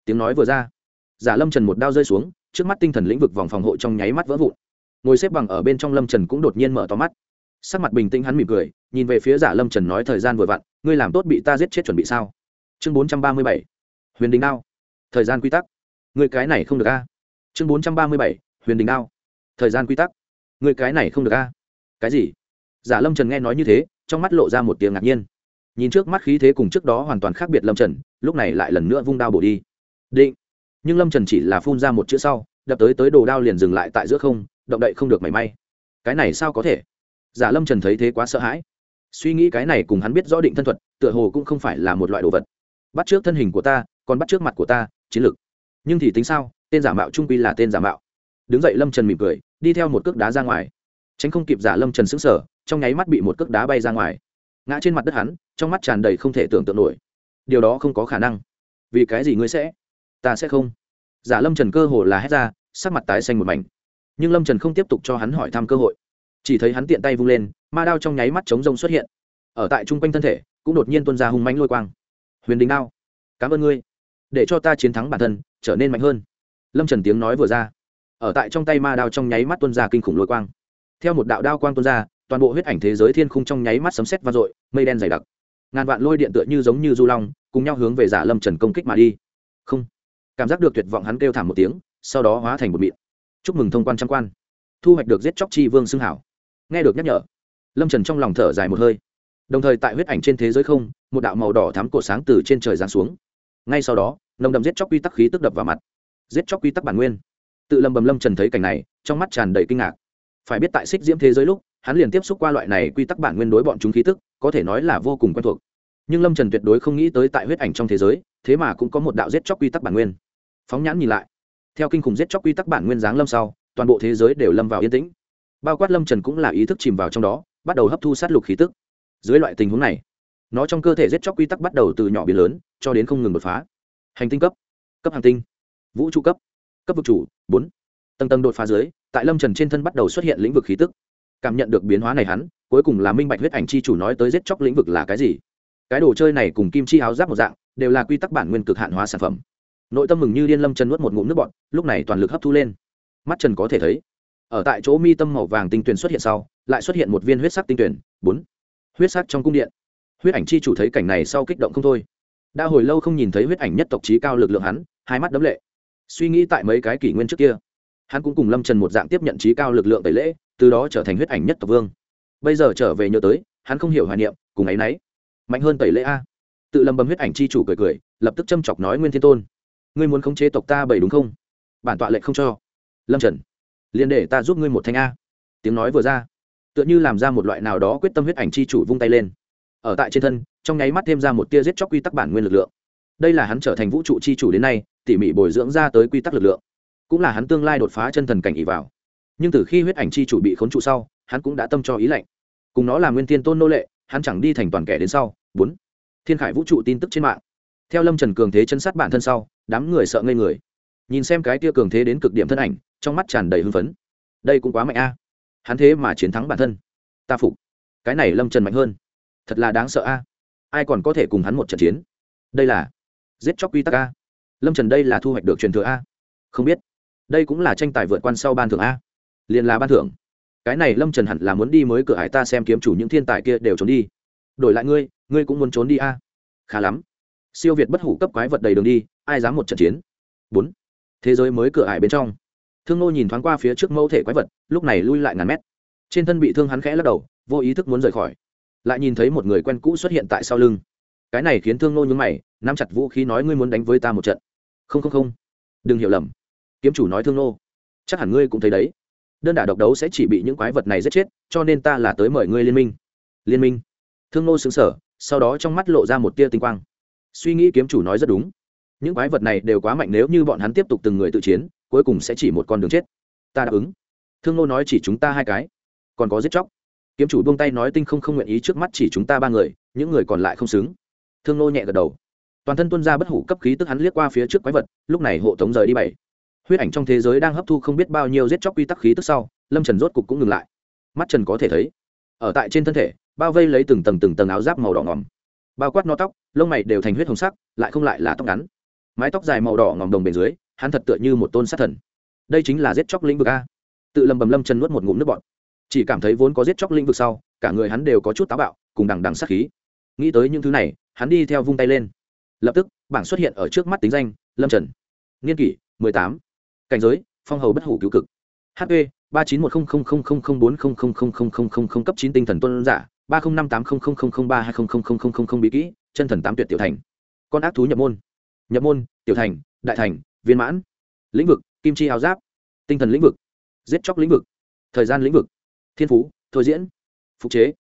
Tiếng nói vừa ra. Giả lâm trần một đao rơi xuống, trước mắt tinh thần lĩnh vực vòng phòng hộ trong nháy mắt vỡ vụn. Ngồi xếp bằng ở bên trong lâm trần cũng đột nhiên mở to mắt. Sắc mặt bình tĩnh hắn mỉm cười, nhìn về phía giả lâm trần nói thời gian vừa vặn, ngươi làm tốt bị ta giết chết chuẩn bị sao? Chương bốn trăm ba mươi bảy. Huyền đình đao. Thời gian quy tắc. Người cái này không được a. Chương bốn trăm ba mươi bảy. Huyền đình đao. Thời gian quy tắc. Người cái này không được a. Cái gì? Giả lâm trần nghe nói như thế, trong mắt lộ ra một tiếng ngạc nhiên nhìn trước mắt khí thế cùng trước đó hoàn toàn khác biệt lâm trần, lúc này lại lần nữa vung đao bổ đi. Định. Nhưng lâm trần chỉ là phun ra một chữ sau, đập tới tới đồ đao liền dừng lại tại giữa không, động đậy không được mảy may. Cái này sao có thể? Giả lâm trần thấy thế quá sợ hãi. Suy nghĩ cái này cùng hắn biết rõ định thân thuật, tựa hồ cũng không phải là một loại đồ vật. Bắt trước thân hình của ta, còn bắt trước mặt của ta, chiến lược nhưng thì tính sao? Tên giả mạo trung quy là tên giả mạo. Đứng dậy lâm trần mỉm cười, đi theo một cước đá ra ngoài. Tránh không kịp giả lâm trần xứng sở trong nháy mắt bị một cước đá bay ra ngoài ngã trên mặt đất hắn, trong mắt tràn đầy không thể tưởng tượng nổi. Điều đó không có khả năng. Vì cái gì ngươi sẽ? Ta sẽ không. Giả lâm trần cơ hồ là hét ra, sắc mặt tái xanh một mảnh. Nhưng lâm trần không tiếp tục cho hắn hỏi thăm cơ hội. Chỉ thấy hắn tiện tay vung lên, ma đao trong nháy mắt chống rông xuất hiện. Ở tại chung quanh thân thể, cũng đột nhiên tuân ra hung mánh lôi quang. Huyền đình đao, cảm ơn ngươi. Để cho ta chiến thắng bản thân, trở nên mạnh hơn. Lâm trần tiếng nói vừa ra. Ở tại trong tay ma đao trong nháy mắt tuân ra kinh khủng lôi quang. Theo một đạo đao quang tuân ra toàn bộ huyết ảnh thế giới thiên khung trong nháy mắt sấm sét vang dội, mây đen dày đặc. Ngàn vạn lôi điện tựa như giống như du long, cùng nhau hướng về giả lâm trần công kích mà đi. Không. Cảm giác được tuyệt vọng hắn kêu thảm một tiếng, sau đó hóa thành một mịn. Chúc mừng thông quan trăm quan. Thu hoạch được giết chóc chi vương xưng hảo. Nghe được nhắc nhở, lâm trần trong lòng thở dài một hơi. Đồng thời tại huyết ảnh trên thế giới không, một đạo màu đỏ thám cổ sáng từ trên trời giáng xuống. Ngay sau đó, nồng đậm giết chóc quy tắc khí tức đập vào mặt. Giết chóc quy tắc bản nguyên. Tự lầm bầm lâm trần thấy cảnh này, trong mắt tràn đầy kinh ngạc phải biết tại xích diễm thế giới lúc, hắn liền tiếp xúc qua loại này quy tắc bản nguyên đối bọn chúng khí tức, có thể nói là vô cùng quen thuộc. Nhưng lâm trần tuyệt đối không nghĩ tới tại huyết ảnh trong thế giới, thế mà cũng có một đạo giết chóc quy tắc bản nguyên. Phóng nhãn nhìn lại, theo kinh khủng giết chóc quy tắc bản nguyên giáng lâm sau, toàn bộ thế giới đều lâm vào yên tĩnh. Bao quát lâm trần cũng là ý thức chìm vào trong đó, bắt đầu hấp thu sát lục khí tức. Dưới loại tình huống này, nó trong cơ thể giết chóc quy tắc bắt đầu từ nhỏ biến lớn, cho đến không ngừng đột phá. Hành tinh cấp cấp hàng tinh, vũ trụ cấp cấp vực chủ, bốn. Tầng tầng đột phá dưới tại lâm trần trên thân bắt đầu xuất hiện lĩnh vực khí tức cảm nhận được biến hóa này hắn cuối cùng là minh bạch huyết ảnh chi chủ nói tới giết chóc lĩnh vực là cái gì cái đồ chơi này cùng kim chi áo giáp một dạng đều là quy tắc bản nguyên cực hạn hóa sản phẩm nội tâm mừng như điên lâm trần nuốt một ngụm nước bọn lúc này toàn lực hấp thu lên mắt trần có thể thấy ở tại chỗ mi tâm màu vàng tinh tuyển xuất hiện sau lại xuất hiện một viên huyết sắc tinh tuyển bốn huyết sắc trong cung điện huyết ảnh chi chủ thấy cảnh này sau kích động không thôi đã hồi lâu không nhìn thấy huyết ảnh nhất tộc trí cao lực lượng hắn hai mắt đấm lệ suy nghĩ tại mấy cái kỷ nguyên trước kia hắn cũng cùng lâm trần một dạng tiếp nhận trí cao lực lượng tẩy lễ, từ đó trở thành huyết ảnh nhất tộc vương. Bây giờ trở về nhớ tới, hắn không hiểu hoài niệm, cùng áy náy mạnh hơn tẩy lễ a. Tự lầm bầm huyết ảnh chi chủ cười cười, lập tức châm chọc nói nguyên thiên tôn. Ngươi muốn khống chế tộc ta bảy đúng không? Bản tọa lệnh không cho. Lâm trần. Liền để ta giúp ngươi một thanh a. Tiếng nói vừa ra, tựa như làm ra một loại nào đó quyết tâm huyết ảnh chi chủ vung tay lên. Ở tại trên thân, trong nháy mắt thêm ra một tia giết chóc quy tắc bản nguyên lực lượng. Đây là hắn trở thành vũ trụ chi chủ đến nay, tỉ mỉ bồi dưỡng ra tới quy tắc lực lượng cũng là hắn tương lai đột phá chân thần cảnh ỉ vào. Nhưng từ khi huyết ảnh chi chủ bị khốn trụ sau, hắn cũng đã tâm cho ý lệnh cùng nó là nguyên tiên tôn nô lệ, hắn chẳng đi thành toàn kẻ đến sau. Bốn, thiên khải vũ trụ tin tức trên mạng. Theo lâm trần cường thế chân sát bản thân sau, đám người sợ ngây người. Nhìn xem cái tia cường thế đến cực điểm thân ảnh, trong mắt tràn đầy hưng phấn. Đây cũng quá mạnh a. Hắn thế mà chiến thắng bản thân. Ta phục. Cái này lâm trần mạnh hơn. Thật là đáng sợ a. Ai còn có thể cùng hắn một trận chiến? Đây là giết chóc quy tắc a. Lâm trần đây là thu hoạch được truyền thừa a. Không biết đây cũng là tranh tài vượt quan sau ban thưởng a. Liền là ban thưởng. Cái này lâm trần hẳn là muốn đi mới cửa hải ta xem kiếm chủ những thiên tài kia đều trốn đi. Đổi lại ngươi ngươi cũng muốn trốn đi a. Khá lắm. Siêu việt bất hủ cấp quái vật đầy đường đi, ai dám một trận chiến? Bốn. Thế giới mới cửa hải bên trong. Thương ngô nhìn thoáng qua phía trước mẫu thể quái vật, lúc này lui lại ngàn mét. Trên thân bị thương hắn khẽ lắc đầu, vô ý thức muốn rời khỏi. Lại nhìn thấy một người quen cũ xuất hiện tại sau lưng. Cái này khiến thương ngô nhúng mày, nắm chặt vũ khí nói ngươi muốn đánh với ta một trận. Không không không. Đừng hiểu lầm kiếm chủ nói thương nô, chắc hẳn ngươi cũng thấy đấy. Đơn đả độc đấu sẽ chỉ bị những quái vật này giết chết cho nên ta là tới mời ngươi liên minh. Liên minh? Thương nô xứng sở sau đó trong mắt lộ ra một tia tinh quang. Suy nghĩ kiếm chủ nói rất đúng. Những quái vật này đều quá mạnh nếu như bọn hắn tiếp tục từng người tự chiến cuối cùng sẽ chỉ một con đường chết. Ta đáp ứng. Thương nô nói chỉ chúng ta hai cái. Còn có giết chóc. Kiếm chủ buông tay nói tinh không không nguyện ý trước mắt chỉ chúng ta ba người những người còn lại không xứng. Thương nô nhẹ gật đầu. Toàn thân tuân ra bất hủ cấp khí tức hắn liếc qua phía trước quái vật lúc này hộ tống rời đi bảy huyết ảnh trong thế giới đang hấp thu không biết bao nhiêu giết chóc quy tắc khí tức sau, lâm trần rốt cục cũng ngừng lại. Mắt trần có thể thấy, ở tại trên thân thể, bao vây lấy từng tầng từng tầng áo giáp màu đỏ ngòm bao quát no tóc, lông mày đều thành huyết hồng sắc, lại không lại là tóc ngắn. Mái tóc dài màu đỏ ngòm đồng bền dưới, hắn thật tựa như một tôn sát thần. Đây chính là giết chóc lĩnh vực a. Tự lầm bầm lâm chân nuốt một ngụm nước bọt. Chỉ cảm thấy vốn có giết chóc lĩnh vực sau, cả người hắn đều có chút táo bạo, cùng đằng đằng sát khí. Nghĩ tới những thứ này, hắn đi theo vung tay lên. Lập tức, bảng xuất hiện ở trước mắt tính danh, lâm trần. Niên kỷ, mười tám cảnh giới phong hầu bất hủ cứu cực hp ba chín một không không không không không bốn không không không không không không không cấp chín tinh thần tuân giả ba không năm tám không không không không ba hai không không không không không không bí kỹ chân thần tám tuyệt tiểu thành con ác thú nhập môn nhập môn tiểu thành đại thành viên mãn lĩnh vực kim chi áo giáp tinh thần lĩnh vực giết chóc lĩnh vực thời gian lĩnh vực thiên phú thôi diễn phục chế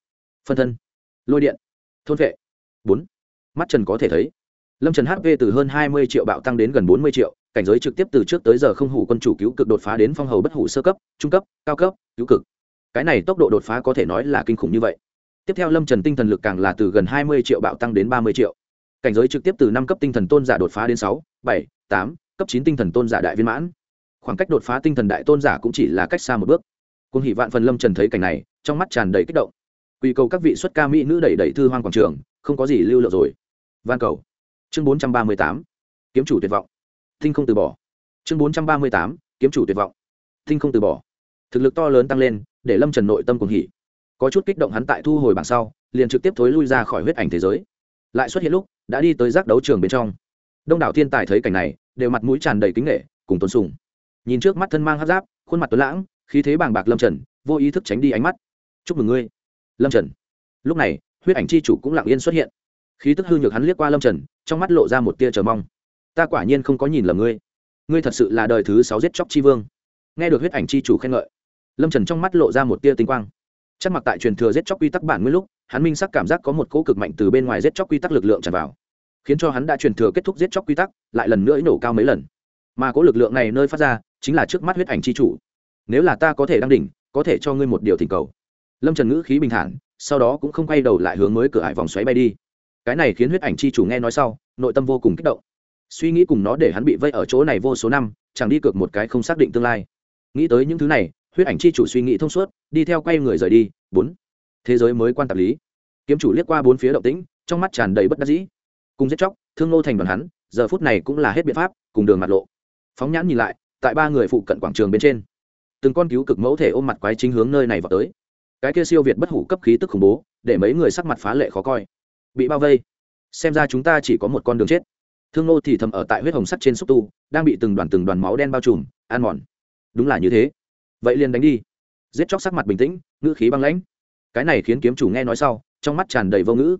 phân thân lôi điện thôn vệ bốn mắt trần có thể thấy lâm trần hp từ hơn hai mươi triệu bạo tăng đến gần bốn mươi triệu cảnh giới trực tiếp từ trước tới giờ không hủ quân chủ cứu cực đột phá đến phong hầu bất hủ sơ cấp, trung cấp, cao cấp, cứu cực. Cái này tốc độ đột phá có thể nói là kinh khủng như vậy. Tiếp theo lâm trần tinh thần lực càng là từ gần hai mươi triệu bạo tăng đến ba mươi triệu. Cảnh giới trực tiếp từ năm cấp tinh thần tôn giả đột phá đến sáu, bảy, tám, cấp chín tinh thần tôn giả đại viên mãn. Khoảng cách đột phá tinh thần đại tôn giả cũng chỉ là cách xa một bước. Cùng hỷ vạn phần lâm trần thấy cảnh này, trong mắt tràn đầy kích động. Quy cầu các vị xuất ca mỹ nữ đẩy đẩy thư hoang quảng trường, không có gì lưu lượng rồi. Van cầu. Chương bốn trăm ba mươi tám. Kiếm chủ tuyệt vọng thinh không từ bỏ. Chương bốn trăm ba mươi tám, kiếm chủ tuyệt vọng. Thinh không từ bỏ. Thực lực to lớn tăng lên, để lâm trần nội tâm cùng hỉ. Có chút kích động hắn tại thu hồi bảng sau, liền trực tiếp thối lui ra khỏi huyết ảnh thế giới. Lại xuất hiện lúc, đã đi tới giác đấu trường bên trong. Đông đảo thiên tài thấy cảnh này, đều mặt mũi tràn đầy kính nghệ cùng tôn sùng. Nhìn trước mắt thân mang hát giáp, khuôn mặt tuấn lãng, khí thế bàng bạc lâm trần, vô ý thức tránh đi ánh mắt. Chúc mừng ngươi, lâm trần. Lúc này, huyết ảnh c h i chủ cũng lặng yên xuất hiện. Khí tức hư nhược hắn liếc qua lâm trần, trong mắt lộ ra một tia chờ mong ta quả nhiên không có nhìn lầm ngươi. Ngươi thật sự là đời thứ sáu giết chóc chi vương. Nghe được huyết ảnh chi chủ khen ngợi, lâm trần trong mắt lộ ra một tia tinh quang. Chắc mặc tại truyền thừa giết chóc quy tắc bản nguyên lúc, hắn minh sắc cảm giác có một cỗ cực mạnh từ bên ngoài giết chóc quy tắc lực lượng tràn vào, khiến cho hắn đã truyền thừa kết thúc giết chóc quy tắc, lại lần nữa nổ cao mấy lần. Mà cỗ lực lượng này nơi phát ra, chính là trước mắt huyết ảnh chi chủ. Nếu là ta có thể đăng đỉnh, có thể cho ngươi một điều thỉnh cầu. Lâm trần ngữ khí bình thản, sau đó cũng không quay đầu lại hướng mới cửa hải vòng xoáy bay đi. Cái này khiến huyết ảnh chi chủ nghe nói sau, nội tâm vô cùng kích động suy nghĩ cùng nó để hắn bị vây ở chỗ này vô số năm, chẳng đi cược một cái không xác định tương lai. Nghĩ tới những thứ này, huyết ảnh chi chủ suy nghĩ thông suốt, đi theo quay người rời đi. Bốn, thế giới mới quan tạp lý. Kiếm chủ liếc qua bốn phía động tĩnh, trong mắt tràn đầy bất đắc dĩ. Cùng giết chóc, thương nô thành đoàn hắn, giờ phút này cũng là hết biện pháp, cùng đường mặt lộ. Phóng nhãn nhìn lại, tại ba người phụ cận quảng trường bên trên, từng con cứu cực mẫu thể ôm mặt quái chính hướng nơi này vào tới. Cái kia siêu việt bất hủ cấp khí tức khủng bố, để mấy người sắc mặt phá lệ khó coi. Bị bao vây. Xem ra chúng ta chỉ có một con đường chết thương nô thì thầm ở tại huyết hồng sắt trên xúc tu, đang bị từng đoàn từng đoàn máu đen bao trùm an mòn. Đúng là như thế. Vậy liền đánh đi. Giết chóc sắc mặt bình tĩnh, ngữ khí băng lãnh. Cái này khiến kiếm chủ nghe nói sau, trong mắt tràn đầy vô ngữ.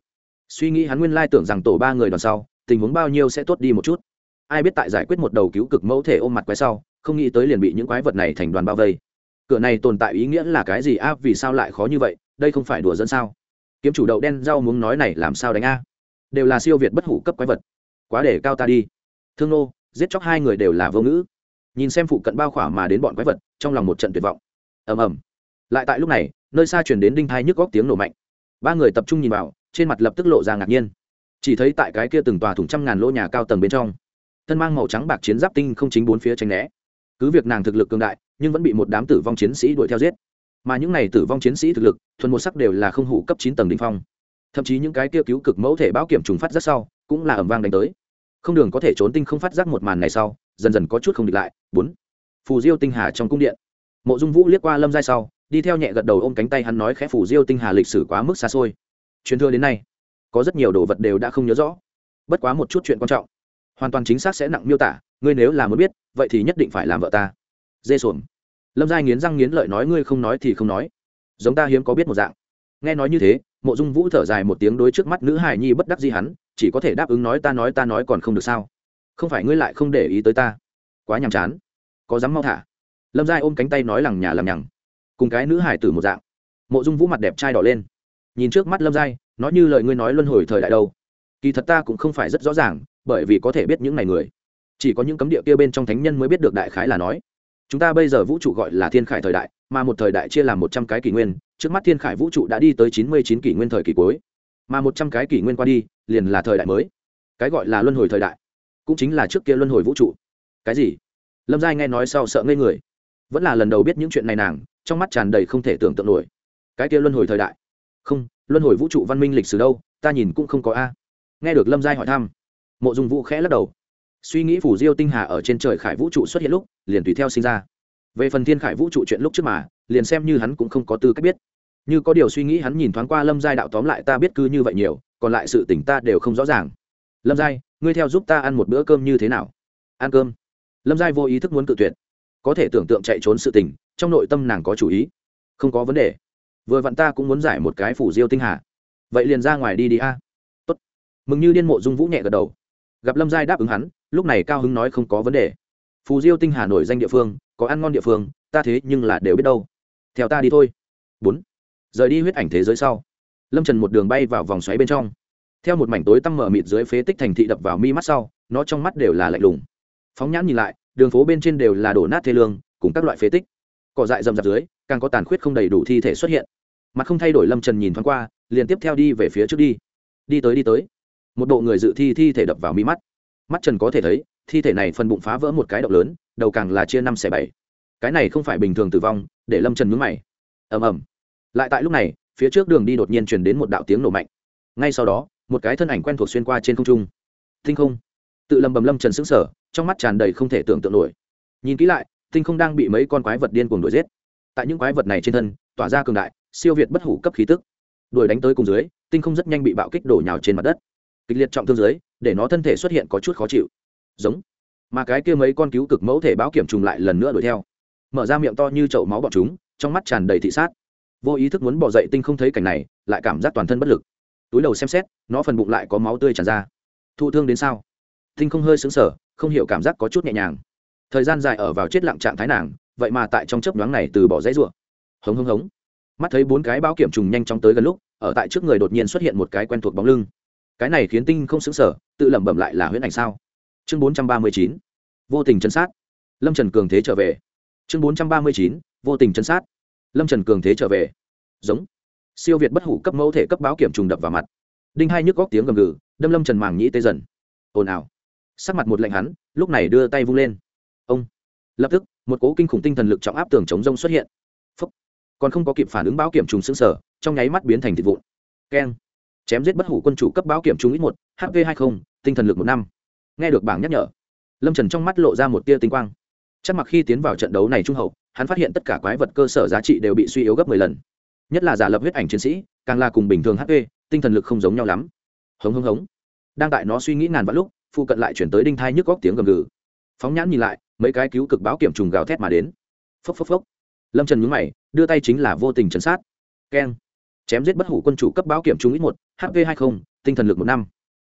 Suy nghĩ hắn nguyên lai tưởng rằng tổ ba người đoàn sau, tình huống bao nhiêu sẽ tốt đi một chút. Ai biết tại giải quyết một đầu cứu cực mẫu thể ôm mặt quái sau, không nghĩ tới liền bị những quái vật này thành đoàn bao vây. Cửa này tồn tại ý nghĩa là cái gì? A, vì sao lại khó như vậy? Đây không phải đùa dẫn sao? Kiếm chủ đậu đen rau muốn nói này làm sao đánh a? Đều là siêu việt bất hủ cấp quái vật quá để cao ta đi. Thương nô, giết chóc hai người đều là vô ngữ. Nhìn xem phụ cận bao khỏa mà đến bọn quái vật, trong lòng một trận tuyệt vọng. Ầm ầm. Lại tại lúc này, nơi xa chuyển đến đinh thai nhức góc tiếng nổ mạnh. Ba người tập trung nhìn vào, trên mặt lập tức lộ ra ngạc nhiên. Chỉ thấy tại cái kia từng tòa thủng trăm ngàn lỗ nhà cao tầng bên trong, thân mang màu trắng bạc chiến giáp tinh không chính bốn phía tranh né. Cứ việc nàng thực lực cường đại, nhưng vẫn bị một đám tử vong chiến sĩ đuổi theo giết. Mà những này tử vong chiến sĩ thực lực, thuần một sắc đều là không hủ cấp chín tầng đ ỉ n h phong. Thậm chí những cái kia cứu cực mẫu thể báo kiểm trùng phát rất sau, cũng là ẩm vang đánh tới không đường có thể trốn tinh không phát giác một màn này sau, dần dần có chút không địch lại. Bốn, phù diêu tinh hà trong cung điện. Mộ dung vũ liếc qua lâm giai sau, đi theo nhẹ gật đầu ôm cánh tay hắn nói khẽ, phù diêu tinh hà lịch sử quá mức xa xôi. Truyền thừa đến nay, có rất nhiều đồ vật đều đã không nhớ rõ. Bất quá một chút chuyện quan trọng. Hoàn toàn chính xác sẽ nặng miêu tả, ngươi nếu là muốn biết, vậy thì nhất định phải làm vợ ta. Dê xuồng. Lâm giai nghiến răng nghiến lợi nói, ngươi không nói thì không nói. Giống ta hiếm có biết một dạng. Nghe nói như thế, mộ dung vũ thở dài một tiếng đối trước mắt nữ hài nhi bất đắc di hắn chỉ có thể đáp ứng nói ta nói ta nói còn không được sao? Không phải ngươi lại không để ý tới ta? Quá nhàm chán. Có dám mau thả? Lâm giai ôm cánh tay nói lằng nhà lằng nhằng. Cùng cái nữ hải tử một dạng. Mộ dung vũ mặt đẹp trai đỏ lên. Nhìn trước mắt lâm giai, nói như lời ngươi nói luân hồi thời đại đâu. Kỳ thật ta cũng không phải rất rõ ràng, bởi vì có thể biết những này người. Chỉ có những cấm địa kia bên trong thánh nhân mới biết được đại khái là nói. Chúng ta bây giờ vũ trụ gọi là thiên khải thời đại, mà một thời đại chia làm một trăm cái kỷ nguyên. Trước mắt thiên khải vũ trụ đã đi tới chín mươi chín kỷ nguyên thời kỳ cuối mà một trăm cái kỷ nguyên qua đi, liền là thời đại mới. Cái gọi là luân hồi thời đại, cũng chính là trước kia luân hồi vũ trụ. Cái gì? Lâm giai nghe nói sau sợ ngây người. Vẫn là lần đầu biết những chuyện này nàng, trong mắt tràn đầy không thể tưởng tượng nổi. Cái kia luân hồi thời đại. Không, luân hồi vũ trụ văn minh lịch sử đâu, ta nhìn cũng không có a. Nghe được lâm giai hỏi thăm, mộ dung vũ khẽ lắc đầu. Suy nghĩ phủ diêu tinh hà ở trên trời khải vũ trụ xuất hiện lúc, liền tùy theo sinh ra. Về phần thiên khải vũ trụ chuyện lúc trước mà, liền xem như hắn cũng không có tư cách biết như có điều suy nghĩ hắn nhìn thoáng qua lâm giai đạo tóm lại ta biết cứ như vậy nhiều, còn lại sự tỉnh ta đều không rõ ràng. Lâm giai, ngươi theo giúp ta ăn một bữa cơm như thế nào? Ăn cơm. Lâm giai vô ý thức muốn cự tuyệt. Có thể tưởng tượng chạy trốn sự tình, trong nội tâm nàng có chủ ý. Không có vấn đề. Vừa vặn ta cũng muốn giải một cái phủ diêu tinh hà. Vậy liền ra ngoài đi đi a. Tốt. Mừng như điên mộ dung vũ nhẹ gật đầu. Gặp lâm giai đáp ứng hắn, lúc này cao hứng nói không có vấn đề. Phù diêu tinh hà nổi danh địa phương, có ăn ngon địa phương, ta thế nhưng là đều biết đâu. Theo ta đi thôi. Bốn rời đi huyết ảnh thế giới sau, lâm trần một đường bay vào vòng xoáy bên trong. Theo một mảnh tối tăm mở mịt dưới phế tích thành thị đập vào mi mắt sau, nó trong mắt đều là lạnh lùng. Phóng nhãn nhìn lại, đường phố bên trên đều là đổ nát thê lương, cùng các loại phế tích. Cỏ dại rầm rạp dưới, càng có tàn khuyết không đầy đủ thi thể xuất hiện. Mặt không thay đổi lâm trần nhìn thoáng qua, liền tiếp theo đi về phía trước đi. Đi tới đi tới. Một bộ người dự thi thi thể đập vào mi mắt. Mắt trần có thể thấy, thi thể này phần bụng phá vỡ một cái động lớn, đầu càng là chia năm xẻ bảy. Cái này không phải bình thường tử vong, để lâm trần mướn mày. Ầm ầm lại tại lúc này, phía trước đường đi đột nhiên truyền đến một đạo tiếng nổ mạnh. Ngay sau đó, một cái thân ảnh quen thuộc xuyên qua trên không trung. Tinh không. Tự lầm bầm lâm trần xứng sở trong mắt tràn đầy không thể tưởng tượng nổi. Nhìn kỹ lại, tinh không đang bị mấy con quái vật điên cuồng đuổi giết. Tại những quái vật này trên thân, tỏa ra cường đại, siêu việt bất hủ cấp khí tức. Đuổi đánh tới cùng dưới, tinh không rất nhanh bị bạo kích đổ nhào trên mặt đất. Kịch liệt trọng thương dưới, để nó thân thể xuất hiện có chút khó chịu. Giống. Mà cái kia mấy con cứu cực mẫu thể báo kiểm trùng lại lần nữa đuổi theo. Mở ra miệng to như chậu máu bọn chúng, trong mắt tràn đầy thị sát vô ý thức muốn bỏ dậy tinh không thấy cảnh này, lại cảm giác toàn thân bất lực. Túi đầu xem xét, nó phần bụng lại có máu tươi tràn ra. Thụ thương đến sao? Tinh không hơi xứng sở không hiểu cảm giác có chút nhẹ nhàng. Thời gian dài ở vào chết lặng trạng thái nàng, vậy mà tại trong chớp nhoáng này từ bỏ dãy ruộng hống hống hống. Mắt thấy bốn cái báo kiểm trùng nhanh chóng tới gần lúc, ở tại trước người đột nhiên xuất hiện một cái quen thuộc bóng lưng. Cái này khiến tinh không xứng sở tự lẩm bẩm lại là huyễn ảnh sao? Chương bốn trăm ba mươi chín, vô tình chân sát. Lâm trần cường thế trở về. Chương bốn trăm ba mươi chín, vô tình chân sát lâm trần cường thế trở về giống siêu việt bất hủ cấp mẫu thể cấp báo kiểm trùng đập vào mặt đinh hai nhức góc tiếng gầm gừ đâm lâm trần màng nhĩ tê dần ồn ào sắc mặt một lạnh hắn lúc này đưa tay vung lên ông lập tức một cố kinh khủng tinh thần lực trọng áp tường chống rông xuất hiện Phúc. còn không có kịp phản ứng báo kiểm trùng xứng sở trong nháy mắt biến thành thịt vụn keng chém giết bất hủ quân chủ cấp báo kiểm trùng ít một hv hai mươi tinh thần lực một năm nghe được bảng nhắc nhở, lâm trần trong mắt lộ ra một tia tinh quang chắc mặc khi tiến vào trận đấu này trung hậu hắn phát hiện tất cả quái vật cơ sở giá trị đều bị suy yếu gấp mười lần. Nhất là giả lập huyết ảnh chiến sĩ, càng là cùng bình thường hp tinh thần lực không giống nhau lắm. Hống hống hống. Đang tại nó suy nghĩ ngàn vạn lúc phụ cận lại chuyển tới đinh thai nhức góc tiếng gầm gừ. Phóng nhãn nhìn lại, mấy cái cứu cực báo kiểm trùng gào thét mà đến. Phốc phốc phốc. Lâm trần nhúng mày, đưa tay chính là vô tình chấn sát. Keng. Chém giết bất hủ quân chủ cấp báo kiểm trùng ít một hp hai mươi tinh thần lực một năm.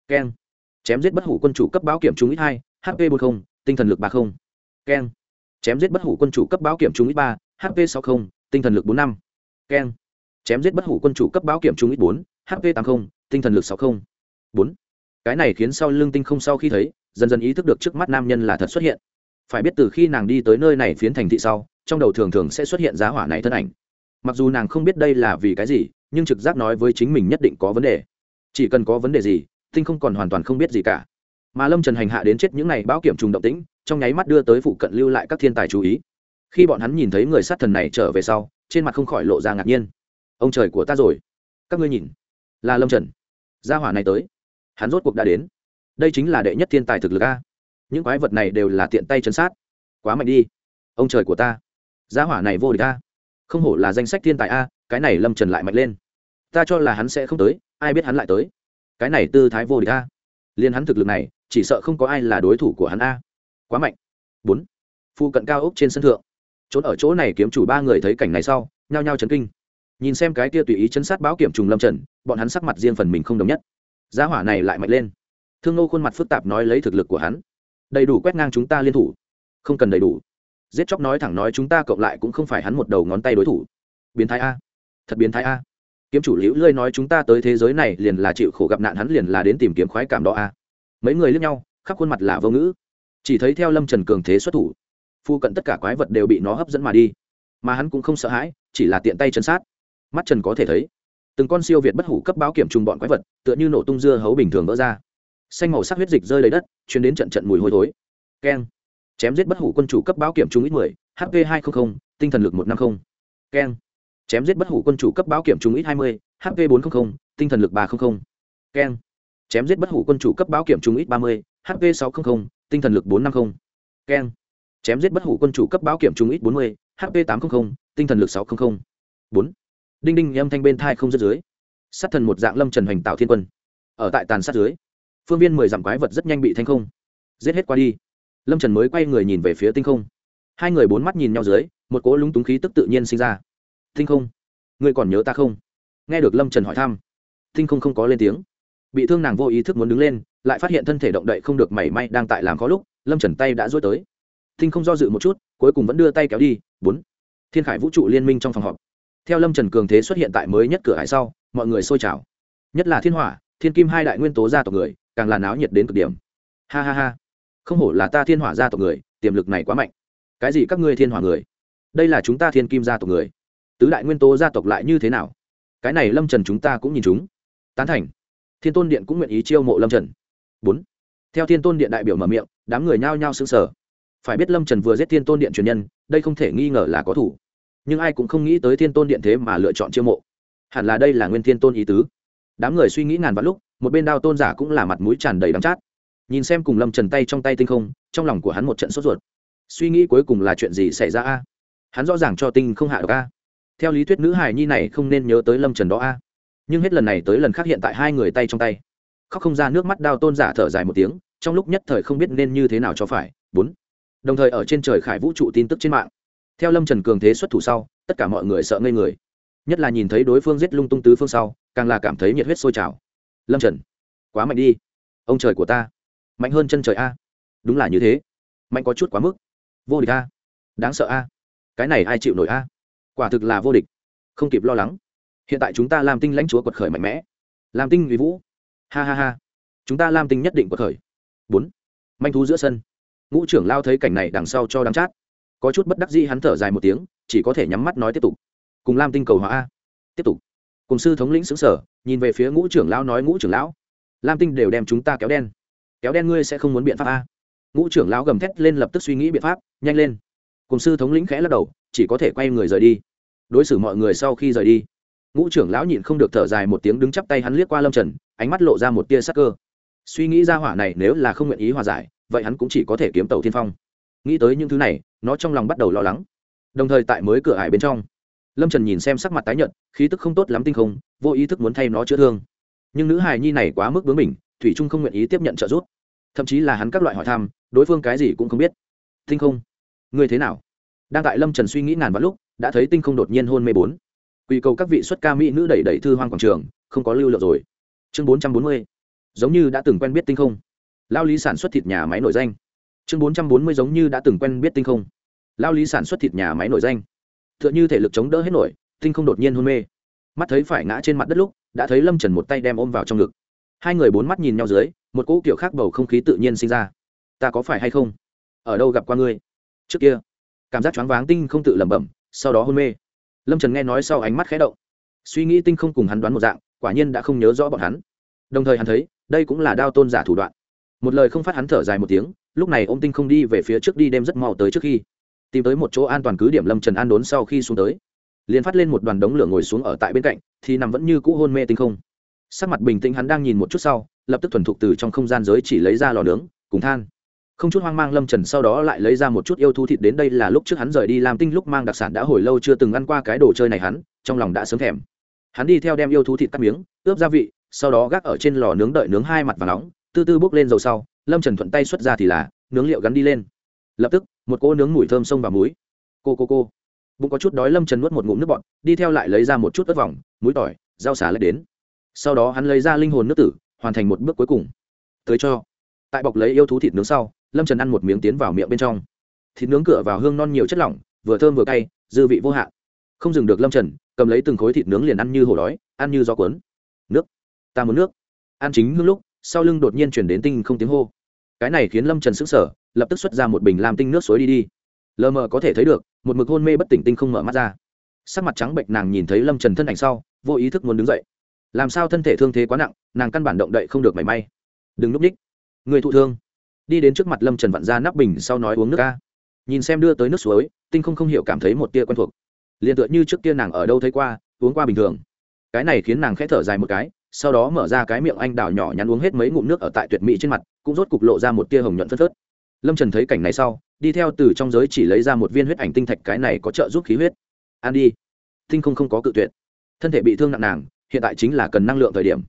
Keng. Chém giết bất hủ quân chủ cấp báo kiểm trùng ít hai hp bốn mươi tinh thần lực ba mươi keng chém giết bất hủ quân chủ cấp báo kiểm trung ít ba hp sáu mươi tinh thần lực bốn năm. Keng. Chém giết bất hủ quân chủ cấp báo kiểm trung ít bốn hp tám mươi tinh thần lực sáu mươi bốn. Cái này khiến sau lưng tinh không sau khi thấy, dần dần ý thức được trước mắt nam nhân là thật xuất hiện. Phải biết từ khi nàng đi tới nơi này phiến thành thị sau, trong đầu thường thường sẽ xuất hiện giá hỏa này thân ảnh. Mặc dù nàng không biết đây là vì cái gì, nhưng trực giác nói với chính mình nhất định có vấn đề. Chỉ cần có vấn đề gì, tinh không còn hoàn toàn không biết gì cả. Mà lâm trần hành hạ đến chết những ngày báo kiểm trùng động tĩnh trong nháy mắt đưa tới phụ cận lưu lại các thiên tài chú ý. Khi bọn hắn nhìn thấy người sát thần này trở về sau, trên mặt không khỏi lộ ra ngạc nhiên. Ông trời của ta rồi. Các ngươi nhìn. Là lâm trần. Gia hỏa này tới. Hắn rốt cuộc đã đến. Đây chính là đệ nhất thiên tài thực lực a. Những quái vật này đều là tiện tay chấn sát. Quá mạnh đi. Ông trời của ta. Gia hỏa này vô địch a. Không hổ là danh sách thiên tài a, cái này lâm trần lại mạnh lên. Ta cho là hắn sẽ không tới, ai biết hắn lại tới. Cái này tư thái vô địch a. Liên hắn thực lực này, chỉ sợ không có ai là đối thủ của hắn a quá mạnh. Bốn, phụ cận cao ốc trên sân thượng. Trốn ở chỗ này kiếm chủ ba người thấy cảnh này sau, nhao nhao chấn kinh. Nhìn xem cái kia tùy ý chấn sát báo kiểm trùng lâm trần, bọn hắn sắc mặt riêng phần mình không đồng nhất. Giá hỏa này lại mạnh lên. Thương nô khuôn mặt phức tạp nói lấy thực lực của hắn. Đầy đủ quét ngang chúng ta liên thủ. Không cần đầy đủ. Giết chóc nói thẳng nói chúng ta cộng lại cũng không phải hắn một đầu ngón tay đối thủ. Biến thái a. Thật biến thái a. Kiếm chủ liễu lơi nói chúng ta tới thế giới này liền là chịu khổ gặp nạn hắn liền là đến tìm kiếm khoái cảm đó a. Mấy người lướt nhau, khắp khuôn mặt là vô ngữ chỉ thấy theo lâm trần cường thế xuất thủ, phu cận tất cả quái vật đều bị nó hấp dẫn mà đi. Mà hắn cũng không sợ hãi, chỉ là tiện tay chân sát. Mắt trần có thể thấy, từng con siêu việt bất hủ cấp báo kiểm trùng bọn quái vật, tựa như nổ tung dưa hấu bình thường vỡ ra. Xanh màu sắc huyết dịch rơi lấy đất chuyến đến trận trận mùi hôi thối. Keng. Chém giết bất hủ quân chủ cấp báo kiểm trùng ít mười hp hai trăm linh tinh thần lực một trăm năm mươi keng. Chém giết bất hủ quân chủ cấp báo kiểm trùng ít hai mươi hp bốn trăm linh tinh thần lực ba trăm linh keng. Chém giết bất hủ quân chủ cấp báo kiểm trùng ít ba mươi hp sáu trăm linh tinh thần lực bốn trăm năm mươi keng. Chém giết bất hủ quân chủ cấp báo kiểm trung ít bốn mươi hp tám trăm linh tinh thần lực sáu trăm linh bốn. Đinh đinh âm thanh bên thai không rất dưới. Sát thần một dạng lâm trần hoành tạo thiên quân. Ở tại tàn sát dưới, phương viên mười dặm quái vật rất nhanh bị thanh không. Giết hết qua đi. Lâm trần mới quay người nhìn về phía tinh không. Hai người bốn mắt nhìn nhau dưới, một cỗ lúng túng khí tức tự nhiên sinh ra. Tinh không, ngươi còn nhớ ta không? Nghe được lâm trần hỏi thăm, tinh không không có lên tiếng. Bị thương nàng vô ý thức muốn đứng lên lại phát hiện thân thể động đậy không được mảy may đang tại làm khó lúc, lâm trần tay đã dối tới. Tinh không do dự một chút, cuối cùng vẫn đưa tay kéo đi, bốn. Thiên khải vũ trụ liên minh trong phòng họp. Theo lâm trần cường thế xuất hiện tại mới nhất cửa hải sau, mọi người xôi trào. Nhất là thiên hỏa, thiên kim hai đại nguyên tố gia tộc người, càng là náo nhiệt đến cực điểm. Ha ha ha. Không hổ là ta thiên hỏa gia tộc người, tiềm lực này quá mạnh. Cái gì các ngươi thiên hỏa người? Đây là chúng ta thiên kim gia tộc người. Tứ đại nguyên tố gia tộc lại như thế nào? Cái này lâm trần chúng ta cũng nhìn chúng. Tán thành. Thiên tôn điện cũng nguyện ý chiêu mộ lâm trần bốn. Theo thiên tôn điện đại biểu mở miệng, đám người nhao nhao xứng sở phải biết lâm trần vừa giết thiên tôn điện truyền nhân, đây không thể nghi ngờ là có thủ. Nhưng ai cũng không nghĩ tới thiên tôn điện thế mà lựa chọn chiêu mộ. Hẳn là đây là nguyên thiên tôn ý tứ. Đám người suy nghĩ ngàn vạn lúc, một bên đao tôn giả cũng là mặt mũi tràn đầy đắm chát. Nhìn xem cùng lâm trần tay trong tay tinh không, trong lòng của hắn một trận sốt ruột. Suy nghĩ cuối cùng là chuyện gì xảy ra a? Hắn rõ ràng cho tinh không hạ được a. Theo lý thuyết nữ hài nhi này không nên nhớ tới lâm trần đó a. Nhưng hết lần này tới lần khác hiện tại hai người tay trong tay khóc không ra nước mắt đao tôn giả thở dài một tiếng, trong lúc nhất thời không biết nên như thế nào cho phải. Bốn. Đồng thời ở trên trời khải vũ trụ tin tức trên mạng. Theo lâm trần cường thế xuất thủ sau, tất cả mọi người sợ ngây người. Nhất là nhìn thấy đối phương giết lung tung tứ phương sau, càng là cảm thấy nhiệt huyết sôi trào. Lâm trần, quá mạnh đi. Ông trời của ta, mạnh hơn chân trời a. Đúng là như thế. Mạnh có chút quá mức. Vô địch a. Đáng sợ a. Cái này ai chịu nổi a? Quả thực là vô địch. Không kịp lo lắng. Hiện tại chúng ta làm tinh lãnh chúa quật khởi mạnh mẽ. Làm tinh vì vũ ha ha ha. Chúng ta Lam tinh nhất định quật khởi bốn. Manh thú giữa sân. Ngũ trưởng lao thấy cảnh này đằng sau cho đắng chát. Có chút bất đắc dĩ hắn thở dài một tiếng, chỉ có thể nhắm mắt nói tiếp tục. Cùng lam tinh cầu hóa a. Tiếp tục. Cùng sư thống lĩnh xứng sở, nhìn về phía ngũ trưởng lão nói ngũ trưởng lão. Lam tinh đều đem chúng ta kéo đen. Kéo đen ngươi sẽ không muốn biện pháp a. Ngũ trưởng lão gầm thét lên lập tức suy nghĩ biện pháp, nhanh lên. Cùng sư thống lĩnh khẽ lắc đầu, chỉ có thể quay người rời đi. Đối xử mọi người sau khi rời đi, ngũ trưởng lão nhịn không được thở dài một tiếng đứng chắp tay hắn liếc qua lâm trần ánh mắt lộ ra một tia sắc cơ. Suy nghĩ ra hỏa này nếu là không nguyện ý hòa giải, vậy hắn cũng chỉ có thể kiếm tàu thiên phong. Nghĩ tới những thứ này, nó trong lòng bắt đầu lo lắng. Đồng thời tại mới cửa ải bên trong, lâm trần nhìn xem sắc mặt tái nhợt, khí tức không tốt lắm tinh không, vô ý thức muốn thay nó chữa thương. Nhưng nữ hài nhi này quá mức bướng mình thủy trung không nguyện ý tiếp nhận trợ giúp. Thậm chí là hắn các loại hỏi thăm, đối phương cái gì cũng không biết. Tinh không? Ngươi thế nào? Đang tại lâm trần suy nghĩ ngàn vạn lúc, đã thấy tinh không đột nhiên hôn mê bốn. Quy cầu các vị xuất ca mỹ nữ đẩy đẩy thư hoang quảng trường, không có lưu lượng rồi chương bốn trăm bốn mươi. Giống như đã từng quen biết tinh không. Lao lý sản xuất thịt nhà máy nổi danh. Chương bốn trăm bốn mươi giống như đã từng quen biết tinh không. Lao lý sản xuất thịt nhà máy nổi danh. T h ư ợ n h ư thể lực chống đỡ hết nổi, tinh không đột nhiên hôn mê. Mắt thấy phải ngã trên mặt đất lúc, đã thấy lâm trần một tay đem ôm vào trong ngực. Hai người bốn mắt nhìn nhau dưới, một cỗ kiểu khác bầu không khí tự nhiên sinh ra. Ta có phải hay không? Ở đâu gặp qua ngươi? Trước kia, cảm giác choáng váng tinh không tự lẩm bẩm, sau đó hôn mê. Lâm trần nghe nói sau ánh mắt khé động. Suy nghĩ tinh không cùng hắn đoán một dạng quả nhiên đã không nhớ rõ bọn hắn. Đồng thời hắn thấy, đây cũng là đao tôn giả thủ đoạn. Một lời không phát hắn thở dài một tiếng, lúc này ô m tinh không đi về phía trước đi đêm rất mau tới trước khi. Tìm tới một chỗ an toàn cứ điểm lâm trần an đốn sau khi xuống tới. Liền phát lên một đoàn đống lửa ngồi xuống ở tại bên cạnh, thì nằm vẫn như cũ hôn mê tinh không. Sắc mặt bình tĩnh hắn đang nhìn một chút sau, lập tức thuần thục từ trong không gian giới chỉ lấy ra lò nướng, cùng than. Không chút hoang mang lâm trần sau đó lại lấy ra một chút yêu thú thịt đến đây là lúc trước hắn rời đi làm tinh lúc mang đặc sản đã hồi lâu chưa từng ăn qua cái đồ chơi này hắn, trong lòng đã sớm thèm hắn đi theo đem yêu thú thịt cắt miếng, ướp gia vị, sau đó gác ở trên lò nướng đợi nướng hai mặt và nóng, tư tư bốc lên dầu sau, lâm trần thuận tay xuất ra thì là, nướng liệu gắn đi lên. Lập tức, một cỗ nướng mùi thơm sông vào muối cô cô cô. Bụng có chút đói, lâm trần nuốt một ngụm nước bọt, đi theo lại lấy ra một chút ớt vòng muối tỏi, rau xả lấy đến. Sau đó hắn lấy ra linh hồn nước tử, hoàn thành một bước cuối cùng. Tới cho. Tại bọc lấy yêu thú thịt nướng sau, lâm trần ăn một miếng tiến vào miệng bên trong. Thịt nướng cửa vào hương non nhiều chất lỏng, vừa thơm vừa cay, dư vị vô hạn. Không dừng được lâm trần cầm lấy từng khối thịt nướng liền ăn như hổ đói, ăn như gió cuốn. Nước. Ta muốn nước. Ăn chính hương lúc, sau lưng đột nhiên chuyển đến tinh không tiếng hô. Cái này khiến lâm trần sững sờ, lập tức xuất ra một bình làm tinh nước suối đi đi. Lờ mờ có thể thấy được, một mực hôn mê bất tỉnh tinh không mở mắt ra. Sắc mặt trắng bệnh nàng nhìn thấy lâm trần thân ảnh sau, vô ý thức muốn đứng dậy. Làm sao thân thể thương thế quá nặng, nàng căn bản động đậy không được mảy may. Đừng núp ních. Người thụ thương. Đi đến trước mặt lâm trần vặn ra nắp bình sau nói uống nước ca. Nhìn xem đưa tới nước suối, tinh không không hiểu cảm thấy một tia quen thuộc liền tựa như trước kia nàng ở đâu thấy qua, uống qua bình thường. Cái này khiến nàng khẽ thở dài một cái, sau đó mở ra cái miệng anh đào nhỏ nhắn uống hết mấy ngụm nước ở tại tuyệt mỹ trên mặt, cũng rốt cục lộ ra một tia hồng nhuận phất phớt. Lâm trần thấy cảnh này sau, đi theo từ trong giới chỉ lấy ra một viên huyết ảnh tinh thạch, cái này có trợ giúp khí huyết. Ăn đi. Tinh không không có cự tuyệt. Thân thể bị thương nặng nàng, hiện tại chính là cần năng lượng thời điểm.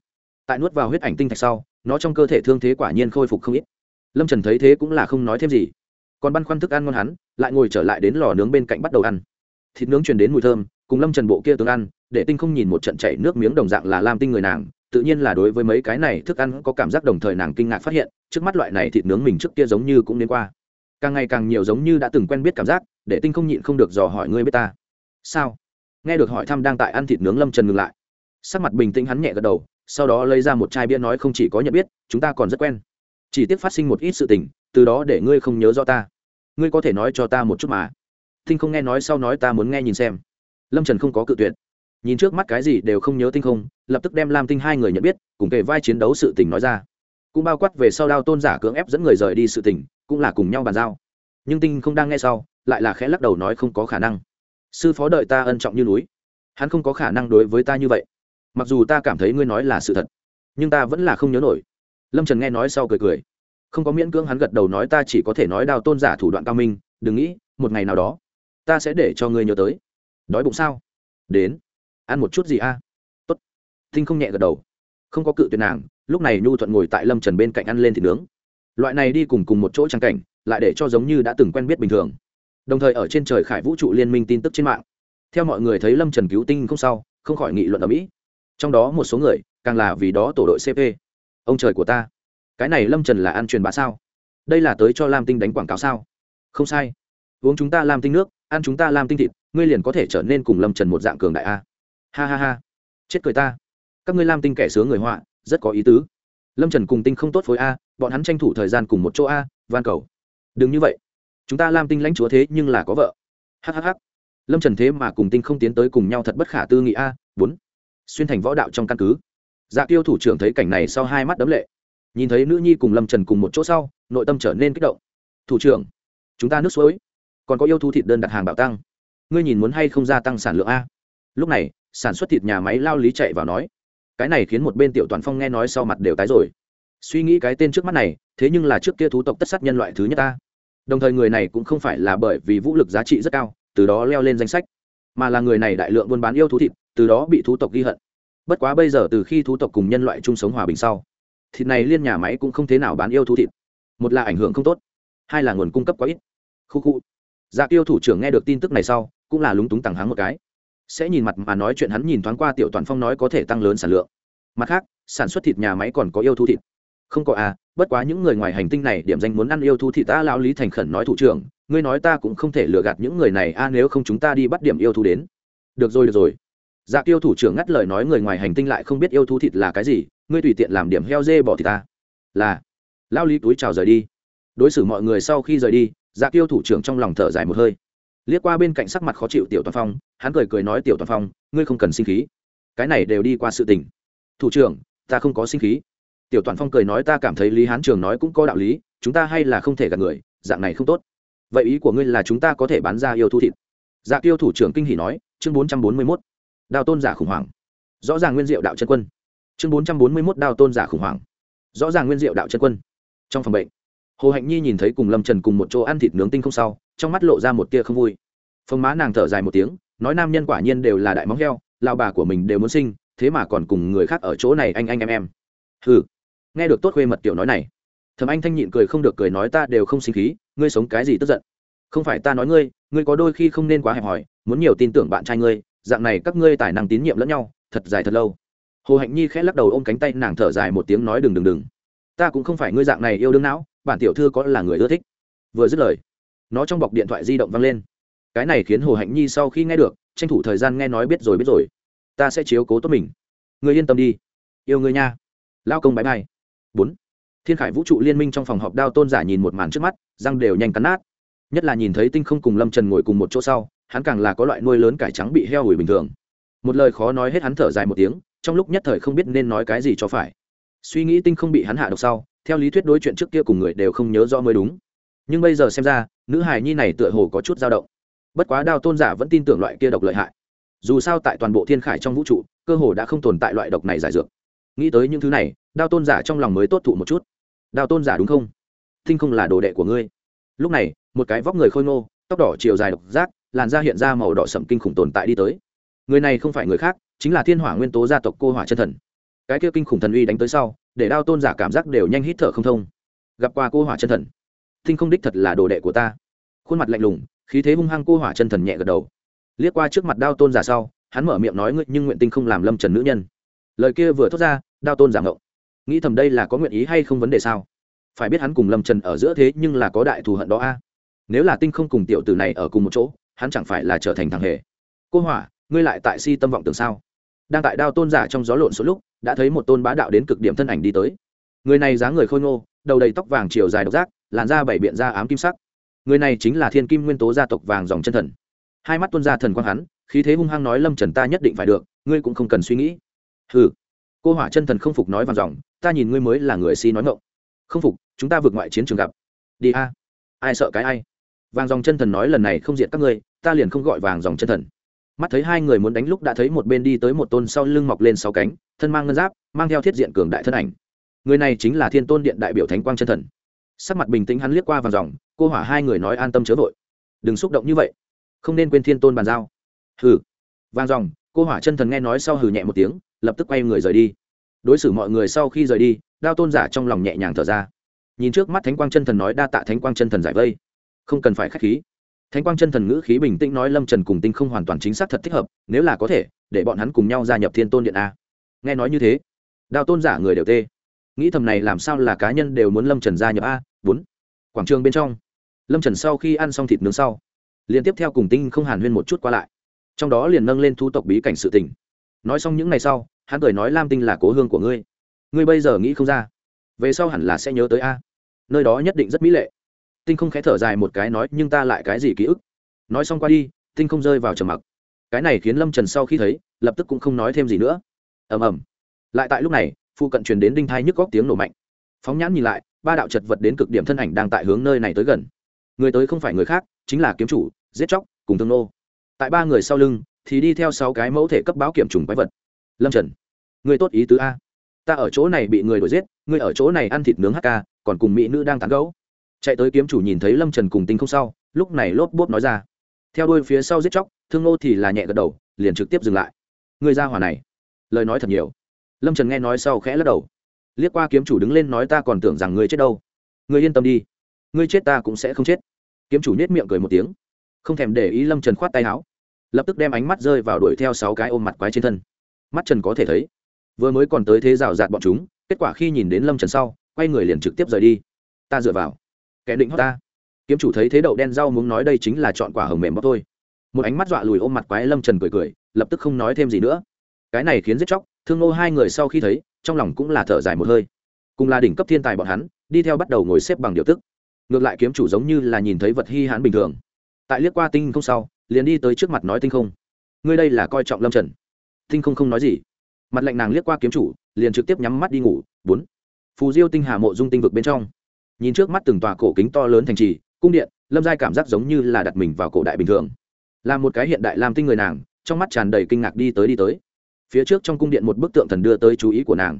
Tại nuốt vào huyết ảnh tinh thạch sau, nó trong cơ thể thương thế quả nhiên khôi phục không ít. Lâm trần thấy thế cũng là không nói thêm gì. Còn băn khoăn thức ăn ngon hắn, lại ngồi trở lại đến lò nướng bên cạnh bắt đầu ăn thịt nướng truyền đến mùi thơm, cùng lâm trần bộ kia tướng ăn, để tinh không nhìn một trận chảy nước miếng đồng dạng là lam tinh người nàng, tự nhiên là đối với mấy cái này thức ăn có cảm giác đồng thời nàng kinh ngạc phát hiện, trước mắt loại này thịt nướng mình trước kia giống như cũng đến qua. Càng ngày càng nhiều giống như đã từng quen biết cảm giác, để tinh không nhịn không được dò hỏi ngươi biết ta. Sao? Nghe được hỏi thăm đang tại ăn thịt nướng lâm trần ngừng lại. Sắc mặt bình tĩnh hắn nhẹ gật đầu, sau đó lấy ra một chai bia nói không chỉ có nhận biết, chúng ta còn rất quen. Chỉ tiếc phát sinh một ít sự tình, từ đó để ngươi không nhớ rõ ta. Ngươi có thể nói cho ta một chút mà tinh không nghe nói sau nói ta muốn nghe nhìn xem. Lâm trần không có cự tuyệt. Nhìn trước mắt cái gì đều không nhớ tinh không, lập tức đem lam tinh hai người nhận biết, cùng kể vai chiến đấu sự tình nói ra. Cũng bao quát về sau đao tôn giả cưỡng ép dẫn người rời đi sự tình, cũng là cùng nhau bàn giao. Nhưng tinh không đang nghe sau, lại là khẽ lắc đầu nói không có khả năng. Sư phó đợi ta ân trọng như núi. Hắn không có khả năng đối với ta như vậy. Mặc dù ta cảm thấy ngươi nói là sự thật, nhưng ta vẫn là không nhớ nổi. Lâm trần nghe nói sau cười cười. Không có miễn cưỡng hắn gật đầu nói ta chỉ có thể nói Đào tôn giả thủ đoạn cao minh, đừng nghĩ, một ngày nào đó ta sẽ để cho ngươi nhớ tới. Đói bụng sao? Đến. Ăn một chút gì a? Tốt. Tinh không nhẹ gật đầu. Không có cự tuyệt nàng, lúc này nhu thuận ngồi tại lâm trần bên cạnh ăn lên thịt nướng. Loại này đi cùng cùng một chỗ trang cảnh, lại để cho giống như đã từng quen biết bình thường. Đồng thời ở trên trời khải vũ trụ liên minh tin tức trên mạng. Theo mọi người thấy lâm trần cứu tinh không sau, không khỏi nghị luận ở mỹ. Trong đó một số người, càng là vì đó tổ đội cp ông trời của ta, cái này lâm trần là ăn truyền bá sao? Đây là tới cho lam tinh đánh quảng cáo sao? Không sai. Uống chúng ta lam tinh nước ăn chúng ta làm tinh thịt, ngươi liền có thể trở nên cùng lâm trần một dạng cường đại a. Ha ha ha. Chết cười ta. Các ngươi lam tinh kẻ sướng người họa, rất có ý tứ. Lâm trần cùng tinh không tốt phối a, bọn hắn tranh thủ thời gian cùng một chỗ a, van cầu. Đừng như vậy. Chúng ta lam tinh lãnh chúa thế nhưng là có vợ. Hhh lâm trần thế mà cùng tinh không tiến tới cùng nhau thật bất khả tư nghị a, bốn. Xuyên thành võ đạo trong căn cứ. Dạ tiêu thủ trưởng thấy cảnh này sau hai mắt đấm lệ. Nhìn thấy nữ nhi cùng lâm trần cùng một chỗ sau, nội tâm trở nên kích động. Thủ trưởng, chúng ta nước suối còn có yêu thú thịt đơn đặt hàng bảo tăng. Ngươi nhìn muốn hay không gia tăng sản lượng a? Lúc này, sản xuất thịt nhà máy lao lý chạy vào nói, cái này khiến một bên tiểu toàn phong nghe nói sau mặt đều tái rồi. Suy nghĩ cái tên trước mắt này, thế nhưng là trước kia thú tộc tất sát nhân loại thứ nhất ta. Đồng thời người này cũng không phải là bởi vì vũ lực giá trị rất cao, từ đó leo lên danh sách, mà là người này đại lượng buôn bán yêu thú thịt, từ đó bị thú tộc ghi hận. Bất quá bây giờ từ khi thú tộc cùng nhân loại chung sống hòa bình sau, thịt này liên nhà máy cũng không thế nào bán yêu thú thịt. Một là ảnh hưởng không tốt, hai là nguồn cung cấp quá ít. Khu khu dạ tiêu thủ trưởng nghe được tin tức này sau, cũng là lúng túng tằng háng một cái. Sẽ nhìn mặt mà nói chuyện hắn nhìn thoáng qua tiểu toàn phong nói có thể tăng lớn sản lượng. Mặt khác, sản xuất thịt nhà máy còn có yêu thú thịt. Không có à bất quá những người ngoài hành tinh này điểm danh muốn ăn yêu thú thịt ta lão lý thành khẩn nói thủ trưởng, ngươi nói ta cũng không thể lừa gạt những người này, a, nếu không chúng ta đi bắt điểm yêu thú đến. Được rồi được rồi. Dạ tiêu thủ trưởng ngắt lời nói người ngoài hành tinh lại không biết yêu thú thịt là cái gì, ngươi tùy tiện làm điểm heo dê bỏ thịt ta. Là. Lao lý túi chào rời đi. Đối xử mọi người sau khi rời đi dạ tiêu thủ trưởng trong lòng thở dài một hơi. Liếc qua bên cạnh sắc mặt khó chịu tiểu toàn phong, hắn cười cười nói, tiểu toàn phong, ngươi không cần sinh khí. Cái này đều đi qua sự tình. Thủ trưởng, ta không có sinh khí. Tiểu toàn phong cười nói, ta cảm thấy lý hán trường nói cũng có đạo lý, chúng ta hay là không thể gạt người, dạng này không tốt. Vậy ý của ngươi là chúng ta có thể bán ra yêu thu thịt? Dạ tiêu thủ trưởng kinh hỉ nói, chương bốn trăm bốn mươi mốt đào tôn giả khủng hoảng. Rõ ràng nguyên diệu đạo chân quân. Chương bốn trăm bốn mươi mốt đào tôn giả khủng hoảng. Rõ ràng nguyên diệu đạo chân quân. Trong phòng bệnh hồ hạnh nhi nhìn thấy cùng lâm trần cùng một chỗ ăn thịt nướng tinh không sau trong mắt lộ ra một tia không vui phông má nàng thở dài một tiếng nói nam nhân quả nhiên đều là đại móng heo lao bà của mình đều muốn sinh thế mà còn cùng người khác ở chỗ này anh anh em em ừ nghe được tốt khuê mật tiểu nói này thầm anh thanh nhịn cười không được cười nói ta đều không sinh khí ngươi sống cái gì tức giận không phải ta nói ngươi ngươi có đôi khi không nên quá hẹp hòi muốn nhiều tin tưởng bạn trai ngươi dạng này các ngươi tài năng tín nhiệm lẫn nhau thật dài thật lâu hồ hạnh nhi khẽ lắc đầu ôm cánh tay nàng thở dài một tiếng nói đừng đừng đừng ta cũng không phải ngươi dạng này yêu đương não bản tiểu thư có là người ưa thích. Vừa dứt lời, nó trong bọc điện thoại di động văng lên. Cái này khiến hồ hạnh nhi sau khi nghe được, tranh thủ thời gian nghe nói biết rồi biết rồi. Ta sẽ chiếu cố tốt mình. Người yên tâm đi. Yêu người nha. Lao công bãi bay bốn. Thiên khải vũ trụ liên minh trong phòng họp đao tôn giả nhìn một màn trước mắt, răng đều nhanh cắn nát. Nhất là nhìn thấy tinh không cùng lâm trần ngồi cùng một chỗ sau, hắn càng là có loại nuôi lớn cải trắng bị heo hủi bình thường. Một lời khó nói hết hắn thở dài một tiếng, trong lúc nhất thời không biết nên nói cái gì cho phải. Suy nghĩ tinh không bị hắn hạ độc sau theo lý thuyết đối chuyện trước kia cùng người đều không nhớ rõ mới đúng. Nhưng bây giờ xem ra, nữ hài nhi này tựa hồ có chút dao động. Bất quá đao tôn giả vẫn tin tưởng loại kia độc lợi hại. Dù sao tại toàn bộ thiên khải trong vũ trụ, cơ hồ đã không tồn tại loại độc này giải dược. Nghĩ tới những thứ này, đao tôn giả trong lòng mới tốt thụ một chút. Đao tôn giả đúng không? Thinh không là đồ đệ của ngươi. Lúc này, một cái vóc người khôi ngô, tóc đỏ chiều dài độc giác, làn da hiện ra màu đỏ sậm kinh khủng tồn tại đi tới. Người này không phải người khác, chính là thiên hỏa nguyên tố gia tộc cô hỏa chân thần cái kia kinh khủng thần uy đánh tới sau, để đao tôn giả cảm giác đều nhanh hít thở không thông. Gặp qua cô hỏa chân thần. Tinh không đích thật là đồ đệ của ta. Khuôn mặt lạnh lùng, khí thế hung hăng cô hỏa chân thần nhẹ gật đầu. Liếc qua trước mặt đao tôn giả sau, hắn mở miệng nói ngươi nhưng nguyện tinh không làm lâm trần nữ nhân. Lời kia vừa thốt ra, đao tôn giả ngộng. Nghĩ thầm đây là có nguyện ý hay không vấn đề sao? Phải biết hắn cùng lâm trần ở giữa thế nhưng là có đại thù hận đó a. Nếu là tinh không cùng tiểu tử này ở cùng một chỗ, hắn chẳng phải là trở thành thằng hề. Cô hỏa, ngươi lại tại si tâm vọng tưởng sao? Đang tại đao tôn giả trong gió lộn số lúc đã thấy một tôn bá đạo đến cực điểm thân ảnh đi tới. Người này dáng người khôi ngô, đầu đầy tóc vàng chiều dài độc giác, làn da bảy biện da ám kim sắc. Người này chính là thiên kim nguyên tố gia tộc vàng dòng chân thần. Hai mắt tuân ra thần quang hắn, khí thế hung hăng nói lâm trần ta nhất định phải được, ngươi cũng không cần suy nghĩ. Ừ cô hỏa chân thần không phục nói vàng dòng, ta nhìn ngươi mới là người si nói ngộng không phục, chúng ta vượt ngoại chiến trường gặp. Đi a. Ai sợ cái ai? Vàng dòng chân thần nói lần này không diện các ngươi, ta liền không gọi vàng dòng chân thần mắt thấy hai người muốn đánh lúc đã thấy một bên đi tới một tôn sau lưng mọc lên sáu cánh, thân mang ngân giáp, mang theo thiết diện cường đại thân ảnh. Người này chính là thiên tôn điện đại biểu thánh quang chân thần. Sắc mặt bình tĩnh hắn liếc qua vàng dòng, cô hỏa hai người nói an tâm chớ vội. Đừng xúc động như vậy. Không nên quên thiên tôn bàn giao. Hừ. Vàng dòng, cô hỏa chân thần nghe nói sau hừ nhẹ một tiếng, lập tức quay người rời đi. Đối xử mọi người sau khi rời đi, đao tôn giả trong lòng nhẹ nhàng thở ra. Nhìn trước mắt thánh quang chân thần nói đa tạ thánh quang chân thần giải vây. Không cần phải k h á c h khí thánh quang chân thần ngữ khí bình tĩnh nói lâm trần cùng tinh không hoàn toàn chính xác thật thích hợp, nếu là có thể, để bọn hắn cùng nhau gia nhập thiên tôn điện a. Nghe nói như thế, Đào tôn giả người đều tê. Nghĩ thầm này làm sao là cá nhân đều muốn lâm trần gia nhập a, bốn. Quảng trường bên trong, lâm trần sau khi ăn xong thịt nướng sau, liền tiếp theo cùng tinh không hàn huyên một chút qua lại. Trong đó liền nâng lên thu tộc bí cảnh sự tình. Nói xong những ngày sau, hắn cười nói lam tinh là cố hương của ngươi. Ngươi bây giờ nghĩ không ra, về sau hẳn là sẽ nhớ tới a. Nơi đó nhất định rất mỹ lệ tinh không khẽ thở dài một cái nói, nhưng ta lại cái gì ký ức? Nói xong qua đi, tinh không rơi vào trầm mặc. Cái này khiến lâm trần sau khi thấy, lập tức cũng không nói thêm gì nữa. Ầm ầm. Lại tại lúc này, phụ cận truyền đến đinh thai nhức góc tiếng nổ mạnh. Phóng nhãn nhìn lại, ba đạo chật vật đến cực điểm thân ảnh đang tại hướng nơi này tới gần. Người tới không phải người khác, chính là kiếm chủ, giết chóc, cùng thương nô. Tại ba người sau lưng, thì đi theo sáu cái mẫu thể cấp báo kiểm trùng quái vật. Lâm trần. Người tốt ý tứ a. Ta ở chỗ này bị người đuổi giết, người ở chỗ này ăn thịt nướng hk còn cùng mỹ nữ đang tán gấu chạy tới kiếm chủ nhìn thấy lâm trần cùng tinh không sau, lúc này lốp bốp nói ra. Theo đuôi phía sau giết chóc, thương nô thì là nhẹ gật đầu, liền trực tiếp dừng lại. Người ra hỏa này, lời nói thật nhiều. Lâm trần nghe nói sau khẽ lắc đầu. Liếc qua kiếm chủ đứng lên nói ta còn tưởng rằng ngươi chết đâu. Ngươi yên tâm đi ngươi chết ta cũng sẽ không chết. Kiếm chủ nhét miệng cười một tiếng. Không thèm để ý lâm trần khoát tay áo. Lập tức đem ánh mắt rơi vào đuổi theo sáu cái ôm mặt quái trên thân. Mắt trần có thể thấy, vừa mới còn tới thế rào rạt bọn chúng, kết quả khi nhìn đến lâm trần sau, quay người liền trực tiếp rời đi. Ta dựa vào kẻ định hót ta. Kiếm chủ thấy thế đậu đen rau muốn nói đây chính là chọn quả hồng mềm bóc thôi. Một ánh mắt dọa lùi ôm mặt quái lâm trần cười cười, lập tức không nói thêm gì nữa. Cái này khiến giết chóc, thương nô hai người sau khi thấy, trong lòng cũng là thở dài một hơi. Cùng là đỉnh cấp thiên tài bọn hắn, đi theo bắt đầu ngồi xếp bằng điều tức. Ngược lại kiếm chủ giống như là nhìn thấy vật hy hãn bình thường. Tại liếc qua tinh không sau, liền đi tới trước mặt nói tinh không. Ngươi đây là coi trọng lâm trần. Tinh không không nói gì. Mặt lạnh nàng liếc qua kiếm chủ, liền trực tiếp nhắm mắt đi ngủ. Bốn. Phù diêu tinh hà mộ dung tinh vực bên trong nhìn trước mắt từng tòa cổ kính to lớn thành trì, cung điện, lâm giai cảm giác giống như là đặt mình vào cổ đại bình thường. Là một cái hiện đại làm tinh người nàng, trong mắt tràn đầy kinh ngạc đi tới đi tới. Phía trước trong cung điện một bức tượng thần đưa tới chú ý của nàng.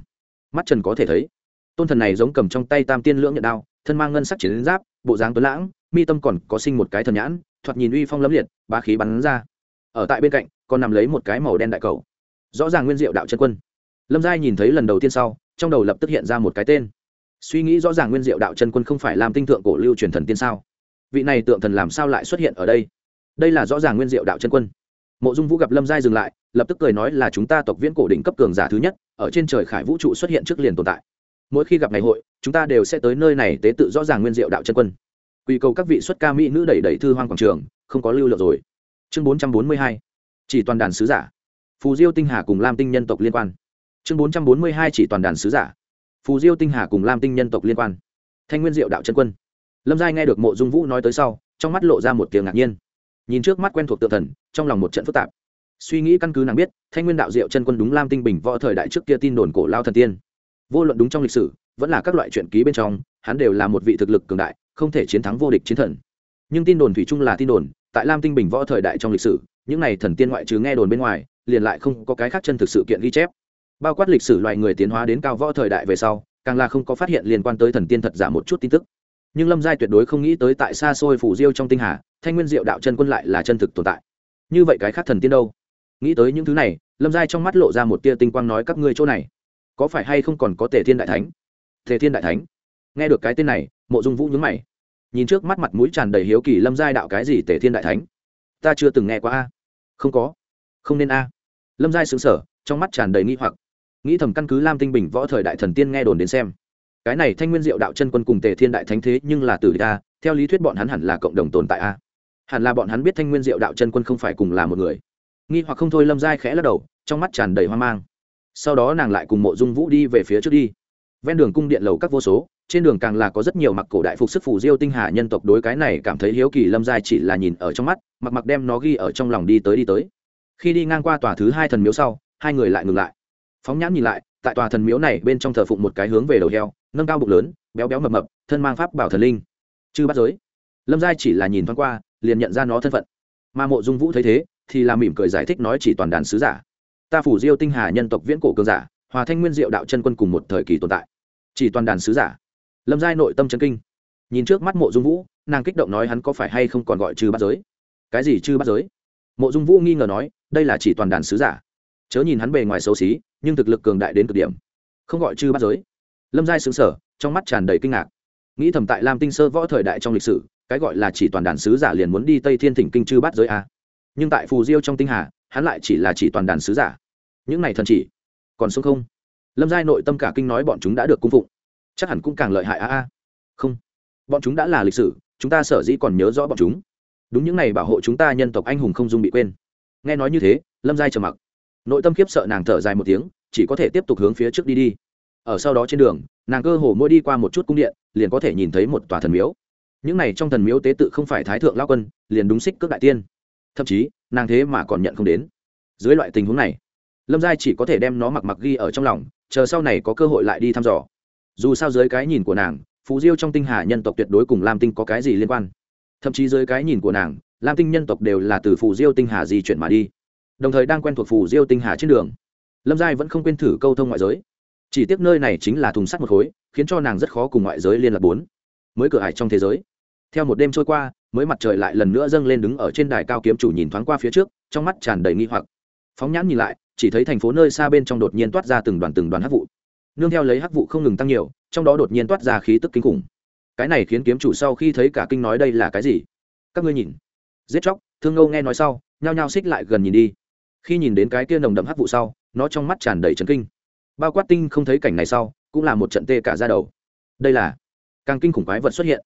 Mắt trần có thể thấy, tôn thần này giống cầm trong tay tam tiên lưỡng nhận đao, thân mang ngân sắc chiến giáp, bộ dáng tuấn lãng, mi tâm còn có sinh một cái thần nhãn, thoạt nhìn uy phong lấm liệt, bá khí bắn ra. Ở tại bên cạnh, còn nằm lấy một cái màu đen đại cầu. Rõ ràng nguyên diệu đạo chân quân. Lâm giai nhìn thấy lần đầu tiên sau, trong đầu lập tức hiện ra một cái tên suy nghĩ rõ ràng nguyên diệu đạo chân quân không phải làm tinh thượng cổ lưu truyền thần tiên sao? Vị này tượng thần làm sao lại xuất hiện ở đây? Đây là rõ ràng nguyên diệu đạo chân quân. Mộ dung vũ gặp lâm giai dừng lại, lập tức cười nói là chúng ta tộc viễn cổ đỉnh cấp cường giả thứ nhất, ở trên trời khải vũ trụ xuất hiện trước liền tồn tại. Mỗi khi gặp ngày hội, chúng ta đều sẽ tới nơi này tế tự rõ ràng nguyên diệu đạo chân quân. Quy cầu các vị xuất ca mỹ nữ đẩy đẩy thư hoang quảng trường, không có lưu lượng rồi. Chương bốn trăm bốn mươi hai. Chỉ toàn đàn sứ giả. Phù diêu tinh hà cùng lam tinh nhân tộc liên quan. Chương bốn trăm bốn mươi hai chỉ toàn đàn sứ giả phù diêu tinh hà cùng lam tinh nhân tộc liên quan. Thanh nguyên diệu đạo chân quân. Lâm giai nghe được mộ dung vũ nói tới sau, trong mắt lộ ra một tiếng ngạc nhiên. Nhìn trước mắt quen thuộc tự thần, trong lòng một trận phức tạp. Suy nghĩ căn cứ nàng biết, thanh nguyên đạo diệu chân quân đúng lam tinh bình võ thời đại trước kia tin đồn cổ lao thần tiên. Vô luận đúng trong lịch sử, vẫn là các loại chuyện ký bên trong, hắn đều là một vị thực lực cường đại, không thể chiến thắng vô địch chiến thần. Nhưng tin đồn thủy chung là tin đồn, tại lam tinh bình võ thời đại trong lịch sử, những này thần tiên ngoại trừ nghe đồn bên ngoài, liền lại không có cái khác chân thực sự kiện ghi chép bao quát lịch sử loài người tiến hóa đến cao võ thời đại về sau, càng là không có phát hiện liên quan tới thần tiên thật giả một chút tin tức. Nhưng lâm giai tuyệt đối không nghĩ tới tại xa xôi phủ diêu trong tinh hà, thanh nguyên diệu đạo chân quân lại là chân thực tồn tại. Như vậy cái khác thần tiên đâu? Nghĩ tới những thứ này, lâm giai trong mắt lộ ra một tia tinh quang nói các ngươi chỗ này, có phải hay không còn có tề thiên đại thánh? Tề thiên đại thánh? Nghe được cái tên này, mộ dung vũ nhướng mày. Nhìn trước mắt mặt mũi tràn đầy hiếu kỳ lâm giai đạo cái gì tề thiên đại thánh? Ta chưa từng nghe qua a. Không có. Không nên a. Lâm giai xứng sở trong mắt tràn đầy nghi hoặc nghĩ thầm căn cứ lam tinh bình võ thời đại thần tiên nghe đồn đến xem. Cái này thanh nguyên diệu đạo chân quân cùng tề thiên đại thánh thế nhưng là từ a, theo lý thuyết bọn hắn hẳn là cộng đồng tồn tại a. Hẳn là bọn hắn biết thanh nguyên diệu đạo chân quân không phải cùng là một người. Nghi hoặc không thôi lâm giai khẽ lắc đầu, trong mắt tràn đầy hoang mang. Sau đó nàng lại cùng mộ dung vũ đi về phía trước đi. Ven đường cung điện lầu các vô số, trên đường càng là có rất nhiều mặc cổ đại phục sức phủ diêu tinh hà nhân tộc đối cái này cảm thấy hiếu kỳ lâm giai chỉ là nhìn ở trong mắt, mặc mặc đem nó ghi ở trong lòng đi tới đi tới. Khi đi ngang qua tòa thứ hai thần miếu sau, hai người lại ngừng lại phóng nhãn nhìn lại, tại tòa thần miếu này bên trong thờ phụng một cái hướng về đầu heo, nâng cao bụng lớn, béo béo mập mập, thân mang pháp bảo thần linh. Chư bắt giới. Lâm giai chỉ là nhìn thoáng qua, liền nhận ra nó thân phận. Mà mộ dung vũ thấy thế, thì là mỉm cười giải thích nói chỉ toàn đàn sứ giả. Ta phủ diêu tinh hà nhân tộc viễn cổ cường giả, hòa thanh nguyên diệu đạo chân quân cùng một thời kỳ tồn tại. Chỉ toàn đàn sứ giả. Lâm giai nội tâm chân kinh. Nhìn trước mắt mộ dung vũ, nàng kích động nói hắn có phải hay không còn gọi trừ bắt giới? Cái gì chư bắt giới? Mộ dung vũ nghi ngờ nói, đây là chỉ toàn đàn sứ giả chớ nhìn hắn bề ngoài xấu xí, nhưng thực lực cường đại đến cực điểm. Không gọi chư bắt giới. Lâm giai xứng sở trong mắt tràn đầy kinh ngạc. Nghĩ thầm tại lam tinh sơ võ thời đại trong lịch sử, cái gọi là chỉ toàn đàn sứ giả liền muốn đi tây thiên thỉnh kinh chư bắt giới a. Nhưng tại phù diêu trong tinh hà, hắn lại chỉ là chỉ toàn đàn sứ giả. Những này thần chỉ, còn sống không? Lâm giai nội tâm cả kinh nói bọn chúng đã được cung phụng. Chắc hẳn cũng càng lợi hại a a. Không. Bọn chúng đã là lịch sử, chúng ta sở dĩ còn nhớ rõ bọn chúng. Đúng những này bảo hộ chúng ta nhân tộc anh hùng không dung bị quên. Nghe nói như thế, lâm giai trầm mặc nội tâm khiếp sợ nàng thở dài một tiếng, chỉ có thể tiếp tục hướng phía trước đi đi. Ở sau đó trên đường, nàng cơ hồ mỗi đi qua một chút cung điện, liền có thể nhìn thấy một tòa thần miếu. Những này trong thần miếu tế tự không phải thái thượng lao quân, liền đúng xích cước đại tiên. Thậm chí, nàng thế mà còn nhận không đến. Dưới loại tình huống này, lâm giai chỉ có thể đem nó mặc mặc ghi ở trong lòng, chờ sau này có cơ hội lại đi thăm dò. Dù sao dưới cái nhìn của nàng phú diêu trong tinh hà nhân tộc tuyệt đối cùng lam tinh có cái gì liên quan? Thậm chí dưới cái nhìn của nàng, lam tinh nhân tộc đều là từ phù diêu tinh hà di chuyển mà đi đồng thời đang quen thuộc phù diêu tinh hà trên đường. Lâm giai vẫn không quên thử câu thông ngoại giới. Chỉ tiếc nơi này chính là thùng sắt một khối, khiến cho nàng rất khó cùng ngoại giới liên lạc bốn. Mới cửa hải trong thế giới. Theo một đêm trôi qua, mới mặt trời lại lần nữa dâng lên đứng ở trên đài cao kiếm chủ nhìn thoáng qua phía trước, trong mắt tràn đầy nghi hoặc. Phóng nhãn nhìn lại, chỉ thấy thành phố nơi xa bên trong đột nhiên toát ra từng đoàn từng đoàn hắc vụ. Nương theo lấy hắc vụ không ngừng tăng nhiều, trong đó đột nhiên toát ra khí tức kinh khủng. Cái này khiến kiếm chủ sau khi thấy cả kinh nói đây là cái gì? Các ngươi nhìn. Giết chóc, thương ngâu nghe nói sau, nhao nhao xích lại gần nhìn đi khi nhìn đến cái kia nồng đậm hắc vụ sau, nó trong mắt tràn đầy trấn kinh. Bao quát tinh không thấy cảnh này sau, cũng là một trận tê cả ra đầu. Đây là càng kinh khủng quái vật xuất hiện.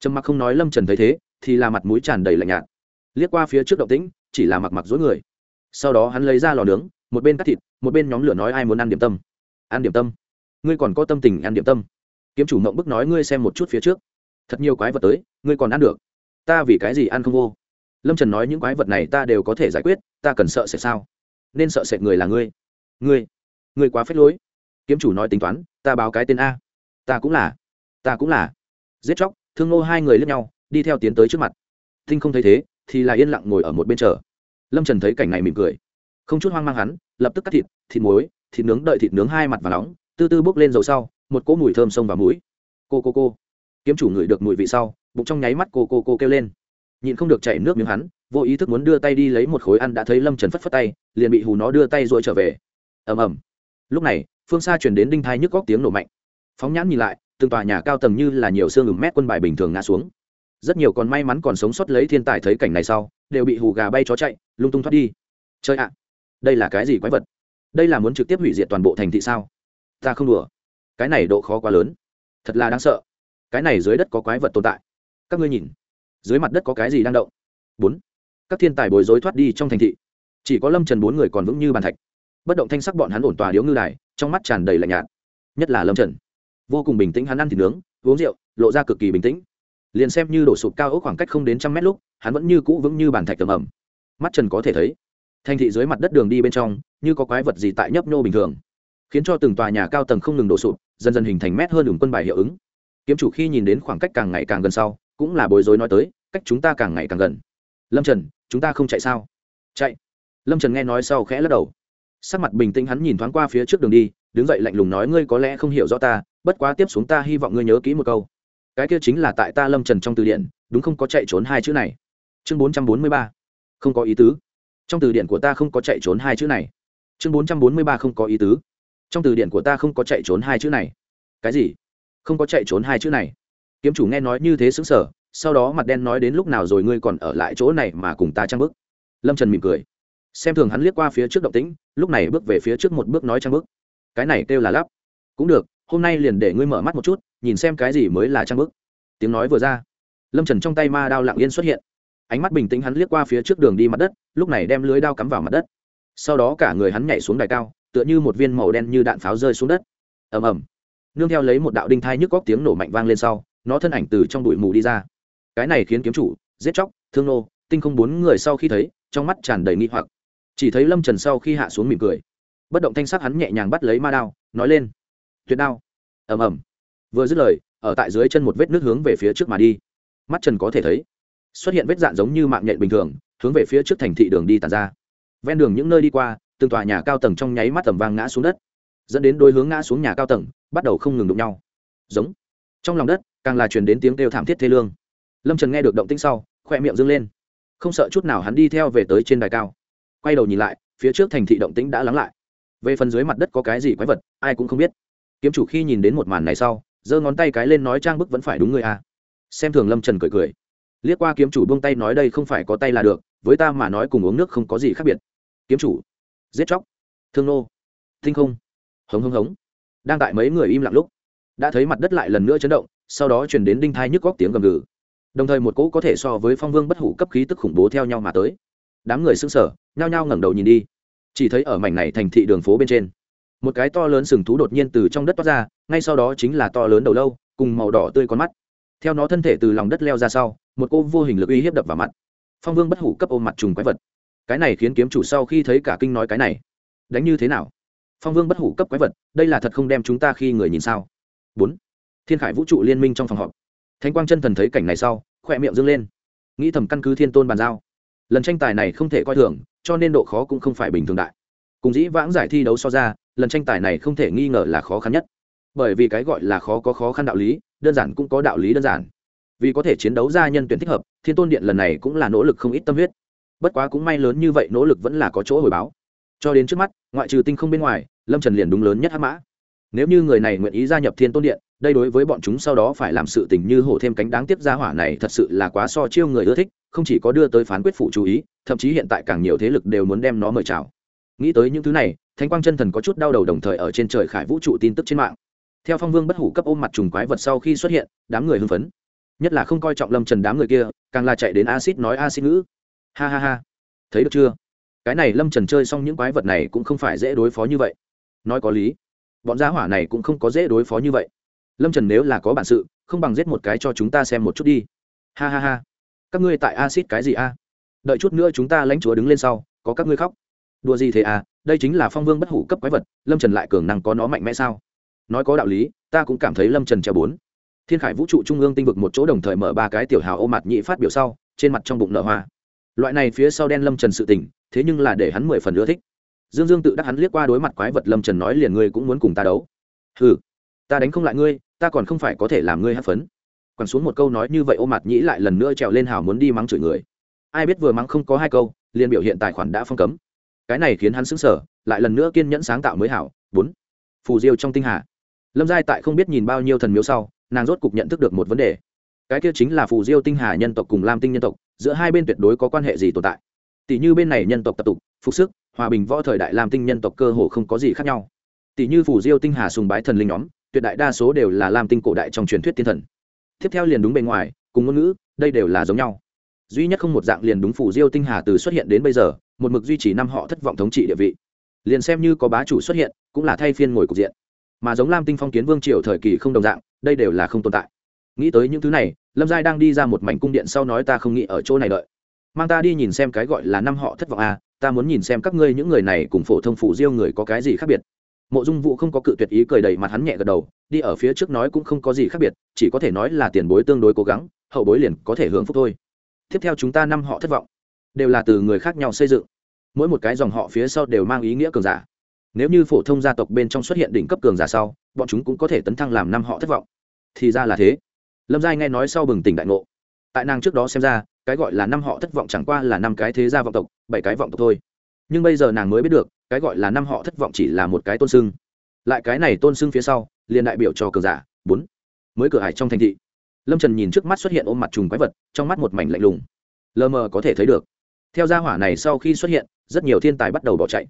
Trầm mặc không nói lâm trần thấy thế, thì là mặt mũi tràn đầy lạnh nhạt. Liếc qua phía trước động tĩnh, chỉ là mặc mặc dối người. Sau đó hắn lấy ra lò nướng, một bên cắt thịt, một bên nhóm lửa nói ai muốn ăn điểm tâm. Ăn điểm tâm? Ngươi còn có tâm tình ăn điểm tâm? Kiếm chủ mộng bức nói ngươi xem một chút phía trước. Thật nhiều quái vật tới, ngươi còn ăn được. Ta vì cái gì ăn không vô? Lâm trần nói những quái vật này ta đều có thể giải quyết, ta cần sợ sệt sao? Nên sợ sệt người là ngươi. Ngươi ngươi quá phết lối. Kiếm chủ nói tính toán, ta báo cái tên a. Ta cũng là, ta cũng là. Giết chóc, thương ngô hai người lướt nhau, đi theo tiến tới trước mặt. Thinh không thấy thế, thì là yên lặng ngồi ở một bên chờ. Lâm trần thấy cảnh này mỉm cười. Không chút hoang mang hắn, lập tức cắt thịt thịt muối, thịt nướng đợi thịt nướng hai mặt và nóng tư tư bốc lên dầu sau, một cỗ mùi thơm sông vào mũi. Cô cô cô. Kiếm chủ ngửi được mùi vị sau, bụng trong nháy mắt cô cô cô kêu lên nhịn không được chảy nước miếng hắn, vô ý thức muốn đưa tay đi lấy một khối ăn đã thấy lâm trần phất phất tay, liền bị hù nó đưa tay rồi trở về. Ầm ầm. Lúc này, phương xa chuyển đến đinh thai nhức góc tiếng nổ mạnh. Phóng nhãn nhìn lại, từng tòa nhà cao tầng như là nhiều xương ửng mét quân bài bình thường ngã xuống. Rất nhiều còn may mắn còn sống sót lấy thiên tài thấy cảnh này sau, đều bị hù gà bay chó chạy, lung tung thoát đi. Chơi ạ, đây là cái gì quái vật? Đây là muốn trực tiếp hủy diệt toàn bộ thành thị sao? Ta không đùa. Cái này độ khó quá lớn. Thật là đáng sợ. Cái này dưới đất có quái vật tồn tại. Các ngươi nhìn dưới mặt đất có cái gì đang động? Bốn. Các thiên tài bồi dối thoát đi trong thành thị. Chỉ có lâm trần bốn người còn vững như bàn thạch. Bất động thanh sắc bọn hắn ổn tòa điếu ngư đài, trong mắt tràn đầy lạnh nhạt. Nhất là lâm trần. Vô cùng bình tĩnh hắn ăn thịt nướng, uống rượu, lộ ra cực kỳ bình tĩnh. Liền xem như đổ sụp cao ốc khoảng cách không đến trăm mét lúc, hắn vẫn như cũ vững như bàn thạch tầm ẩm. Mắt trần có thể thấy, thành thị dưới mặt đất đường đi bên trong, như có quái vật gì tại nhấp nhô bình thường, khiến cho từng tòa nhà cao tầng không ngừng đổ sụp, dần dần hình thành mét hơn đường quân bài hiệu ứng. Kiếm chủ khi nhìn đến khoảng cách càng ngày càng gần sau cũng là bối rối nói tới, cách chúng ta càng ngày càng gần. Lâm trần, chúng ta không chạy sao? Chạy. Lâm trần nghe nói sau khẽ lắc đầu. Sắc mặt bình tĩnh hắn nhìn thoáng qua phía trước đường đi, đứng dậy lạnh lùng nói, ngươi có lẽ không hiểu rõ ta, bất quá tiếp xuống ta hy vọng ngươi nhớ kỹ một câu. Cái kia chính là tại ta lâm trần trong từ điển, đúng không có chạy trốn hai chữ này? Chương bốn trăm bốn mươi ba. Không có ý tứ. Trong từ điển của ta không có chạy trốn hai chữ này. Chương bốn trăm bốn mươi ba không có ý tứ. Trong từ điển của ta không có chạy trốn hai chữ này. Cái gì? Không có chạy trốn hai chữ này kiếm chủ nghe nói như thế xứng sở sau đó mặt đen nói đến lúc nào rồi ngươi còn ở lại chỗ này mà cùng ta trang bức lâm trần mỉm cười. Xem thường hắn liếc qua phía trước động tĩnh, lúc này bước về phía trước một bước nói trang bức cái này kêu là lắp. Cũng được, hôm nay liền để ngươi mở mắt một chút, nhìn xem cái gì mới là trang bức tiếng nói vừa ra, lâm trần trong tay ma đao lặng yên xuất hiện. Ánh mắt bình tĩnh hắn liếc qua phía trước đường đi mặt đất, lúc này đem lưới đao cắm vào mặt đất. Sau đó cả người hắn nhảy xuống đài cao, tựa như một viên màu đen như đạn pháo rơi xuống đất. Ầm ầm. Nương theo lấy một đạo đinh thai nhức góc tiếng nổ mạnh vang lên sau nó thân ảnh từ trong bụi mù đi ra. Cái này khiến kiếm chủ, giết chóc, thương nô, tinh không bốn người sau khi thấy, trong mắt tràn đầy nghi hoặc. Chỉ thấy lâm trần sau khi hạ xuống mỉm cười. Bất động thanh sắc hắn nhẹ nhàng bắt lấy ma đao, nói lên. Tuyệt đao. Ầm ầm. Vừa dứt lời, ở tại dưới chân một vết nước hướng về phía trước mà đi. Mắt trần có thể thấy, xuất hiện vết dạn giống như mạng nhện bình thường, hướng về phía trước thành thị đường đi tàn ra. Ven đường những nơi đi qua, từng tòa nhà cao tầng trong nháy mắt tầm vang ngã xuống đất. Dẫn đến đôi hướng ngã xuống nhà cao tầng, bắt đầu không ngừng đụng nhau. Giống. Trong lòng đất càng là truyền đến tiếng kêu thảm thiết thê lương. Lâm trần nghe được động tĩnh sau, khoe miệng dâng lên. Không sợ chút nào hắn đi theo về tới trên đài cao. Quay đầu nhìn lại, phía trước thành thị động tĩnh đã lắng lại. Về phần dưới mặt đất có cái gì quái vật, ai cũng không biết. Kiếm chủ khi nhìn đến một màn này sau, giơ ngón tay cái lên nói trang bức vẫn phải đúng người à. xem thường lâm trần cười cười. Liếc qua kiếm chủ buông tay nói đây không phải có tay là được, với ta mà nói cùng uống nước không có gì khác biệt. Kiếm chủ. Giết chóc. Thương nô. Thinh không. Hống hống hống. Đang tại mấy người im lặng lúc, đã thấy mặt đất lại lần nữa chấn động sau đó truyền đến đinh thai nhức góc tiếng gầm gừ. Đồng thời một cỗ có thể so với phong vương bất hủ cấp khí tức khủng bố theo nhau mà tới. Đám người sững sờ, nhao nhao ngẩng đầu nhìn đi. Chỉ thấy ở mảnh này thành thị đường phố bên trên, một cái to lớn sừng thú đột nhiên từ trong đất toát ra, ngay sau đó chính là to lớn đầu lâu, cùng màu đỏ tươi con mắt. Theo nó thân thể từ lòng đất leo ra sau, một cô vô hình lực uy hiếp đập vào mặt. Phong vương bất hủ cấp ôm mặt trùng quái vật. Cái này khiến kiếm chủ sau khi thấy cả kinh nói cái này, đánh như thế nào? Phong vương bất hủ cấp quái vật, đây là thật không đem chúng ta khi người nhìn sao? Bốn thiên khải vũ trụ liên minh trong phòng họp. Thánh quang chân thần thấy cảnh này sau, khỏe miệng dâng lên. Nghĩ thầm căn cứ thiên tôn bàn giao. Lần tranh tài này không thể coi thường, cho nên độ khó cũng không phải bình thường đại. Cùng dĩ vãng giải thi đấu so ra, lần tranh tài này không thể nghi ngờ là khó khăn nhất. Bởi vì cái gọi là khó có khó khăn đạo lý, đơn giản cũng có đạo lý đơn giản. Vì có thể chiến đấu ra nhân tuyển thích hợp, thiên tôn điện lần này cũng là nỗ lực không ít tâm huyết. Bất quá cũng may lớn như vậy nỗ lực vẫn là có chỗ hồi báo. Cho đến trước mắt, ngoại trừ tinh không bên ngoài, lâm trần liền đúng lớn nhất hắc mã. Nếu như người này nguyện ý gia nhập thiên tôn điện đây đối với bọn chúng sau đó phải làm sự tình như hổ thêm cánh đáng tiếp gia hỏa này thật sự là quá so chiêu người ưa thích, không chỉ có đưa tới phán quyết phụ chú ý, thậm chí hiện tại càng nhiều thế lực đều muốn đem nó mời chào. Nghĩ tới những thứ này, thánh quang chân thần có chút đau đầu đồng thời ở trên trời khải vũ trụ tin tức trên mạng. Theo phong vương bất hủ cấp ôm mặt trùng quái vật sau khi xuất hiện, đám người hưng phấn. Nhất là không coi trọng lâm trần đám người kia, càng là chạy đến acid nói acid ngữ. Ha ha ha. Thấy được chưa? Cái này lâm trần chơi xong những quái vật này cũng không phải dễ đối phó như vậy. Nói có lý, bọn gia hỏa này cũng không có dễ đối phó như vậy lâm trần nếu là có bản sự không bằng giết một cái cho chúng ta xem một chút đi. Ha ha ha. Các ngươi tại acid cái gì a? Đợi chút nữa chúng ta lãnh chúa đứng lên sau có các ngươi khóc. Đùa gì thế à? Đây chính là phong vương bất hủ cấp quái vật lâm trần lại cường năng có nó mạnh mẽ sao? Nói có đạo lý ta cũng cảm thấy lâm trần treo bốn. Thiên khải vũ trụ trung ương tinh vực một chỗ đồng thời mở ba cái tiểu hào ô mặt nhị phát biểu sau trên mặt trong bụng nở hoa. Loại này phía sau đen lâm trần sự tỉnh, thế nhưng là để hắn mười phần ưa thích. Dương dương tự đắc hắn liếc qua đối mặt quái vật lâm trần nói liền ngươi cũng muốn cùng ta đấu. Ừ ta đánh không lại ngươi ta còn không phải có thể làm ngươi hát phấn. Quẳng xuống một câu nói như vậy, ô mặt nhĩ lại lần nữa trèo lên hào muốn đi mắng chửi người. Ai biết vừa mắng không có hai câu, liền biểu hiện tài khoản đã phong cấm. Cái này khiến hắn sững sờ, lại lần nữa kiên nhẫn sáng tạo mới hảo. Bốn. Phù diêu trong tinh hà. Lâm giai tại không biết nhìn bao nhiêu thần miếu sau, nàng rốt cục nhận thức được một vấn đề. Cái kia chính là phù diêu tinh hà nhân tộc cùng lam tinh nhân tộc, giữa hai bên tuyệt đối có quan hệ gì tồn tại? Tỷ như bên này nhân tộc tập tục, phục sức, hòa bình võ thời đại lam tinh nhân tộc cơ hồ không có gì khác nhau. Tỷ như phù diêu tinh hà sùng bái thần linh nhóm tuyệt đại đa số đều là lam tinh cổ đại trong truyền thuyết thiên thần. Tiếp theo liền đúng bề ngoài, cùng ngôn ngữ, đây đều là giống nhau. Duy nhất không một dạng liền đúng phủ diêu tinh hà từ xuất hiện đến bây giờ, một mực duy trì năm họ thất vọng thống trị địa vị. Liền xem như có bá chủ xuất hiện, cũng là thay phiên ngồi cục diện. Mà giống lam tinh phong kiến vương triều thời kỳ không đồng dạng, đây đều là không tồn tại. Nghĩ tới những thứ này, lâm giai đang đi ra một mảnh cung điện sau nói ta không nghĩ ở chỗ này đợi. Mang ta đi nhìn xem cái gọi là năm họ thất vọng à ta muốn nhìn xem các ngươi những người này cùng phổ thông phủ diêu người có cái gì khác biệt mộ dung vũ không có cự tuyệt ý cười đầy mặt hắn nhẹ gật đầu, đi ở phía trước nói cũng không có gì khác biệt, chỉ có thể nói là tiền bối tương đối cố gắng, hậu bối liền có thể hưởng phúc thôi. Tiếp theo chúng ta năm họ thất vọng, đều là từ người khác nhau xây dựng. Mỗi một cái dòng họ phía sau đều mang ý nghĩa cường giả. Nếu như phổ thông gia tộc bên trong xuất hiện đỉnh cấp cường giả sau, bọn chúng cũng có thể tấn thăng làm năm họ thất vọng. Thì ra là thế. Lâm giai nghe nói sau bừng tỉnh đại ngộ. Tại nàng trước đó xem ra, cái gọi là năm họ thất vọng chẳng qua là năm cái thế gia vọng tộc, bảy cái vọng tộc thôi nhưng bây giờ nàng mới biết được, cái gọi là năm họ thất vọng chỉ là một cái tôn sưng. Lại cái này tôn sưng phía sau, liền đại biểu cho cờ giả, bốn. Mới cửa hải trong thành thị. Lâm trần nhìn trước mắt xuất hiện ôm mặt trùng quái vật, trong mắt một mảnh lạnh lùng. Lờ mờ có thể thấy được. Theo gia hỏa này sau khi xuất hiện, rất nhiều thiên tài bắt đầu bỏ chạy.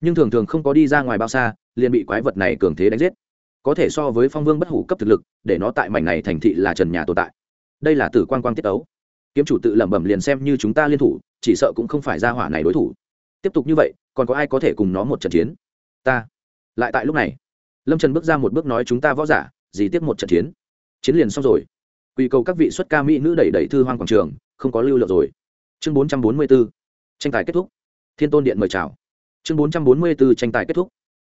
Nhưng thường thường không có đi ra ngoài bao xa, liền bị quái vật này cường thế đánh giết. Có thể so với phong vương bất hủ cấp thực lực, để nó tại mảnh này thành thị là trần nhà tồn tại. Đây là tử quan quang tiết ấu kiếm chủ tự lẩm bẩm liền xem như chúng ta liên thủ, chỉ sợ cũng không phải gia hỏa này đối thủ tiếp tục như vậy, còn có ai có thể cùng nó một trận chiến? Ta. Lại tại lúc này, lâm trần bước ra một bước nói chúng ta võ giả, gì tiếp một trận chiến? Chiến liền xong rồi. Quy cầu các vị xuất ca mỹ nữ đẩy đẩy thư hoang quảng trường, không có lưu lượng rồi. Chương bốn trăm bốn mươi b ố tranh tài kết thúc. Thiên tôn điện mời chào. Chương bốn trăm bốn mươi b ố tranh tài kết thúc.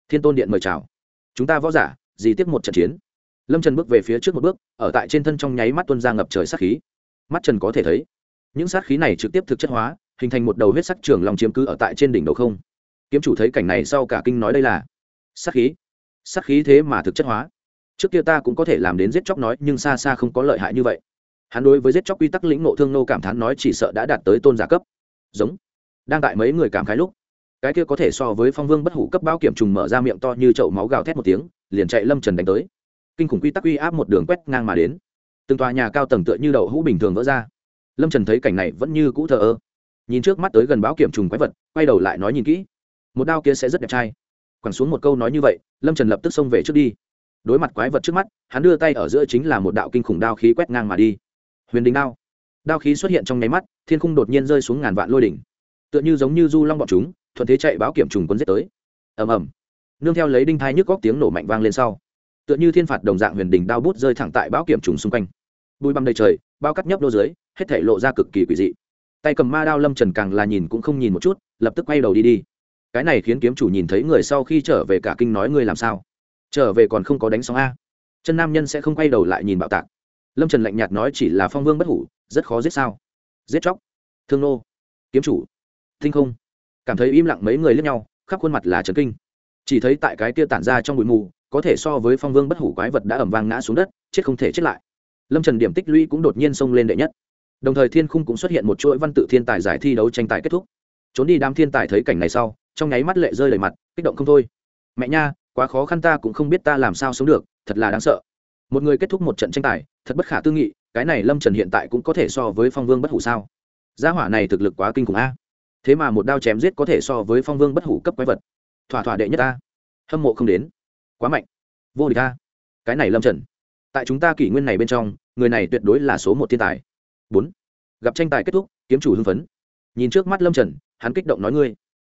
Thiên tôn điện mời chào. Chúng ta võ giả, gì tiếp một trận chiến? Lâm trần bước về phía trước một bước, ở tại trên thân trong nháy mắt tuân ra ngập trời sát khí. Mắt trần có thể thấy, những sát khí này trực tiếp thực chất hóa hình thành một đầu huyết sắc trường long chiếm cứ ở tại trên đỉnh đầu không. Kiếm chủ thấy cảnh này sau cả kinh nói đây là sát khí. Sát khí thế mà thực chất hóa. Trước kia ta cũng có thể làm đến giết chóc nói, nhưng xa xa không có lợi hại như vậy. Hắn đối với giết chóc quy tắc lĩnh nộ thương nô cảm thán nói chỉ sợ đã đạt tới tôn giả cấp. Giống. Đang tại mấy người cảm khái lúc, cái kia có thể so với phong vương bất hủ cấp bao kiểm trùng mở ra miệng to như chậu máu gào thét một tiếng, liền chạy lâm trần đánh tới. Kinh khủng quy tắc uy áp một đường quét ngang mà đến. Từng tòa nhà cao tầng tựa như đậu hũ bình thường vỡ ra. Lâm trần thấy cảnh này vẫn như cũ thờ ơ nhìn trước mắt tới gần báo kiểm trùng quái vật, quay đầu lại nói nhìn kỹ. Một đao kia sẽ rất đẹp trai. Quẳng xuống một câu nói như vậy, lâm trần lập tức xông về trước đi. Đối mặt quái vật trước mắt, hắn đưa tay ở giữa chính là một đạo kinh khủng đao khí quét ngang mà đi. Huyền đình đao. Đao khí xuất hiện trong nháy mắt, thiên khung đột nhiên rơi xuống ngàn vạn lôi đỉnh. Tựa như giống như du long bọn chúng, thuận thế chạy báo kiểm trùng quân giết tới. Ầm ầm. Nương theo lấy đinh thai nhức góc tiếng nổ mạnh vang lên sau. Tựa như thiên phạt đồng dạng huyền đình đao bút rơi thẳng tại báo kiểm trùng xung quanh. Bụi băm đầy trời, bao cắt nhấp đô dưới, hết thể lộ ra cực kỳ quỷ dị tay cầm ma đao lâm trần càng là nhìn cũng không nhìn một chút, lập tức quay đầu đi đi. Cái này khiến kiếm chủ nhìn thấy người sau khi trở về cả kinh nói ngươi làm sao? Trở về còn không có đánh sóng a? Chân nam nhân sẽ không quay đầu lại nhìn bạo tạc. Lâm trần lạnh nhạt nói chỉ là phong vương bất hủ, rất khó giết sao? Giết chóc. Thương nô. Kiếm chủ. Thinh không. Cảm thấy im lặng mấy người lướt nhau, khắp khuôn mặt là trấn kinh. Chỉ thấy tại cái kia tản ra trong bụi mù, có thể so với phong vương bất hủ quái vật đã ẩm vang ngã xuống đất, chết không thể chết lại. Lâm trần điểm tích lũy cũng đột nhiên xông lên đệ nhất đồng thời thiên khung cũng xuất hiện một chuỗi văn tự thiên tài giải thi đấu tranh tài kết thúc. Trốn đi đám thiên tài thấy cảnh này sau, trong nháy mắt lệ rơi đầy mặt, kích động không thôi. Mẹ nha, quá khó khăn ta cũng không biết ta làm sao sống được, thật là đáng sợ. Một người kết thúc một trận tranh tài, thật bất khả tư nghị, cái này lâm trần hiện tại cũng có thể so với phong vương bất hủ sao? Gia hỏa này thực lực quá kinh khủng a. Thế mà một đao chém giết có thể so với phong vương bất hủ cấp quái vật. Thỏa thỏa đệ nhất ta. Hâm mộ không đến. Quá mạnh. Vô địch ta cái này lâm trần. Tại chúng ta kỷ nguyên này bên trong, người này tuyệt đối là số một thiên tài bốn. Gặp tranh tài kết thúc, kiếm chủ hưng phấn. Nhìn trước mắt lâm trần, hắn kích động nói ngươi,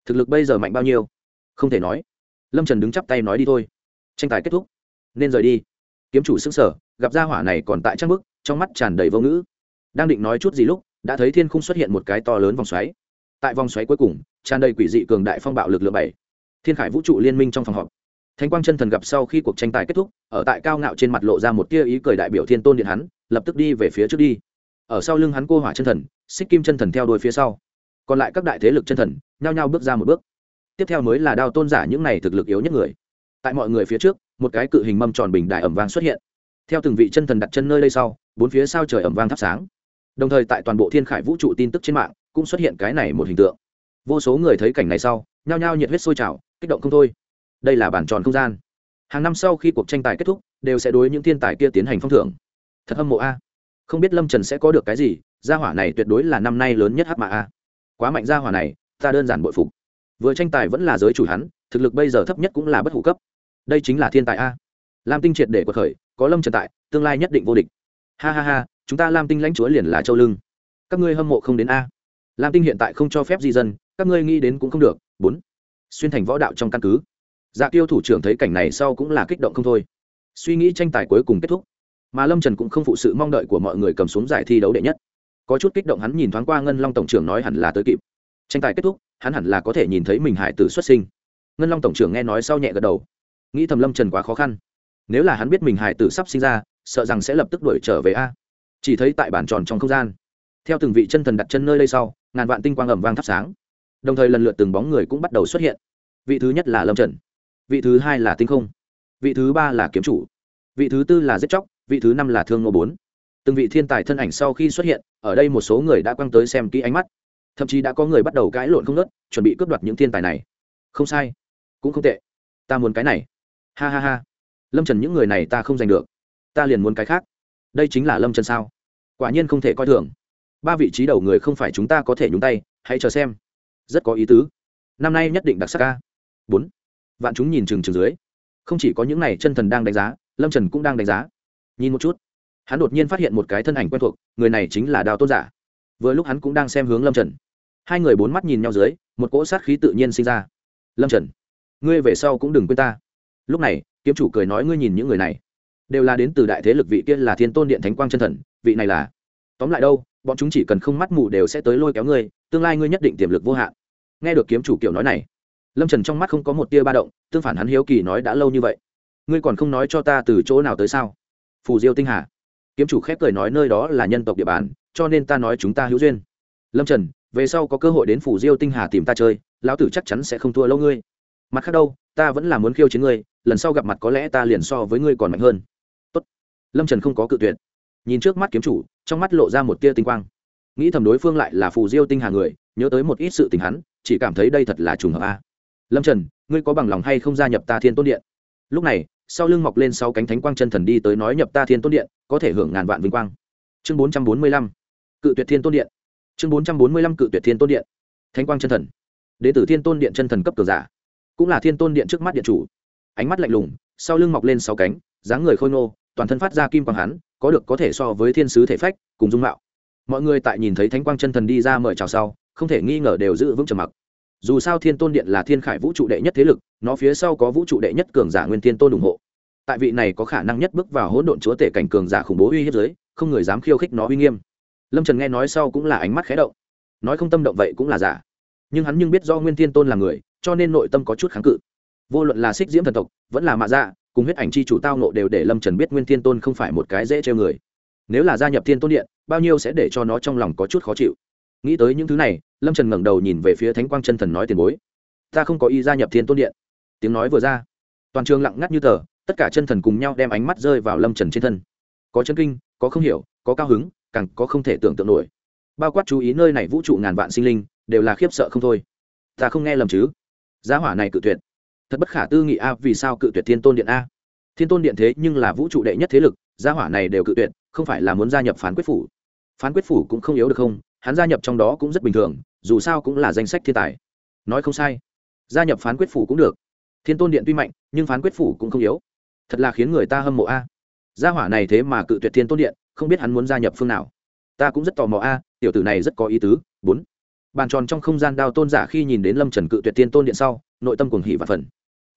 thực lực bây giờ mạnh bao nhiêu? Không thể nói. Lâm trần đứng chắp tay nói đi thôi. Tranh tài kết thúc. Nên rời đi. Kiếm chủ xứng sở gặp gia hỏa này còn tại trang bức, trong mắt tràn đầy vô ngữ. Đang định nói chút gì lúc, đã thấy thiên khung xuất hiện một cái to lớn vòng xoáy. Tại vòng xoáy cuối cùng, tràn đầy quỷ dị cường đại phong bạo lực lượng bảy. Thiên khải vũ trụ liên minh trong phòng họp. Thánh quang chân thần gặp sau khi cuộc tranh tài kết thúc, ở tại cao ngạo trên mặt lộ ra một tia ý cười đại biểu thiên tôn điện hắn, lập tức đi về phía trước đi ở sau lưng hắn cô hỏa chân thần, xích kim chân thần theo đuôi phía sau. Còn lại các đại thế lực chân thần nhao nhao bước ra một bước. Tiếp theo mới là đao tôn giả những này thực lực yếu nhất người. Tại mọi người phía trước, một cái cự hình mâm tròn bình đại ẩm vang xuất hiện. Theo từng vị chân thần đặt chân nơi đây sau, bốn phía sao trời ẩm vang thắp sáng. Đồng thời tại toàn bộ thiên khải vũ trụ tin tức trên mạng, cũng xuất hiện cái này một hình tượng. Vô số người thấy cảnh này sau, nhao nhao nhiệt huyết sôi trào, kích động không thôi. Đây là bản tròn không gian. Hàng năm sau khi cuộc tranh tài kết thúc, đều sẽ đối những thiên tài kia tiến hành phong thưởng. Thật hâm mộ a không biết lâm trần sẽ có được cái gì, gia hỏa này tuyệt đối là năm nay lớn nhất hát mạ a. Quá mạnh gia hỏa này, ta đơn giản bội phục. Vừa tranh tài vẫn là giới chủ hắn, thực lực bây giờ thấp nhất cũng là bất hủ cấp. Đây chính là thiên tài a. Lam tinh triệt để cuộc khởi, có lâm trần tại, tương lai nhất định vô địch. Ha ha ha, chúng ta lam tinh lãnh chúa liền là châu lưng. Các ngươi hâm mộ không đến a. Lam tinh hiện tại không cho phép di dân, các ngươi nghĩ đến cũng không được. Bốn. Xuyên thành võ đạo trong căn cứ. Dạ tiêu thủ trưởng thấy cảnh này sau cũng là kích động không thôi. Suy nghĩ tranh tài cuối cùng kết thúc mà lâm trần cũng không phụ sự mong đợi của mọi người cầm xuống giải thi đấu đệ nhất có chút kích động hắn nhìn thoáng qua ngân long tổng trưởng nói hẳn là tới kịp tranh tài kết thúc hắn hẳn là có thể nhìn thấy mình hải tử xuất sinh ngân long tổng trưởng nghe nói sau nhẹ gật đầu nghĩ thầm lâm trần quá khó khăn nếu là hắn biết mình hải tử sắp sinh ra sợ rằng sẽ lập tức đuổi trở về a chỉ thấy tại bản tròn trong không gian theo từng vị chân thần đặt chân nơi đây sau ngàn vạn tinh quang ẩm vang thắp sáng đồng thời lần lượt từng bóng người cũng bắt đầu xuất hiện vị thứ nhất là lâm trần vị thứ hai là tinh không vị thứ ba là kiếm chủ vị thứ tư là giết chóc vị thứ năm là thương ngô bốn. Từng vị thiên tài thân ảnh sau khi xuất hiện, ở đây một số người đã quăng tới xem kỹ ánh mắt. Thậm chí đã có người bắt đầu cãi lộn không nớt chuẩn bị cướp đoạt những thiên tài này. Không sai, cũng không tệ. Ta muốn cái này. Ha ha ha. Lâm trần những người này ta không giành được. Ta liền muốn cái khác. Đây chính là lâm trần sao? Quả nhiên không thể coi thường. Ba vị trí đầu người không phải chúng ta có thể nhúng tay, hãy chờ xem. Rất có ý tứ. Năm nay nhất định đặc sắc ca bốn. Vạn chúng nhìn chừng chừng dưới. Không chỉ có những này chân thần đang đánh giá, lâm trần cũng đang đánh giá nhìn một chút. Hắn đột nhiên phát hiện một cái thân ảnh quen thuộc, người này chính là đào tôn giả. Vừa lúc hắn cũng đang xem hướng lâm trần. Hai người bốn mắt nhìn nhau dưới, một cỗ sát khí tự nhiên sinh ra. Lâm trần, ngươi về sau cũng đừng quên ta. Lúc này, kiếm chủ cười nói ngươi nhìn những người này, đều là đến từ đại thế lực vị kia là thiên tôn điện thánh quang chân thần, vị này là. Tóm lại đâu, bọn chúng chỉ cần không mắt mù đều sẽ tới lôi kéo ngươi, tương lai ngươi nhất định tiềm lực vô hạn. Nghe được kiếm chủ kiểu nói này, lâm trần trong mắt không có một tia ba động, tương phản hắn hiếu kỳ nói đã lâu như vậy. Ngươi còn không nói cho ta từ chỗ nào tới sao? Phù diêu tinh hà. Kiếm chủ khép cười nói nơi đó là nhân tộc địa bàn, cho nên ta nói chúng ta hữu duyên. Lâm trần, về sau có cơ hội đến phủ diêu tinh hà tìm ta chơi, lão tử chắc chắn sẽ không thua lâu ngươi. Mặt khác đâu, ta vẫn là muốn khiêu chiến ngươi, lần sau gặp mặt có lẽ ta liền so với ngươi còn mạnh hơn. Tốt. lâm trần không có cự tuyệt. Nhìn trước mắt kiếm chủ, trong mắt lộ ra một tia tinh quang. Nghĩ thầm đối phương lại là phù diêu tinh hà người, nhớ tới một ít sự tình hắn, chỉ cảm thấy đây thật là trùng hợp a. Lâm trần, ngươi có bằng lòng hay không gia nhập ta thiên tôn điện? Lúc này sau lưng mọc lên sáu cánh thánh quang chân thần đi tới nói nhập ta thiên tôn điện, có thể hưởng ngàn vạn vinh quang. Chương bốn trăm bốn mươi lăm, cự tuyệt thiên tôn điện. Chương bốn trăm bốn mươi lăm, cự tuyệt thiên tôn điện. Thánh quang chân thần. Đ tử thiên tôn điện chân thần cấp cường giả, cũng là thiên tôn điện trước mắt điện chủ. Ánh mắt lạnh lùng, sau lưng mọc lên sáu cánh, dáng người khôi ngô, toàn thân phát ra kim quang hắn, có được có thể so với thiên sứ thể phách, cùng dung mạo. Mọi người tại nhìn thấy thánh quang chân thần đi ra mời chào sau, không thể nghi ngờ đều giữ vững trầm mặc dù sao thiên tôn điện là thiên khải vũ trụ đệ nhất thế lực, nó phía sau có vũ trụ đệ nhất cường giả nguyên thiên tôn ủng hộ. Tại vị này có khả năng nhất bước vào hỗn độn chúa tể cảnh cường giả khủng bố uy hiếp giới, không người dám khiêu khích nó uy nghiêm. Lâm trần nghe nói sau cũng là ánh mắt khé động. Nói không tâm động vậy cũng là giả. Nhưng hắn nhưng biết do nguyên thiên tôn là người, cho nên nội tâm có chút kháng cự. Vô luận là xích diễm thần tộc, vẫn là mạ dạ cùng huyết ảnh chi chủ tao nộ đều để lâm trần biết nguyên thiên tôn không phải một cái dễ treo người. Nếu là gia nhập thiên tôn điện, bao nhiêu sẽ để cho nó trong lòng có chút khó chịu nghĩ tới những thứ này, lâm trần ngẩng đầu nhìn về phía thánh quang chân thần nói tiền bối. Ta không có ý gia nhập thiên tôn điện. Tiếng nói vừa ra, toàn trường lặng ngắt như tờ, tất cả chân thần cùng nhau đem ánh mắt rơi vào lâm trần trên thân. Có chân kinh, có không hiểu, có cao hứng, càng có không thể tưởng tượng nổi. Bao quát chú ý nơi này vũ trụ ngàn vạn sinh linh, đều là khiếp sợ không thôi. Ta không nghe lầm chứ? Giá hỏa này cự tuyệt. Thật bất khả tư nghị a, vì sao cự tuyệt thiên tôn điện a? Thiên tôn điện thế nhưng là vũ trụ đệ nhất thế lực giá hỏa này đều cự tuyệt, không phải là muốn gia nhập phán quyết phủ. Phán quyết phủ cũng không yếu được không? Hắn gia nhập trong đó cũng rất bình thường, dù sao cũng là danh sách thiên tài. Nói không sai, gia nhập phán quyết phủ cũng được. Thiên tôn điện tuy mạnh, nhưng phán quyết phủ cũng không yếu. Thật là khiến người ta hâm mộ a. Gia hỏa này thế mà cự tuyệt thiên tôn điện, không biết hắn muốn gia nhập phương nào. Ta cũng rất tò mò a, tiểu tử này rất có ý tứ. Bốn. Bàn tròn trong không gian đao tôn giả khi nhìn đến lâm trần cự tuyệt thiên tôn điện sau, nội tâm cuồng hỉ và phần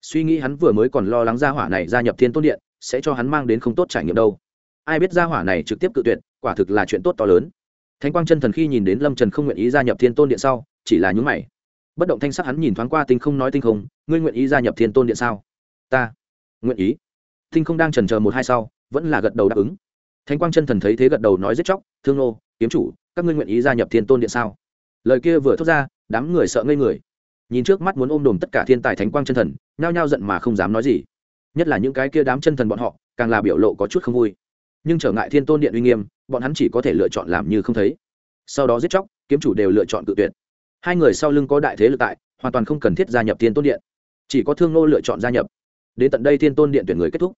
suy nghĩ hắn vừa mới còn lo lắng gia hỏa này gia nhập thiên tôn điện, sẽ cho hắn mang đến không tốt trải nghiệm đâu. Ai biết gia hỏa này trực tiếp cự tuyệt, quả thực là chuyện tốt to lớn thánh quang chân thần khi nhìn đến lâm trần không nguyện ý gia nhập thiên tôn điện sau, chỉ là nhúng mày. Bất động thanh sắc hắn nhìn thoáng qua tinh không nói tinh không, ngươi nguyện ý gia nhập thiên tôn điện sao? Ta nguyện ý. Tinh không đang trần chờ một hai sau, vẫn là gật đầu đáp ứng. Thánh quang chân thần thấy thế gật đầu nói giết chóc, thương nô, kiếm chủ, các ngươi nguyện ý gia nhập thiên tôn điện sao? Lời kia vừa thốt ra, đám người sợ ngây người. Nhìn trước mắt muốn ôm đồm tất cả thiên tài thánh quang chân thần, nhao nhao giận mà không dám nói gì. Nhất là những cái kia đám chân thần bọn họ, càng là biểu lộ có chút không vui. Nhưng trở ngại thiên tôn điện uy nghiêm bọn hắn chỉ có thể lựa chọn làm như không thấy. Sau đó giết chóc, kiếm chủ đều lựa chọn tự tuyệt. Hai người sau lưng có đại thế lực tại, hoàn toàn không cần thiết gia nhập thiên tôn điện. Chỉ có thương nô lựa chọn gia nhập. Đến tận đây thiên tôn điện tuyển người kết thúc.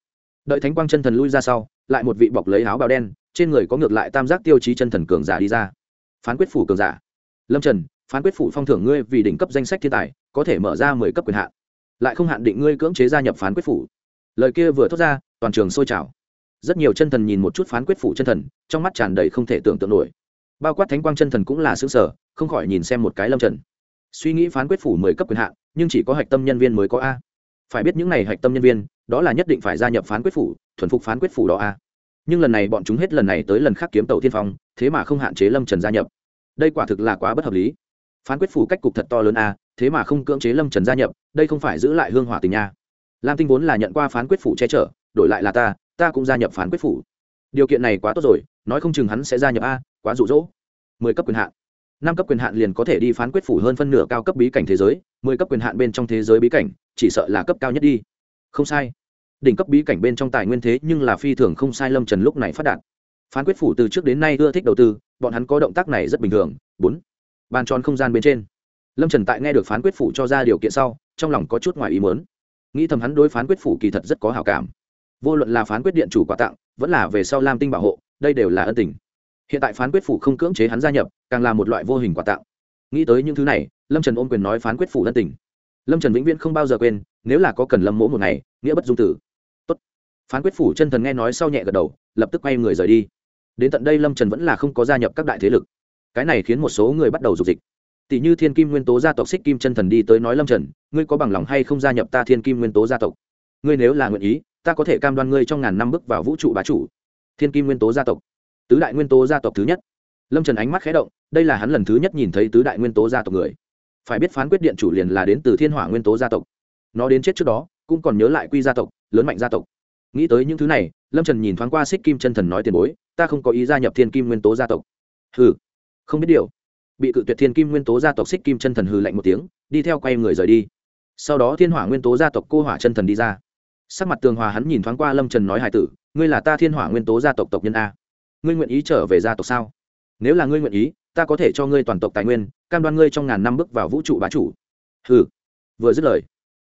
Đợi thánh quang chân thần lui ra sau, lại một vị bọc lấy áo bào đen, trên người có ngược lại tam giác tiêu chí chân thần cường giả đi ra. Phán quyết phủ cường giả. Lâm trần, phán quyết phủ phong thưởng ngươi vì đỉnh cấp danh sách thiên tài, có thể mở ra mười cấp quyền hạn. Lại không hạn định ngươi cưỡng chế gia nhập phán quyết phủ. Lời kia vừa thốt ra, toàn trường sôi trào rất nhiều chân thần nhìn một chút phán quyết phủ chân thần, trong mắt tràn đầy không thể tưởng tượng nổi. Bao quát thánh quang chân thần cũng là xứng sở không khỏi nhìn xem một cái lâm trần. Suy nghĩ phán quyết phủ mười cấp quyền hạn, nhưng chỉ có hạch tâm nhân viên mới có a. Phải biết những n à y hạch tâm nhân viên, đó là nhất định phải gia nhập phán quyết phủ, thuần phục phán quyết phủ đó a. Nhưng lần này bọn chúng hết lần này tới lần khác kiếm tàu tiên phong, thế mà không hạn chế lâm trần gia nhập. Đây quả thực là quá bất hợp lý. Phán quyết phủ cách cục thật to lớn a, thế mà không cưỡng chế lâm trần gia nhập, đây không phải giữ lại hương hỏa tình nha lam tinh vốn là nhận qua phán quyết phủ che chở, đổi lại là ta ta cũng gia nhập phán quyết phủ. Điều kiện này quá tốt rồi, nói không chừng hắn sẽ gia nhập a, quá rụ rỗ mười cấp quyền hạn. Năm cấp quyền hạn liền có thể đi phán quyết phủ hơn phân nửa cao cấp bí cảnh thế giới, mười cấp quyền hạn bên trong thế giới bí cảnh, chỉ sợ là cấp cao nhất đi. Không sai. Đỉnh cấp bí cảnh bên trong tài nguyên thế nhưng là phi thường không sai lâm trần lúc này phát đạt. Phán quyết phủ từ trước đến nay ưa thích đầu tư, bọn hắn có động tác này rất bình thường. Bốn. Bàn tròn không gian bên trên. Lâm trần tại nghe được phán quyết phủ cho ra điều kiện sau, trong lòng có chút ngoài ý mớn nghĩ thầm hắn đối phán quyết phủ kỳ thật rất có hào cảm vô luận là phán quyết điện chủ quà tặng, vẫn là về sau lam tinh bảo hộ, đây đều là ân tình. Hiện tại phán quyết phủ không cưỡng chế hắn gia nhập, càng là một loại vô hình quà tặng. Nghĩ tới những thứ này, lâm trần ôm quyền nói phán quyết phủ ân tình. Lâm trần vĩnh viễn không bao giờ quên, nếu là có cần lâm mỗ một ngày, nghĩa bất dung tử. Tốt. phán quyết phủ chân thần nghe nói sau nhẹ gật đầu, lập tức quay người rời đi. Đến tận đây lâm trần vẫn là không có gia nhập các đại thế lực. Cái này khiến một số người bắt đầu dục dịch. Tỷ như thiên kim nguyên tố gia tộc xích kim chân thần đi tới nói lâm trần, ngươi có bằng lòng hay không gia nhập ta thiên kim nguyên tố gia tộc? Ngươi nếu là nguyện ý ta có thể cam đoan ngươi trong ngàn năm bước vào vũ trụ bá chủ, thiên kim nguyên tố gia tộc, tứ đại nguyên tố gia tộc thứ nhất. Lâm trần ánh mắt khé động, đây là hắn lần thứ nhất nhìn thấy tứ đại nguyên tố gia tộc người. Phải biết phán quyết điện chủ liền là đến từ thiên hỏa nguyên tố gia tộc. Nó đến chết trước đó, cũng còn nhớ lại quy gia tộc, lớn mạnh gia tộc. Nghĩ tới những thứ này, lâm trần nhìn thoáng qua xích kim chân thần nói tiền bối, ta không có ý gia nhập thiên kim nguyên tố gia tộc. Hừ, không biết điều. Bị cự tuyệt thiên kim nguyên tố gia tộc, xích kim chân thần hừ lạnh một tiếng, đi theo quay người rời đi. Sau đó thiên hỏa nguyên tố gia tộc cô hỏa chân thần đi ra sắc mặt tường hòa hắn nhìn thoáng qua lâm trần nói hải tử, ngươi là ta thiên hỏa nguyên tố gia tộc tộc nhân a. Ngươi nguyện ý trở về gia tộc sao? Nếu là ngươi nguyện ý, ta có thể cho ngươi toàn tộc tài nguyên, cam đoan ngươi trong ngàn năm bước vào vũ trụ bá chủ. Hừ. Vừa dứt lời,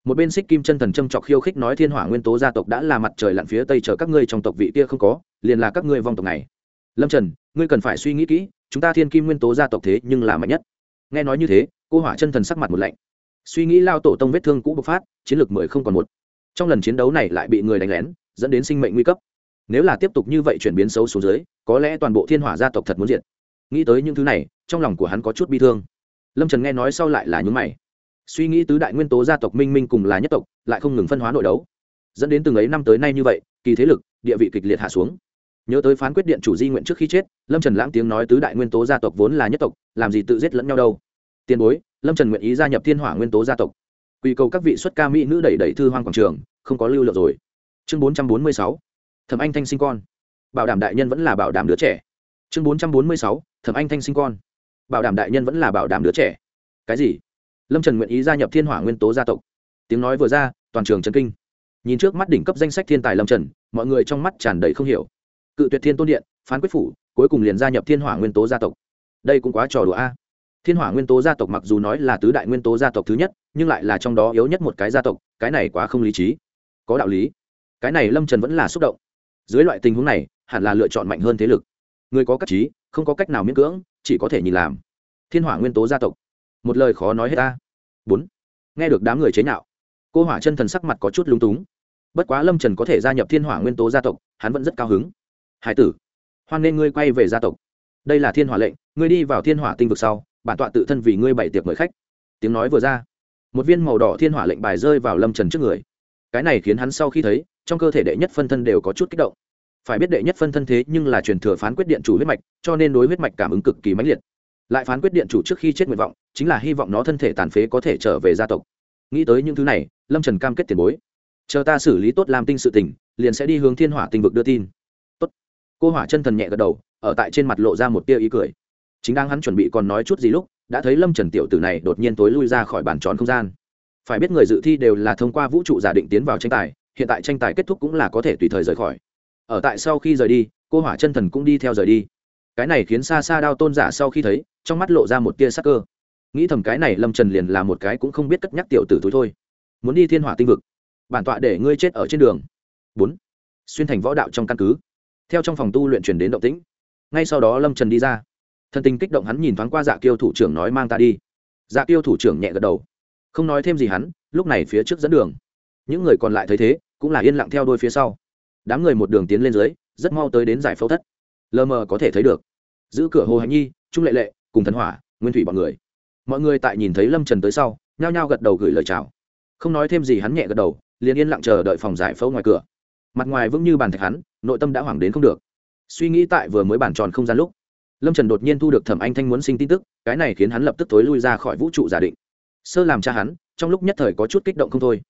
một bên xích kim chân thần châm trọc khiêu khích nói, thiên hỏa nguyên tố gia tộc đã là mặt trời lặn phía tây chờ các ngươi trong tộc vị kia không có, liền là các ngươi vong tộc này. Lâm trần, ngươi cần phải suy nghĩ kỹ, chúng ta thiên kim nguyên tố gia tộc thế nhưng là mạnh nhất. Nghe nói như thế, cô hỏa chân thần sắc mặt một lạnh. Suy nghĩ lao tổ tông vết thương cũ bộc phát, chiến lược mười không còn một trong lần chiến đấu này lại bị người đánh lén, dẫn đến sinh mệnh nguy cấp. Nếu là tiếp tục như vậy chuyển biến xấu xuống dưới, có lẽ toàn bộ thiên hỏa gia tộc thật muốn diệt. Nghĩ tới những thứ này, trong lòng của hắn có chút bi thương. Lâm trần nghe nói sau lại là nhúng mày. Suy nghĩ tứ đại nguyên tố gia tộc minh minh cùng là nhất tộc, lại không ngừng phân hóa nội đấu. Dẫn đến từng ấy năm tới nay như vậy, kỳ thế lực, địa vị kịch liệt hạ xuống. Nhớ tới phán quyết điện chủ di nguyện trước khi chết, lâm trần lãng tiếng nói tứ đại nguyên tố gia tộc vốn là nhất tộc, làm gì tự giết lẫn nhau đâu. Tiền bối, lâm trần nguyện ý gia nhập thiên hỏa nguyên tố gia tộc quy cầu các vị xuất ca mỹ nữ đẩy đẩy thư hoang quảng trường, không có lưu lượng rồi. Chương bốn trăm bốn mươi sáu, thẩm anh thanh sinh con. Bảo đảm đại nhân vẫn là bảo đảm đứa trẻ. Chương bốn trăm bốn mươi sáu, thẩm anh thanh sinh con. Bảo đảm đại nhân vẫn là bảo đảm đứa trẻ. Cái gì? Lâm trần nguyện ý gia nhập thiên hỏa nguyên tố gia tộc. Tiếng nói vừa ra, toàn trường trần kinh. Nhìn trước mắt đỉnh cấp danh sách thiên tài lâm trần, mọi người trong mắt tràn đầy không hiểu. Cự tuyệt thiên tôn điện, phán quyết phủ, cuối cùng liền gia nhập thiên hỏa nguyên tố gia tộc. Đây cũng quá trò đùa a thiên hỏa nguyên tố gia tộc mặc dù nói là tứ đại nguyên tố gia tộc thứ nhất, nhưng lại là trong đó yếu nhất một cái gia tộc, cái này quá không lý trí. Có đạo lý. Cái này lâm trần vẫn là xúc động. Dưới loại tình huống này, hẳn là lựa chọn mạnh hơn thế lực. Người có cách trí, không có cách nào miễn cưỡng, chỉ có thể nhìn làm. Thiên hỏa nguyên tố gia tộc. Một lời khó nói hết ta. Bốn. Nghe được đám người chế nhạo, cô hỏa chân thần sắc mặt có chút lúng túng. Bất quá lâm trần có thể gia nhập thiên hỏa nguyên tố gia tộc, hắn vẫn rất cao hứng. Hải tử, hoan nên ngươi quay về gia tộc. Đây là thiên hỏa lệnh, ngươi đi vào thiên hỏa tinh vực sau bản tọa tự thân vì ngươi bảy tiệc mời khách. Tiếng nói vừa ra, một viên màu đỏ thiên hỏa lệnh bài rơi vào lâm trần trước người. Cái này khiến hắn sau khi thấy, trong cơ thể đệ nhất phân thân đều có chút kích động. Phải biết đệ nhất phân thân thế nhưng là truyền thừa phán quyết điện chủ huyết mạch, cho nên đối huyết mạch cảm ứng cực kỳ mãnh liệt. Lại phán quyết điện chủ trước khi chết nguyện vọng, chính là hy vọng nó thân thể tàn phế có thể trở về gia tộc. Nghĩ tới những thứ này, lâm trần cam kết tiền bối. Chờ ta xử lý tốt làm tinh sự tình, liền sẽ đi hướng thiên hỏa tinh vực đưa tin. Tốt. Cô hỏa chân thần nhẹ gật đầu, ở tại trên mặt lộ ra một tia ý cười chính đang hắn chuẩn bị còn nói chút gì lúc, đã thấy lâm trần tiểu tử này đột nhiên tối lui ra khỏi bàn tròn không gian. Phải biết người dự thi đều là thông qua vũ trụ giả định tiến vào tranh tài, hiện tại tranh tài kết thúc cũng là có thể tùy thời rời khỏi. Ở tại sau khi rời đi, cô hỏa chân thần cũng đi theo rời đi. Cái này khiến xa xa đao tôn giả sau khi thấy, trong mắt lộ ra một tia sắc cơ. Nghĩ thầm cái này lâm trần liền là một cái cũng không biết cất nhắc tiểu tử túi thôi. Muốn đi thiên hỏa tinh vực, bản tọa để ngươi chết ở trên đường. Bốn, xuyên thành võ đạo trong căn cứ. Theo trong phòng tu luyện truyền đến động tĩnh. Ngay sau đó lâm trần đi ra thân tình kích động hắn nhìn thoáng qua dạ kiêu thủ trưởng nói mang ta đi. Dạ kiêu thủ trưởng nhẹ gật đầu. Không nói thêm gì hắn, lúc này phía trước dẫn đường. Những người còn lại thấy thế, cũng là yên lặng theo đôi phía sau. Đám người một đường tiến lên dưới, rất mau tới đến giải phẫu thất. Lờ mờ có thể thấy được. Giữ cửa hồ hạnh nhi, trung lệ lệ, cùng thần hỏa, nguyên thủy bọn người. Mọi người tại nhìn thấy lâm trần tới sau, nhao nhao gật đầu gửi lời chào. Không nói thêm gì hắn nhẹ gật đầu, liền yên lặng chờ đợi phòng giải phẫu ngoài cửa. Mặt ngoài vững như bàn thạch hắn, nội tâm đã hoảng đến không được. Suy nghĩ tại vừa mới bàn tròn không gian lúc lâm trần đột nhiên thu được thẩm anh thanh muốn sinh tin tức, cái này khiến hắn lập tức tối lui ra khỏi vũ trụ giả định. Sơ làm cha hắn, trong lúc nhất thời có chút kích động không thôi.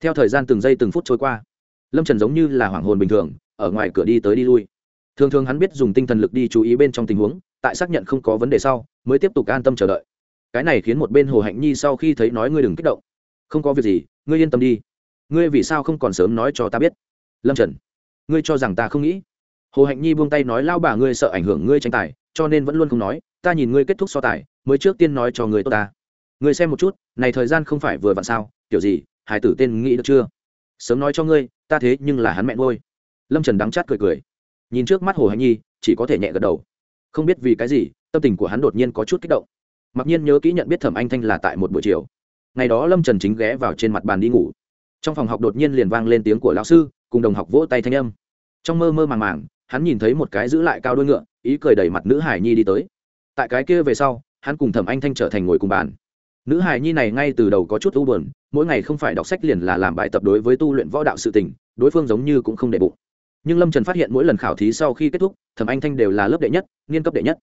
Theo thời gian từng giây từng phút trôi qua, lâm trần giống như là hoảng hồn bình thường, ở ngoài cửa đi tới đi lui. Thường thường hắn biết dùng tinh thần lực đi chú ý bên trong tình huống, tại xác nhận không có vấn đề sau, mới tiếp tục an tâm chờ đợi. Cái này khiến một bên hồ hạnh nhi sau khi thấy nói ngươi đừng kích động. Không có việc gì, ngươi yên tâm đi. Ngươi vì sao không còn sớm nói cho ta biết? Lâm trần, ngươi cho rằng ta không nghĩ? Hồ hạnh nhi buông tay nói lao bà ngươi sợ ảnh hưởng ngươi tranh tài, cho nên vẫn luôn không nói, ta nhìn ngươi kết thúc so tài, mới trước tiên nói cho người tốt ta. Ngươi xem một chút, này thời gian không phải vừa vặn sao, kiểu gì hải tử tên nghĩ được chưa? Sớm nói cho ngươi, ta thế nhưng là hắn mẹ ngôi lâm trần đắng chát cười cười. Nhìn trước mắt hồ hạnh nhi, chỉ có thể nhẹ gật đầu. Không biết vì cái gì, tâm tình của hắn đột nhiên có chút kích động. Mặc nhiên nhớ kỹ nhận biết thẩm anh thanh là tại một buổi chiều. Ngày đó lâm trần chính ghé vào trên mặt bàn đi ngủ. Trong phòng học đột nhiên liền vang lên tiếng của lão sư, cùng đồng học vỗ tay thanh âm. Trong mơ mơ màng màng hắn nhìn thấy một cái giữ lại cao đôi ngựa, ý cười đẩy mặt nữ hải nhi đi tới. Tại cái kia về sau, hắn cùng thẩm anh thanh trở thành ngồi cùng bàn. Nữ hải nhi này ngay từ đầu có chút u buồn, mỗi ngày không phải đọc sách liền là làm bài tập đối với tu luyện võ đạo sự tình, đối phương giống như cũng không để bụng. Nhưng lâm trần phát hiện mỗi lần khảo thí sau khi kết thúc, thẩm anh thanh đều là lớp đệ nhất nghiên cấp đệ nhất.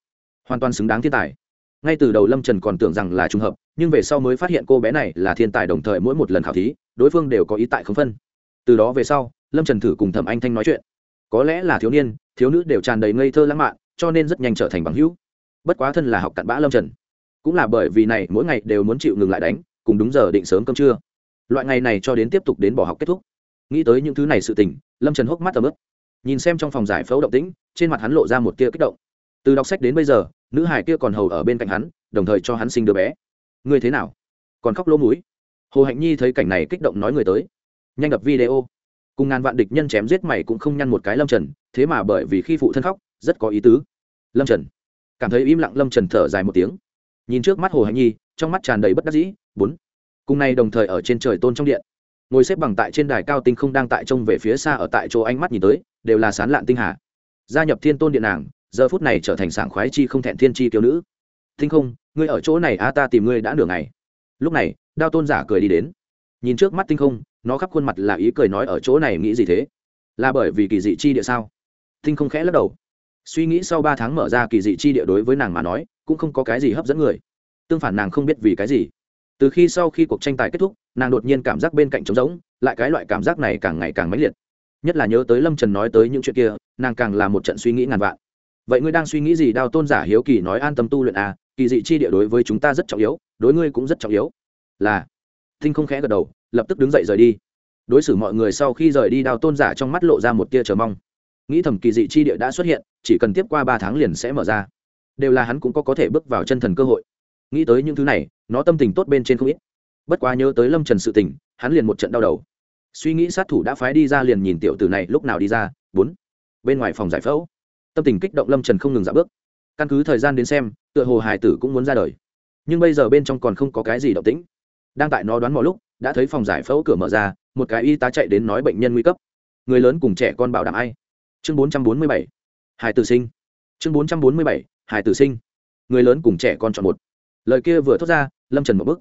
Hoàn toàn xứng đáng thiên tài. Ngay từ đầu lâm trần còn tưởng rằng là trùng hợp, nhưng về sau mới phát hiện cô bé này là thiên tài đồng thời mỗi một lần khảo thí, đối phương đều có ý tại không phân. Từ đó về sau, lâm trần thử cùng thẩm anh thanh nói chuyện có lẽ là thiếu niên, thiếu nữ đều tràn đầy ngây thơ lãng mạn, cho nên rất nhanh trở thành bằng hữu. Bất quá thân là học cặn bã lâm trần. Cũng là bởi vì này, mỗi ngày đều muốn chịu ngừng lại đánh, cùng đúng giờ định sớm cơm trưa. Loại ngày này cho đến tiếp tục đến bỏ học kết thúc. Nghĩ tới những thứ này sự tình, lâm trần hốc mắt tầm ướp nhìn xem trong phòng giải phẫu động tĩnh, trên mặt hắn lộ ra một tia kích động. Từ đọc sách đến bây giờ, nữ hải kia còn hầu ở bên cạnh hắn, đồng thời cho hắn sinh đứa bé. Ngươi thế nào? Còn khóc lỗ múi hồ hạnh nhi thấy cảnh này kích động nói người tới. Nhanh đập video cùng ngàn vạn địch nhân chém giết mày cũng không nhăn một cái lâm trần, thế mà bởi vì khi phụ thân khóc, rất có ý tứ. Lâm trần. Cảm thấy im lặng lâm trần thở dài một tiếng. Nhìn trước mắt hồ hạnh nhi, trong mắt tràn đầy bất đắc dĩ, bốn. Cùng nay đồng thời ở trên trời tôn trong điện. Ngồi xếp bằng tại trên đài cao tinh không đang tại trông về phía xa ở tại chỗ ánh mắt nhìn tới, đều là sán lạn tinh hà. Gia nhập thiên tôn điện nàng, giờ phút này trở thành sảng khoái chi không thẹn thiên chi kiêu nữ. Tinh không, ngươi ở chỗ này a ta tìm ngươi đã nửa ngày. Lúc này, đao tôn giả cười đi đến nhìn trước mắt tinh không, nó khắp khuôn mặt là ý cười nói ở chỗ này nghĩ gì thế? Là bởi vì kỳ dị chi địa sao? Tinh không khẽ lắc đầu. Suy nghĩ sau ba tháng mở ra kỳ dị chi địa đối với nàng mà nói, cũng không có cái gì hấp dẫn người. Tương phản nàng không biết vì cái gì. Từ khi sau khi cuộc tranh tài kết thúc, nàng đột nhiên cảm giác bên cạnh trống rỗng, lại cái loại cảm giác này càng ngày càng mãnh liệt. Nhất là nhớ tới lâm trần nói tới những chuyện kia, nàng càng là một trận suy nghĩ ngàn vạn. Vậy ngươi đang suy nghĩ gì? Đao tôn giả hiếu kỳ nói an tâm tu luyện à kỳ dị chi địa đối với chúng ta rất trọng yếu, đối ngươi cũng rất trọng yếu. Là tinh không khẽ gật đầu, lập tức đứng dậy rời đi. Đối xử mọi người sau khi rời đi, đao tôn giả trong mắt lộ ra một tia chờ mong. Nghĩ thầm kỳ dị chi địa đã xuất hiện, chỉ cần tiếp qua ba tháng liền sẽ mở ra. Đều là hắn cũng có có thể bước vào chân thần cơ hội. Nghĩ tới những thứ này, nó tâm tình tốt bên trên không ít. Bất quá nhớ tới lâm trần sự tình, hắn liền một trận đau đầu. Suy nghĩ sát thủ đã phái đi ra liền nhìn tiểu tử này lúc nào đi ra. Bốn. Bên ngoài phòng giải phẫu. Tâm tình kích động lâm trần không ngừng dạo bước. Căn cứ thời gian đến xem, tựa hồ hải tử cũng muốn ra đời. Nhưng bây giờ bên trong còn không có cái gì động tĩnh đang tại nó đoán mọi lúc, đã thấy phòng giải phẫu cửa mở ra, một cái y tá chạy đến nói bệnh nhân nguy cấp. Người lớn cùng trẻ con bảo đảm ai? Chương bốn trăm bốn mươi bảy, hải tử sinh. Chương bốn trăm bốn mươi bảy, hải tử sinh. Người lớn cùng trẻ con chọn một. Lời kia vừa thốt ra, lâm trần một bức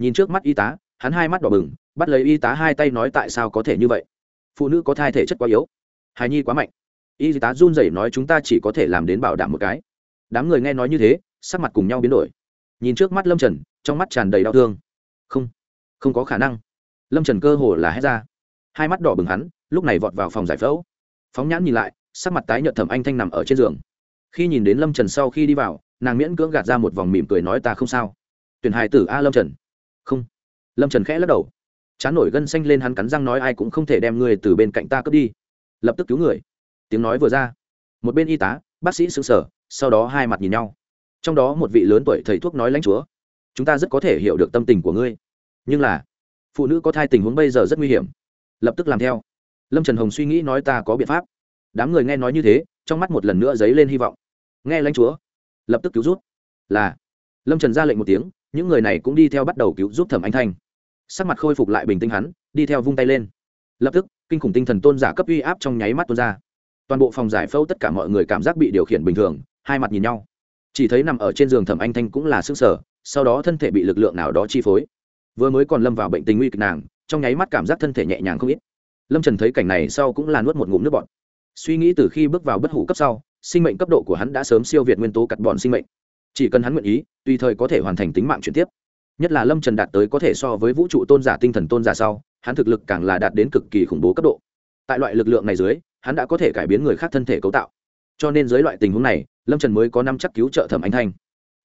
nhìn trước mắt y tá, hắn hai mắt đỏ bừng, bắt lấy y tá hai tay nói tại sao có thể như vậy? Phụ nữ có thai thể chất quá yếu. Hài nhi quá mạnh. Y tá run rẩy nói chúng ta chỉ có thể làm đến bảo đảm một cái. Đám người nghe nói như thế, sắc mặt cùng nhau biến đổi. Nhìn trước mắt lâm trần, trong mắt tràn đầy đau thương không không có khả năng. Lâm trần cơ hồ là hét ra. Hai mắt đỏ bừng hắn, lúc này vọt vào phòng giải phẫu. Phóng nhãn nhìn lại, sắc mặt tái nhợt thẩm anh thanh nằm ở trên giường. Khi nhìn đến lâm trần sau khi đi vào, nàng miễn cưỡng gạt ra một vòng mỉm cười nói ta không sao. Tuyển hài tử a lâm trần. Không. Lâm trần khẽ lắc đầu. Chán nổi gân xanh lên hắn cắn răng nói ai cũng không thể đem người từ bên cạnh ta cướp đi. Lập tức cứu người. Tiếng nói vừa ra. Một bên y tá, bác sĩ xứng sở sau đó hai mặt nhìn nhau. Trong đó một vị lớn tuổi thầy thuốc nói lãnh chúa chúng ta rất có thể hiểu được tâm tình của ngươi. Nhưng là, phụ nữ có thai tình huống bây giờ rất nguy hiểm. Lập tức làm theo. Lâm trần hồng suy nghĩ nói ta có biện pháp. Đám người nghe nói như thế, trong mắt một lần nữa dấy lên hy vọng. Nghe lãnh chúa, lập tức cứu rút là, lâm trần ra lệnh một tiếng, những người này cũng đi theo bắt đầu cứu giúp thẩm anh thanh. Sắc mặt khôi phục lại bình tĩnh hắn, đi theo vung tay lên. Lập tức, kinh khủng tinh thần tôn giả cấp uy áp trong nháy mắt tuôn ra. Toàn bộ phòng giải phẫu tất cả mọi người cảm giác bị điều khiển bình thường, hai mặt nhìn nhau. Chỉ thấy nằm ở trên giường thẩm anh thanh cũng là sức sở sau đó thân thể bị lực lượng nào đó chi phối. Vừa mới còn lâm vào bệnh tình nguy kịch nàng, trong nháy mắt cảm giác thân thể nhẹ nhàng không ít. Lâm trần thấy cảnh này sau cũng là nuốt một ngụm nước bọt. Suy nghĩ từ khi bước vào bất hủ cấp sau, sinh mệnh cấp độ của hắn đã sớm siêu việt nguyên tố cắt bọn sinh mệnh. Chỉ cần hắn nguyện ý, tùy thời có thể hoàn thành tính mạng chuyển tiếp. Nhất là lâm trần đạt tới có thể so với vũ trụ tôn giả tinh thần tôn giả sau, hắn thực lực càng là đạt đến cực kỳ khủng bố cấp độ. Tại loại lực lượng này dưới, hắn đã có thể cải biến người khác thân thể cấu tạo. Cho nên dưới loại tình huống này, lâm trần mới có năm chắc cứu trợ thẩm anh thanh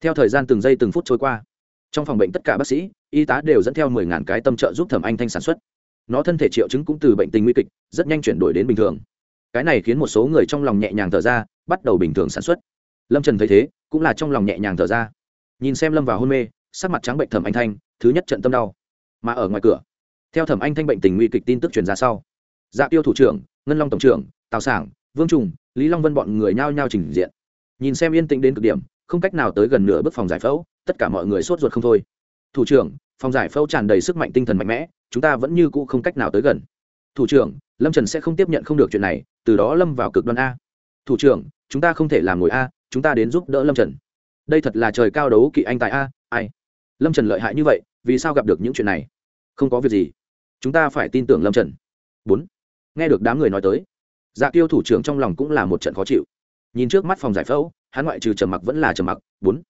theo thời gian từng giây từng phút trôi qua, trong phòng bệnh tất cả bác sĩ, y tá đều dẫn theo mười ngàn cái tâm trợ giúp thẩm anh thanh sản xuất. Nó thân thể triệu chứng cũng từ bệnh tình nguy kịch, rất nhanh chuyển đổi đến bình thường. Cái này khiến một số người trong lòng nhẹ nhàng thở ra, bắt đầu bình thường sản xuất. Lâm trần thấy thế, cũng là trong lòng nhẹ nhàng thở ra. Nhìn xem lâm vào hôn mê, sắc mặt trắng bệnh thẩm anh thanh, thứ nhất trận tâm đau. Mà ở ngoài cửa, theo thẩm anh thanh bệnh tình nguy kịch tin tức truyền ra sau dạ tiêu thủ trưởng, ngân long tổng trưởng, tào sảng, vương trùng, lý long vân bọn người nhao nhao trình diện. Nhìn xem yên tĩnh đến cực điểm không cách nào tới gần nửa bước phòng giải phẫu, tất cả mọi người sốt ruột không thôi. Thủ trưởng, phòng giải phẫu tràn đầy sức mạnh tinh thần mạnh mẽ, chúng ta vẫn như cũ không cách nào tới gần. Thủ trưởng, lâm trần sẽ không tiếp nhận không được chuyện này, từ đó lâm vào cực đoan a. Thủ trưởng, chúng ta không thể làm ngồi a, chúng ta đến giúp đỡ lâm trần. Đây thật là trời cao đấu kỵ anh tại a, ai? Lâm trần lợi hại như vậy, vì sao gặp được những chuyện này? Không có việc gì. Chúng ta phải tin tưởng lâm trần. Bốn. Nghe được đám người nói tới dạ tiêu thủ trưởng trong lòng cũng là một trận khó chịu. Nhìn trước mắt phòng giải phẫu hắn ngoại trừ trầm mặc vẫn là trầm mặc. Bốn,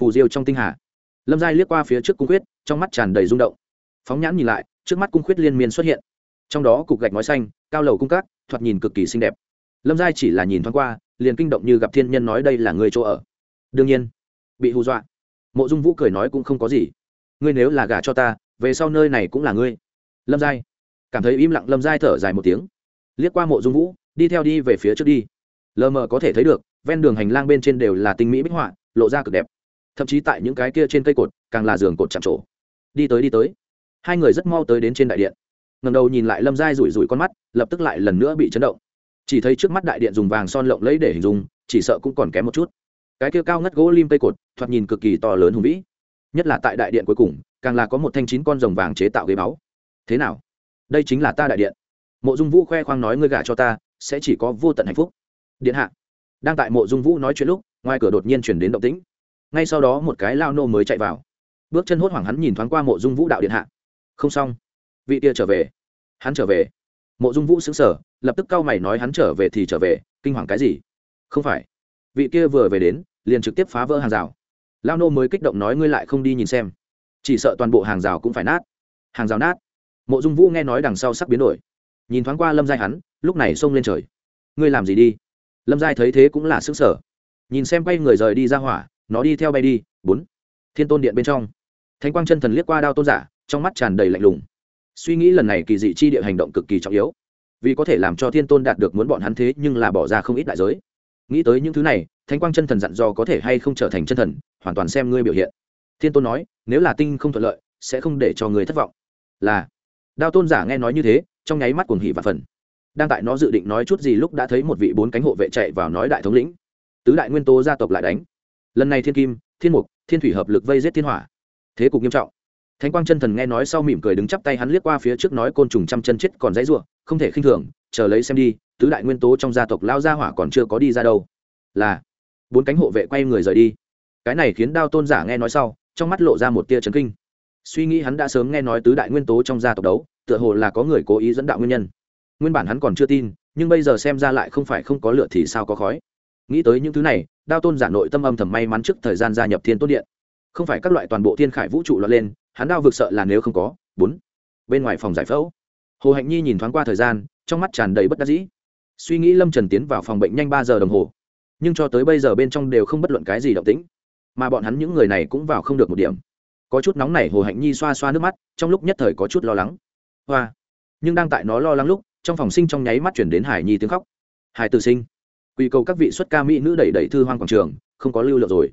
phù diêu trong tinh hà. Lâm giai liếc qua phía trước cung khuyết, trong mắt tràn đầy rung động. Phóng nhãn nhìn lại, trước mắt cung khuyết liên miên xuất hiện. Trong đó cục gạch ngói xanh, cao lầu cung cát, thoạt nhìn cực kỳ xinh đẹp. Lâm giai chỉ là nhìn thoáng qua, liền kinh động như gặp thiên nhân nói đây là người chỗ ở. Đương nhiên, bị hù dọa. Mộ dung vũ cười nói cũng không có gì. Ngươi nếu là gả cho ta, về sau nơi này cũng là ngươi. Lâm giai cảm thấy im lặng, lâm giai thở dài một tiếng. Liếc qua mộ dung vũ, đi theo đi về phía trước đi lờ mờ có thể thấy được, ven đường hành lang bên trên đều là tinh mỹ bích họa, lộ ra cực đẹp. Thậm chí tại những cái kia trên cây cột, càng là giường cột chạm trổ. Đi tới đi tới. Hai người rất mau tới đến trên đại điện. Ngầm đầu nhìn lại lâm giai rủi rủi con mắt, lập tức lại lần nữa bị chấn động. Chỉ thấy trước mắt đại điện dùng vàng son lộng lấy để hình dung, chỉ sợ cũng còn kém một chút. Cái kia cao ngất gỗ lim cây cột, thoạt nhìn cực kỳ to lớn hùng vĩ. Nhất là tại đại điện cuối cùng, càng là có một thanh chín con rồng vàng chế tạo ghế báu. Thế nào? Đây chính là ta đại điện. Mộ dung vũ khoe khoang nói, ngươi gả cho ta, sẽ chỉ có vô tận hạnh phúc điện hạ. Đang tại mộ dung vũ nói chuyện lúc, ngoài cửa đột nhiên chuyển đến động tĩnh. Ngay sau đó một cái lao nô mới chạy vào. Bước chân hốt hoảng hắn nhìn thoáng qua mộ dung vũ đạo điện hạ. Không xong. Vị kia trở về. Hắn trở về. Mộ dung vũ xứng sở lập tức cau mày nói hắn trở về thì trở về, kinh hoàng cái gì? Không phải. Vị kia vừa về đến, liền trực tiếp phá vỡ hàng rào. Lao nô mới kích động nói ngươi lại không đi nhìn xem. Chỉ sợ toàn bộ hàng rào cũng phải nát. Hàng rào nát. Mộ dung vũ nghe nói đằng sau sắc biến đổi. Nhìn thoáng qua lâm giai hắn, lúc này xông lên trời. Ngươi làm gì đi? Lâm giai thấy thế cũng là sức sở nhìn xem quay người rời đi ra hỏa, nó đi theo bay đi, bốn. Thiên tôn điện bên trong. Thánh quang chân thần liếc qua đao tôn giả, trong mắt tràn đầy lạnh lùng. Suy nghĩ lần này kỳ dị chi địa hành động cực kỳ trọng yếu. Vì có thể làm cho thiên tôn đạt được muốn bọn hắn thế nhưng là bỏ ra không ít đại giới. Nghĩ tới những thứ này, thánh quang chân thần dặn dò có thể hay không trở thành chân thần, hoàn toàn xem ngươi biểu hiện. Thiên tôn nói, nếu là tinh không thuận lợi, sẽ không để cho người thất vọng. Là, đao tôn giả nghe nói như thế, trong nháy mắt cuồng hỉ và phần đang tại nó dự định nói chút gì lúc đã thấy một vị bốn cánh hộ vệ chạy vào nói đại thống lĩnh. Tứ đại nguyên tố gia tộc lại đánh. Lần này thiên kim, thiên mục, thiên thủy hợp lực vây giết thiên hỏa. Thế cục nghiêm trọng. Thánh quang chân thần nghe nói sau mỉm cười đứng chắp tay hắn liếc qua phía trước nói côn trùng trăm chân chết còn dãy ruộng không thể khinh thường, chờ lấy xem đi, tứ đại nguyên tố trong gia tộc lao gia hỏa còn chưa có đi ra đâu. Là, bốn cánh hộ vệ quay người rời đi. Cái này khiến đao tôn giả nghe nói sau, trong mắt lộ ra một tia trấn kinh. Suy nghĩ hắn đã sớm nghe nói tứ đại nguyên tố trong gia tộc đấu, tựa hồ là có người cố ý dẫn đạo nguyên nhân nguyên bản hắn còn chưa tin, nhưng bây giờ xem ra lại không phải không có lửa thì sao có khói. Nghĩ tới những thứ này, đao tôn giả nội tâm âm thầm may mắn trước thời gian gia nhập thiên tốt điện. Không phải các loại toàn bộ thiên khải vũ trụ lọt lên, hắn đao vực sợ là nếu không có, bốn. Bên ngoài phòng giải phẫu. Hồ hạnh nhi nhìn thoáng qua thời gian, trong mắt tràn đầy bất đắc dĩ. Suy nghĩ lâm trần tiến vào phòng bệnh nhanh ba giờ đồng hồ. Nhưng cho tới bây giờ bên trong đều không bất luận cái gì động tĩnh. Mà bọn hắn những người này cũng vào không được một điểm. Có chút nóng này hồ hạnh nhi xoa xoa nước mắt, trong lúc nhất thời có chút lo lắng. Hoa. Nhưng đang tại nó lo lắng lúc trong phòng sinh trong nháy mắt chuyển đến hải nhi tiếng khóc. Hải tử sinh quy cầu các vị xuất ca mỹ nữ đẩy đẩy thư hoang quảng trường, không có lưu lượng rồi.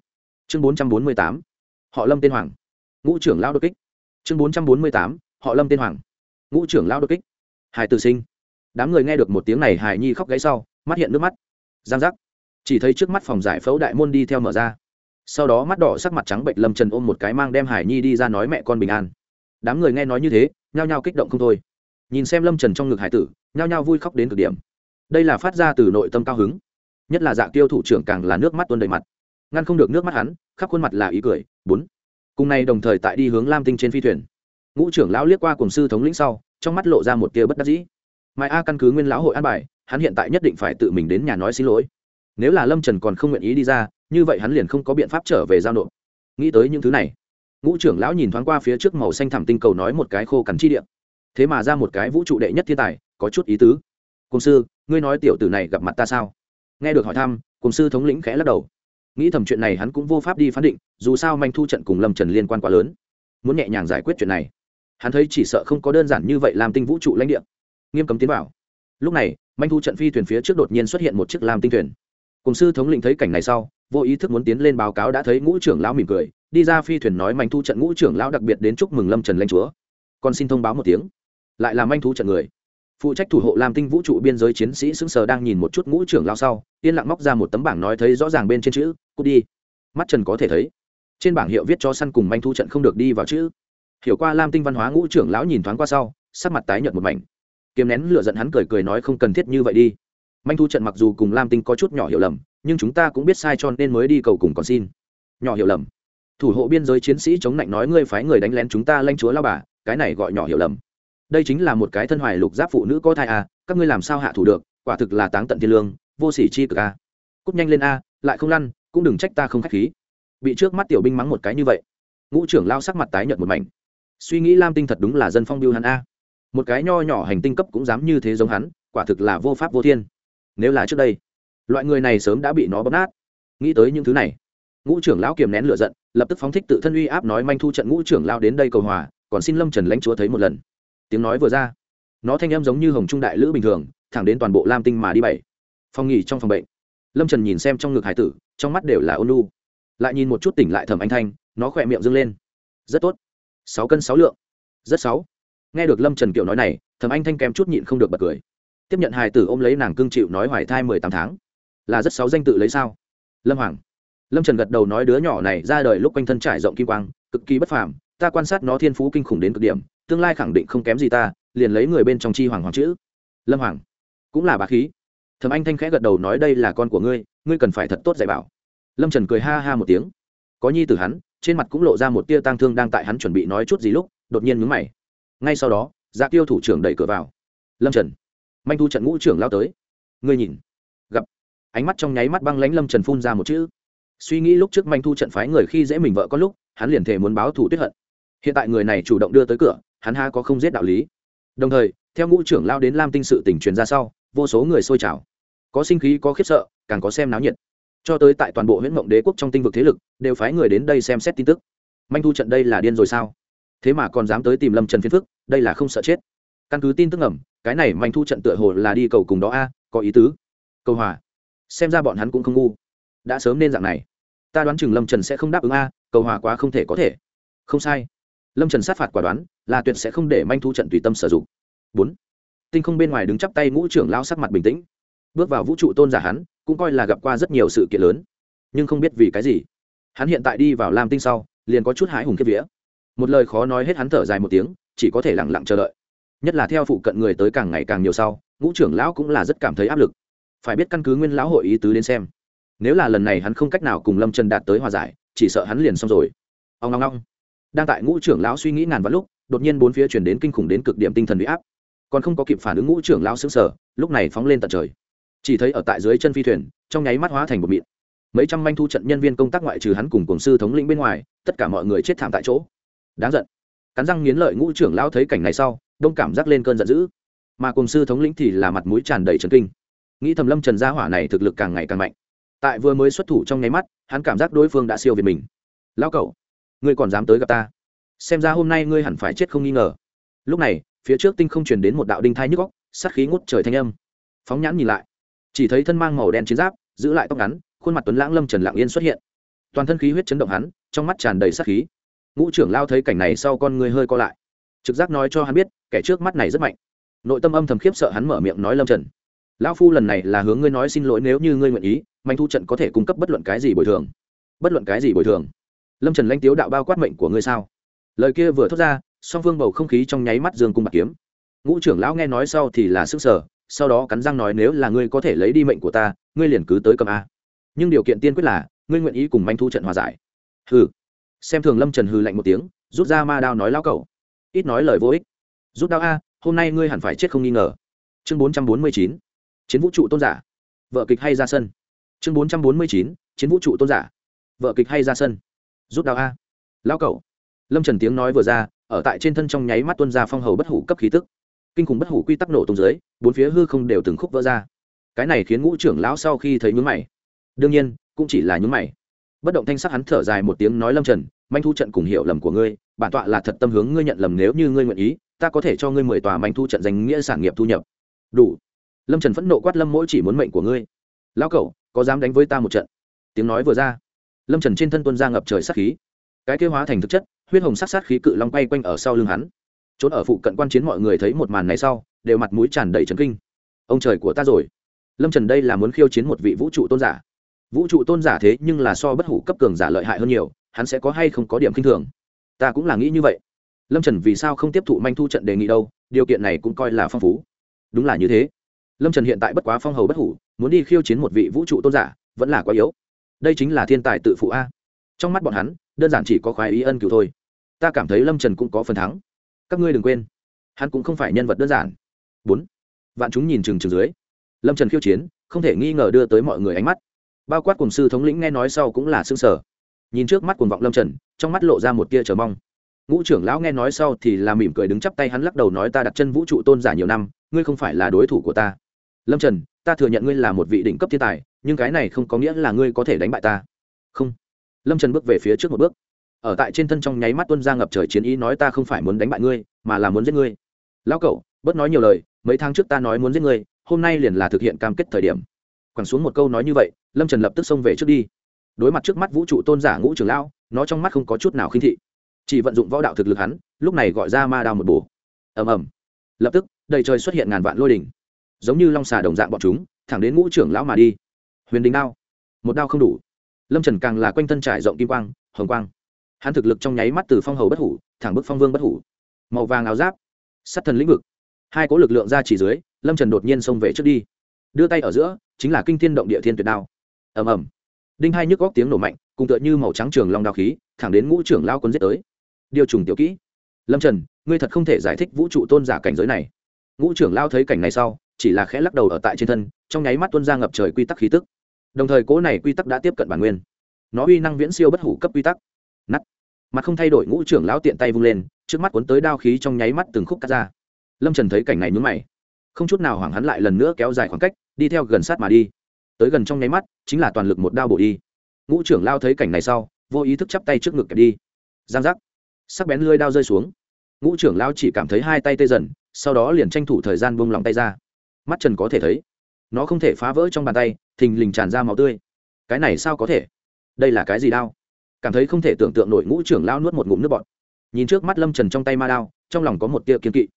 Chương bốn trăm bốn mươi tám, họ lâm tên hoàng. Ngũ trưởng lao đột kích. Chương bốn trăm bốn mươi tám, họ lâm tên hoàng. Ngũ trưởng lao đột kích. Hải tử sinh. Đám người nghe được một tiếng này, hải nhi khóc gáy sau, mắt hiện nước mắt. Giang giác. Chỉ thấy trước mắt phòng giải phẫu đại môn đi theo mở ra. Sau đó mắt đỏ sắc mặt trắng bệnh lâm trần ôm một cái mang đem hải nhi đi ra nói mẹ con bình an. Đám người nghe nói như thế, nhao nhao kích động không thôi nhìn xem lâm trần trong ngực hải tử, nhao nhao vui khóc đến cực điểm. Đây là phát ra từ nội tâm cao hứng. Nhất là dạ tiêu thủ trưởng càng là nước mắt tuôn đầy mặt. Ngăn không được nước mắt hắn, khắp khuôn mặt là ý cười. Bốn. Cùng nay đồng thời tại đi hướng lam tinh trên phi thuyền. Ngũ trưởng lão liếc qua cùng sư thống lĩnh sau, trong mắt lộ ra một tia bất đắc dĩ. Mai a căn cứ nguyên lão hội an bài, hắn hiện tại nhất định phải tự mình đến nhà nói xin lỗi. Nếu là lâm trần còn không nguyện ý đi ra, như vậy hắn liền không có biện pháp trở về giao nộp. Nghĩ tới những thứ này, ngũ trưởng lão nhìn thoáng qua phía trước màu xanh thảm tinh cầu nói một cái khô cằn chi điện thế mà ra một cái vũ trụ đệ nhất thiên tài, có chút ý tứ. Cùng sư, ngươi nói tiểu tử này gặp mặt ta sao? Nghe được hỏi thăm, cùng sư thống lĩnh khẽ lắc đầu. Nghĩ thầm chuyện này hắn cũng vô pháp đi phán định, dù sao manh thu trận cùng lâm trần liên quan quá lớn. Muốn nhẹ nhàng giải quyết chuyện này. Hắn thấy chỉ sợ không có đơn giản như vậy làm tinh vũ trụ lãnh địa. Nghiêm cấm tiến vào. Lúc này, manh thu trận phi thuyền phía trước đột nhiên xuất hiện một chiếc làm tinh thuyền. Cùng sư thống lĩnh thấy cảnh này sau, vô ý thức muốn tiến lên báo cáo đã thấy ngũ trưởng lão mỉm cười, đi ra phi thuyền nói manh thu trận ngũ trưởng lão đặc biệt đến chúc mừng lâm trần lãnh chúa. Con xin thông báo một tiếng lại là manh thu trận người. Phụ trách thủ hộ làm tinh vũ trụ biên giới chiến sĩ sững sờ đang nhìn một chút ngũ trưởng lao sau, yên lặng móc ra một tấm bảng nói thấy rõ ràng bên trên chữ, cút đi. Mắt trần có thể thấy, trên bảng hiệu viết cho săn cùng manh thu trận không được đi vào chữ. Hiểu qua lam tinh văn hóa ngũ trưởng lão nhìn thoáng qua sau, sắc mặt tái nhợt một mảnh. Kiếm nén lửa giận hắn cười cười nói không cần thiết như vậy đi. Manh thu trận mặc dù cùng lam tinh có chút nhỏ hiểu lầm, nhưng chúng ta cũng biết sai cho nên mới đi cầu cùng còn xin. Nhỏ hiểu lầm. Thủ hộ biên giới chiến sĩ chống lạnh nói ngươi phái người đánh lén chúng ta lanh chúa lao bà, cái này gọi nhỏ hiểu lầm đây chính là một cái thân hoài lục giáp phụ nữ có thai à các ngươi làm sao hạ thủ được, quả thực là táng tận thiên lương, vô sỉ chi cực à. a cúp nhanh lên a, lại không lăn, cũng đừng trách ta không khách khí. Bị trước mắt tiểu binh mắng một cái như vậy. Ngũ trưởng lao sắc mặt tái nhợt một mảnh. Suy nghĩ lam tinh thật đúng là dân phong biêu hắn a. Một cái nho nhỏ hành tinh cấp cũng dám như thế giống hắn, quả thực là vô pháp vô thiên. Nếu là trước đây, loại người này sớm đã bị nó bóp nát. Nghĩ tới những thứ này, ngũ trưởng lão kiềm nén lửa giận, lập tức phóng thích tự thân uy áp nói manh thu trận ngũ trưởng lao đến đây cầu hòa, còn xin lâm trần lãnh chúa thấy một lần tiếng nói vừa ra. Nó thanh âm giống như hồng trung đại lữ bình thường, thẳng đến toàn bộ lam tinh mà đi bảy. Phòng nghỉ trong phòng bệnh. Lâm trần nhìn xem trong ngực hải tử, trong mắt đều là ôn lu lại nhìn một chút tỉnh lại thẩm anh thanh, nó khỏe miệng dâng lên. Rất tốt. Sáu cân sáu lượng. Rất sáu. Nghe được lâm trần kiểu nói này, thẩm anh thanh kém chút nhịn không được bật cười. Tiếp nhận hài tử ôm lấy nàng cương chịu nói hoài thai mười tám tháng. Là rất sáu danh tự lấy sao? Lâm hoàng. Lâm trần gật đầu nói đứa nhỏ này ra đời lúc quanh thân trải rộng kim quang, cực kỳ bất phàm, ta quan sát nó thiên phú kinh khủng đến cực điểm tương lai khẳng định không kém gì ta, liền lấy người bên trong chi hoàng hoàng chữ. Lâm hoàng, cũng là bá khí. Thầm anh thanh khẽ gật đầu nói đây là con của ngươi ngươi cần phải thật tốt dạy bảo. Lâm trần cười ha ha một tiếng. Có nhi từ hắn, trên mặt cũng lộ ra một tia tang thương đang tại hắn chuẩn bị nói chút gì lúc, đột nhiên mướn mày. Ngay sau đó dạ tiêu thủ trưởng đẩy cửa vào. Lâm trần, manh thu trận ngũ trưởng lao tới. Ngươi nhìn, gặp. Ánh mắt trong nháy mắt băng lánh lâm trần phun ra một chữ. Suy nghĩ lúc trước manh thu trận phái người khi dễ mình vợ có lúc, hắn liền thể muốn báo thủ tuyết hận. Hiện tại người này chủ động đưa tới cửa hắn ha có không giết đạo lý. Đồng thời, theo ngũ trưởng lao đến lam tinh sự tỉnh truyền ra sau, vô số người xôi trào. Có sinh khí, có khiếp sợ, càng có xem náo nhiệt. Cho tới tại toàn bộ huyện mộng đế quốc trong tinh vực thế lực, đều phái người đến đây xem xét tin tức. Manh thu trận đây là điên rồi sao? Thế mà còn dám tới tìm lâm trần phiên phức, đây là không sợ chết. Căn cứ tin tức ẩm cái này manh thu trận tựa hồ là đi cầu cùng đó a, có ý tứ. Câu hòa. Xem ra bọn hắn cũng không ngu. Đã sớm nên dạng này. Ta đoán chừng lâm trần sẽ không đáp ứng a, cầu hòa quá không thể có thể. Không sai lâm trần sát phạt quả đoán là tuyệt sẽ không để manh thu trận tùy tâm sử dụng. bốn, tinh không bên ngoài đứng chắp tay ngũ trưởng lao sắc mặt bình tĩnh. bước vào vũ trụ tôn giả hắn, cũng coi là gặp qua rất nhiều sự kiện lớn, nhưng không biết vì cái gì. hắn hiện tại đi vào lam tinh sau, liền có chút hái hùng kiếp vía. một lời khó nói hết hắn thở dài một tiếng, chỉ có thể lẳng lặng chờ đợi. nhất là theo phụ cận người tới càng ngày càng nhiều sau, ngũ trưởng lão cũng là rất cảm thấy áp lực. phải biết căn cứ nguyên lão hội ý tứ đến xem, nếu là lần này hắn không cách nào cùng lâm trần đạt tới hòa giải, chỉ sợ hắn liền xong rồi. ông ngong ngong đang tại ngũ trưởng lão suy nghĩ ngàn vạn lúc, đột nhiên bốn phía chuyển đến kinh khủng đến cực điểm tinh thần bị áp. Còn không có kịp phản ứng ngũ trưởng lão xứng sở lúc này phóng lên tận trời. Chỉ thấy ở tại dưới chân phi thuyền, trong nháy mắt hóa thành một mịn. Mấy trăm manh thu trận nhân viên công tác ngoại trừ hắn cùng cổng sư thống lĩnh bên ngoài, tất cả mọi người chết thảm tại chỗ. Đáng giận. Cắn răng nghiến lợi ngũ trưởng lão thấy cảnh này sau, đông cảm giác lên cơn giận dữ. Mà cùng sư thống lĩnh thì là mặt mũi tràn đầy trần kinh. Nghĩ thầm lâm trần gia hỏa này thực lực càng ngày càng mạnh. Tại vừa mới xuất thủ trong nháy mắt, hắn cảm giác đối phương đã siêu việt mình. Lão cậu ngươi còn dám tới gặp ta? Xem ra hôm nay ngươi hẳn phải chết không nghi ngờ. Lúc này, phía trước tinh không truyền đến một đạo đinh thai nhức góc sát khí ngút trời thanh âm. Phóng nhãn nhìn lại, chỉ thấy thân mang màu đen chiến giáp, giữ lại tóc ngắn, khuôn mặt tuấn lãng lâm trần lạng yên xuất hiện. Toàn thân khí huyết chấn động hắn, trong mắt tràn đầy sát khí. Ngũ trưởng lao thấy cảnh này sau con người hơi co lại. Trực giác nói cho hắn biết, kẻ trước mắt này rất mạnh. Nội tâm âm thầm khiếp sợ hắn mở miệng nói lâm trần. Lão phu lần này là hướng ngươi nói xin lỗi nếu như ngươi nguyện ý, manh thu trận có thể cung cấp bất luận cái gì bồi thường. Bất luận cái gì bồi thường lâm trần lanh tiếu đạo bao quát mệnh của ngươi sao? Lời kia vừa thốt ra, song phương bầu không khí trong nháy mắt dương cung bạc kiếm. Ngũ trưởng lão nghe nói sau thì là sức sở, sau đó cắn răng nói nếu là ngươi có thể lấy đi mệnh của ta, ngươi liền cứ tới cầm a. Nhưng điều kiện tiên quyết là, ngươi nguyện ý cùng manh thu trận hòa giải. Hừ. Xem thường lâm trần hừ lạnh một tiếng, rút ra ma đao nói lao cậu ít nói lời vô ích. Rút đao a, hôm nay ngươi hẳn phải chết không nghi ngờ. Chương bốn trăm bốn mươi chín. Chiến vũ trụ tôn giả. Vợ kịch hay ra sân. Chương bốn trăm bốn mươi chín. Chiến vũ trụ tôn giả. Vợ kịch hay ra sân rút đao a. Lao cậu lâm trần tiếng nói vừa ra, ở tại trên thân trong nháy mắt tuân ra phong hầu bất hủ cấp khí tức. Kinh khủng bất hủ quy tắc nổ tung dưới, bốn phía hư không đều từng khúc vỡ ra. Cái này khiến ngũ trưởng lão sau khi thấy nhúng mày. Đương nhiên, cũng chỉ là nhúng mày. Bất động thanh sắc hắn thở dài một tiếng nói lâm trần, manh thu trận cùng hiểu lầm của ngươi, bản tọa là thật tâm hướng ngươi nhận lầm nếu như ngươi nguyện ý, ta có thể cho ngươi mười tòa manh thu trận danh nghĩa sản nghiệp thu nhập. Đủ. Lâm trần phẫn nộ quát lâm mỗi chỉ muốn mệnh của ngươi. Lão cẩu, có dám đánh với ta một trận? Tiếng nói vừa ra lâm trần trên thân tuân ra ngập trời sát khí cái kêu hóa thành thực chất huyết hồng sát sát khí cự long quay quanh ở sau lưng hắn trốn ở phụ cận quan chiến mọi người thấy một màn này sau đều mặt mũi tràn đầy trấn kinh ông trời của ta rồi lâm trần đây là muốn khiêu chiến một vị vũ trụ tôn giả vũ trụ tôn giả thế nhưng là so bất hủ cấp cường giả lợi hại hơn nhiều hắn sẽ có hay không có điểm k i n h thường ta cũng là nghĩ như vậy lâm trần vì sao không tiếp thụ manh thu trận đề nghị đâu điều kiện này cũng coi là phong phú đúng là như thế lâm trần hiện tại bất quá phong hầu bất hủ muốn đi khiêu chiến một vị vũ trụ tôn giả vẫn là quá yếu đây chính là thiên tài tự phụ a. Trong mắt bọn hắn, đơn giản chỉ có khoái ý ân cựu thôi. Ta cảm thấy lâm trần cũng có phần thắng. Các ngươi đừng quên, hắn cũng không phải nhân vật đơn giản. Bốn, vạn chúng nhìn chừng chừng dưới. Lâm trần khiêu chiến, không thể nghi ngờ đưa tới mọi người ánh mắt. Bao quát cùng sư thống lĩnh nghe nói sau cũng là xương sở nhìn trước mắt cuồng vọng lâm trần, trong mắt lộ ra một tia chờ mong. Ngũ trưởng lão nghe nói sau thì là mỉm cười đứng chắp tay hắn lắc đầu nói ta đặt chân vũ trụ tôn giả nhiều năm, ngươi không phải là đối thủ của ta. Lâm trần ta thừa nhận ngươi là một vị đỉnh cấp thiên tài, nhưng cái này không có nghĩa là ngươi có thể đánh bại ta. Không. Lâm trần bước về phía trước một bước. Ở tại trên thân trong nháy mắt tuân ra ngập trời chiến ý nói ta không phải muốn đánh bại ngươi, mà là muốn giết ngươi. Lão cậu bớt nói nhiều lời, mấy tháng trước ta nói muốn giết ngươi, hôm nay liền là thực hiện cam kết thời điểm. Quẳng xuống một câu nói như vậy, lâm trần lập tức xông về trước đi. Đối mặt trước mắt vũ trụ tôn giả ngũ trường lão, nó trong mắt không có chút nào khinh thị. Chỉ vận dụng võ đạo thực lực hắn, lúc này gọi ra ma đao một bổ. Ầm ầm. Lập tức, đầy trời xuất hiện ngàn vạn lôi đỉnh giống như long xà đồng dạng bọn chúng, thẳng đến ngũ trưởng lão mà đi. Huyền đình đao, một đao không đủ. Lâm trần càng là quanh thân trải rộng kim quang, hồng quang. Hắn thực lực trong nháy mắt từ phong hầu bất hủ, thẳng bức phong vương bất hủ. Màu vàng áo giáp, sắt thần lĩnh vực. Hai có lực lượng ra chỉ dưới, lâm trần đột nhiên xông về trước đi. Đưa tay ở giữa, chính là kinh thiên động địa thiên tuyệt đao. Ầm ầm. Đinh hai nhức góc tiếng nổ mạnh, cùng tựa như màu trắng trường long đao khí, thẳng đến ngũ trưởng lao quân giết tới. Điều trùng tiểu kỹ. Lâm trần, ngươi thật không thể giải thích vũ trụ tôn giả cảnh giới này. Ngũ trưởng lao thấy cảnh này sau chỉ là khẽ lắc đầu ở tại trên thân, trong nháy mắt tuân ra ngập trời quy tắc khí tức. Đồng thời cố này quy tắc đã tiếp cận bản nguyên. Nó uy năng viễn siêu bất hủ cấp quy tắc. Nắt mặt không thay đổi ngũ trưởng lão tiện tay vung lên, trước mắt cuốn tới đao khí trong nháy mắt từng khúc cắt ra. Lâm trần thấy cảnh này nhún mày. Không chút nào hoảng hắn lại lần nữa kéo dài khoảng cách, đi theo gần sát mà đi. Tới gần trong nháy mắt, chính là toàn lực một đao bổ đi. Ngũ trưởng lao thấy cảnh này sau, vô ý thức chắp tay trước ngực kẹp đi. Giang giác. Sắc bén lưới đao rơi xuống. Ngũ trưởng lao chỉ cảm thấy hai tay tê dần, sau đó liền tranh thủ thời gian buông lòng tay ra mắt trần có thể thấy. Nó không thể phá vỡ trong bàn tay, thình lình tràn ra máu tươi. Cái này sao có thể? Đây là cái gì đao? Cảm thấy không thể tưởng tượng nổi ngũ trưởng lao nuốt một ngụm nước bọt. Nhìn trước mắt lâm trần trong tay ma đao, trong lòng có một tia kiên kỵ.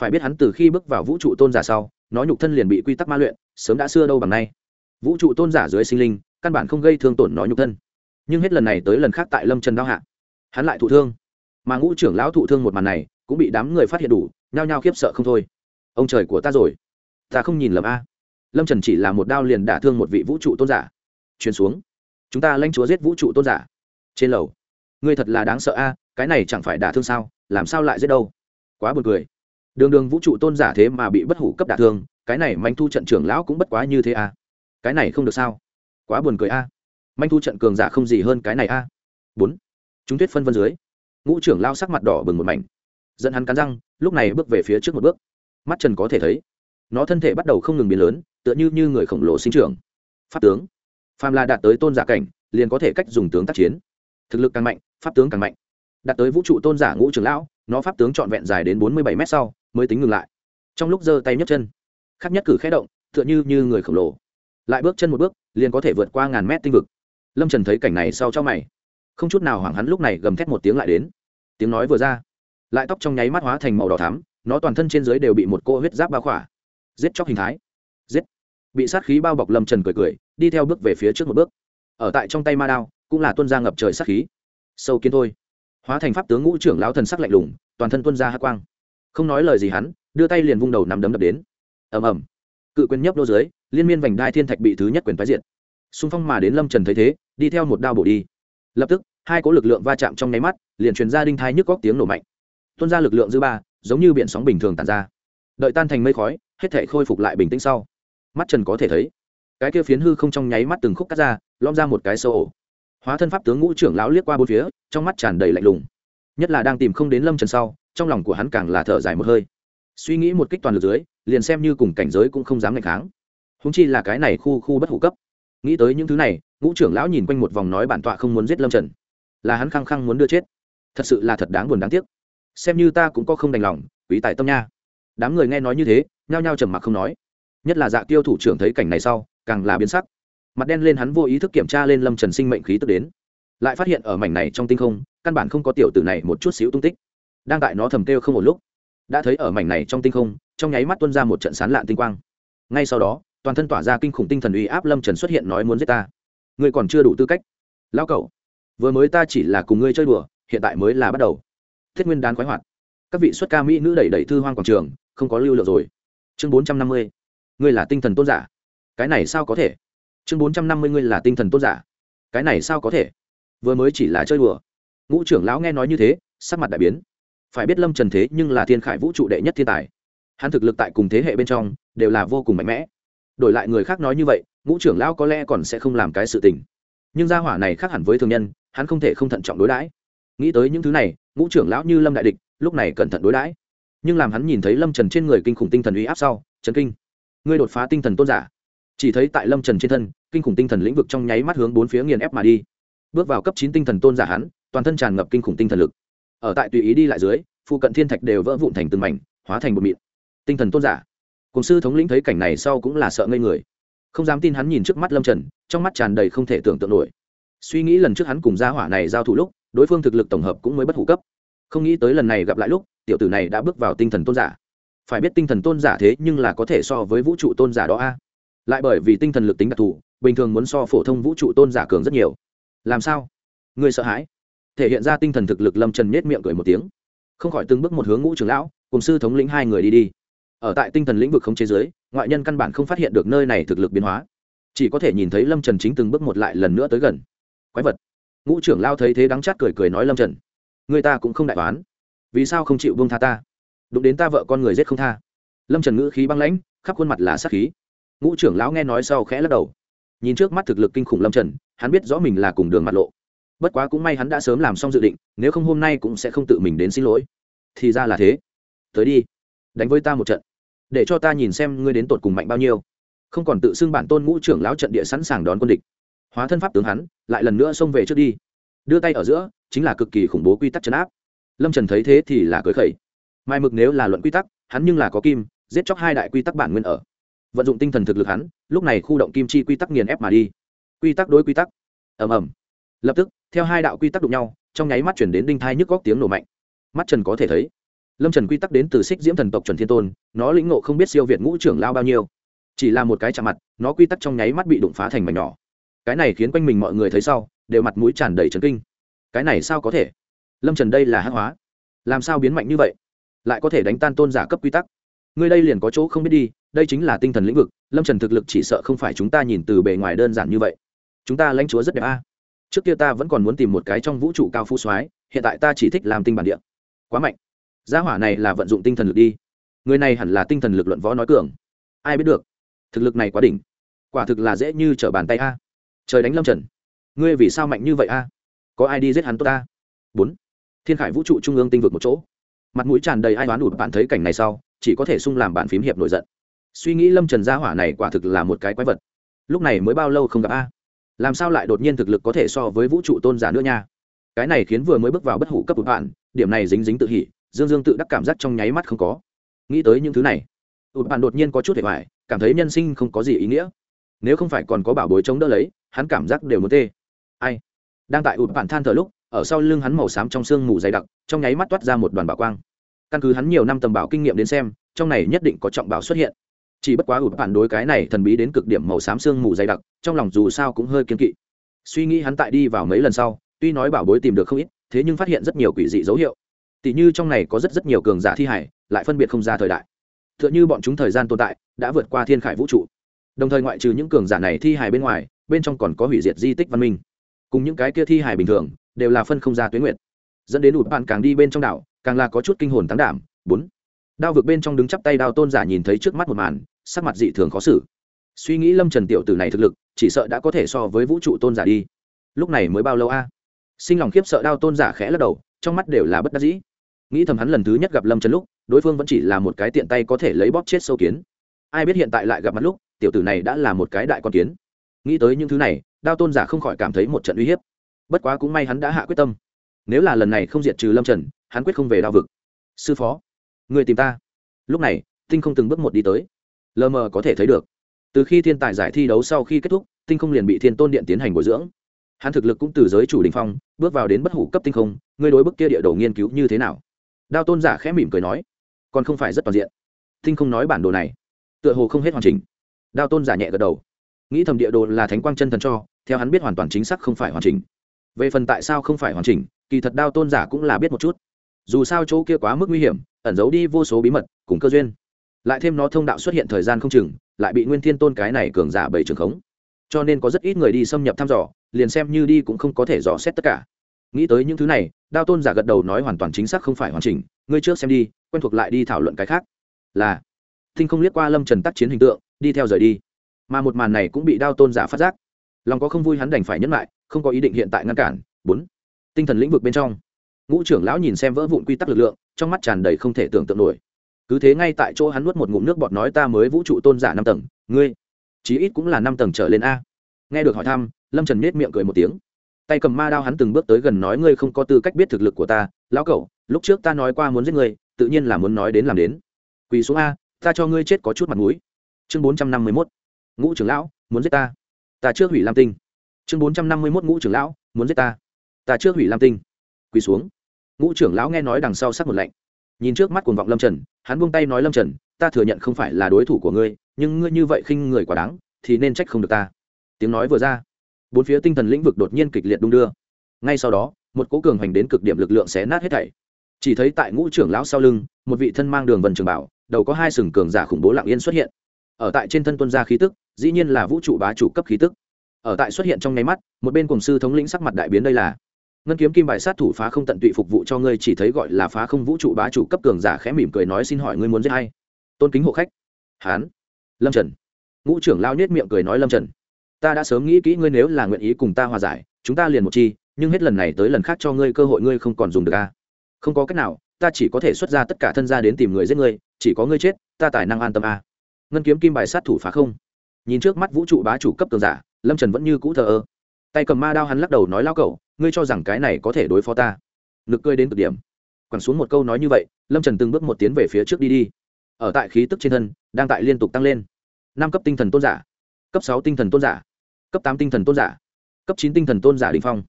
Phải biết hắn từ khi bước vào vũ trụ tôn giả sau, nó nhục thân liền bị quy tắc ma luyện, sớm đã xưa đâu bằng nay. Vũ trụ tôn giả dưới sinh linh, căn bản không gây thương tổn nó nhục thân. Nhưng hết lần này tới lần khác tại lâm trần đao hạ, hắn lại thụ thương. Mà ngũ trưởng lão thụ thương một màn này, cũng bị đám người phát hiện đủ, nhao nhao khiếp sợ không thôi. Ông trời của ta rồi ta không nhìn lầm a. Lâm trần chỉ là một đao liền đả thương một vị vũ trụ tôn giả. Truyền xuống. Chúng ta lãnh chúa giết vũ trụ tôn giả. Trên lầu. Ngươi thật là đáng sợ a, cái này chẳng phải đả thương sao, làm sao lại giết đâu? Quá buồn cười. Đường đường vũ trụ tôn giả thế mà bị bất hủ cấp đả thương, cái này manh thu trận trưởng lão cũng bất quá như thế a. Cái này không được sao? Quá buồn cười a. Manh thu trận cường giả không gì hơn cái này a. Bốn. Chúng tuyết phân vân dưới. Ngũ trưởng lao sắc mặt đỏ bừng một mảnh. Dẫn hắn cắn răng, lúc này bước về phía trước một bước. Mắt trần có thể thấy nó thân thể bắt đầu không ngừng biến lớn, tựa như như người khổng lồ sinh trưởng. Pháp tướng. Phàm là đạt tới tôn giả cảnh, liền có thể cách dùng tướng tác chiến. Thực lực càng mạnh, pháp tướng càng mạnh. Đạt tới vũ trụ tôn giả ngũ trưởng lão, nó pháp tướng trọn vẹn dài đến bốn mươi bảy mét sau, mới tính ngừng lại. Trong lúc giơ tay nhấc chân khác nhất cử khé động, tựa như như người khổng lồ. Lại bước chân một bước, liền có thể vượt qua ngàn mét tinh vực. Lâm trần thấy cảnh này sau cho mày. Không chút nào hoảng hắn lúc này gầm thét một tiếng lại đến. Tiếng nói vừa ra, lại tóc trong nháy mắt hóa thành màu đỏ thắm, nó toàn thân trên dưới đều bị một cô huyết giáp bao khỏa giết chóc hình thái. Giết. Bị sát khí bao bọc lâm trần cười cười, đi theo bước về phía trước một bước. Ở tại trong tay ma đao, cũng là tuân gia ngập trời sát khí. Sâu kiến thôi. Hóa thành pháp tướng ngũ trưởng lão thần sắc lạnh lùng, toàn thân tuân gia hát quang. Không nói lời gì hắn, đưa tay liền vung đầu nằm đấm đập đến. Ầm ầm. Cự quyền nhấp đô dưới, liên miên vành đai thiên thạch bị thứ nhất quyền phái diện xung phong mà đến lâm trần thấy thế, đi theo một đao bổ đi. Lập tức, hai cỗ lực lượng va chạm trong nháy mắt, liền truyền ra đinh thai nhức góc tiếng nổ mạnh. Tuôn ra lực lượng dư ba, giống như biển sóng bình thường tàn ra. Đợi tan thành mây khói hết thể khôi phục lại bình tĩnh sau. Mắt trần có thể thấy, cái kia phiến hư không trong nháy mắt từng khúc cắt ra lom ra một cái sâu ổ. Hóa thân pháp tướng ngũ trưởng lão liếc qua bốn phía, trong mắt tràn đầy lạnh lùng. Nhất là đang tìm không đến lâm trần sau, trong lòng của hắn càng là thở dài một hơi. Suy nghĩ một kích toàn lực dưới, liền xem như cùng cảnh giới cũng không dám ngày kháng. Húng chi là cái này khu khu bất hủ cấp. Nghĩ tới những thứ này, ngũ trưởng lão nhìn quanh một vòng nói bản tọa không muốn giết lâm trần. Là hắn khăng khăng muốn đưa chết. Thật sự là thật đáng buồn đáng tiếc. Xem như ta cũng có không đành lòng, quý tài tâm nha đám người nghe nói như thế, nhao nhao trầm mặc không nói. Nhất là dạ tiêu thủ trưởng thấy cảnh này sau, càng là biến sắc. Mặt đen lên hắn vô ý thức kiểm tra lên lâm trần sinh mệnh khí tức đến. Lại phát hiện ở mảnh này trong tinh không, căn bản không có tiểu tử này một chút xíu tung tích. Đang tại nó thầm kêu không một lúc, đã thấy ở mảnh này trong tinh không, trong nháy mắt tuân ra một trận sán lạn tinh quang. Ngay sau đó, toàn thân tỏa ra kinh khủng tinh thần uy áp lâm trần xuất hiện nói muốn giết ta. Ngươi còn chưa đủ tư cách. Lao cậu vừa mới ta chỉ là cùng ngươi chơi đùa, hiện tại mới là bắt đầu. Thiết nguyên đán khoái hoạt. Các vị xuất ca mỹ nữ đẩy đẩy thư hoang quảng trường không có lưu lượng rồi. Chương bốn trăm năm mươi, ngươi là tinh thần tôn giả. Cái này sao có thể? Chương bốn trăm năm mươi, ngươi là tinh thần tôn giả. Cái này sao có thể? Vừa mới chỉ là chơi đùa. Ngũ trưởng lão nghe nói như thế, sắc mặt đại biến. Phải biết lâm trần thế nhưng là thiên khải vũ trụ đệ nhất thiên tài. Hắn thực lực tại cùng thế hệ bên trong đều là vô cùng mạnh mẽ. Đổi lại người khác nói như vậy, ngũ trưởng lão có lẽ còn sẽ không làm cái sự tình. Nhưng gia hỏa này khác hẳn với thường nhân, hắn không thể không thận trọng đối đãi. Nghĩ tới những thứ này, ngũ trưởng lão như lâm đại địch, lúc này cẩn thận đối đãi nhưng làm hắn nhìn thấy lâm trần trên người kinh khủng tinh thần uy áp sau trấn kinh. Ngươi đột phá tinh thần tôn giả. Chỉ thấy tại lâm trần trên thân, kinh khủng tinh thần lĩnh vực trong nháy mắt hướng bốn phía nghiền ép mà đi. Bước vào cấp chín tinh thần tôn giả hắn, toàn thân tràn ngập kinh khủng tinh thần lực. Ở tại tùy ý đi lại dưới, phụ cận thiên thạch đều vỡ vụn thành từng mảnh, hóa thành bột mịn. Tinh thần tôn giả. Cùng sư thống lĩnh thấy cảnh này sau cũng là sợ ngây người. Không dám tin hắn nhìn trước mắt lâm trần, trong mắt tràn đầy không thể tưởng tượng nổi. Suy nghĩ lần trước hắn cùng gia hỏa này giao thủ lúc, đối phương thực lực tổng hợp cũng mới bất hủ cấp không nghĩ tới lần này gặp lại lúc, tiểu tử này đã bước vào tinh thần tôn giả. Phải biết tinh thần tôn giả thế nhưng là có thể so với vũ trụ tôn giả đó a. Lại bởi vì tinh thần lực tính đặc thù, bình thường muốn so phổ thông vũ trụ tôn giả cường rất nhiều. Làm sao? Người sợ hãi. Thể hiện ra tinh thần thực lực lâm trần nhét miệng cười một tiếng. Không khỏi từng bước một hướng ngũ trưởng lão, cùng sư thống lĩnh hai người đi đi. Ở tại tinh thần lĩnh vực không chế giới, ngoại nhân căn bản không phát hiện được nơi này thực lực biến hóa. Chỉ có thể nhìn thấy lâm trần chính từng bước một lại lần nữa tới gần. Quái vật. Ngũ trưởng lao thấy thế đắng chát cười cười nói lâm trần người ta cũng không đại toán vì sao không chịu buông tha ta? Đụng đến ta vợ con người giết không tha. Lâm trần ngữ khí băng lãnh, khắp khuôn mặt là sát khí. Ngũ trưởng lão nghe nói sau khẽ lắc đầu. Nhìn trước mắt thực lực kinh khủng lâm trần, hắn biết rõ mình là cùng đường mặt lộ. Bất quá cũng may hắn đã sớm làm xong dự định, nếu không hôm nay cũng sẽ không tự mình đến xin lỗi. Thì ra là thế. Tới đi, đánh với ta một trận. Để cho ta nhìn xem ngươi đến tột cùng mạnh bao nhiêu. Không còn tự xưng bản tôn ngũ trưởng lão trận địa sẵn sàng đón quân địch. Hóa thân pháp tướng hắn, lại lần nữa xông về trước đi. Đưa tay ở giữa chính là cực kỳ khủng bố quy tắc chấn áp. Lâm trần thấy thế thì là cười khẩy. Mai mực nếu là luận quy tắc, hắn nhưng là có kim, giết chóc hai đại quy tắc bản nguyên ở. Vận dụng tinh thần thực lực hắn, lúc này khu động kim chi quy tắc nghiền ép mà đi. Quy tắc đối quy tắc. Ầm ầm. Lập tức, theo hai đạo quy tắc đụng nhau, trong nháy mắt chuyển đến đinh thai nhức góc tiếng nổ mạnh. Mắt trần có thể thấy, lâm trần quy tắc đến từ xích diễm thần tộc chuẩn thiên tôn, nó lĩnh ngộ không biết siêu việt ngũ trưởng lao bao nhiêu. Chỉ là một cái chạm mặt, nó quy tắc trong nháy mắt bị đụng phá thành mảnh nhỏ. Cái này khiến quanh mình mọi người thấy sau, đều mặt mũi tràn đầy trấn kinh cái này sao có thể? Lâm trần đây là hắc hóa. Làm sao biến mạnh như vậy? Lại có thể đánh tan tôn giả cấp quy tắc. Ngươi đây liền có chỗ không biết đi, đây chính là tinh thần lĩnh vực, lâm trần thực lực chỉ sợ không phải chúng ta nhìn từ bề ngoài đơn giản như vậy. Chúng ta lãnh chúa rất đẹp a. Trước kia ta vẫn còn muốn tìm một cái trong vũ trụ cao phú soái, hiện tại ta chỉ thích làm tinh bản địa. Quá mạnh. Gia hỏa này là vận dụng tinh thần lực đi. Người này hẳn là tinh thần lực luận võ nói cường. Ai biết được? Thực lực này quá đỉnh. Quả thực là dễ như trở bàn tay a. Trời đánh lâm trần. Ngươi vì sao mạnh như vậy a? Có ai đi giết hắn tốt ta? Bốn. Thiên khải vũ trụ trung ương tinh vực một chỗ. Mặt mũi tràn đầy ai đoán đủ bạn thấy cảnh này sau, chỉ có thể sung làm bạn phím hiệp nổi giận. Suy nghĩ lâm trần gia hỏa này quả thực là một cái quái vật. Lúc này mới bao lâu không gặp a? Làm sao lại đột nhiên thực lực có thể so với vũ trụ tôn giả nữa nha? Cái này khiến vừa mới bước vào bất hủ cấp một bạn, điểm này dính dính tự hỉ, dương dương tự đắc cảm giác trong nháy mắt không có. Nghĩ tới những thứ này ụt bạn đột nhiên có chút hề hoài, cảm thấy nhân sinh không có gì ý nghĩa. Nếu không phải còn có bảo bối chống đỡ lấy, hắn cảm giác đều muốn tê. Ai? Đang tại ụt bạn than thở lúc, ở sau lưng hắn màu xám trong sương mù dày đặc, trong nháy mắt toát ra một đoàn bảo quang. Căn cứ hắn nhiều năm tầm bảo kinh nghiệm đến xem, trong này nhất định có trọng bảo xuất hiện. Chỉ bất quá ụt bạn đối cái này thần bí đến cực điểm màu xám sương mù dày đặc, trong lòng dù sao cũng hơi kiên kỵ. Suy nghĩ hắn tại đi vào mấy lần sau, tuy nói bảo bối tìm được không ít, thế nhưng phát hiện rất nhiều quỷ dị dấu hiệu. Tỷ như trong này có rất rất nhiều cường giả thi hải, lại phân biệt không ra thời đại. T h ư ợ n h ư bọn chúng thời gian tồn tại, đã vượt qua thiên khải vũ trụ. Đồng thời ngoại trừ những cường giả này thi hải bên ngoài, bên trong còn có hủy diệt di tích văn minh cùng những cái kia thi hải bình thường, đều là phân không ra tuyến nguyện dẫn đến ụt bạn càng đi bên trong đảo, càng là có chút kinh hồn tán đảm. Bốn. Đao vực bên trong đứng chắp tay đao tôn giả nhìn thấy trước mắt một màn, sắc mặt dị thường khó xử. Suy nghĩ lâm trần tiểu tử này thực lực, chỉ sợ đã có thể so với vũ trụ tôn giả đi. Lúc này mới bao lâu a? Sinh lòng khiếp sợ đao tôn giả khẽ lắc đầu, trong mắt đều là bất đắc dĩ. Nghĩ thầm hắn lần thứ nhất gặp lâm trần lúc, đối phương vẫn chỉ là một cái tiện tay có thể lấy bóp chết sâu kiến. Ai biết hiện tại lại gặp mặt lúc, tiểu tử này đã là một cái đại con kiến. Nghĩ tới những thứ này đao tôn giả không khỏi cảm thấy một trận uy hiếp. Bất quá cũng may hắn đã hạ quyết tâm. Nếu là lần này không diệt trừ lâm trần, hắn quyết không về đao vực. Sư phó, người tìm ta. Lúc này, tinh không từng bước một đi tới. Lờ mờ có thể thấy được. Từ khi thiên tài giải thi đấu sau khi kết thúc, tinh không liền bị thiên tôn điện tiến hành bồi dưỡng. Hắn thực lực cũng từ giới chủ đình phong, bước vào đến bất hủ cấp tinh không, ngươi đối bức kia địa đồ nghiên cứu như thế nào? Đao tôn giả khẽ mỉm cười nói, còn không phải rất toàn diện. Tinh không nói bản đồ này, tựa hồ không hết hoàn chỉnh. Đao tôn giả nhẹ gật đầu nghĩ thầm địa đồ là thánh quang chân thần cho, theo hắn biết hoàn toàn chính xác không phải hoàn chỉnh. Về phần tại sao không phải hoàn chỉnh, kỳ thật đao tôn giả cũng là biết một chút. Dù sao chỗ kia quá mức nguy hiểm, ẩn giấu đi vô số bí mật, cùng cơ duyên. Lại thêm nó thông đạo xuất hiện thời gian không chừng, lại bị nguyên thiên tôn cái này cường giả bảy trường khống. Cho nên có rất ít người đi xâm nhập thăm dò, liền xem như đi cũng không có thể dò xét tất cả. Nghĩ tới những thứ này, đao tôn giả gật đầu nói hoàn toàn chính xác không phải hoàn chỉnh, ngươi trước xem đi, quen thuộc lại đi thảo luận cái khác. Là thinh không liếc qua lâm trần tác chiến hình tượng, đi theo rời đi mà một màn này cũng bị đao tôn giả phát giác. Lòng có không vui hắn đành phải nhấn lại, không có ý định hiện tại ngăn cản. Bốn, tinh thần lĩnh vực bên trong. Ngũ trưởng lão nhìn xem vỡ vụn quy tắc lực lượng, trong mắt tràn đầy không thể tưởng tượng nổi. Cứ thế ngay tại chỗ hắn nuốt một ngụm nước bọt nói ta mới vũ trụ tôn giả năm tầng, ngươi, chí ít cũng là năm tầng trở lên a. Nghe được hỏi thăm, lâm trần nết miệng cười một tiếng. Tay cầm ma đao hắn từng bước tới gần nói ngươi không có tư cách biết thực lực của ta, lão cậu lúc trước ta nói qua muốn giết ngươi, tự nhiên là muốn nói đến làm đến. Quỳ xuống a, ta cho ngươi chết có chút mặt mũi. Chương bốn trăm năm mươi mốt ngũ trưởng lão, muốn giết ta. Ta trước hủy lam tinh. Chương bốn trăm năm mươi mốt, ngũ trưởng lão, muốn giết ta. Ta trước hủy lam tinh. Quỳ xuống. Ngũ trưởng lão nghe nói đằng sau sắc một lạnh. Nhìn trước mắt cuồng vọng lâm trần, hắn buông tay nói lâm trần, ta thừa nhận không phải là đối thủ của ngươi, nhưng ngươi như vậy khinh người quá đáng, thì nên trách không được ta. Tiếng nói vừa ra, bốn phía tinh thần lĩnh vực đột nhiên kịch liệt đung đưa. Ngay sau đó, một cố cường hành đến cực điểm lực lượng xé nát hết thảy. Chỉ thấy tại ngũ trưởng lão sau lưng, một vị thân mang đường vần trường bảo, đầu có hai sừng cường giả khủng bố lặng yên xuất hiện. Ở tại trên thân tuân gia khí tức dĩ nhiên là vũ trụ bá chủ cấp khí tức. Ở tại xuất hiện trong nháy mắt, một bên cùng sư thống lĩnh sắc mặt đại biến đây là, ngân kiếm kim bài sát thủ phá không tận tụy phục vụ cho ngươi, chỉ thấy gọi là phá không vũ trụ bá chủ cấp cường giả khẽ mỉm cười nói xin hỏi ngươi muốn giết hay tôn kính hộ khách. Hán. Lâm trần. Ngũ trưởng lao nhét miệng cười nói lâm trần, ta đã sớm nghĩ kỹ ngươi nếu là nguyện ý cùng ta hòa giải, chúng ta liền một chi, nhưng hết lần này tới lần khác cho ngươi cơ hội ngươi không còn dùng được a không có cách nào, ta chỉ có thể xuất ra tất cả thân gia đến tìm người giết ngươi, chỉ có ngươi chết, ta tài năng an tâm a ngân kiếm kim bài sát thủ phá không nhìn trước mắt vũ trụ bá chủ cấp cường giả, lâm trần vẫn như cũ thờ ơ. Tay cầm ma đao hắn lắc đầu nói lao cậu ngươi cho rằng cái này có thể đối phó ta? Nực cười đến cực điểm. Quẳng xuống một câu nói như vậy, lâm trần từng bước một tiến về phía trước đi đi. Ở tại khí tức trên thân, đang tại liên tục tăng lên. Năm cấp tinh thần tôn giả, cấp sáu tinh thần tôn giả, cấp tám tinh thần tôn giả, cấp chín tinh thần tôn giả đình phong.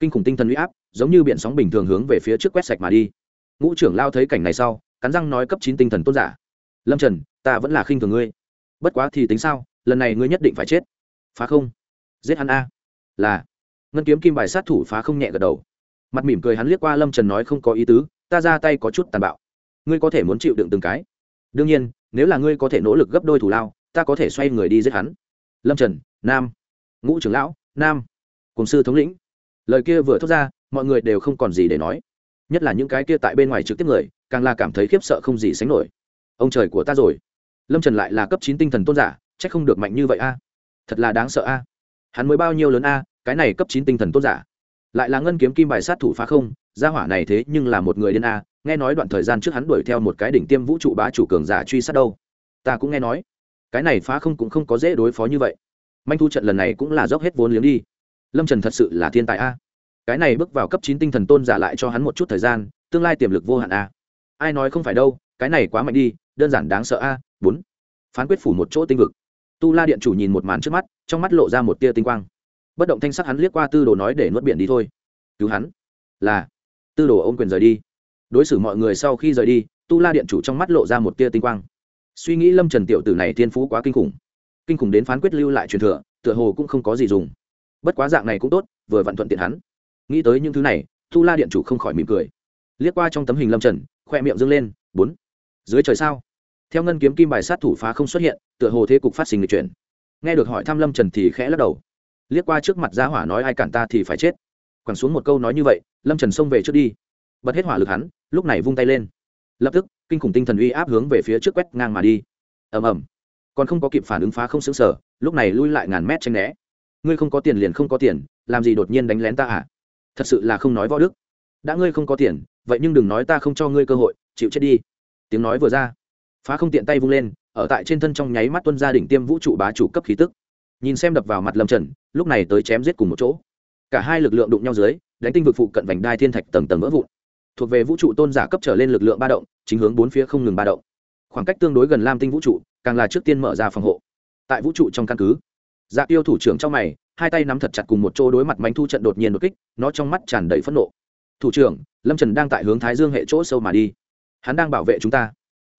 Kinh khủng tinh thần huy áp, giống như biển sóng bình thường hướng về phía trước quét sạch mà đi. Ngũ trưởng lao thấy cảnh này sau, cắn răng nói, cấp chín tinh thần tôn giả. Lâm trần, ta vẫn là khinh thường ngươi. Bất quá thì tính sao? Lần này ngươi nhất định phải chết. Phá không? Giết hắn a. Là. Ngân kiếm kim bài sát thủ phá không nhẹ gật đầu. Mặt mỉm cười hắn liếc qua lâm trần nói không có ý tứ, ta ra tay có chút tàn bạo. Ngươi có thể muốn chịu đựng từng cái. Đương nhiên, nếu là ngươi có thể nỗ lực gấp đôi thủ lao, ta có thể xoay người đi giết hắn. Lâm trần, nam. Ngũ trưởng lão, nam. Cùng sư thống lĩnh. Lời kia vừa thốt ra, mọi người đều không còn gì để nói. Nhất là những cái kia tại bên ngoài trực tiếp người, càng là cảm thấy khiếp sợ không gì sánh nổi. Ông trời của ta rồi. Lâm trần lại là cấp chín tinh thần tôn giả chắc không được mạnh như vậy a. Thật là đáng sợ a. Hắn mới bao nhiêu lớn a, cái này cấp chín tinh thần tôn giả. Lại là ngân kiếm kim bài sát thủ phá không, gia hỏa này thế nhưng là một người điên a, nghe nói đoạn thời gian trước hắn đuổi theo một cái đỉnh tiêm vũ trụ bá chủ cường giả truy sát đâu. Ta cũng nghe nói. Cái này phá không cũng không có dễ đối phó như vậy. Manh thu trận lần này cũng là dốc hết vốn liếng đi. Lâm trần thật sự là thiên tài a. Cái này bước vào cấp chín tinh thần tôn giả lại cho hắn một chút thời gian, tương lai tiềm lực vô hạn a. Ai nói không phải đâu, cái này quá mạnh đi, đơn giản đáng sợ a, bốn. Phán quyết phủ một chỗ tinh vực tu la điện chủ nhìn một màn trước mắt, trong mắt lộ ra một tia tinh quang. Bất động thanh sắc hắn liếc qua tư đồ nói để nuốt biển đi thôi. Cứu hắn. Là. Tư đồ ôm quyền rời đi. Đối xử mọi người sau khi rời đi, tu la điện chủ trong mắt lộ ra một tia tinh quang. Suy nghĩ lâm trần tiểu tử này thiên phú quá kinh khủng. Kinh khủng đến phán quyết lưu lại truyền thừa, tựa hồ cũng không có gì dùng. Bất quá dạng này cũng tốt, vừa vặn thuận tiện hắn. Nghĩ tới những thứ này, tu la điện chủ không khỏi mỉm cười. Liếc qua trong tấm hình lâm trần, khoe miệng dâng lên, bốn. Dưới trời sao? Theo ngân kiếm kim bài sát thủ phá không xuất hiện, tựa hồ thế cục phát sinh người chuyển. Nghe được hỏi thăm lâm trần thì khẽ lắc đầu. Liếc qua trước mặt gia hỏa nói ai cản ta thì phải chết. Quẳng xuống một câu nói như vậy, lâm trần xông về trước đi. Bật hết hỏa lực hắn, lúc này vung tay lên. Lập tức, kinh khủng tinh thần uy áp hướng về phía trước quét ngang mà đi. Ầm ầm. Còn không có kịp phản ứng phá không xứng sở lúc này lui lại ngàn mét tranh né. Ngươi không có tiền liền không có tiền, làm gì đột nhiên đánh lén ta à? Thật sự là không nói võ đức. Đã ngươi không có tiền, vậy nhưng đừng nói ta không cho ngươi cơ hội, chịu chết đi. Tiếng nói vừa ra phá không tiện tay vung lên, ở tại trên thân trong nháy mắt tuân gia đỉnh tiêm vũ trụ bá chủ cấp khí tức. Nhìn xem đập vào mặt lâm trần, lúc này tới chém giết cùng một chỗ. Cả hai lực lượng đụng nhau dưới, đánh tinh vực phụ cận vành đai thiên thạch tầng tầng vỡ vụn. Thuộc về vũ trụ tôn giả cấp trở lên lực lượng ba động, chính hướng bốn phía không ngừng ba động. Khoảng cách tương đối gần lam tinh vũ trụ, càng là trước tiên mở ra phòng hộ. Tại vũ trụ trong căn cứ dạ tiêu thủ trưởng trong mày, hai tay nắm thật chặt cùng một chỗ đối mặt mánh thu trận đột nhiên đột kích, nó trong mắt tràn đầy phẫn nộ. Thủ trưởng, lâm trần đang tại hướng thái dương hệ chỗ sâu mà đi. Hắn đang bảo vệ chúng ta.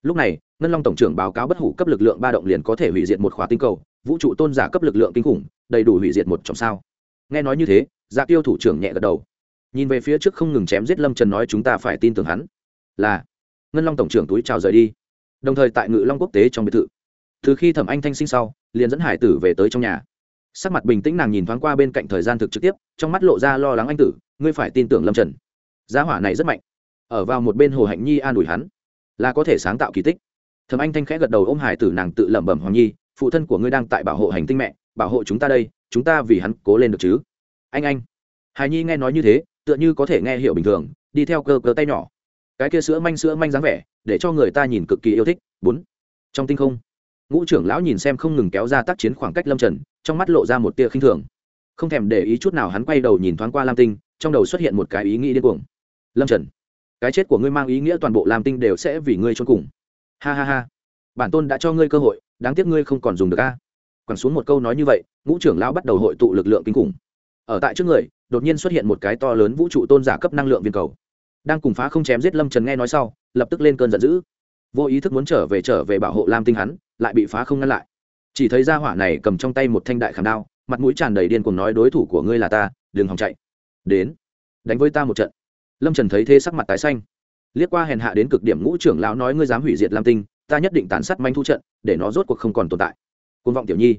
Lúc này ngân long tổng trưởng báo cáo bất hủ cấp lực lượng ba động liền có thể hủy diệt một khóa tinh cầu, vũ trụ tôn giả cấp lực lượng kinh khủng, đầy đủ hủy diệt một trong sao. Nghe nói như thế dạ tiêu thủ trưởng nhẹ gật đầu. Nhìn về phía trước không ngừng chém giết lâm trần nói chúng ta phải tin tưởng hắn. Là. Ngân long tổng trưởng túi chào rời đi. Đồng thời tại ngự long quốc tế trong biệt thự. Từ khi thẩm anh thanh sinh sau, liền dẫn hải tử về tới trong nhà. Sắc mặt bình tĩnh nàng nhìn thoáng qua bên cạnh thời gian thực trực tiếp, trong mắt lộ ra lo lắng anh tử, ngươi phải tin tưởng lâm trần. Giá hỏa này rất mạnh. Ở vào một bên hồ hạnh nhi an ủi hắn, là có thể sáng tạo kỳ tích thầm anh thanh khẽ gật đầu ôm hải tử nàng tự lẩm bẩm, hoàng nhi, phụ thân của ngươi đang tại bảo hộ hành tinh mẹ, bảo hộ chúng ta đây, chúng ta vì hắn cố lên được chứ? Anh anh. Hải nhi nghe nói như thế, tựa như có thể nghe hiểu bình thường, đi theo cơ cơ tay nhỏ. Cái kia sữa manh sữa manh dáng vẻ, để cho người ta nhìn cực kỳ yêu thích. Bốn. Trong tinh không, ngũ trưởng lão nhìn xem không ngừng kéo ra tác chiến khoảng cách lâm trần, trong mắt lộ ra một tia khinh thường. Không thèm để ý chút nào, hắn quay đầu nhìn thoáng qua lam tinh, trong đầu xuất hiện một cái ý nghĩ điên cuồng. Lâm trần, cái chết của ngươi mang ý nghĩa toàn bộ lam tinh đều sẽ vì ngươi trốn cùng ha ha ha. Bản tôn đã cho ngươi cơ hội, đáng tiếc ngươi không còn dùng được a. À? quẳng xuống một câu nói như vậy, ngũ trưởng lão bắt đầu hội tụ lực lượng kinh khủng. Ở tại trước người, đột nhiên xuất hiện một cái to lớn vũ trụ tôn giả cấp năng lượng viên cầu. Đang cùng phá không chém giết lâm trần nghe nói sau, lập tức lên cơn giận dữ. Vô ý thức muốn trở về trở về bảo hộ lam tinh hắn, lại bị phá không ngăn lại. Chỉ thấy ra hỏa này cầm trong tay một thanh đại khảm đao, mặt mũi tràn đầy điên cuồng nói đối thủ của ngươi là ta, đừng hòng chạy. Đến, đánh với ta một trận. Lâm trần thấy thế sắc mặt tái xanh liếc qua hèn hạ đến cực điểm ngũ trưởng lão nói, ngươi dám hủy diệt lam tinh, ta nhất định tàn sát manh thu trận, để nó rốt cuộc không còn tồn tại. Côn vọng tiểu nhi,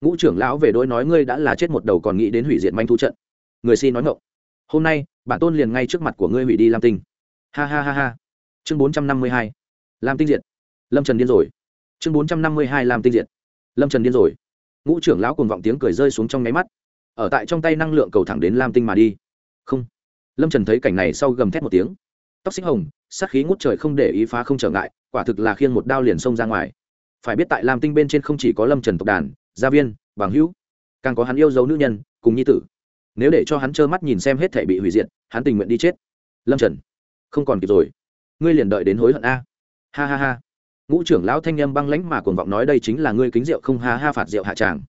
ngũ trưởng lão về đôi nói, ngươi đã là chết một đầu còn nghĩ đến hủy diệt manh thu trận. Người xin nói ngộng hôm nay, bản tôn liền ngay trước mặt của ngươi hủy đi lam tinh. Ha ha ha ha. Chương bốn trăm năm mươi hai, lam tinh diệt. Lâm trần điên rồi. Chương bốn trăm năm mươi hai, lam tinh diệt. Lâm trần điên rồi. Ngũ trưởng lão cùng vọng tiếng cười rơi xuống trong nháy mắt. Ở tại trong tay năng lượng cầu thẳng đến lam tinh mà đi. Không. Lâm trần thấy cảnh này sau gầm thét một tiếng. Tóc xích hồng sát khí ngút trời không để ý phá không trở ngại, quả thực là khiêng một đao liền xông ra ngoài. Phải biết tại lam tinh bên trên không chỉ có lâm trần tộc đàn, gia viên, bằng hữu, càng có hắn yêu dấu nữ nhân, cùng nhi tử. Nếu để cho hắn trơ mắt nhìn xem hết thể bị hủy diệt, hắn tình nguyện đi chết. Lâm trần, không còn kịp rồi. Ngươi liền đợi đến hối hận a. Ha ha ha. Ngũ trưởng lão thanh â băng lãnh mà cuồng vọng nói đây chính là ngươi kính rượu không ha ha phạt rượu hạ tràng.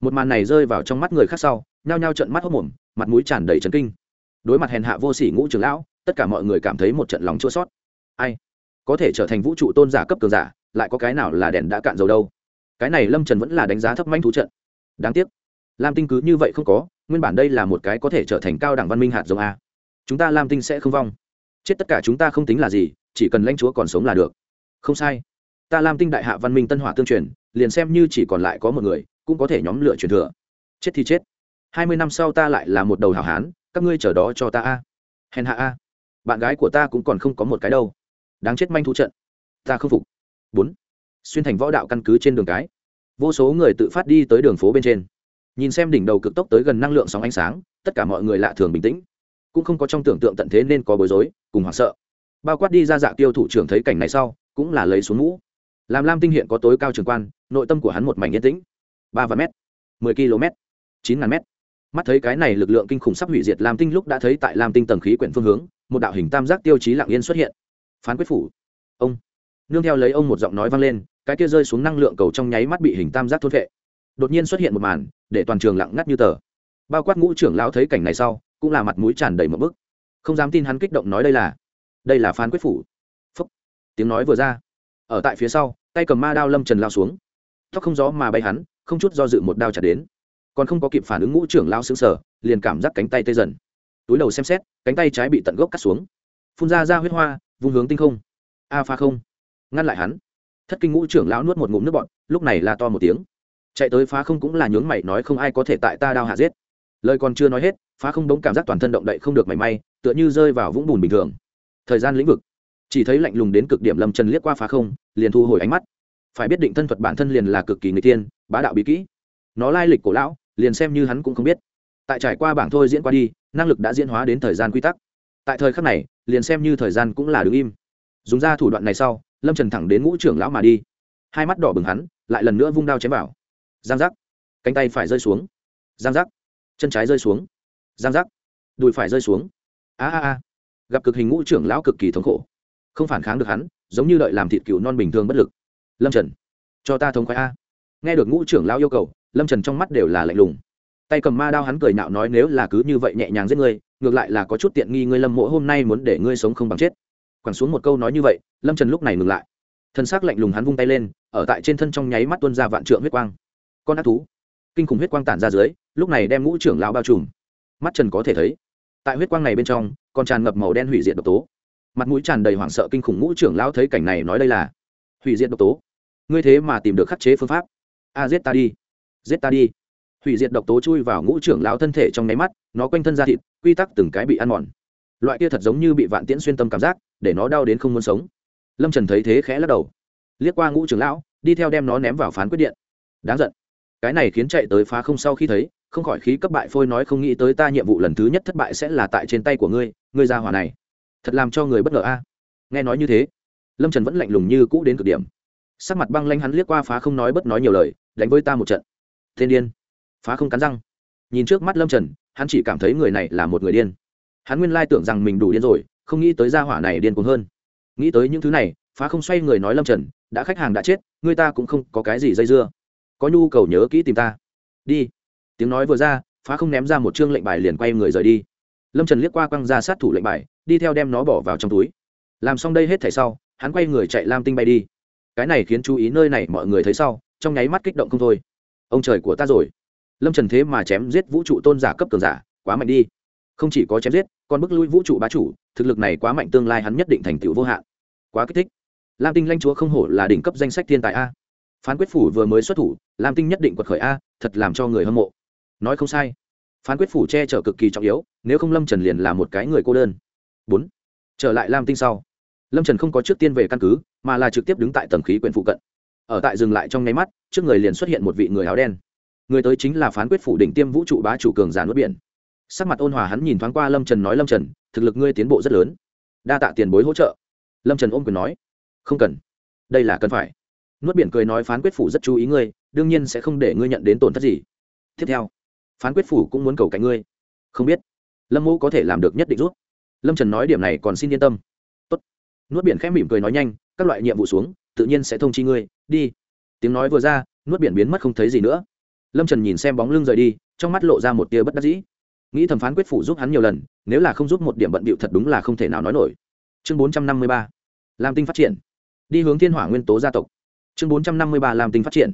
Một màn này rơi vào trong mắt người khác sau, nhao nhao trận mắt hốc mồm, mặt mũi tràn đầy trấn kinh. Đối mặt hèn hạ vô sỉ ngũ trưởng lão tất cả mọi người cảm thấy một trận lòng chua sót. Ai? Có thể trở thành vũ trụ tôn giả cấp cường giả, lại có cái nào là đèn đã cạn dầu đâu? Cái này lâm trần vẫn là đánh giá thấp manh thú trận. Đáng tiếc, lam tinh cứ như vậy không có, nguyên bản đây là một cái có thể trở thành cao đẳng văn minh hạt giống a. Chúng ta lam tinh sẽ không vong. Chết tất cả chúng ta không tính là gì, chỉ cần lãnh chúa còn sống là được. Không sai. Ta lam tinh đại hạ văn minh tân hỏa tương truyền, liền xem như chỉ còn lại có một người, cũng có thể nhóm lửa truyền thừa. Chết thì chết. Hai mươi năm sau ta lại là một đầu hảo hán, các ngươi chờ đó cho ta a. Hèn hạ a bạn gái của ta cũng còn không có một cái đâu. Đáng chết manh thu trận. Ta không phục. Bốn. Xuyên thành võ đạo căn cứ trên đường cái. Vô số người tự phát đi tới đường phố bên trên. Nhìn xem đỉnh đầu cực tốc tới gần năng lượng sóng ánh sáng, tất cả mọi người lạ thường bình tĩnh. Cũng không có trong tưởng tượng tận thế nên có bối rối, cùng hoảng sợ. Bao quát đi ra dạ tiêu thủ trưởng thấy cảnh này sau, cũng là lấy xuống mũ. Làm lam tinh hiện có tối cao trường quan, nội tâm của hắn một mảnh yên tĩnh. Ba vạn m mười km, chín ngàn m mắt thấy cái này lực lượng kinh khủng sắp hủy diệt lam tinh lúc đã thấy tại lam tinh tầng khí quyển phương hướng một đạo hình tam giác tiêu chí lặng yên xuất hiện. Phán quyết phủ. Ông. Nương theo lấy ông một giọng nói vang lên, cái kia rơi xuống năng lượng cầu trong nháy mắt bị hình tam giác thôn vệ đột nhiên xuất hiện một màn, để toàn trường lặng ngắt như tờ. Bao quát ngũ trưởng lão thấy cảnh này sau, cũng là mặt mũi tràn đầy một bức. Không dám tin hắn kích động nói đây là đây là phán quyết phủ. Phúc. Tiếng nói vừa ra. Ở tại phía sau, tay cầm ma đao lâm trần lao xuống. Tóc không gió mà bay hắn, không chút do dự một đao chặt đến. Còn không có kịp phản ứng ngũ trưởng lao xứng sở liền cảm giác cánh tay tê dần túi đầu xem xét, cánh tay trái bị tận gốc cắt xuống. Phun ra ra huyết hoa, vung hướng tinh không. A pha không. Ngăn lại hắn. Thất kinh ngũ trưởng lão nuốt một ngụm nước bọt, lúc này là to một tiếng. Chạy tới phá không cũng là nhướng mày nói không ai có thể tại ta đao hạ giết. Lời còn chưa nói hết, phá không bỗng cảm giác toàn thân động đậy không được mảy may, tựa như rơi vào vũng bùn bình thường. Thời gian lĩnh vực. Chỉ thấy lạnh lùng đến cực điểm lâm trần liếc qua phá không, liền thu hồi ánh mắt. Phải biết định thân thuật bản thân liền là cực kỳ người tiên bá đạo bí kỹ. Nó lai lịch cổ lão, liền xem như hắn cũng không biết. Tại trải qua bảng thôi diễn qua đi năng lực đã diễn hóa đến thời gian quy tắc. Tại thời khắc này, liền xem như thời gian cũng là đứng im. Dùng ra thủ đoạn này sau, lâm trần thẳng đến ngũ trưởng lão mà đi. Hai mắt đỏ bừng hắn, lại lần nữa vung đao chém vào. Giang giác. Cánh tay phải rơi xuống. Giang giác. Chân trái rơi xuống. Giang giác. Đùi phải rơi xuống. A a a. Gặp cực hình ngũ trưởng lão cực kỳ thống khổ. Không phản kháng được hắn, giống như đợi làm thịt cựu non bình thường bất lực. Lâm trần. Cho ta thống khoái a. Nghe được ngũ trưởng lão yêu cầu, lâm trần trong mắt đều là lạnh lùng tay cầm ma đao hắn cười nạo nói, nếu là cứ như vậy nhẹ nhàng giết ngươi, ngược lại là có chút tiện nghi ngươi lâm mộ, hôm nay muốn để ngươi sống không bằng chết. Quẳng xuống một câu nói như vậy, lâm trần lúc này ngừng lại. Thân xác lạnh lùng hắn vung tay lên, ở tại trên thân trong nháy mắt tuân ra vạn trượng huyết quang. Con ác thú. Kinh khủng huyết quang tản ra dưới, lúc này đem ngũ trưởng lão bao trùm. Mắt trần có thể thấy, tại huyết quang này bên trong, còn tràn ngập màu đen hủy diệt độc tố. Mặt mũi tràn đầy hoảng sợ kinh khủng ngũ trưởng lão thấy cảnh này nói đây là hủy diệt độc tố. Ngươi thế mà tìm được khắc chế phương pháp. A, giết ta đi. Giết ta đi hủy diệt độc tố chui vào ngũ trưởng lão thân thể trong nháy mắt, nó quanh thân ra thịt, quy tắc từng cái bị ăn mòn. Loại kia thật giống như bị vạn tiễn xuyên tâm cảm giác, để nó đau đến không muốn sống. Lâm trần thấy thế khẽ lắc đầu. Liếc qua ngũ trưởng lão, đi theo đem nó ném vào phán quyết điện. Đáng giận. Cái này khiến chạy tới phá không sau khi thấy, không khỏi khí cấp bại phôi nói không nghĩ tới ta nhiệm vụ lần thứ nhất thất bại sẽ là tại trên tay của ngươi ngươi ra hỏa này. Thật làm cho người bất ngờ a. Nghe nói như thế, lâm trần vẫn lạnh lùng như cũ đến cực điểm. Sắc mặt băng lanh hắn liếc qua phá không nói bất nói nhiều lời, đánh với ta một trận. Thiên điên phá không cắn răng. Nhìn trước mắt lâm trần, hắn chỉ cảm thấy người này là một người điên. Hắn nguyên lai tưởng rằng mình đủ điên rồi, không nghĩ tới gia hỏa này điên cuồng hơn. Nghĩ tới những thứ này, phá không xoay người nói lâm trần, đã khách hàng đã chết, người ta cũng không có cái gì dây dưa. Có nhu cầu nhớ kỹ tìm ta. Đi. Tiếng nói vừa ra, phá không ném ra một chương lệnh bài liền quay người rời đi. Lâm trần liếc qua quăng ra sát thủ lệnh bài, đi theo đem nó bỏ vào trong túi. Làm xong đây hết thảy sau, hắn quay người chạy lam tinh bay đi. Cái này khiến chú ý nơi này mọi người thấy sau, trong nháy mắt kích động không thôi. Ông trời của ta rồi lâm trần thế mà chém giết vũ trụ tôn giả cấp cường giả, quá mạnh đi. Không chỉ có chém giết, còn bức lui vũ trụ bá chủ, thực lực này quá mạnh tương lai hắn nhất định thành tựu vô hạn. Quá kích thích. Lam tinh lanh chúa không hổ là đỉnh cấp danh sách thiên tài a. Phán quyết phủ vừa mới xuất thủ, lam tinh nhất định quật khởi a, thật làm cho người hâm mộ. Nói không sai. Phán quyết phủ che chở cực kỳ trọng yếu, nếu không lâm trần liền là một cái người cô đơn. Bốn. Trở lại lam tinh sau. Lâm trần không có trước tiên về căn cứ, mà là trực tiếp đứng tại tầng khí quyển phụ cận. Ở tại dừng lại trong nháy mắt, trước người liền xuất hiện một vị người áo đen người tới chính là phán quyết phủ đỉnh tiêm vũ trụ bá chủ cường giả nước biển. Sắc mặt ôn hòa hắn nhìn thoáng qua lâm trần nói, lâm trần, thực lực ngươi tiến bộ rất lớn. Đa tạ tiền bối hỗ trợ. Lâm trần ôm quyền nói, không cần. Đây là cần phải. Nuốt biển cười nói, phán quyết phủ rất chú ý ngươi, đương nhiên sẽ không để ngươi nhận đến tổn thất gì. Tiếp theo, phán quyết phủ cũng muốn cầu cạnh ngươi. Không biết, lâm mũ có thể làm được nhất định rút. Lâm trần nói, điểm này còn xin yên tâm. Tốt. nuốt biển khẽ mỉm cười nói, nhanh, các loại nhiệm vụ xuống, tự nhiên sẽ thông chi ngươi. Đi. Tiếng nói vừa ra, nuốt biển biến mất không thấy gì nữa lâm trần nhìn xem bóng lưng rời đi, trong mắt lộ ra một tia bất đắc dĩ. Nghĩ thẩm phán quyết phủ giúp hắn nhiều lần, nếu là không giúp một điểm bận bịu thật đúng là không thể nào nói nổi. Chương bốn trăm năm mươi ba, lam tinh phát triển. Đi hướng thiên hỏa nguyên tố gia tộc. Chương bốn trăm năm mươi ba, lam tinh phát triển.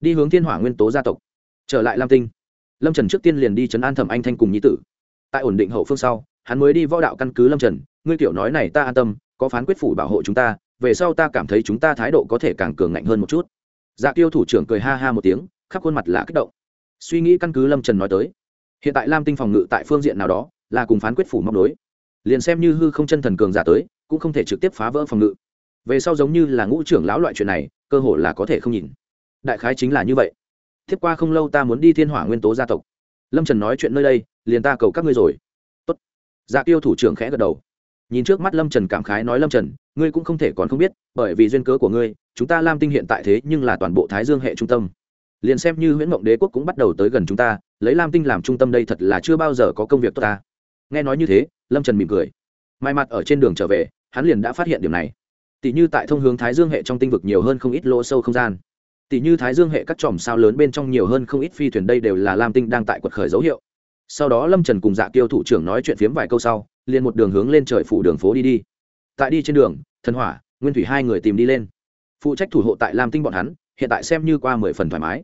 Đi hướng thiên hỏa nguyên tố gia tộc. Trở lại lam tinh. Lâm trần trước tiên liền đi chấn an thẩm anh thanh cùng nhí tử. Tại ổn định hậu phương sau, hắn mới đi võ đạo căn cứ lâm trần, ngươi tiểu nói này ta an tâm, có phán quyết phủ bảo hộ chúng ta, về sau ta cảm thấy chúng ta thái độ có thể càng cường ngạnh hơn một chút. Dạ tiêu thủ trưởng cười ha ha một tiếng khắp khuôn mặt là kích động. Suy nghĩ căn cứ lâm trần nói tới. Hiện tại lam tinh phòng ngự tại phương diện nào đó, là cùng phán quyết phủ móc đối. Liền xem như hư không chân thần cường giả tới, cũng không thể trực tiếp phá vỡ phòng ngự. Về sau giống như là ngũ trưởng lão loại chuyện này, cơ hội là có thể không nhìn. Đại khái chính là như vậy. Tiếp qua không lâu ta muốn đi thiên hỏa nguyên tố gia tộc. Lâm trần nói chuyện nơi đây, liền ta cầu các ngươi rồi. Tốt. Dạ tiêu thủ trưởng khẽ gật đầu. Nhìn trước mắt lâm trần cảm khái nói lâm trần, ngươi cũng không thể còn không biết, bởi vì duyên cớ của ngươi, chúng ta lam tinh hiện tại thế nhưng là toàn bộ thái dương hệ trung tâm liền xem như nguyễn mộng đế quốc cũng bắt đầu tới gần chúng ta, lấy lam tinh làm trung tâm đây thật là chưa bao giờ có công việc tốt ta. Nghe nói như thế, lâm trần mỉm cười. Mai mặt ở trên đường trở về, hắn liền đã phát hiện điểm này. Tỷ như tại thông hướng thái dương hệ trong tinh vực nhiều hơn không ít lỗ sâu không gian. Tỷ như thái dương hệ các chòm sao lớn bên trong nhiều hơn không ít phi thuyền đây đều là lam tinh đang tại quật khởi dấu hiệu. Sau đó lâm trần cùng dạ kiêu thủ trưởng nói chuyện phiếm vài câu sau, liền một đường hướng lên trời phủ đường phố đi đi. Tại đi trên đường, thần hỏa, nguyên thủy hai người tìm đi lên. Phụ trách thủ hộ tại lam tinh bọn hắn, hiện tại xem như qua mười phần thoải mái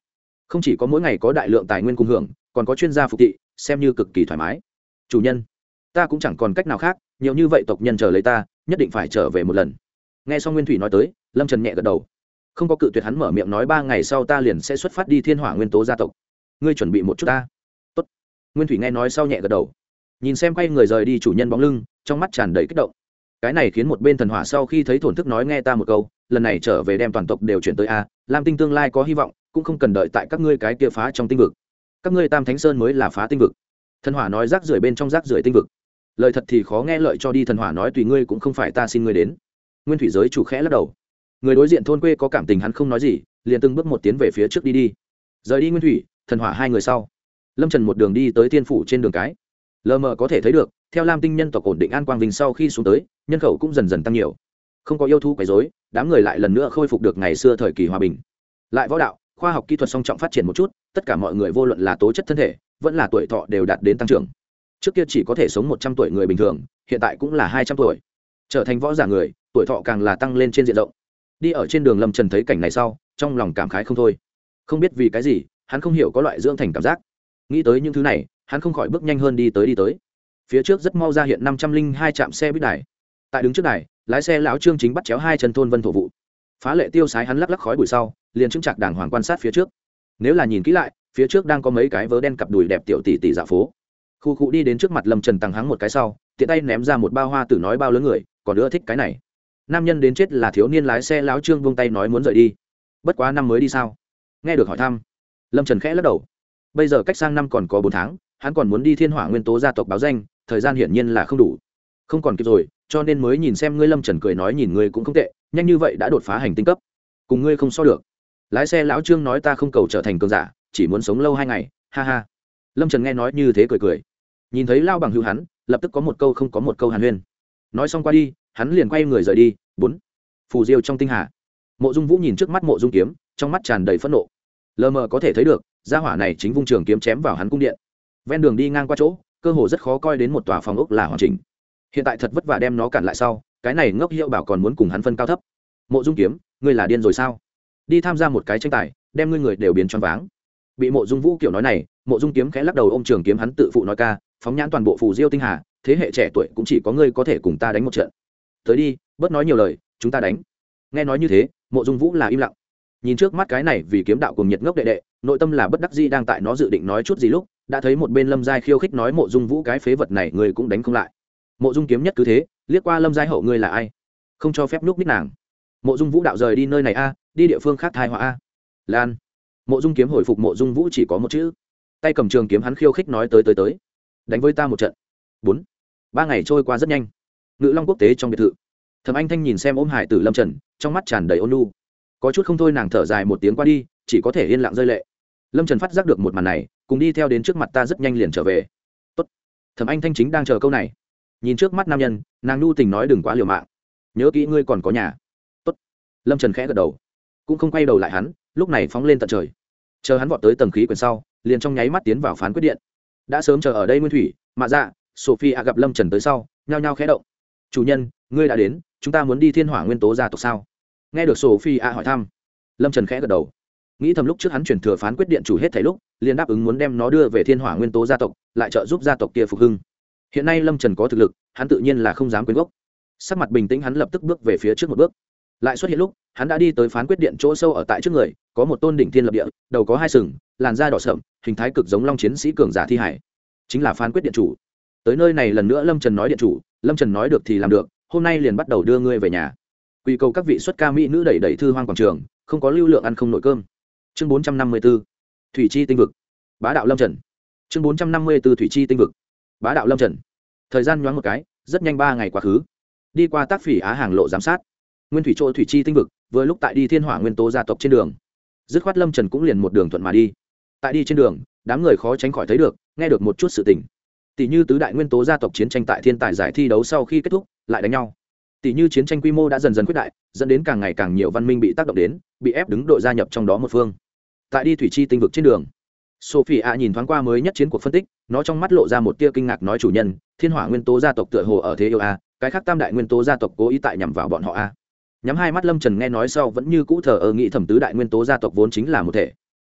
không chỉ có mỗi ngày có đại lượng tài nguyên cung hưởng, còn có chuyên gia phục thị, xem như cực kỳ thoải mái. Chủ nhân, ta cũng chẳng còn cách nào khác, nhiều như vậy tộc nhân chờ lấy ta, nhất định phải trở về một lần. Nghe xong nguyên thủy nói tới, lâm trần nhẹ gật đầu. Không có cự tuyệt hắn mở miệng nói ba ngày sau ta liền sẽ xuất phát đi thiên hỏa nguyên tố gia tộc. Ngươi chuẩn bị một chút ta. Tốt. nguyên thủy nghe nói sau nhẹ gật đầu. Nhìn xem quay người rời đi chủ nhân bóng lưng, trong mắt tràn đầy kích động. Cái này khiến một bên thần hỏa sau khi thấy thổn thức nói nghe ta một câu, lần này trở về đem toàn tộc đều chuyển tới a, lam tinh tương lai có hy vọng cũng không cần đợi tại các ngươi cái kia phá trong tinh vực. Các ngươi tam thánh sơn mới là phá tinh vực. Thần hỏa nói rác rưởi bên trong rác rưởi tinh vực. Lời thật thì khó nghe lợi cho đi thần hỏa nói tùy ngươi cũng không phải ta xin ngươi đến. Nguyên thủy giới chủ khẽ lắc đầu. Người đối diện thôn quê có cảm tình hắn không nói gì, liền từng bước một tiến về phía trước đi đi. Rời đi nguyên thủy, thần hỏa hai người sau. Lâm trần một đường đi tới tiên phủ trên đường cái. Lờ mờ có thể thấy được, theo lam tinh nhân tộc ổn định an quang vinh sau khi xuống tới, nhân khẩu cũng dần dần tăng nhiều. Không có yêu thú quấy dối đám người lại lần nữa khôi phục được ngày xưa thời kỳ hòa bình. Lại võ đạo khoa học kỹ thuật song trọng phát triển một chút, tất cả mọi người vô luận là tố chất thân thể, vẫn là tuổi thọ đều đạt đến tăng trưởng. Trước kia chỉ có thể sống một trăm tuổi người bình thường, hiện tại cũng là hai trăm tuổi. Trở thành võ giả người, tuổi thọ càng là tăng lên trên diện rộng. Đi ở trên đường lâm trần thấy cảnh này sau, trong lòng cảm khái không thôi. Không biết vì cái gì, hắn không hiểu có loại dưỡng thành cảm giác. Nghĩ tới những thứ này, hắn không khỏi bước nhanh hơn đi tới đi tới. Phía trước rất mau ra hiện năm trăm linh hai trạm xe buýt đài. Tại đứng trước đài, lái xe lão trương chính bắt chéo hai chân thôn vân thổ vụ phá lệ tiêu sái hắn lắc lắc khói bụi sau, liền chứng chặt đàng hoàng quan sát phía trước. Nếu là nhìn kỹ lại, phía trước đang có mấy cái vớ đen cặp đùi đẹp tiểu tỷ tỷ dạ phố. Khu cụ đi đến trước mặt lâm trần tăng hắng một cái sau, tiện tay ném ra một bao hoa tử nói bao lớn người, còn nữa thích cái này. Nam nhân đến chết là thiếu niên lái xe láo trương vung tay nói muốn rời đi. Bất quá năm mới đi sao? Nghe được hỏi thăm, lâm trần khẽ lắc đầu. Bây giờ cách sang năm còn có bốn tháng, hắn còn muốn đi thiên hỏa nguyên tố gia tộc báo danh, thời gian hiển nhiên là không đủ không còn kịp rồi, cho nên mới nhìn xem ngươi lâm trần cười nói nhìn ngươi cũng không tệ, nhanh như vậy đã đột phá hành tinh cấp. Cùng ngươi không so được. Lái xe lão trương nói ta không cầu trở thành cường giả, chỉ muốn sống lâu hai ngày, ha ha. Lâm trần nghe nói như thế cười cười. Nhìn thấy lao bằng hữu hắn, lập tức có một câu không có một câu hàn huyên. Nói xong qua đi, hắn liền quay người rời đi. Bốn. Phù diêu trong tinh hà. Mộ dung vũ nhìn trước mắt mộ dung kiếm, trong mắt tràn đầy phẫn nộ. Lờ mờ có thể thấy được, gia hỏa này chính vung trường kiếm chém vào hắn cung điện. Ven đường đi ngang qua chỗ, cơ hồ rất khó coi đến một tòa phòng ốc là hoàn chỉnh hiện tại thật vất vả đem nó cản lại sau, cái này ngốc hiệu bảo còn muốn cùng hắn phân cao thấp. Mộ dung kiếm, ngươi là điên rồi sao? Đi tham gia một cái tranh tài, đem ngươi người đều biến choáng váng. Bị mộ dung vũ kiểu nói này, mộ dung kiếm khẽ lắc đầu ô m trường kiếm hắn tự phụ nói ca, phóng nhãn toàn bộ phù diêu tinh hà, thế hệ trẻ tuổi cũng chỉ có ngươi có thể cùng ta đánh một trận. Tới đi, bớt nói nhiều lời, chúng ta đánh. Nghe nói như thế, mộ dung vũ là im lặng. Nhìn trước mắt cái này vì kiếm đạo cùng nhiệt ngốc đệ đệ, nội tâm là bất đắc di đang tại nó dự định nói chút gì lúc, đã thấy một bên lâm giai khiêu khích nói mộ dung vũ cái phế vật này người cũng đánh không lại mộ dung kiếm nhất cứ thế, liếc qua lâm giai hậu, ngươi là ai? Không cho phép núp ních nàng. Mộ dung vũ đạo rời đi nơi này a, đi địa phương khác thai họa a. Lan. Mộ dung kiếm hồi phục mộ dung vũ chỉ có một chữ. Tay cầm trường kiếm hắn khiêu khích nói tới tới tới. Đánh với ta một trận. Bốn. Ba ngày trôi qua rất nhanh. Ngự long quốc tế trong biệt thự. Thẩm anh thanh nhìn xem ôm hải tử lâm trần, trong mắt tràn đầy ôn lu có chút không thôi nàng thở dài một tiếng qua đi, chỉ có thể yên lặng rơi lệ. Lâm trần phát giác được một màn này, cùng đi theo đến trước mặt ta rất nhanh liền trở về. Tốt. thẩm anh thanh chính đang chờ câu này nhìn trước mắt nam nhân, nàng nhu tình nói đừng quá liều mạng. Nhớ kỹ ngươi còn có nhà. Tốt. lâm trần khẽ gật đầu. Cũng không quay đầu lại hắn, lúc này phóng lên tận trời. Chờ hắn vọt tới tầng khí quyển sau, liền trong nháy mắt tiến vào phán quyết điện. Đã sớm chờ ở đây nguyên thủy, mạ dạ sophie a gặp lâm trần tới sau, nhao nhao khẽ động. Chủ nhân, ngươi đã đến, chúng ta muốn đi thiên hỏa nguyên tố gia tộc sao? Nghe được sophie a hỏi thăm, lâm trần khẽ gật đầu. Nghĩ thầm lúc trước hắn chuyển thừa phán quyết điện chủ hết thảy lúc, liền đáp ứng muốn đem nó đưa về thiên hỏa nguyên tố gia tộc, lại trợ giúp gia tộc kia phục hưng hiện nay lâm trần có thực lực, hắn tự nhiên là không dám quyến gốc. Sắc mặt bình tĩnh hắn lập tức bước về phía trước một bước. Lại xuất hiện lúc, hắn đã đi tới phán quyết điện chỗ sâu ở tại trước người, có một tôn đỉnh thiên lập địa, đầu có hai sừng, làn da đỏ sợm hình thái cực giống long chiến sĩ cường giả thi hải. Chính là phán quyết điện chủ. Tới nơi này lần nữa lâm trần nói điện chủ, lâm trần nói được thì làm được, hôm nay liền bắt đầu đưa ngươi về nhà. Quy cầu các vị xuất ca mỹ nữ đẩy đẩy thư hoang quảng trường, không có lưu lượng ăn không nổi cơm. Chương bốn trăm năm mươi b ố thủy chi tinh vực. Bá đạo lâm trần. Chương bốn trăm năm mươi b ố thủy chi tinh vực bá đạo lâm trần. Thời gian nhoáng một cái, rất nhanh ba ngày quá khứ. Đi qua tác phỉ á hàng lộ giám sát. Nguyên thủy chỗ thủy chi tinh vực, vừa lúc tại đi thiên hỏa nguyên tố gia tộc trên đường. Dứt khoát lâm trần cũng liền một đường thuận mà đi. Tại đi trên đường, đám người khó tránh khỏi thấy được, nghe được một chút sự tình. Tỷ như tứ đại nguyên tố gia tộc chiến tranh tại thiên tài giải thi đấu sau khi kết thúc, lại đánh nhau. Tỷ như chiến tranh quy mô đã dần dần quyết đại, dẫn đến càng ngày càng nhiều văn minh bị tác động đến, bị ép đứng đội gia nhập trong đó một phương. Tại đi thủy chi tinh vực trên đường sophie nhìn thoáng qua mới nhất chiến cuộc phân tích, nó trong mắt lộ ra một tia kinh ngạc nói chủ nhân, thiên hỏa nguyên tố gia tộc tựa hồ ở thế yêu a, cái khác tam đại nguyên tố gia tộc cố ý tại nhằm vào bọn họ a. Nhắm hai mắt lâm trần nghe nói sau vẫn như cũ thờ ơ nghĩ thẩm tứ đại nguyên tố gia tộc vốn chính là một thể.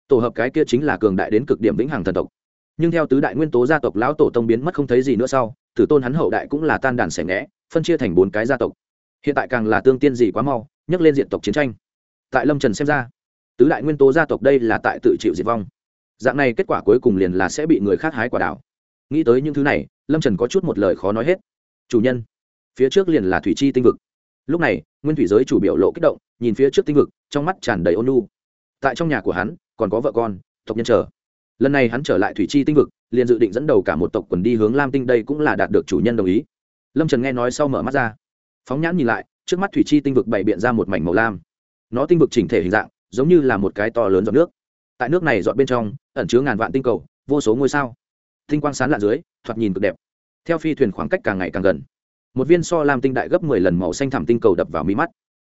Tổ hợp cái kia chính là cường đại đến cực điểm vĩnh hằng thần tộc. Nhưng theo tứ đại nguyên tố gia tộc lão tổ tông biến mất không thấy gì nữa sau, tử tôn hắn hậu đại cũng là tan đàn xẻ ngẽ, phân chia thành bốn cái gia tộc. Hiện tại càng là tương tiên gì quá mau, nhấc lên diện tộc chiến tranh. Tại lâm trần xem ra, tứ đại nguyên tố gia tộc đây là tại tự chịu diệt vong dạng này kết quả cuối cùng liền là sẽ bị người khác hái quả đảo nghĩ tới những thứ này, lâm trần có chút một lời khó nói hết. Chủ nhân, phía trước liền là thủy chi tinh vực. Lúc này, nguyên thủy giới chủ biểu lộ kích động, nhìn phía trước tinh vực, trong mắt tràn đầy ôn lu tại trong nhà của hắn, còn có vợ con, tộc nhân chờ. Lần này hắn trở lại thủy chi tinh vực, liền dự định dẫn đầu cả một tộc quần đi hướng lam tinh, đây cũng là đạt được chủ nhân đồng ý. Lâm trần nghe nói sau mở mắt ra. Phóng nhãn nhìn lại, trước mắt thủy chi tinh vực bày biện ra một mảnh màu lam. Nó tinh vực chỉnh thể hình dạng, giống như là một cái to lớn giọt nước. Tại nước này dọn bên trong ẩn chứa ngàn vạn tinh cầu, vô số ngôi sao. Tinh quang sán lạ dưới, thoạt nhìn cực đẹp. Theo phi thuyền khoảng cách càng ngày càng gần, một viên so lam tinh đại gấp mười lần màu xanh thẳm tinh cầu đập vào mi mắt.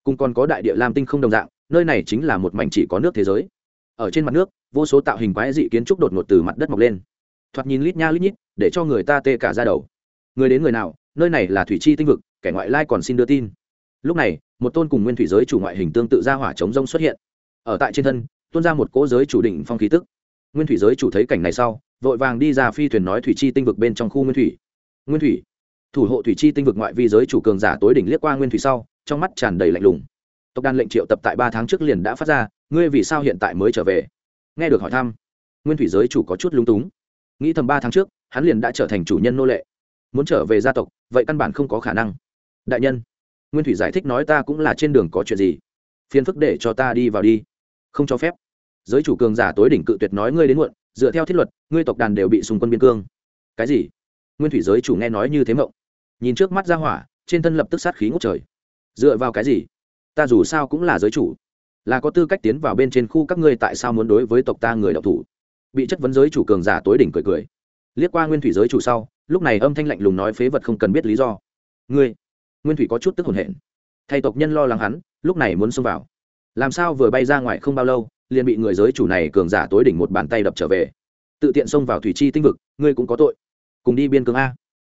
Cùng còn có đại địa lam tinh không đồng dạng, nơi này chính là một mảnh chỉ có nước thế giới. Ở trên mặt nước, vô số tạo hình quái dị kiến trúc đột ngột từ mặt đất mọc lên. Thoạt nhìn lít nha lít nhít, để cho người ta tê cả ra đầu. Người đến người nào, nơi này là thủy chi tinh vực, kẻ ngoại lai còn xin đưa tin. Lúc này, một tôn cùng nguyên thủy giới chủ ngoại hình tương tự ra hỏa chống rông xuất hiện. Ở tại trên thân, tuôn ra một cỗ giới chủ định phong khí tức nguyên thủy giới chủ thấy cảnh này sau, vội vàng đi ra phi thuyền nói thủy chi tinh vực bên trong khu nguyên thủy. Nguyên thủy? Thủ hộ thủy chi tinh vực ngoại vi giới chủ cường giả tối đỉnh liếc qua nguyên thủy sau, trong mắt tràn đầy lạnh lùng. Tộc đàn lệnh triệu tập tại ba tháng trước liền đã phát ra, ngươi vì sao hiện tại mới trở về? Nghe được hỏi thăm, nguyên thủy giới chủ có chút lúng túng. Nghĩ thầm ba tháng trước, hắn liền đã trở thành chủ nhân nô lệ. Muốn trở về gia tộc, vậy căn bản không có khả năng. Đại nhân, nguyên thủy giải thích nói ta cũng là trên đường có chuyện gì? Phiền phức để cho ta đi vào đi. Không cho phép giới chủ cường giả tối đỉnh cự tuyệt nói ngươi đến muộn, dựa theo thiết luật, ngươi tộc đàn đều bị xung quân biên cương. Cái gì? Nguyên thủy giới chủ nghe nói như thế mộng. Nhìn trước mắt ra hỏa, trên thân lập tức sát khí ngốc trời. Dựa vào cái gì? Ta dù sao cũng là giới chủ. Là có tư cách tiến vào bên trên khu các ngươi tại sao muốn đối với tộc ta người đọc thủ? Bị chất vấn giới chủ cường giả tối đỉnh cười cười. Liếc qua nguyên thủy giới chủ sau, lúc này âm thanh lạnh lùng nói phế vật không cần biết lý do. Ngươi, nguyên thủy có chút tức hồn hển. Thay tộc nhân lo lắng hắn, lúc này muốn xông vào. Làm sao vừa bay ra ngoài không bao lâu liền bị người giới chủ này cường giả tối đỉnh một bàn tay đập trở về. Tự tiện xông vào thủy chi tinh vực, ngươi cũng có tội. Cùng đi biên cương a.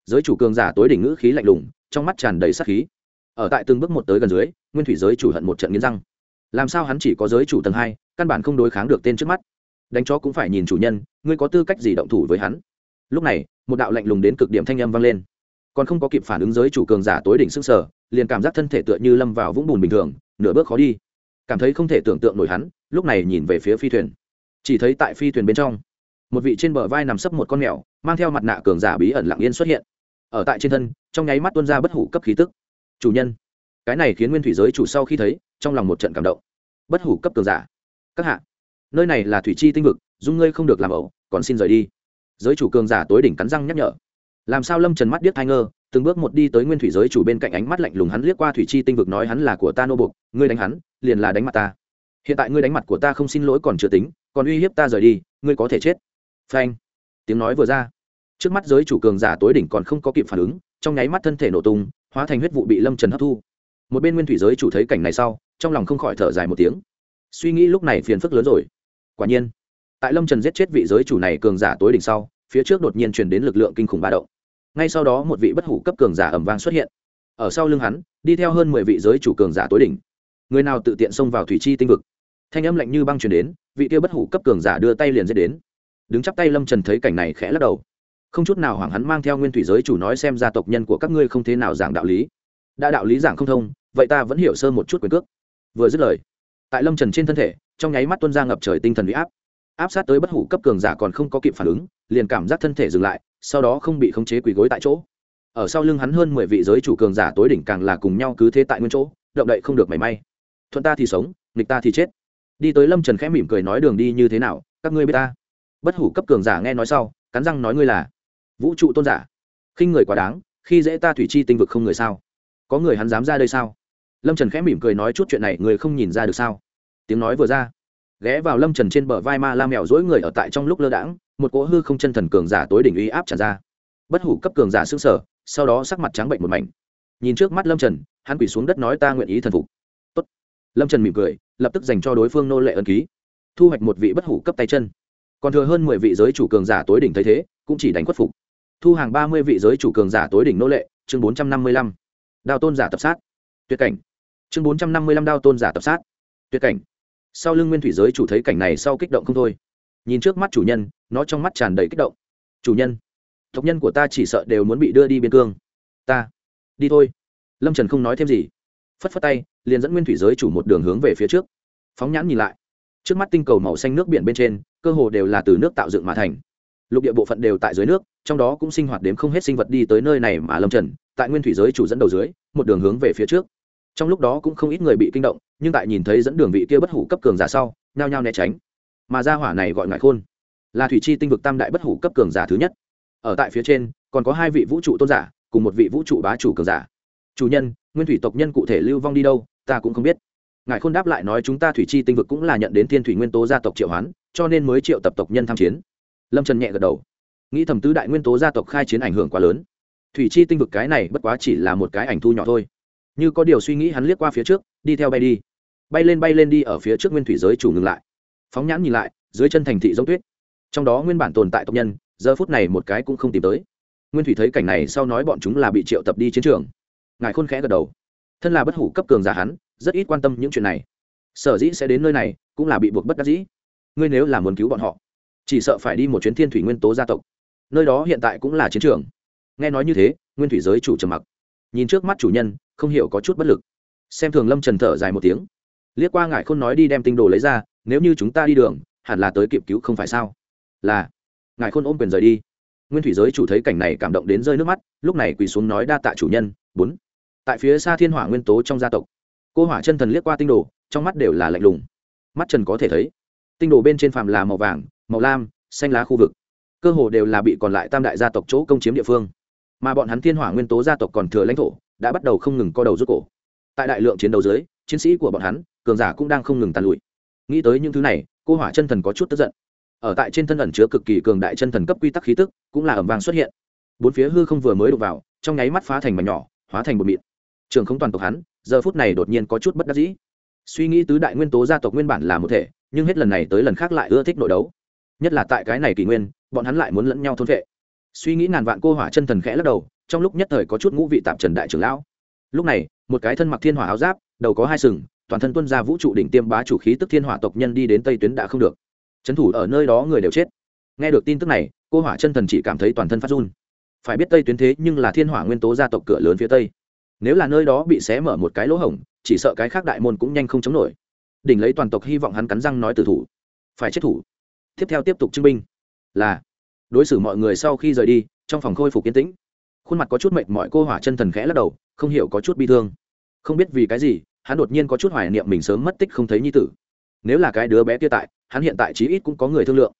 Giới chủ cường giả tối đỉnh ngữ khí lạnh lùng, trong mắt tràn đầy sắc khí. Ở tại từng bước một tới gần dưới, nguyên thủy giới chủ hận một trận nghiến răng. Làm sao hắn chỉ có giới chủ tầng hai, căn bản không đối kháng được tên trước mắt. Đánh chó cũng phải nhìn chủ nhân, ngươi có tư cách gì động thủ với hắn? Lúc này, một đạo lạnh lùng đến cực điểm thanh âm vang lên. Còn không có kịp phản ứng giới chủ cường giả tối đỉnh sức sở liền cảm giác thân thể tựa như lâm vào vũng bùn bình thường, nửa bước khó đi. Cảm thấy không thể tưởng tượng nổi hắn lúc này nhìn về phía phi thuyền. Chỉ thấy tại phi thuyền bên trong, một vị trên bờ vai nằm sấp một con mèo, mang theo mặt nạ cường giả bí ẩn lặng yên xuất hiện. Ở tại trên thân, trong nháy mắt tuôn ra bất hủ cấp khí tức. Chủ nhân, cái này khiến nguyên thủy giới chủ sau khi thấy, trong lòng một trận cảm động. Bất hủ cấp cường giả. Các hạ, nơi này là thủy chi tinh vực, dung ngươi không được làm ẩu, còn xin rời đi. Giới chủ cường giả tối đỉnh cắn răng nhắc nhở. Làm sao lâm trần mắt điếc hai ngơ, từng bước một đi tới nguyên thủy giới chủ bên cạnh ánh mắt lạnh lùng hắn liếc qua thủy chi tinh vực nói hắn là của ta nô bục ngươi đánh hắn, liền là đánh mặt ta hiện tại ngươi đánh mặt của ta không xin lỗi còn chưa tính, còn uy hiếp ta rời đi, ngươi có thể chết. Phanh. Tiếng nói vừa ra. Trước mắt giới chủ cường giả tối đỉnh còn không có kịp phản ứng, trong nháy mắt thân thể nổ tung, hóa thành huyết vụ bị lâm trần hấp thu. Một bên nguyên thủy giới chủ thấy cảnh này sau, trong lòng không khỏi thở dài một tiếng. Suy nghĩ lúc này phiền phức lớn rồi. Quả nhiên, tại lâm trần giết chết vị giới chủ này cường giả tối đỉnh sau, phía trước đột nhiên truyền đến lực lượng kinh khủng ba động. Ngay sau đó một vị bất hủ cấp cường giả ẩm vang xuất hiện. Ở sau lưng hắn, đi theo hơn mười vị giới chủ cường giả tối đỉnh người nào tự tiện xông vào thủy chi tinh vực. Thanh âm lạnh như băng truyền đến, vị kia bất hủ cấp cường giả đưa tay liền dễ đến. Đứng chắp tay lâm trần thấy cảnh này khẽ lắc đầu. Không chút nào hoảng hắn mang theo nguyên thủy giới chủ nói xem gia tộc nhân của các ngươi không thế nào giảng đạo lý. Đã đạo lý giảng không thông, vậy ta vẫn hiểu sơ một chút quyền cước. Vừa dứt lời, tại lâm trần trên thân thể, trong nháy mắt tuân ra ngập trời tinh thần bị áp. Áp sát tới bất hủ cấp cường giả còn không có kịp phản ứng, liền cảm giác thân thể dừng lại, sau đó không bị khống chế quỳ gối tại chỗ. Ở sau lưng hắn hơn mười vị giới chủ cường giả tối đỉnh càng là cùng nhau cứ thế tại nguyên chỗ, động đậy không được mảy may thuận ta thì sống, nghịch ta thì chết. Đi tới lâm trần khẽ mỉm cười nói đường đi như thế nào, các ngươi biết ta. Bất hủ cấp cường giả nghe nói sau, cắn răng nói ngươi là vũ trụ tôn giả. Khinh người quá đáng, khi dễ ta thủy chi tinh vực không người sao? Có người hắn dám ra đây sao? Lâm trần khẽ mỉm cười nói chút chuyện này người không nhìn ra được sao? Tiếng nói vừa ra, ghé vào lâm trần trên bờ vai ma la mèo dỗi người ở tại trong lúc lơ đãng, một cỗ hư không chân thần cường giả tối đỉnh uy áp tràn ra. Bất hủ cấp cường giả xương sở sau đó sắc mặt trắng bệnh một mảnh. Nhìn trước mắt lâm trần, hắn quỳ xuống đất nói ta nguyện ý thần phục lâm trần mỉm cười lập tức dành cho đối phương nô lệ ân ký thu hoạch một vị bất hủ cấp tay chân còn thừa hơn mười vị giới chủ cường giả tối đỉnh thấy thế cũng chỉ đánh khuất phục thu hàng ba mươi vị giới chủ cường giả tối đỉnh nô lệ chương bốn trăm năm mươi lăm đao tôn giả tập sát tuyệt cảnh chương bốn trăm năm mươi lăm đao tôn giả tập sát tuyệt cảnh sau lưng nguyên thủy giới chủ thấy cảnh này sau kích động không thôi nhìn trước mắt chủ nhân nó trong mắt tràn đầy kích động chủ nhân tộc nhân của ta chỉ sợ đều muốn bị đưa đi biên cương ta đi thôi lâm trần không nói thêm gì phất phất tay, liền dẫn nguyên thủy giới chủ một đường hướng về phía trước. Phóng nhãn nhìn lại, trước mắt tinh cầu màu xanh nước biển bên trên, cơ hồ đều là từ nước tạo dựng mà thành. Lục địa bộ phận đều tại dưới nước, trong đó cũng sinh hoạt đếm không hết sinh vật đi tới nơi này mà lâm trần, tại nguyên thủy giới chủ dẫn đầu dưới, một đường hướng về phía trước. Trong lúc đó cũng không ít người bị kinh động, nhưng tại nhìn thấy dẫn đường vị kia bất hủ cấp cường giả sau, nhao nhao né tránh. Mà ra hỏa này gọi ngại khôn, là thủy chi tinh vực tam đại bất hủ cấp cường giả thứ nhất. Ở tại phía trên, còn có hai vị vũ trụ tôn giả, cùng một vị vũ trụ bá chủ cường giả chủ nhân, nguyên thủy tộc nhân cụ thể lưu vong đi đâu, ta cũng không biết. Ngài khôn đáp lại nói, chúng ta thủy chi tinh vực cũng là nhận đến thiên thủy nguyên tố gia tộc triệu hoán, cho nên mới triệu tập tộc nhân tham chiến. Lâm trần nhẹ gật đầu. Nghĩ thầm tứ đại nguyên tố gia tộc khai chiến ảnh hưởng quá lớn. Thủy chi tinh vực cái này bất quá chỉ là một cái ảnh thu nhỏ thôi. Như có điều suy nghĩ hắn liếc qua phía trước, đi theo bay đi. Bay lên bay lên đi ở phía trước nguyên thủy giới chủ ngừng lại. Phóng nhãn nhìn lại, dưới chân thành thị giống tuyết. Trong đó nguyên bản tồn tại tộc nhân, giờ phút này một cái cũng không tìm tới. Nguyên thủy thấy cảnh này sau nói bọn chúng là bị triệu tập đi chiến trường ngài khôn khẽ gật đầu. Thân là bất hủ cấp cường giả hắn, rất ít quan tâm những chuyện này. Sở dĩ sẽ đến nơi này, cũng là bị buộc bất đắc dĩ. Ngươi nếu là muốn cứu bọn họ, chỉ sợ phải đi một chuyến thiên thủy nguyên tố gia tộc. Nơi đó hiện tại cũng là chiến trường. Nghe nói như thế, nguyên thủy giới chủ trầm mặc. Nhìn trước mắt chủ nhân, không hiểu có chút bất lực. Xem thường lâm trần thở dài một tiếng. Liếc qua ngài khôn nói đi đem tinh đồ lấy ra, nếu như chúng ta đi đường, hẳn là tới kịp cứu không phải sao? Là. Ngài khôn ôm quyền rời đi. Nguyên thủy giới chủ thấy cảnh này cảm động đến rơi nước mắt, lúc này quỳ xuống nói đa tạ chủ nhân, bốn tại phía xa thiên hỏa nguyên tố trong gia tộc. Cô hỏa chân thần liếc qua tinh đồ, trong mắt đều là lạnh lùng. Mắt trần có thể thấy, tinh đồ bên trên phàm là màu vàng, màu lam, xanh lá khu vực. Cơ hồ đều là bị còn lại tam đại gia tộc chỗ công chiếm địa phương. Mà bọn hắn thiên hỏa nguyên tố gia tộc còn thừa lãnh thổ, đã bắt đầu không ngừng co đầu rút cổ. Tại đại lượng chiến đấu dưới, chiến sĩ của bọn hắn, cường giả cũng đang không ngừng tàn lụi. Nghĩ tới những thứ này, cô hỏa chân thần có chút tức giận. Ở tại trên thân ẩn chứa cực kỳ cường đại chân thần cấp quy tắc khí tức, cũng là ẩm vàng xuất hiện. Bốn phía hư không vừa mới đục vào, trong nháy mắt phá thành mảnh nhỏ, hóa thành bột mịn trường không toàn tộc hắn, giờ phút này đột nhiên có chút bất đắc dĩ. Suy nghĩ tứ đại nguyên tố gia tộc nguyên bản là một thể, nhưng hết lần này tới lần khác lại ưa thích nội đấu. Nhất là tại cái này kỷ nguyên, bọn hắn lại muốn lẫn nhau thôn vệ. Suy nghĩ ngàn vạn cô hỏa chân thần khẽ lắc đầu, trong lúc nhất thời có chút ngũ vị tạp trần đại trưởng lão. Lúc này, một cái thân mặc thiên hỏa áo giáp, đầu có hai sừng, toàn thân tuân ra vũ trụ đỉnh tiêm bá chủ khí tức thiên hỏa tộc nhân đi đến tây tuyến đã không được. Trấn thủ ở nơi đó người đều chết. Nghe được tin tức này, cô hỏa chân thần chỉ cảm thấy toàn thân phát run. Phải biết tây tuyến thế nhưng là thiên hỏa nguyên tố gia tộc cửa lớn phía tây nếu là nơi đó bị xé mở một cái lỗ hổng, chỉ sợ cái khác đại môn cũng nhanh không chống nổi. Đỉnh lấy toàn tộc hy vọng hắn cắn răng nói từ thủ. Phải chết thủ. Tiếp theo tiếp tục chứng minh là, đối xử mọi người sau khi rời đi, trong phòng khôi phục kiến tĩnh. Khuôn mặt có chút mệt mỏi, cô hỏa chân thần khẽ lắc đầu, không hiểu có chút bi thương. Không biết vì cái gì, hắn đột nhiên có chút hoài niệm mình sớm mất tích không thấy nhi tử. Nếu là cái đứa bé kia tại, hắn hiện tại chí ít cũng có người thương lượng.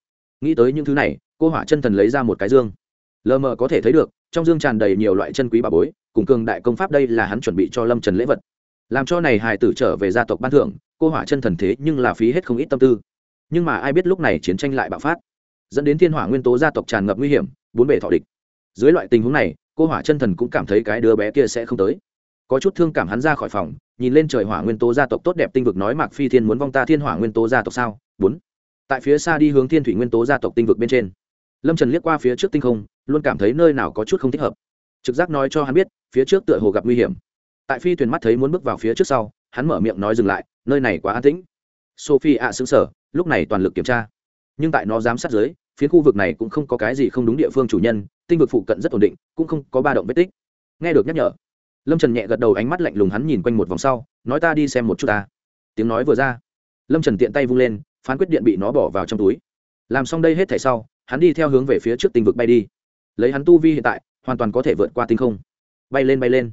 Nghĩ tới những thứ này, cô hỏa chân thần lấy ra một cái dương. Lờ mờ có thể thấy được, trong dương tràn đầy nhiều loại chân quý bà bối cùng cường đại công pháp đây là hắn chuẩn bị cho lâm trần lễ vật. Làm cho này hài tử trở về gia tộc ban thưởng, cô hỏa chân thần thế nhưng là phí hết không ít tâm tư. Nhưng mà ai biết lúc này chiến tranh lại bạo phát, dẫn đến thiên hỏa nguyên tố gia tộc tràn ngập nguy hiểm, bốn bể thọ địch. Dưới loại tình huống này, cô hỏa chân thần cũng cảm thấy cái đứa bé kia sẽ không tới. Có chút thương cảm hắn ra khỏi phòng, nhìn lên trời hỏa nguyên tố gia tộc tốt đẹp tinh vực nói mạc phi thiên muốn vong ta thiên hỏa nguyên tố gia tộc sao? Bốn. Tại phía xa đi hướng thiên thủy nguyên tố gia tộc tinh vực bên trên. Lâm trần liếc qua phía trước tinh không, luôn cảm thấy nơi nào có chút không thích hợp trực giác nói cho hắn biết, phía trước tựa hồ gặp nguy hiểm. Tại phi thuyền mắt thấy muốn bước vào phía trước sau, hắn mở miệng nói dừng lại, nơi này quá an tĩnh. Sophie ạ xứng sở lúc này toàn lực kiểm tra. Nhưng tại nó giám sát giới phía khu vực này cũng không có cái gì không đúng địa phương chủ nhân, tinh vực phụ cận rất ổn định, cũng không có ba động vết tích. Nghe được nhắc nhở, lâm trần nhẹ gật đầu ánh mắt lạnh lùng hắn nhìn quanh một vòng sau, nói ta đi xem một chút ta. Tiếng nói vừa ra, lâm trần tiện tay vung lên, phán quyết điện bị nó bỏ vào trong túi. Làm xong đây hết thảy sau, hắn đi theo hướng về phía trước tinh vực bay đi. Lấy hắn tu vi hiện tại hoàn toàn có thể vượt qua tinh không. Bay lên bay lên.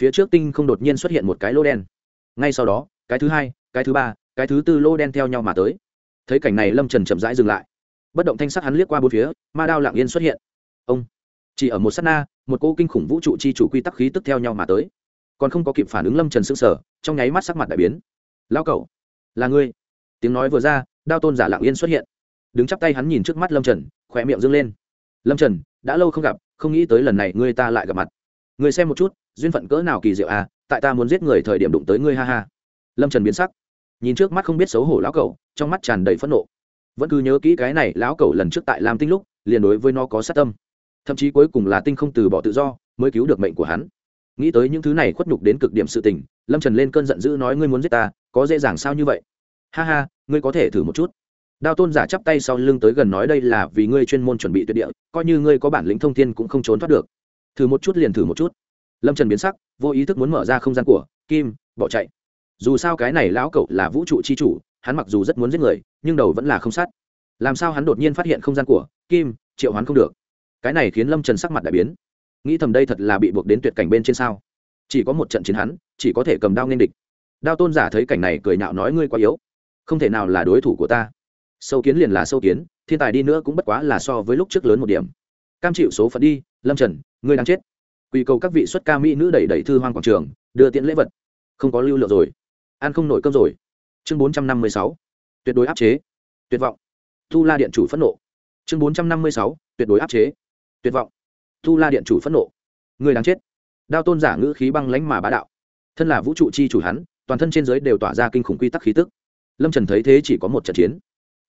Phía trước tinh không đột nhiên xuất hiện một cái lô đen. Ngay sau đó, cái thứ hai, cái thứ ba, cái thứ tư lô đen theo nhau mà tới. Thấy cảnh này, lâm trần chậm rãi dừng lại. Bất động thanh sắc hắn liếc qua bốn phía, ma đao lạng yên xuất hiện. Ông, chỉ ở một s á t na, một cô kinh khủng vũ trụ chi chủ quy tắc khí tức theo nhau mà tới. Còn không có kịp phản ứng, lâm trần s ư n g sở trong nháy mắt sắc mặt đại biến. Lao cậu là ngươi? Tiếng nói vừa ra, đao tôn giả lạng yên xuất hiện. Đứng chắp tay hắn nhìn trước mắt lâm trần khỏe miệng dâng lên. Lâm trần, đã lâu không gặp không nghĩ tới lần này ngươi ta lại gặp mặt. Ngươi xem một chút, duyên phận cỡ nào kỳ diệu à tại ta muốn giết người thời điểm đụng tới ngươi ha ha. Lâm trần biến sắc. Nhìn trước mắt không biết xấu hổ lão cậu trong mắt tràn đầy phẫn nộ. Vẫn cứ nhớ kỹ cái này lão cẩu lần trước tại lam tinh lúc, liền đối với nó có sát tâm. Thậm chí cuối cùng là tinh không từ bỏ tự do, mới cứu được mệnh của hắn. Nghĩ tới những thứ này khuất nhục đến cực điểm sự tình, lâm trần lên cơn giận dữ nói, ngươi muốn giết ta, có dễ dàng sao như vậy? Ha ha, ngươi có thể thử một chút đao tôn giả chắp tay sau lưng tới gần nói đây là vì ngươi chuyên môn chuẩn bị tuyệt địa, coi như ngươi có bản lĩnh thông thiên cũng không trốn thoát được. Thử một chút liền thử một chút. Lâm trần biến sắc, vô ý thức muốn mở ra không gian của, kim, bỏ chạy. Dù sao cái này lão cậu là vũ trụ c h i chủ, hắn mặc dù rất muốn giết người, nhưng đầu vẫn là không sát. Làm sao hắn đột nhiên phát hiện không gian của, kim, triệu hắn không được? Cái này khiến lâm trần sắc mặt đại biến. Nghĩ thầm đây thật là bị buộc đến tuyệt cảnh bên trên sao? Chỉ có một trận chiến hắn, chỉ có thể cầm đao nên địch. Đao tôn giả thấy cảnh này cười nhạo nói ngươi quá yếu. Không thể nào là đối thủ của ta sâu kiến liền là sâu kiến, thiên tài đi nữa cũng bất quá là so với lúc trước lớn một điểm. Cam chịu số phận đi, lâm trần, ngươi đang chết. Quy cầu các vị xuất ca mỹ nữ đẩy đẩy thư hoang quảng trường, đưa tiễn lễ vật. Không có lưu lượng rồi. Ăn không nổi cơm rồi. Chương bốn trăm năm mươi sáu. Tuyệt đối áp chế. Tuyệt vọng. Thu la điện chủ phẫn nộ. Chương bốn trăm năm mươi sáu. Tuyệt đối áp chế. Tuyệt vọng. Thu la điện chủ phẫn nộ. Người đáng chết. Đao tôn giả ngữ khí băng lánh mà bá đạo. Thân là vũ trụ chi chủ hắn, toàn thân trên giới đều tỏa ra kinh khủng quy tắc khí tức. Lâm trần thấy thế chỉ có một trận chiến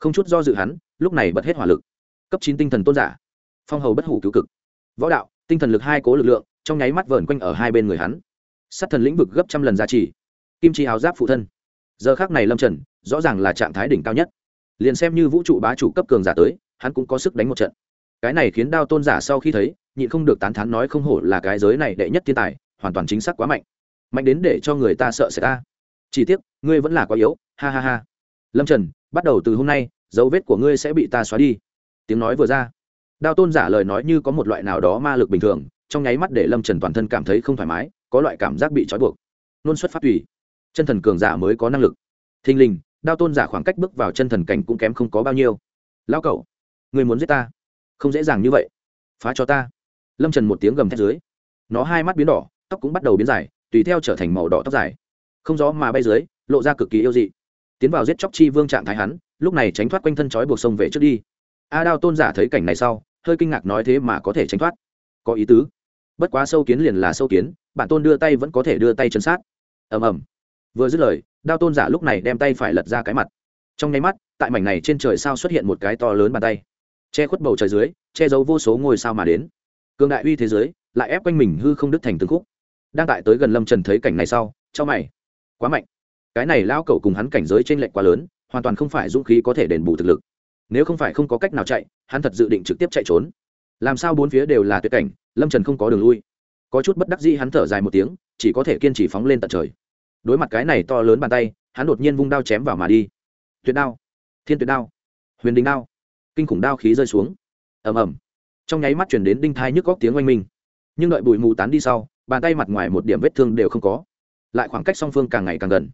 không chút do dự hắn, lúc này bật hết hỏa lực. Cấp chín tinh thần tôn giả. Phong hầu bất hủ cứu cực. Võ đạo, tinh thần lực hai cố lực lượng, trong nháy mắt vờn quanh ở hai bên người hắn. Sát thần lĩnh vực gấp trăm lần giá trị kim chi áo giáp phụ thân. Giờ khác này lâm trần, rõ ràng là trạng thái đỉnh cao nhất. Liền xem như vũ trụ bá chủ cấp cường giả tới, hắn cũng có sức đánh một trận. Cái này khiến đao tôn giả sau khi thấy, nhịn không được tán thán nói không hổ là cái giới này đệ nhất thiên tài, hoàn toàn chính xác quá mạnh. Mạnh đến để cho người ta sợ sẽ ta. Chỉ tiếc, ngươi vẫn là quá yếu, ha ha ha. Lâm trần bắt đầu từ hôm nay, dấu vết của ngươi sẽ bị ta xóa đi. Tiếng nói vừa ra, đao tôn giả lời nói như có một loại nào đó ma lực bình thường, trong nháy mắt để lâm trần toàn thân cảm thấy không thoải mái, có loại cảm giác bị trói buộc. Nôn xuất phát tùy, chân thần cường giả mới có năng lực. Thình lình, đao tôn giả khoảng cách bước vào chân thần cảnh cũng kém không có bao nhiêu. Lao cậu người muốn giết ta? Không dễ dàng như vậy. Phá cho ta. Lâm trần một tiếng gầm thét dưới, nó hai mắt biến đỏ, tóc cũng bắt đầu biến dài, tùy theo trở thành màu đỏ tóc dài. Không gió mà bay dưới, lộ ra cực kỳ yêu dị tiến vào giết chóc chi vương trạng thái hắn, lúc này tránh thoát quanh thân trói buộc sông về trước đi. A đao tôn giả thấy cảnh này sau, hơi kinh ngạc nói thế mà có thể tránh thoát. Có ý tứ. Bất quá sâu kiến liền là sâu kiến, bản tôn đưa tay vẫn có thể đưa tay chân sát. Ầm ầm. Vừa dứt lời, đao tôn giả lúc này đem tay phải lật ra cái mặt. Trong nháy mắt, tại mảnh này trên trời sao xuất hiện một cái to lớn bàn tay. Che khuất bầu trời dưới, che giấu vô số ngôi sao mà đến. Cương đại uy thế giới lại ép quanh mình hư không đứt thành từng khúc. Đang tại tới gần lâm trần thấy cảnh này sau cho mày. Quá mạnh cái này lao cậu cùng hắn cảnh giới t r ê n lệch quá lớn, hoàn toàn không phải dũng khí có thể đền bù thực lực. Nếu không phải không có cách nào chạy, hắn thật dự định trực tiếp chạy trốn. Làm sao bốn phía đều là tuyệt cảnh, lâm trần không có đường lui. Có chút bất đắc dĩ hắn thở dài một tiếng, chỉ có thể kiên trì phóng lên tận trời. Đối mặt cái này to lớn bàn tay, hắn đột nhiên vung đao chém vào mà đi. Tuyệt đao, thiên tuyệt đao, huyền đình đao, kinh khủng đao khí rơi xuống. Ầm ầm. Trong nháy mắt chuyển đến đinh thai nhức góc tiếng oanh minh. Nhưng đợi bụi mù tán đi sau, bàn tay mặt ngoài một điểm vết thương đều không có. Lại khoảng cách song phương càng ngày càng gần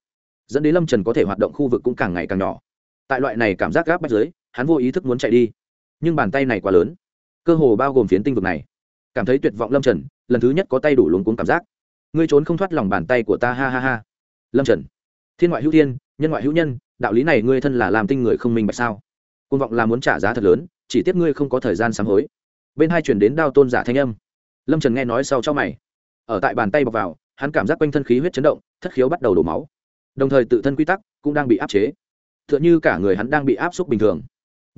dẫn đến lâm trần có thể hoạt động khu vực cũng càng ngày càng nhỏ tại loại này cảm giác gáp bách dưới hắn vô ý thức muốn chạy đi nhưng bàn tay này quá lớn cơ hồ bao gồm phiến tinh vực này cảm thấy tuyệt vọng lâm trần lần thứ nhất có tay đủ luống cuống cảm giác ngươi trốn không thoát lòng bàn tay của ta ha ha ha lâm trần thiên ngoại hữu thiên nhân ngoại hữu nhân đạo lý này ngươi thân là làm tinh người không minh bạch sao côn vọng là muốn trả giá thật lớn chỉ tiếc ngươi không có thời gian sám hối bên hai chuyển đến đao tôn giả thanh âm lâm trần nghe nói sau cho mày ở tại bàn tay bọc vào hắn cảm giác quanh thân khí huyết chấn động thất khiếu bắt đầu đổ máu đồng thời tự thân quy tắc cũng đang bị áp chế. T h ư ợ n h ư cả người hắn đang bị áp suất bình thường.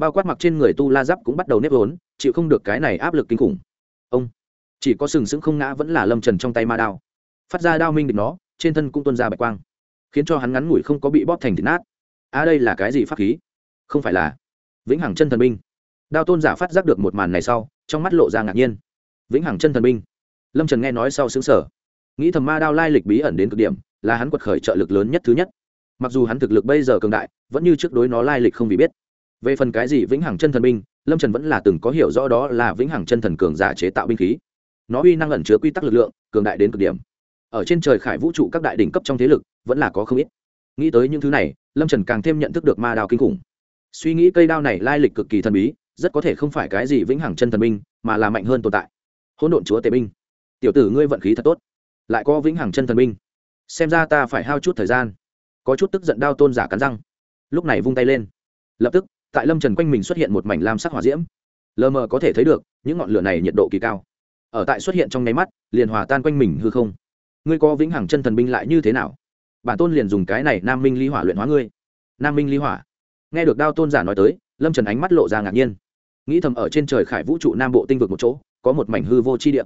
Bao quát mặc trên người tu la giáp cũng bắt đầu nếp vốn chịu không được cái này áp lực kinh khủng. Ông chỉ có sừng sững không ngã vẫn là lâm trần trong tay ma đao. Phát ra đao minh địch nó trên thân cũng tuôn ra bạch quang khiến cho hắn ngắn ngủi không có bị bóp thành thịt nát. A à, đây là cái gì pháp khí? Không phải là vĩnh hằng chân thần binh. Đao tôn giả phát giác được một màn này sau trong mắt lộ ra ngạc nhiên. Vĩnh hằng chân thần binh. Lâm trần nghe nói sau xứng sở nghĩ thầm ma đao lai lịch bí ẩn đến cực điểm là hắn quật khởi trợ lực lớn nhất thứ nhất. Mặc dù hắn thực lực bây giờ cường đại, vẫn như trước đối nó lai lịch không bị biết. Về phần cái gì vĩnh hằng chân thần binh, lâm trần vẫn là từng có hiểu rõ đó là vĩnh hằng chân thần cường giả chế tạo binh khí. Nó uy năng ẩn chứa quy tắc lực lượng, cường đại đến cực điểm. Ở trên trời khải vũ trụ các đại đỉnh cấp trong thế lực, vẫn là có không ít. Nghĩ tới những thứ này, lâm trần càng thêm nhận thức được ma đao kinh khủng. Suy nghĩ cây đao này lai lịch cực kỳ thần bí, rất có thể không phải cái gì vĩnh hằng chân thần binh, mà là mạnh hơn tồn tại. Hỗn độn chúa tể binh. Tiểu tử ngươi vận khí thật tốt. Lại có vĩnh hằng chân thần binh xem ra ta phải hao chút thời gian. Có chút tức giận đao tôn giả cắn răng. Lúc này vung tay lên. Lập tức, tại lâm trần quanh mình xuất hiện một mảnh lam sắc hỏa diễm. Lờ mờ có thể thấy được, những ngọn lửa này nhiệt độ kỳ cao. Ở tại xuất hiện trong nháy mắt, liền hòa tan quanh mình hư không. Ngươi có vĩnh hằng chân thần binh lại như thế nào? Bản tôn liền dùng cái này nam minh ly hỏa luyện hóa ngươi. Nam minh ly hỏa. Nghe được đao tôn giả nói tới, lâm trần ánh mắt lộ ra ngạc nhiên. Nghĩ thầm ở trên trời khải vũ trụ nam bộ tinh vực một chỗ, có một mảnh hư vô chi địa.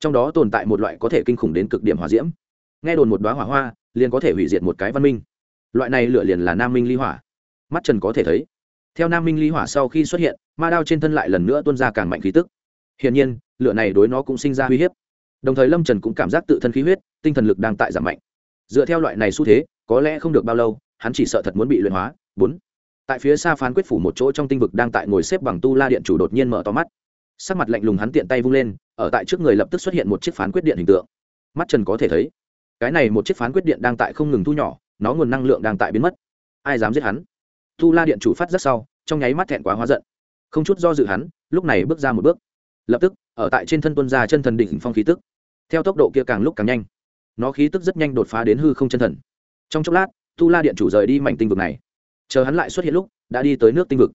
Trong đó tồn tại một loại có thể kinh khủng đến cực điểm hỏa diễm nghe đồn một đoá hỏa hoa liền có thể hủy diệt một cái văn minh. Loại này lửa liền là nam minh ly hỏa. Mắt trần có thể thấy, theo nam minh ly hỏa sau khi xuất hiện, ma đao trên thân lại lần nữa tuôn ra càng mạnh khí tức. Hiển nhiên, lửa này đối nó cũng sinh ra uy hiếp. Đồng thời lâm trần cũng cảm giác tự thân khí huyết, tinh thần lực đang tại giảm mạnh. Dựa theo loại này xu thế, có lẽ không được bao lâu, hắn chỉ sợ thật muốn bị luyện hóa. Bốn. Tại phía xa phán quyết phủ một chỗ trong tinh vực đang tại ngồi xếp bằng tu la điện chủ đột nhiên mở to mắt. Sắc mặt lạnh lùng hắn tiện tay vung lên, ở tại trước người lập tức xuất hiện một chiếc phán quyết điện hình tượng. Mắt trần có thể thấy cái này một chiếc phán quyết điện đang tại không ngừng thu nhỏ, nó nguồn năng lượng đang tại biến mất. Ai dám giết hắn? Tu la điện chủ phát rất sau, trong nháy mắt thẹn quá hóa giận. Không chút do dự hắn, lúc này bước ra một bước. Lập tức, ở tại trên thân tuân ra chân thần đỉnh phong khí tức. Theo tốc độ kia càng lúc càng nhanh. Nó khí tức rất nhanh đột phá đến hư không chân thần. Trong chốc lát tu la điện chủ rời đi mảnh tinh vực này. Chờ hắn lại xuất hiện lúc, đã đi tới nước tinh vực.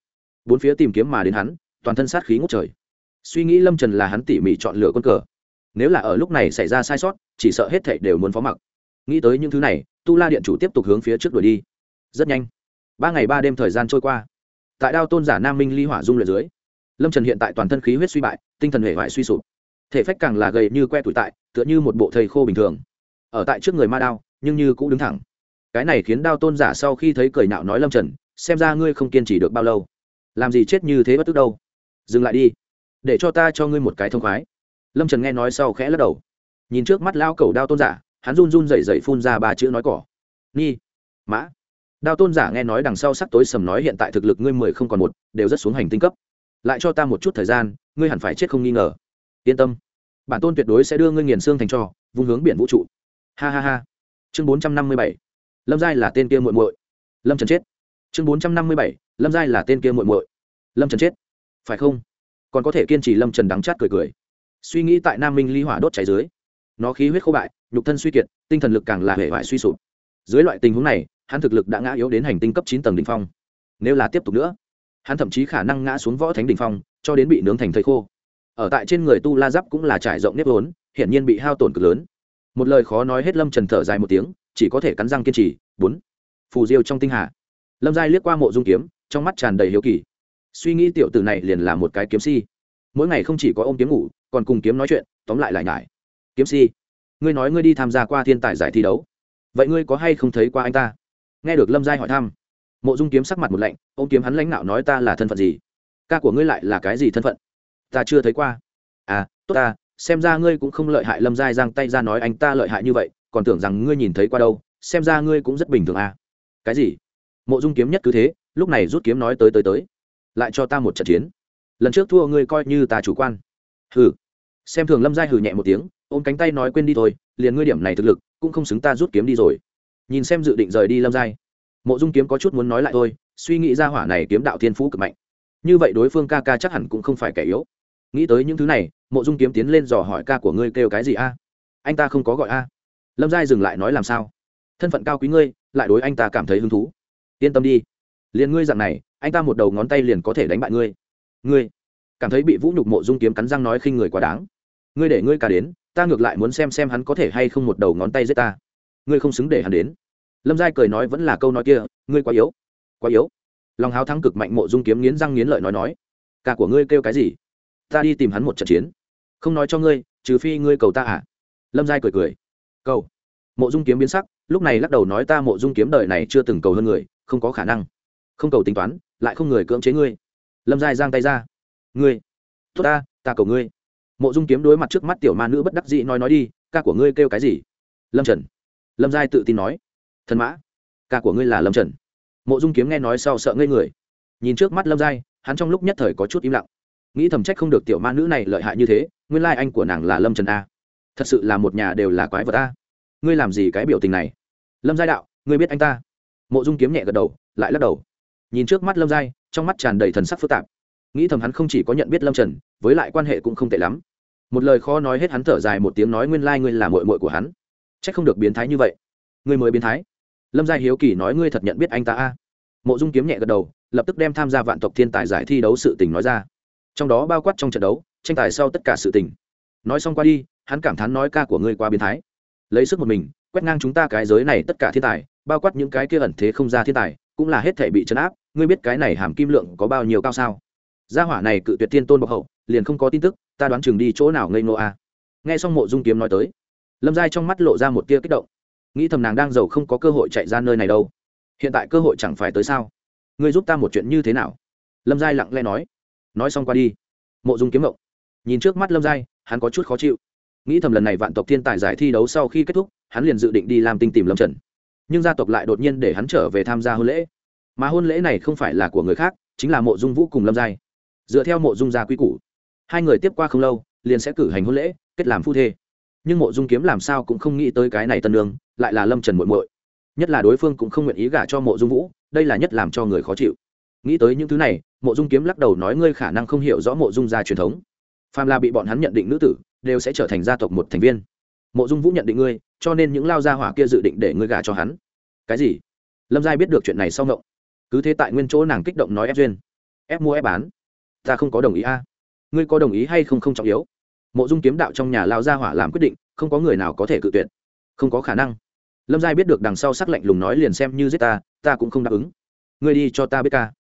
Bốn phía tìm kiếm mà đến hắn, toàn thân sát khí ngút trời. Suy nghĩ lâm trần là hắn tỉ mỉ chọn lựa con cờ. Nếu là ở lúc này xảy ra sai sót chỉ sợ hết thảy đều muốn phó mặc. Nghĩ tới những thứ này, tu la điện chủ tiếp tục hướng phía trước đuổi đi. Rất nhanh. Ba ngày ba đêm thời gian trôi qua. Tại đao tôn giả nam minh ly hỏa dung luyện dưới, lâm trần hiện tại toàn thân khí huyết suy bại, tinh thần hệ hoại suy sụp. Thể phách càng là gầy như que tuổi tại, tựa như một bộ thầy khô bình thường. Ở tại trước người ma đao, nhưng như cũng đứng thẳng. Cái này khiến đao tôn giả sau khi thấy cười nạo nói lâm trần, xem ra ngươi không kiên trì được bao lâu. Làm gì chết như thế bất tức đâu. Dừng lại đi. Để cho ta cho ngươi một cái thông khoái. Lâm trần nghe nói sau khẽ lắc đầu nhìn trước mắt lao cầu đao tôn giả, hắn run run dậy dậy phun ra ba chữ nói cỏ. Ni, mã. Đao tôn giả nghe nói đằng sau sắc tối sầm nói hiện tại thực lực ngươi mười không còn một, đều rất xuống hành tinh cấp. Lại cho ta một chút thời gian, ngươi hẳn phải chết không nghi ngờ. Yên tâm. Bản tôn tuyệt đối sẽ đưa ngươi nghiền xương thành trò vung hướng biển vũ trụ. Ha ha ha. Chương bốn trăm năm mươi bảy. Lâm giai là tên kia muội muội. Lâm trần chết. Chương bốn trăm năm mươi bảy. Lâm giai là tên kia muội muội. Lâm trần chết. Phải không? Còn có thể kiên trì lâm trần đắng chát cười cười. Suy nghĩ tại nam minh ly hỏa đốt cháy dưới nó khí huyết khô bại, nhục thân suy kiệt, tinh thần lực càng là hệ hoại suy sụp. Dưới loại tình huống này, hắn thực lực đã ngã yếu đến hành tinh cấp chín tầng đ ỉ n h phong. Nếu là tiếp tục nữa, hắn thậm chí khả năng ngã xuống võ thánh đ ỉ n h phong, cho đến bị nướng thành thầy khô. Ở tại trên người tu la giáp cũng là trải rộng nếp vốn, hiển nhiên bị hao tổn cực lớn. Một lời khó nói hết lâm trần thở dài một tiếng, chỉ có thể cắn răng kiên trì. Bốn. Phù diêu trong tinh hà. Lâm giai liếc qua mộ dung kiếm, trong mắt tràn đầy hiếu kỳ. Suy nghĩ tiểu tử này liền là một cái kiếm si. Mỗi ngày không chỉ có ôm kiếm ngủ, còn cùng kiếm nói chuyện, tóm lại lại nhải kiếm si ngươi nói ngươi đi tham gia qua thiên tài giải thi đấu. Vậy ngươi có hay không thấy qua anh ta? Nghe được lâm giai hỏi thăm, mộ dung kiếm sắc mặt một lạnh ô m kiếm hắn lãnh đạo nói ta là thân phận gì? Ca của ngươi lại là cái gì thân phận? Ta chưa thấy qua. À tốt ta, xem ra ngươi cũng không lợi hại lâm giai giang tay ra nói anh ta lợi hại như vậy, còn tưởng rằng ngươi nhìn thấy qua đâu, xem ra ngươi cũng rất bình thường à. Cái gì? Mộ dung kiếm nhất cứ thế, lúc này rút kiếm nói tới tới tới. Lại cho ta một trận chiến. Lần trước thua ngươi coi như ta chủ quan. Hừ. Xem thường lâm giai hừ nhẹ một tiếng ôm cánh tay nói quên đi thôi, liền ngươi điểm này thực lực, cũng không xứng ta rút kiếm đi rồi. Nhìn xem dự định rời đi lâm giai, mộ dung kiếm có chút muốn nói lại thôi, suy nghĩ ra hỏa này kiếm đạo thiên phú cực mạnh. Như vậy đối phương ca ca chắc hẳn cũng không phải kẻ yếu. Nghĩ tới những thứ này, mộ dung kiếm tiến lên dò hỏi ca của ngươi kêu cái gì a? Anh ta không có gọi a. Lâm giai dừng lại nói làm sao? Thân phận cao quý ngươi, lại đối anh ta cảm thấy hứng thú. Yên tâm đi. Liền ngươi dạng này, anh ta một đầu ngón tay liền có thể đánh bại ngươi. Ngươi cảm thấy bị vũ nhục mộ dung kiếm cắn răng nói khinh người quá đáng. Ngươi để ngươi cả đến ta ngược lại muốn xem xem hắn có thể hay không một đầu ngón tay giết ta. Ngươi không xứng để hắn đến. Lâm giai cười nói vẫn là câu nói kia, ngươi quá yếu. Quá yếu. Lòng háo thắng cực mạnh mộ dung kiếm nghiến răng nghiến lợi nói nói. Cả của ngươi kêu cái gì? Ta đi tìm hắn một trận chiến. Không nói cho ngươi, trừ phi ngươi cầu ta à? Lâm giai cười cười. Cầu. Mộ dung kiếm biến sắc, lúc này lắc đầu nói ta mộ dung kiếm đời này chưa từng cầu hơn người, không có khả năng. Không cầu tính toán, lại không người cưỡng chế ngươi. Lâm giai giang tay ra. Ngươi. Tốt ta ta cầu ngươi mộ dung kiếm đối mặt trước mắt tiểu ma nữ bất đắc dĩ nói nói đi, ca của ngươi kêu cái gì? Lâm trần. Lâm giai tự tin nói. Thần mã, ca của ngươi là lâm trần. Mộ dung kiếm nghe nói sau sợ ngây người. Nhìn trước mắt lâm giai, hắn trong lúc nhất thời có chút im lặng. Nghĩ thầm trách không được tiểu ma nữ này lợi hại như thế, nguyên lai anh của nàng là lâm trần a. Thật sự là một nhà đều là quái vật a. Ngươi làm gì cái biểu tình này? Lâm giai đạo, ngươi biết anh ta? Mộ dung kiếm nhẹ gật đầu, lại lắc đầu. Nhìn trước mắt lâm giai, trong mắt tràn đầy thần sắc phức tạp nghĩ thầm hắn không chỉ có nhận biết lâm trần, với lại quan hệ cũng không tệ lắm. Một lời khó nói hết hắn thở dài một tiếng nói nguyên lai、like、ngươi là mội mội của hắn. C h ắ c không được biến thái như vậy. Ngươi mới biến thái. Lâm gia hiếu kỳ nói ngươi thật nhận biết anh ta a. Mộ dung kiếm nhẹ gật đầu, lập tức đem tham gia vạn tộc thiên tài giải thi đấu sự tình nói ra. Trong đó bao quát trong trận đấu, tranh tài sau tất cả sự tình. Nói xong qua đi, hắn cảm thán nói ca của ngươi qua biến thái. Lấy sức một mình, quét ngang chúng ta cái giới này tất cả thiên tài, bao quát những cái kia ẩn thế không ra thiên tài, cũng là hết thể bị chấn áp. Ngươi biết cái này hàm kim lượng có bao nhiêu cao sao? Gia hỏa này cự tuyệt thiên tôn bọc hậu, liền không có tin tức, ta đoán chừng đi chỗ nào ngây nô a. Nghe xong mộ dung kiếm nói tới, lâm giai trong mắt lộ ra một tia kích động. Nghĩ thầm nàng đang giàu không có cơ hội chạy ra nơi này đâu. Hiện tại cơ hội chẳng phải tới sao? Ngươi giúp ta một chuyện như thế nào? Lâm giai lặng lẽ nói. Nói xong qua đi. Mộ dung kiếm mộng nhìn trước mắt lâm giai, hắn có chút khó chịu. Nghĩ thầm lần này vạn tộc thiên tài giải thi đấu sau khi kết thúc, hắn liền dự định đi làm tinh tìm lâm trần. Nhưng gia tộc lại đột nhiên để hắn trở về tham gia hôn lễ. Mà hôn lễ này không phải là của người khác, chính là mộ dung vũ cùng lâm giai dựa theo mộ dung gia quy củ. Hai người tiếp qua không lâu, liền sẽ cử hành hôn lễ, kết làm phu thê. Nhưng mộ dung kiếm làm sao cũng không nghĩ tới cái này tân lương lại là lâm trần muội muội. Nhất là đối phương cũng không nguyện ý gả cho mộ dung vũ, đây là nhất làm cho người khó chịu. Nghĩ tới những thứ này, mộ dung kiếm lắc đầu nói ngươi khả năng không hiểu rõ mộ dung gia truyền thống. Phàm là bị bọn hắn nhận định nữ tử, đều sẽ trở thành gia tộc một thành viên. Mộ dung vũ nhận định ngươi, cho nên những lao gia hỏa kia dự định để ngươi gả cho hắn. Cái gì? Lâm giai biết được chuyện này sau ngộng. Cứ thế tại nguyên chỗ nàng kích động nói ép duyên. Ép mua ép bán ta không có đồng ý a. Ngươi có đồng ý hay không không trọng yếu. Mộ dung kiếm đạo trong nhà lao gia hỏa làm quyết định, không có người nào có thể cự tuyệt. Không có khả năng. Lâm giai biết được đằng sau sắc lạnh lùng nói liền xem như giết ta ta cũng không đáp ứng. Ngươi đi cho ta biết ca.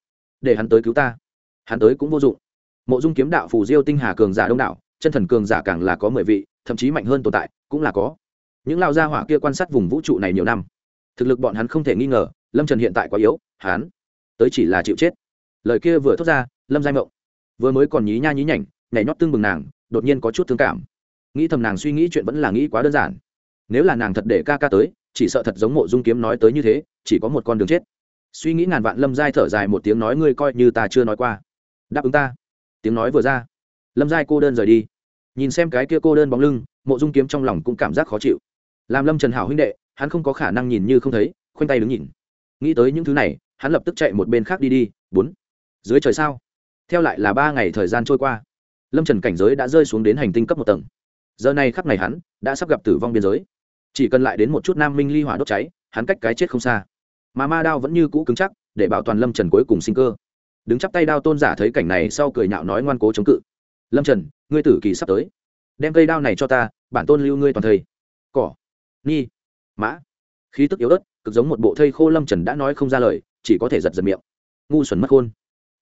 Để hắn tới cứu ta. Hắn tới cũng vô dụng. Mộ dung kiếm đạo phù diêu tinh hà cường giả đông đảo, chân thần cường giả càng là có mười vị, thậm chí mạnh hơn tồn tại, cũng là có. Những lao gia hỏa kia quan sát vùng vũ trụ này nhiều năm. Thực lực bọn hắn không thể nghi ngờ, lâm trần hiện tại quá yếu, hắn tới chỉ là chịu chết. Lời kia vừa thốt ra, lâm giai mộng vừa mới còn nhí nha nhí nhảnh, nhảy nhót tương bừng nàng, đột nhiên có chút thương cảm. Nghĩ thầm nàng suy nghĩ chuyện vẫn là nghĩ quá đơn giản. Nếu là nàng thật để ca ca tới, chỉ sợ thật giống mộ dung kiếm nói tới như thế, chỉ có một con đường chết. Suy nghĩ ngàn vạn lâm giai thở dài một tiếng nói, ngươi coi như ta chưa nói qua. Đáp ứng ta. Tiếng nói vừa ra. Lâm giai cô đơn rời đi. Nhìn xem cái kia cô đơn bóng lưng, mộ dung kiếm trong lòng cũng cảm giác khó chịu. Làm lâm trần hảo huynh đệ, hắn không có khả năng nhìn như không thấy, khoanh tay đứng nhìn. Nghĩ tới những thứ này, hắn lập tức chạy một bên khác đi đi. Bốn. Dưới trời sao? Theo lại là ba ngày thời gian trôi qua, lâm trần cảnh giới đã rơi xuống đến hành tinh cấp một tầng. Giờ này khắp này hắn đã sắp gặp tử vong biên giới. Chỉ cần lại đến một chút nam minh ly hỏa đốt cháy, hắn cách cái chết không xa. Mà ma đao vẫn như cũ cứng chắc, để bảo toàn lâm trần cuối cùng sinh cơ. Đứng chắp tay đao tôn giả thấy cảnh này sau cười nhạo nói ngoan cố chống cự. Lâm trần, ngươi tử kỳ sắp tới. Đem cây đao này cho ta, bản tôn lưu ngươi toàn thây. Cỏ nhi mã. Khí tức yếu ớt, cực giống một bộ thây khô lâm trần đã nói không ra lời, chỉ có thể giật giật miệng. Ngu xuẩn mất khôn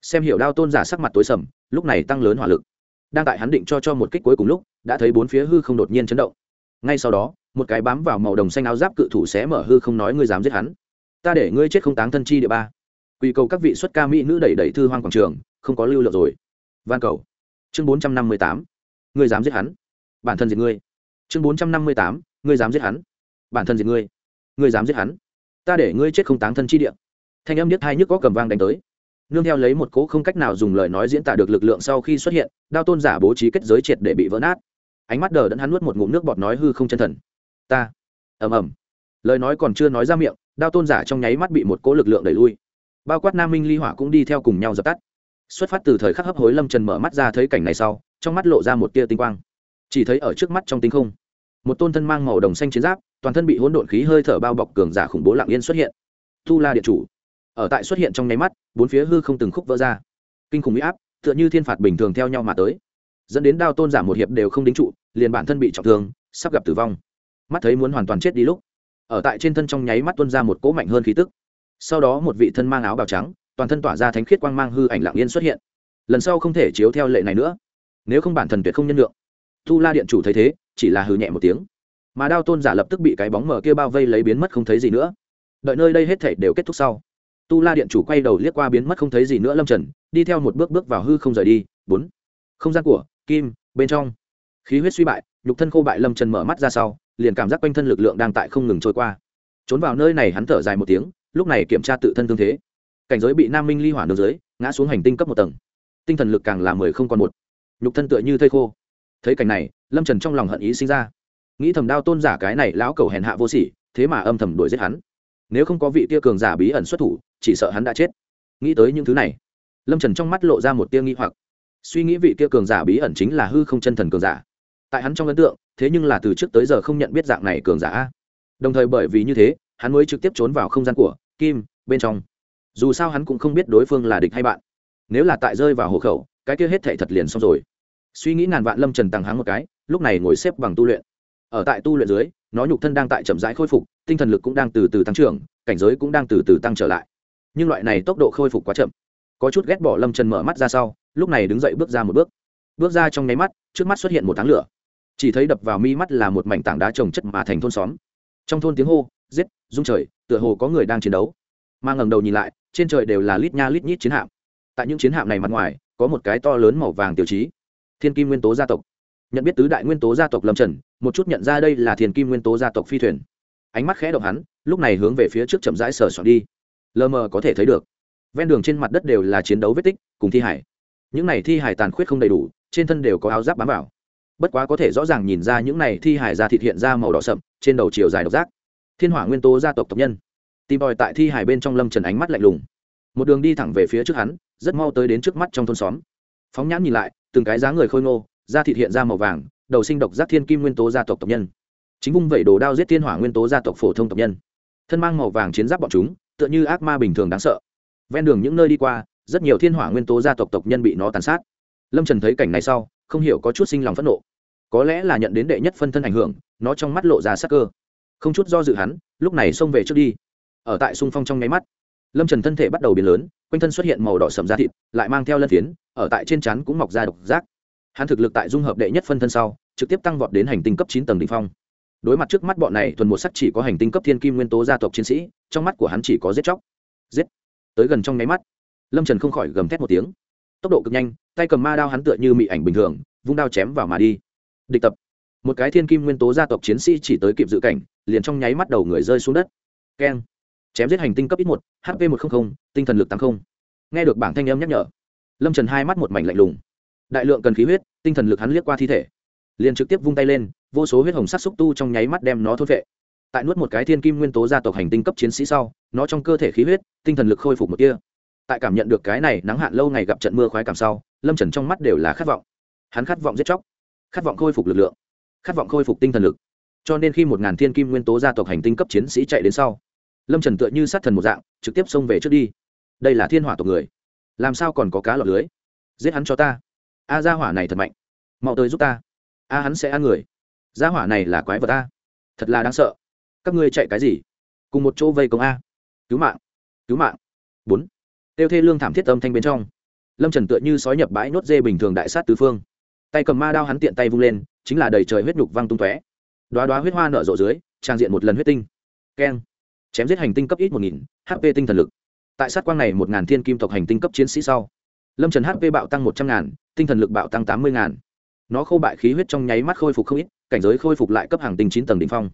xem hiểu đao tôn giả sắc mặt tối sầm, lúc này tăng lớn hỏa lực. Đang tại hắn định cho cho một kích cuối cùng lúc, đã thấy bốn phía hư không đột nhiên chấn động. Ngay sau đó, một cái bám vào màu đồng xanh áo giáp cự thủ xé mở hư không nói ngươi dám giết hắn. Ta để ngươi chết không táng thân chi địa ba. Quy cầu các vị xuất ca mỹ nữ đẩy đẩy thư hoang quảng trường, không có lưu lượng rồi. Van cầu. Chương bốn trăm năm mươi tám. Ngươi dám giết hắn. Bản thân diệt ngươi. Chương bốn trăm năm mươi tám. Ngươi dám giết hắn. Bản thân diệt ngươi. Ngươi dám giết hắn. Ta để ngươi chết không táng thân chi địa. Thanh âm nhất hai nhức có cầm vang đánh tới nương theo lấy một cố không cách nào dùng lời nói diễn tả được lực lượng sau khi xuất hiện, đao tôn giả bố trí kết giới triệt để bị vỡ nát. Ánh mắt đờ đẫn hắn nuốt một ngụm nước bọt nói hư không chân thần. Ta. Ầm ầm. Lời nói còn chưa nói ra miệng, đao tôn giả trong nháy mắt bị một cỗ lực lượng đẩy lui. Bao quát nam minh ly hỏa cũng đi theo cùng nhau dập tắt. Xuất phát từ thời khắc hấp hối lâm trần mở mắt ra thấy cảnh này sau, trong mắt lộ ra một tia tinh quang. Chỉ thấy ở trước mắt trong tinh không, một tôn thân mang màu đồng xanh chiến giáp, toàn thân bị hỗn độn khí hơi thở bao bọc cường giả khủng bố lạng yên xuất hiện. Tu la điện chủ ở tại xuất hiện trong nháy mắt, bốn phía hư không từng khúc vỡ ra. Kinh khủng huy áp, tựa như thiên phạt bình thường theo nhau mà tới. Dẫn đến đao tôn giả một hiệp đều không đính trụ, liền bản thân bị trọng thương, sắp gặp tử vong. Mắt thấy muốn hoàn toàn chết đi lúc, ở tại trên thân trong nháy mắt tuân ra một cỗ mạnh hơn khí tức. Sau đó một vị thân mang áo bào trắng, toàn thân tỏa ra thánh khiết quang mang hư ảnh lạng yên xuất hiện. Lần sau không thể chiếu theo lệ này nữa. Nếu không bản thần tuyệt không nhân lượng tu la điện chủ thấy thế, chỉ là hư nhẹ một tiếng. Mà đao tôn giả lập tức bị cái bóng mở kia bao vây lấy biến mất không thấy gì nữa. Đợi nơi đây hết thể đều kết thúc sau tu la điện chủ quay đầu liếc qua biến mất không thấy gì nữa lâm trần, đi theo một bước bước vào hư không rời đi. Bốn. Không gian của kim, bên trong. Khí huyết suy bại, nhục thân khô bại lâm trần mở mắt ra sau, liền cảm giác quanh thân lực lượng đang tại không ngừng trôi qua. Trốn vào nơi này hắn thở dài một tiếng, lúc này kiểm tra tự thân thương thế. Cảnh giới bị nam minh ly hỏa nương dưới, ngã xuống hành tinh cấp một tầng. Tinh thần lực càng là mười không còn một. Nhục thân tựa như thây khô. Thấy cảnh này, lâm trần trong lòng hận ý sinh ra. Nghĩ thầm đao tôn giả cái này lão cầu hèn hạ vô sỉ, thế mà âm thầm đuổi giết hắn. Nếu không có vị tia cường giả bí ẩn xuất thủ chỉ sợ hắn đã chết. Nghĩ tới những thứ này, lâm trần trong mắt lộ ra một tia nghi hoặc. Suy nghĩ vị kia cường giả bí ẩn chính là hư không chân thần cường giả. Tại hắn trong ấn tượng, thế nhưng là từ trước tới giờ không nhận biết dạng này cường giả đồng thời bởi vì như thế, hắn mới trực tiếp trốn vào không gian của kim bên trong. Dù sao hắn cũng không biết đối phương là địch hay bạn. Nếu là tại rơi vào hộ khẩu, cái kia hết thệ thật liền xong rồi. Suy nghĩ ngàn vạn lâm trần tăng háng một cái, lúc này ngồi xếp bằng tu luyện. Ở tại tu luyện dưới, nó nhục thân đang tại chậm rãi khôi phục, tinh thần lực cũng đang từ từ tăng trưởng, cảnh giới cũng đang từ từ tăng trở lại nhưng loại này tốc độ khôi phục quá chậm. Có chút ghét bỏ lâm trần mở mắt ra sau, lúc này đứng dậy bước ra một bước. Bước ra trong nháy mắt, trước mắt xuất hiện một tháng lửa. Chỉ thấy đập vào mi mắt là một mảnh tảng đá trồng chất mà thành thôn xóm. Trong thôn tiếng hô, giết, rung trời, tựa hồ có người đang chiến đấu. Mà ngẩng đầu nhìn lại, trên trời đều là lít nha lít nhít chiến hạm. Tại những chiến hạm này mặt ngoài, có một cái to lớn màu vàng tiêu chí thiên kim nguyên tố gia tộc. Nhận biết tứ đại nguyên tố gia tộc lâm trần, một chút nhận ra đây là thiên kim nguyên tố gia tộc phi thuyền. Ánh mắt khẽ động hắn, lúc này hướng về phía trước chậm rãi sờ soạn đi lờ mờ có thể thấy được. Ven đường trên mặt đất đều là chiến đấu vết tích, cùng thi hải. Những này thi hải tàn khuyết không đầy đủ, trên thân đều có áo giáp bám vào. Bất quá có thể rõ ràng nhìn ra những này thi hải ra thịt hiện ra màu đỏ sậm, trên đầu chiều dài độc giác. Thiên hỏa nguyên tố gia tộc tộc nhân. Tìm tòi tại thi hải bên trong lâm trần ánh mắt lạnh lùng. Một đường đi thẳng về phía trước hắn, rất mau tới đến trước mắt trong thôn xóm. Phóng nhãn nhìn lại, từng cái dáng người khôi ngô, da thịt hiện ra màu vàng, đầu sinh độc giác thiên kim nguyên tố gia tộc tộc nhân. Chính vung vẩy đồ đao giết thiên hỏa nguyên tố gia tộc phổ thông tộc nhân. Thân mang màu vàng chiến giáp bọn chúng tựa như ác ma bình thường đáng sợ. Ven đường những nơi đi qua, rất nhiều thiên hỏa nguyên tố gia tộc tộc nhân bị nó tàn sát. Lâm trần thấy cảnh này sau, không hiểu có chút sinh lòng phẫn nộ. Có lẽ là nhận đến đệ nhất phân thân ảnh hưởng, nó trong mắt lộ ra sắc cơ. Không chút do dự hắn, lúc này xông về trước đi. Ở tại xung phong trong nháy mắt, lâm trần thân thể bắt đầu biến lớn, quanh thân xuất hiện màu đỏ sầm da thịt, lại mang theo lân phiến, ở tại trên chắn cũng mọc ra độc giác. Hắn thực lực tại dung hợp đệ nhất phân thân sau, trực tiếp tăng vọt đến hành tinh cấp chín tầng đ ỉ n h phong đối mặt trước mắt bọn này thuần một sắc chỉ có hành tinh cấp thiên kim nguyên tố gia tộc chiến sĩ, trong mắt của hắn chỉ có giết chóc. Giết. Tới gần trong nháy mắt, lâm trần không khỏi gầm thét một tiếng. Tốc độ cực nhanh, tay cầm ma đao hắn tựa như mị ảnh bình thường, vung đao chém vào mà đi. Địch tập. Một cái thiên kim nguyên tố gia tộc chiến sĩ chỉ tới kịp dự cảnh, liền trong nháy mắt đầu người rơi xuống đất. Keng. Chém giết hành tinh cấp ít một hp một trăm linh tinh thần lực tám mươi nghe được bảng thanh âm nhắc nhở, lâm trần hai mắt một mảnh lạnh lùng. Đại lượng cần khí huyết, tinh thần lực hắn liếc qua thi thể. Liền trực tiếp vung tay lên vô số huyết hồng sắc xúc tu trong nháy mắt đem nó thôn vệ tại nuốt một cái thiên kim nguyên tố gia tộc hành tinh cấp chiến sĩ sau, nó trong cơ thể khí huyết, tinh thần lực khôi phục một kia tại cảm nhận được cái này nắng hạn lâu ngày gặp trận mưa khoái cảm sau, lâm trần trong mắt đều là khát vọng. Hắn khát vọng giết chóc, khát vọng khôi phục lực lượng, khát vọng khôi phục tinh thần lực. Cho nên khi một ngàn thiên kim nguyên tố gia tộc hành tinh cấp chiến sĩ chạy đến sau, lâm trần tựa như sát thần một dạng, trực tiếp xông về trước đi. Đây là thiên hỏa tộc người. Làm sao còn có cá lọt lưới? Giết hắn cho ta. A gia hỏa này thật mạnh. Mau tới giúp ta. A hắn sẽ ăn người gia hỏa này là quái vật a. Thật là đáng sợ. Các ngươi chạy cái gì? Cùng một chỗ vây công a. Cứu mạng. Cứu mạng. Bốn. Tiêu thê lương thảm thiết âm thanh bên trong. Lâm trần tựa như sói nhập bãi nốt dê bình thường đại sát tứ phương. Tay cầm ma đao hắn tiện tay vung lên, chính là đầy trời huyết nhục văng tung tóe. Đoá đoá huyết hoa nở rộ dưới, trang diện một lần huyết tinh. Keng. Chém giết hành tinh cấp ít một nghìn hp tinh thần lực. Tại sát quang này một ngàn thiên kim tộc hành tinh cấp chiến sĩ sau, lâm trần hp bạo tăng một trăm ngàn, tinh thần lực bạo tăng tám mươi ngàn. Nó khô bại khí huyết trong nháy mắt khôi phục không ít cảnh giới khôi phục lại cấp hàng tinh chín tầng đ ỉ n h phong.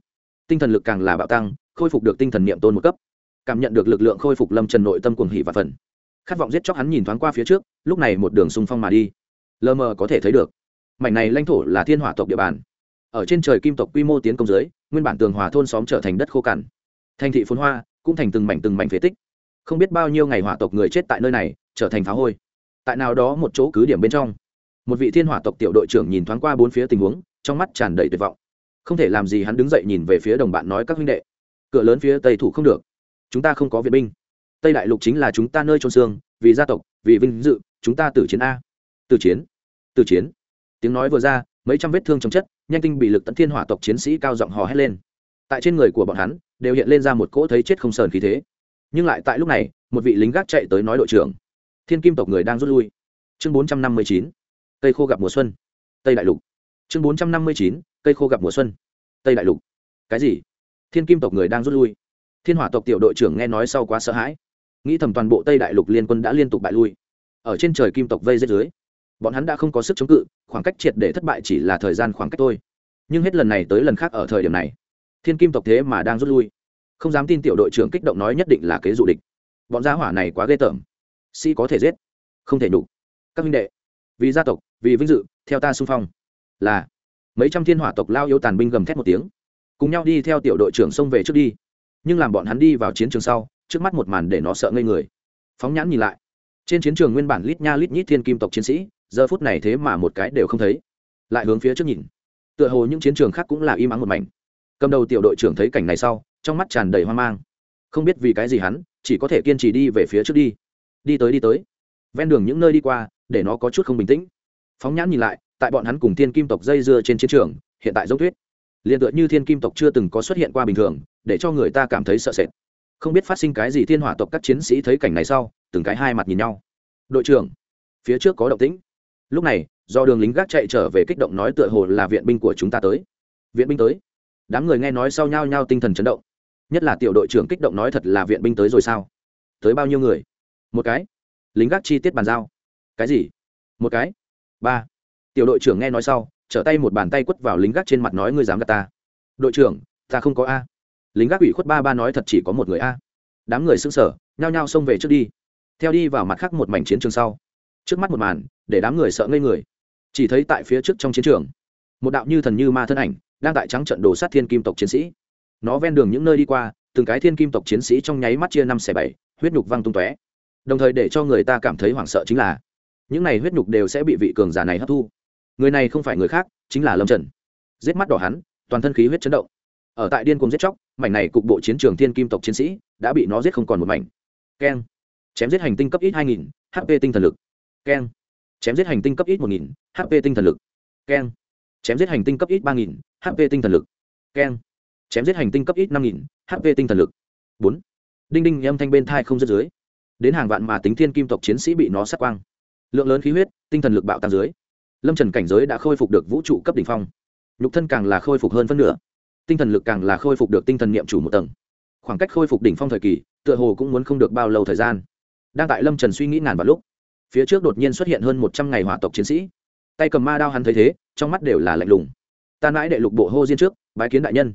Tinh thần lực càng là bạo tăng, khôi phục được tinh thần niệm tôn một cấp. Cảm nhận được lực lượng khôi phục lâm trần nội tâm cuồng hỷ và phần khát vọng giết chóc hắn nhìn thoáng qua phía trước, lúc này một đường xung phong mà đi. Lờ mờ có thể thấy được, mảnh này lãnh thổ là thiên hỏa tộc địa bàn. Ở trên trời kim tộc quy mô tiến công dưới, nguyên bản tường hòa thôn xóm trở thành đất khô cằn. Thành thị phồn hoa, cũng thành từng mảnh từng mảnh phế tích. Không biết bao nhiêu ngày hỏa tộc người chết tại nơi này, trở thành phá hôi. Tại nào đó một chỗ cứ điểm bên trong, một vị thiên hỏa tộc tiểu đội trưởng nhìn thoáng qua bốn phía tình huống trong mắt tràn đầy tuyệt vọng. Không thể làm gì hắn đứng dậy nhìn về phía đồng bạn nói các huynh đệ. Cửa lớn phía tây thủ không được. Chúng ta không có viện binh. Tây đại lục chính là chúng ta nơi trôn xương, vì gia tộc, vì vinh dự, chúng ta tử chiến a. Tử chiến. Tử chiến. Tiếng nói vừa ra, mấy trăm vết thương trong chất, nhanh tinh bị lực tận thiên hỏa tộc chiến sĩ cao giọng hò hét lên. Tại trên người của bọn hắn, đều hiện lên ra một cỗ thấy chết không sờn khí thế. Nhưng lại tại lúc này, một vị lính gác chạy tới nói đội trưởng. Thiên kim tộc người đang rút lui. Chương bốn trăm năm mươi chín. Tây khô gặp mùa xuân. Tây đại lục chương bốn trăm năm mươi chín, cây khô gặp mùa xuân. Tây đại lục. Cái gì? Thiên kim tộc người đang rút lui. Thiên hỏa tộc tiểu đội trưởng nghe nói sau quá sợ hãi. Nghĩ thầm toàn bộ tây đại lục liên quân đã liên tục bại lui. Ở trên trời kim tộc vây giết dưới, bọn hắn đã không có sức chống cự, khoảng cách triệt để thất bại chỉ là thời gian khoảng cách thôi. Nhưng hết lần này tới lần khác ở thời điểm này, thiên kim tộc thế mà đang rút lui. Không dám tin tiểu đội trưởng kích động nói nhất định là kế dụ địch. Bọn gia hỏa này quá ghê tởm. Si có thể giết, không thể nhục. Các minh đệ, vì gia tộc, vì vinh dự, theo ta xung phong là mấy trăm thiên hỏa tộc lao yếu tàn binh gầm thét một tiếng, cùng nhau đi theo tiểu đội trưởng xông về trước đi. Nhưng làm bọn hắn đi vào chiến trường sau, trước mắt một màn để nó sợ ngây người. Phóng nhãn nhìn lại, trên chiến trường nguyên bản lít nha lít nhít thiên kim tộc chiến sĩ, giờ phút này thế mà một cái đều không thấy. Lại hướng phía trước nhìn, tựa hồ những chiến trường khác cũng là im ắng một mảnh. Cầm đầu tiểu đội trưởng thấy cảnh này sau, trong mắt tràn đầy hoang mang. Không biết vì cái gì hắn, chỉ có thể kiên trì đi về phía trước đi. Đi tới đi tới. Ven đường những nơi đi qua, để nó có chút không bình tĩnh. Phóng nhãn nhìn lại tại bọn hắn cùng thiên kim tộc dây dưa trên chiến trường, hiện tại giống thuyết liền tựa như thiên kim tộc chưa từng có xuất hiện qua bình thường, để cho người ta cảm thấy sợ sệt. Không biết phát sinh cái gì thiên hỏa tộc các chiến sĩ thấy cảnh này sau, từng cái hai mặt nhìn nhau. Đội trưởng, phía trước có động tĩnh. Lúc này, do đường lính gác chạy trở về kích động nói tựa hồ là viện binh của chúng ta tới. Viện binh tới? Đám người nghe nói sau nhau nhau tinh thần chấn động. Nhất là tiểu đội trưởng kích động nói thật là viện binh tới rồi sao? Tới bao nhiêu người? Một cái. Lính gác chi tiết bàn giao. Cái gì? Một cái. Ba tiểu đội trưởng nghe nói sau, trở tay một bàn tay quất vào lính gác trên mặt nói, ngươi dám gạt ta? Đội trưởng, ta không có a. Lính gác ủy khuất ba ba nói, thật chỉ có một người a. Đám người xưng sở nhao nhao xông về trước đi. Theo đi vào mặt khác một mảnh chiến trường sau, trước mắt một màn, để đám người sợ ngây người. Chỉ thấy tại phía trước trong chiến trường, một đạo như thần như ma thân ảnh, đang tại trắng trận đồ sát thiên kim tộc chiến sĩ. Nó ven đường những nơi đi qua, từng cái thiên kim tộc chiến sĩ trong nháy mắt chia năm xẻ bảy, huyết nhục văng tung tóe. Đồng thời để cho người ta cảm thấy hoảng sợ chính là, những này huyết nhục đều sẽ bị vị cường giả này hấp thu người này không phải người khác, chính là lâm trần. Giết mắt đỏ hắn, toàn thân khí huyết chấn động. Ở tại điên cùng giết chóc, mảnh này cục bộ chiến trường thiên kim tộc chiến sĩ đã bị nó giết không còn một mảnh. Keng. Chém giết hành tinh cấp ít hai nghìn hp tinh thần lực. Keng. Chém giết hành tinh cấp ít một nghìn hp tinh thần lực. Keng. Chém giết hành tinh cấp ít ba nghìn hp tinh thần lực. Keng. Chém giết hành tinh cấp ít năm nghìn hp tinh thần lực. Bốn. Đinh đinh âm thanh bên thai không dứt dưới. Đến hàng vạn mà tính thiên kim tộc chiến sĩ bị nó sát quang. Lượng lớn khí huyết, tinh thần lực bạo tăng dưới lâm trần cảnh giới đã khôi phục được vũ trụ cấp đ ỉ n h phong nhục thân càng là khôi phục hơn phân nửa tinh thần lực càng là khôi phục được tinh thần niệm chủ một tầng khoảng cách khôi phục đỉnh phong thời kỳ tựa hồ cũng muốn không được bao lâu thời gian đang tại lâm trần suy nghĩ ngàn vào lúc phía trước đột nhiên xuất hiện hơn một trăm ngày hỏa tộc chiến sĩ tay cầm ma đao hắn thấy thế trong mắt đều là lạnh lùng Ta mãi đệ lục bộ hô diên trước bái kiến đại nhân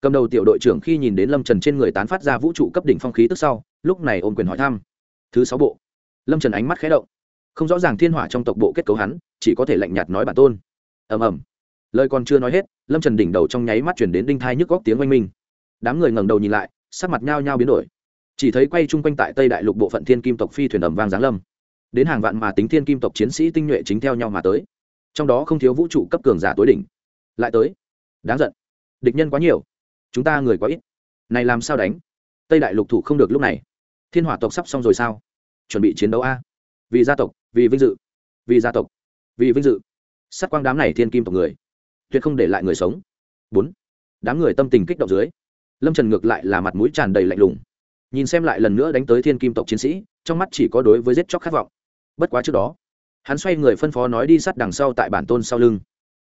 cầm đầu tiểu đội trưởng khi nhìn đến lâm trần trên người tán phát ra vũ trụ cấp đỉnh phong khí tức sau lúc này ôm quyền hỏi thăm thứ sáu bộ lâm trần ánh mắt khé động không rõ ràng thiên hỏa trong tộc bộ kết cấu hắn, chỉ có thể lạnh nhạt nói bản tôn. Ầm ầm. Lời còn chưa nói hết, lâm trần đỉnh đầu trong nháy mắt chuyển đến đinh thai nhức góc tiếng oanh minh. Đám người ngẩng đầu nhìn lại, sắc mặt nhao nhao biến đổi. Chỉ thấy quay chung quanh tại tây đại lục bộ phận thiên kim tộc phi thuyền ẩm vang giáng lâm. Đến hàng vạn mà tính thiên kim tộc chiến sĩ tinh nhuệ chính theo nhau mà tới. Trong đó không thiếu vũ trụ cấp cường giả tối đỉnh. Lại tới. Đáng giận. Địch nhân quá nhiều. Chúng ta người quá ít. Này làm sao đánh? Tây đại lục thủ không được lúc này. Thiên hỏa tộc sắp xong rồi sao? Chuẩn bị chiến đấu a vì gia tộc, vì vinh dự, vì gia tộc, vì vinh dự. Sát quang đám này thiên kim tộc người, tuyệt không để lại người sống. Bốn, đám người tâm tình kích động dưới, lâm trần ngược lại là mặt mũi tràn đầy lạnh lùng. Nhìn xem lại lần nữa đánh tới thiên kim tộc chiến sĩ, trong mắt chỉ có đối với giết chóc khát vọng. Bất quá trước đó, hắn xoay người phân phó nói đi sát đằng sau tại bản tôn sau lưng.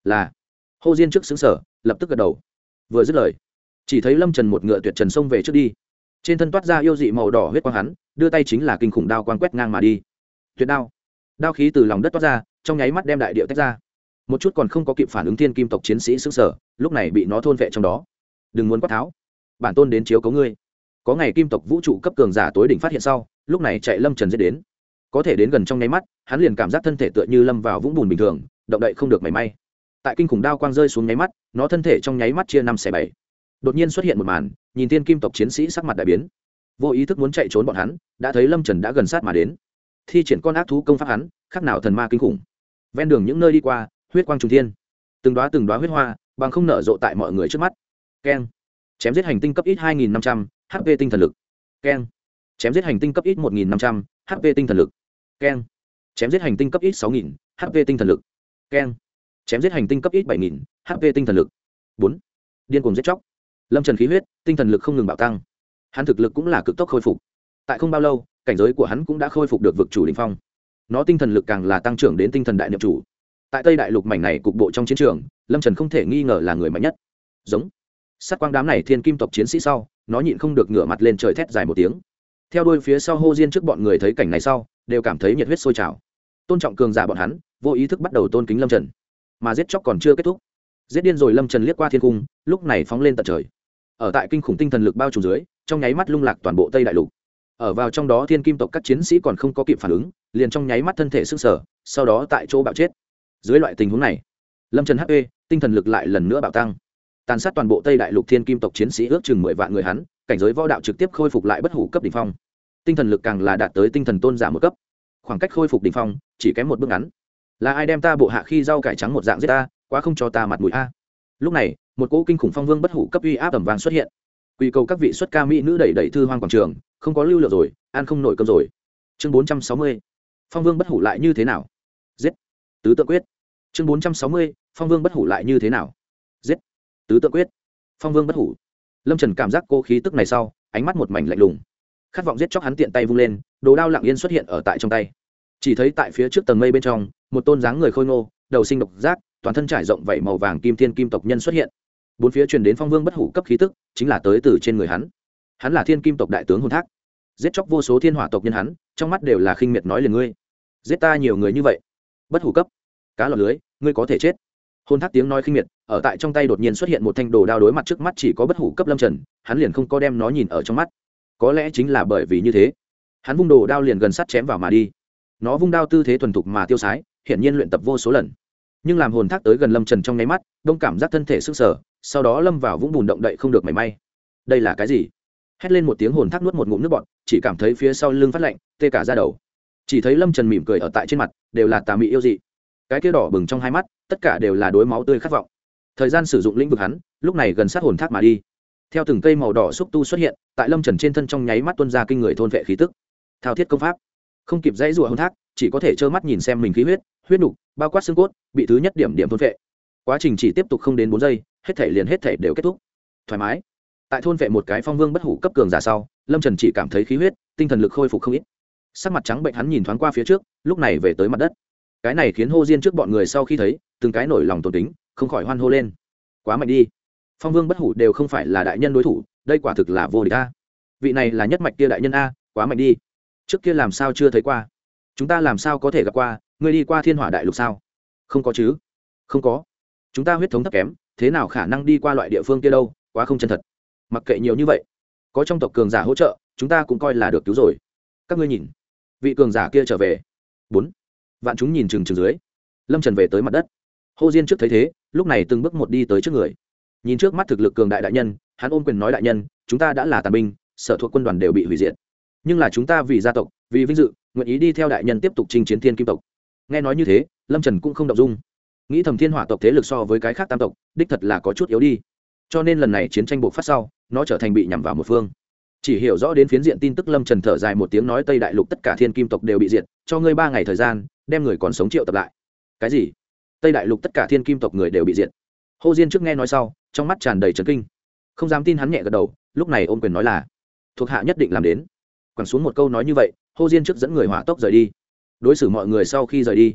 Là, hô diên trước xứng sở, lập tức gật đầu. Vừa dứt lời, chỉ thấy lâm trần một ngựa tuyệt trần xông về trước đi. Trên thân toát ra yêu dị màu đỏ huyết quang hắn, đưa tay chính là kinh khủng đao quang quét ngang mà đi tuyệt đao. Đao khí từ lòng đất toát ra, trong nháy mắt đem đại điệu tách ra. Một chút còn không có kịp phản ứng thiên kim tộc chiến sĩ xứng sở lúc này bị nó thôn vệ trong đó. Đừng muốn quát tháo. Bản tôn đến chiếu cấu ngươi. Có ngày kim tộc vũ trụ cấp cường giả tối đỉnh phát hiện sau, lúc này chạy lâm trần dễ đến. Có thể đến gần trong nháy mắt, hắn liền cảm giác thân thể tựa như lâm vào vũng bùn bình thường, động đậy không được mảy may. Tại kinh khủng đao quang rơi xuống nháy mắt, nó thân thể trong nháy mắt chia năm xẻ bảy. Đột nhiên xuất hiện một màn, nhìn tiên kim tộc chiến sĩ sắc mặt đại biến. Vô ý thức muốn chạy trốn bọn hắn, đã thấy lâm trần đã gần sát mà đến thi triển con ác thú công pháp hắn, khác nào thần ma kinh khủng. Ven đường những nơi đi qua, huyết quang trung thiên. Từng đoá từng đoá huyết hoa, bằng không nở rộ tại mọi người trước mắt. Keng. Chém giết hành tinh cấp ít hai nghìn năm trăm, h p tinh thần lực. Keng. Chém giết hành tinh cấp ít một nghìn năm trăm, h p tinh thần lực. Keng. Chém giết hành tinh cấp ít sáu nghìn, h p tinh thần lực. Keng. Chém giết hành tinh cấp ít bảy nghìn, h p tinh thần lực. Bốn. Điên cuồng giết chóc. Lâm trần khí huyết, tinh thần lực không ngừng bạo tăng. Hắn thực lực cũng là cực tốc khôi phục. Tại không bao lâu cảnh giới của hắn cũng đã khôi phục được vực chủ đình phong. Nó tinh thần lực càng là tăng trưởng đến tinh thần đại niệm chủ. Tại tây đại lục mảnh này cục bộ trong chiến trường, lâm trần không thể nghi ngờ là người mạnh nhất. Giống. Sát quang đám này thiên kim tộc chiến sĩ sau, nó nhịn không được ngửa mặt lên trời thét dài một tiếng. Theo đôi phía sau hô diên trước bọn người thấy cảnh này sau, đều cảm thấy nhiệt huyết sôi trào. Tôn trọng cường giả bọn hắn, vô ý thức bắt đầu tôn kính lâm trần. Mà giết chóc còn chưa kết thúc. Giết điên rồi lâm trần liếc qua thiên cung, lúc này phóng lên tận trời. Ở tại kinh khủng tinh thần lực bao trùm dưới, trong nháy mắt lung lạc toàn bộ tây đại lục ở vào trong đó thiên kim tộc các chiến sĩ còn không có kịp phản ứng, liền trong nháy mắt thân thể s ư n g sở sau đó tại chỗ bạo chết. Dưới loại tình huống này, lâm trần hp tinh thần lực lại lần nữa bạo tăng. Tàn sát toàn bộ tây đại lục thiên kim tộc chiến sĩ ước chừng mười vạn người hắn, cảnh giới võ đạo trực tiếp khôi phục lại bất hủ cấp đ ỉ n h phong. Tinh thần lực càng là đạt tới tinh thần tôn giả một cấp. Khoảng cách khôi phục đ ỉ n h phong, chỉ kém một bước ngắn. Là ai đem ta bộ hạ khi rau cải trắng một dạng giết ta, quá không cho ta mặt mũi a. Lúc này, một cỗ kinh khủng phong vương bất hủ cấp uy áp ẩm vàng xuất hiện. Quy cầu các vị xuất ca mỹ nữ đẩy đẩy thư hoang quảng trường không có lưu lượng rồi, ăn không nổi cơm rồi. Chương bốn trăm sáu mươi, phong vương bất hủ lại như thế nào? Giết. Tứ tự quyết. Chương bốn trăm sáu mươi, phong vương bất hủ lại như thế nào? Giết. Tứ tự quyết. Phong vương bất hủ. Lâm trần cảm giác cô khí tức này sau, ánh mắt một mảnh lạnh lùng. Khát vọng giết chóc hắn tiện tay vung lên, đồ đao lặng yên xuất hiện ở tại trong tay. Chỉ thấy tại phía trước tầng mây bên trong, một tôn dáng người khôi ngô, đầu sinh độc giác, toàn thân trải rộng vẩy màu vàng kim thiên kim tộc nhân xuất hiện. Bốn phía truyền đến phong vương bất hủ cấp khí tức, chính là tới từ trên người hắn hắn là thiên kim tộc đại tướng hôn thác. Giết chóc vô số thiên hỏa tộc nhân hắn, trong mắt đều là khinh miệt nói liền ngươi. Giết ta nhiều người như vậy, bất hủ cấp. Cá lọt lưới, ngươi có thể chết. Hôn thác tiếng nói khinh miệt, ở tại trong tay đột nhiên xuất hiện một thanh đồ đao đối mặt trước mắt chỉ có bất hủ cấp lâm trần, hắn liền không có đem nó nhìn ở trong mắt. Có lẽ chính là bởi vì như thế, hắn vung đồ đao liền gần sắt chém vào mà đi. Nó vung đao tư thế thuần thục mà tiêu sái, hiển nhiên luyện tập vô số lần. Nhưng làm hồn thác tới gần lâm trần trong nháy mắt, đông cảm giác thân thể sức sở sau đó lâm vào vũng bùn động đậy không được mảy may. Đây là cái gì? Hét lên một tiếng hồn thác nuốt một ngụm nước bọt, chỉ cảm thấy phía sau lưng phát lạnh, tê cả ra đầu. Chỉ thấy lâm trần mỉm cười ở tại trên mặt, đều là tà mị yêu dị. Cái kia đỏ bừng trong hai mắt, tất cả đều là đối máu tươi khát vọng. Thời gian sử dụng lĩnh vực hắn, lúc này gần sát hồn thác mà đi. Theo từng cây màu đỏ xúc tu xuất hiện, tại lâm trần trên thân trong nháy mắt tuân ra kinh người thôn vệ khí tức. Thao thiết công pháp. Không kịp dãy rụa hồn thác, chỉ có thể trơ mắt nhìn xem mình khí huyết huyết nục, bao quát xương cốt, bị thứ nhất điểm điểm thôn vệ. Quá trình chỉ tiếp tục không đến bốn giây, hết thể liền hết thể đều kết thúc. Thoải mái tại thôn vệ một cái phong vương bất hủ cấp cường giả sau, lâm trần chỉ cảm thấy khí huyết, tinh thần lực khôi phục không ít. Sắc mặt trắng bệnh hắn nhìn thoáng qua phía trước, lúc này về tới mặt đất. Cái này khiến hô diên trước bọn người sau khi thấy, từng cái nổi lòng tột tính không khỏi hoan hô lên. Quá mạnh đi. Phong vương bất hủ đều không phải là đại nhân đối thủ, đây quả thực là vô địch a. Vị này là nhất mạch kia đại nhân a, quá mạnh đi. Trước kia làm sao chưa thấy qua? Chúng ta làm sao có thể gặp qua? Ngươi đi qua thiên hỏa đại lục sao? Không có chứ? Không có. Chúng ta huyết thống thấp kém, thế nào khả năng đi qua loại địa phương kia đâu? Quá không chân thật mặc kệ nhiều như vậy, có trong tộc cường giả hỗ trợ, chúng ta cũng coi là được cứu rồi. Các ngươi nhìn, vị cường giả kia trở về. Bốn. Vạn chúng nhìn chừng chừng dưới. Lâm trần về tới mặt đất. Hô diên trước thấy thế, lúc này từng bước một đi tới trước người. Nhìn trước mắt thực lực cường đại đại nhân, hắn ôm quyền nói đại nhân, chúng ta đã là tàn binh, sở thuộc quân đoàn đều bị hủy diệt. Nhưng là chúng ta vì gia tộc, vì vinh dự, nguyện ý đi theo đại nhân tiếp tục chinh chiến thiên kim tộc. Nghe nói như thế, lâm trần cũng không động dung. Nghĩ thầm thiên hỏa tộc thế lực so với cái khác tam tộc, đích thật là có chút yếu đi cho nên lần này chiến tranh buộc phát sau, nó trở thành bị nhằm vào một phương. Chỉ hiểu rõ đến phiến diện tin tức lâm trần thở dài một tiếng nói tây đại lục tất cả thiên kim tộc đều bị diệt, cho ngươi ba ngày thời gian, đem người còn sống triệu tập lại. Cái gì? Tây đại lục tất cả thiên kim tộc người đều bị diệt. Hồ diên trước nghe nói sau, trong mắt tràn đầy trấn kinh. Không dám tin hắn nhẹ gật đầu, lúc này ôm quyền nói là, thuộc hạ nhất định làm đến. Quẳng xuống một câu nói như vậy hồ diên trước dẫn người hỏa tốc rời đi. Đối xử mọi người sau khi rời đi,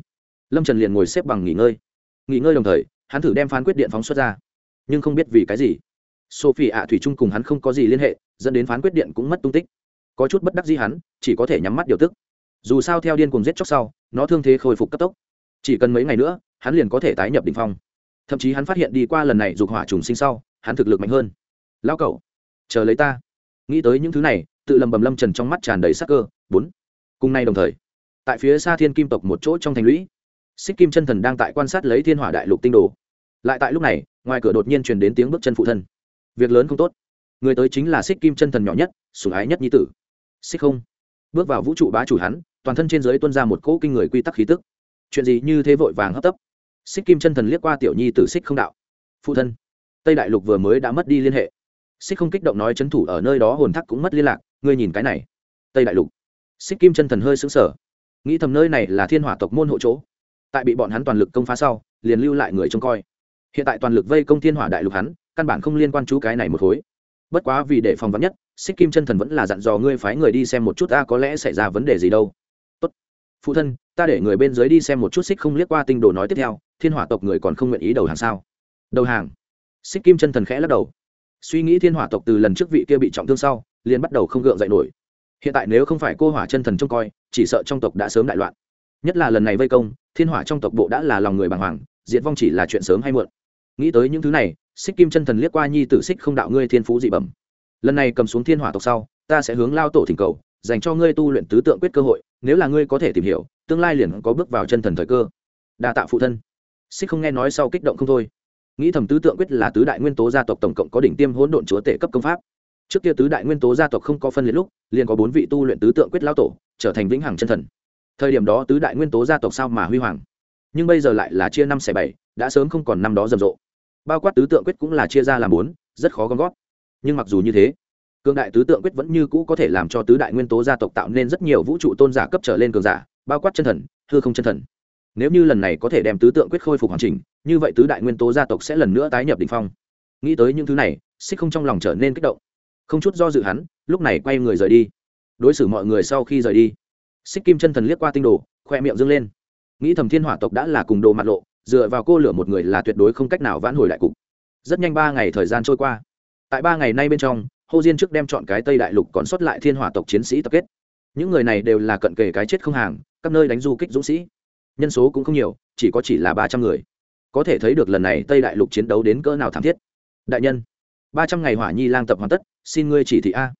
lâm trần liền ngồi xếp bằng nghỉ ngơi. Nghỉ ngơi đồng thời, hắn thử đem phán quyết điện phóng xuất ra nhưng không biết vì cái gì. Sophie ạ thủy chung cùng hắn không có gì liên hệ, dẫn đến phán quyết điện cũng mất tung tích. Có chút bất đắc gì hắn, chỉ có thể nhắm mắt điều tức. Dù sao theo điên cùng giết chóc sau, nó thương thế khôi phục cấp tốc. Chỉ cần mấy ngày nữa, hắn liền có thể tái nhập đ ỉ n h phong. Thậm chí hắn phát hiện đi qua lần này dục hỏa trùng sinh sau, hắn thực lực mạnh hơn. Lao cậu chờ lấy ta. Nghĩ tới những thứ này, tự lầm bầm lâm trần trong mắt tràn đầy sắc cơ. Bốn. Cùng nay đồng thời, tại phía xa thiên kim tộc một chỗ trong thành lũy, xích kim chân thần đang tại quan sát lấy thiên hỏa đại lục tinh đồ lại tại lúc này, ngoài cửa đột nhiên truyền đến tiếng bước chân phụ thân. Việc lớn không tốt. Người tới chính là xích kim chân thần nhỏ nhất, sủng ái nhất nhi tử. Xích không. Bước vào vũ trụ bá chủ hắn, toàn thân trên giới tuân ra một cỗ kinh người quy tắc khí tức. Chuyện gì như thế vội vàng hấp tấp. Xích kim chân thần liếc qua tiểu nhi tử xích không đạo. Phụ thân, tây đại lục vừa mới đã mất đi liên hệ. Xích không kích động nói c h ấ n thủ ở nơi đó hồn thắc cũng mất liên lạc, ngươi nhìn cái này. Tây đại lục. Xích kim chân thần hơi xứng sở nghĩ thầm nơi này là thiên hỏa tộc môn hộ chỗ. Tại bị bọn hắn toàn lực công phá sau, liền lưu lại người trông coi hiện tại toàn lực vây công thiên hỏa đại lục hắn, căn bản không liên quan chú cái này một khối. Bất quá vì để phòng vắn nhất, xích kim chân thần vẫn là dặn dò ngươi phái người đi xem một chút ta có lẽ xảy ra vấn đề gì đâu. Tốt. Phụ thân, ta để người bên dưới đi xem một chút xích không liếc qua tinh đồ nói tiếp theo, thiên hỏa tộc người còn không nguyện ý đầu hàng sao? Đầu hàng? Xích kim chân thần khẽ lắc đầu. Suy nghĩ thiên hỏa tộc từ lần trước vị kia bị trọng thương sau, liền bắt đầu không gượng dậy nổi. Hiện tại nếu không phải cô hỏa chân thần trông coi, chỉ sợ trong tộc đã sớm đại loạn. Nhất là lần này vây công, thiên hỏa trong tộc bộ đã là lòng người bàng hoàng, diệt vong chỉ là chuyện sớm hay muộn nghĩ tới những thứ này, xích kim chân thần liếc qua nhi tử xích không đạo ngươi thiên phú dị bẩm. Lần này cầm xuống thiên hỏa tộc sau, ta sẽ hướng lao tổ thỉnh cầu, dành cho ngươi tu luyện tứ tượng quyết cơ hội, nếu là ngươi có thể tìm hiểu, tương lai liền có bước vào chân thần thời cơ. Đa tạ phụ thân. Xích không nghe nói sau kích động không thôi. Nghĩ thầm tứ tượng quyết là tứ đại nguyên tố gia tộc tổng cộng có đỉnh tiêm hỗn độn chúa tể cấp công pháp. Trước kia tứ đại nguyên tố gia tộc không có phân liệt lúc, liền có bốn vị tu luyện tứ tượng quyết lao tổ, trở thành vĩnh hằng chân thần. Thời điểm đó tứ đại nguyên tố gia tộc sao mà huy hoàng. Nhưng bây giờ lại là chia năm xẻ bảy, đã sớm không còn năm đó rầm rộ bao quát tứ tượng quyết cũng là chia ra làm bốn, rất khó gom gót nhưng mặc dù như thế cương đại tứ tượng quyết vẫn như cũ có thể làm cho tứ đại nguyên tố gia tộc tạo nên rất nhiều vũ trụ tôn giả cấp trở lên cường giả, bao quát chân thần, hư không chân thần. Nếu như lần này có thể đem tứ tượng quyết khôi phục hoàn chỉnh, như vậy tứ đại nguyên tố gia tộc sẽ lần nữa tái nhập đ ỉ n h phong. Nghĩ tới những thứ này xích không trong lòng trở nên kích động. Không chút do dự hắn, lúc này quay người rời đi. Đối xử mọi người sau khi rời đi xích kim chân thần liếc qua tinh đồ, khoe miệng dâng lên. Nghĩ thầm thiên hỏa tộc đã là cùng đồ mặt lộ dựa vào cô lửa một người là tuyệt đối không cách nào vãn hồi đại cục. Rất nhanh ba ngày thời gian trôi qua. Tại ba ngày nay bên trong, hô diên trước đem chọn cái tây đại lục còn sót lại thiên hỏa tộc chiến sĩ tập kết. Những người này đều là cận kề cái chết không hàng, các nơi đánh du kích dũng sĩ. Nhân số cũng không nhiều, chỉ có chỉ là ba trăm người. Có thể thấy được lần này tây đại lục chiến đấu đến cỡ nào thảm thiết. Đại nhân, ba trăm ngày hỏa nhi lang tập hoàn tất, xin ngươi chỉ thị a.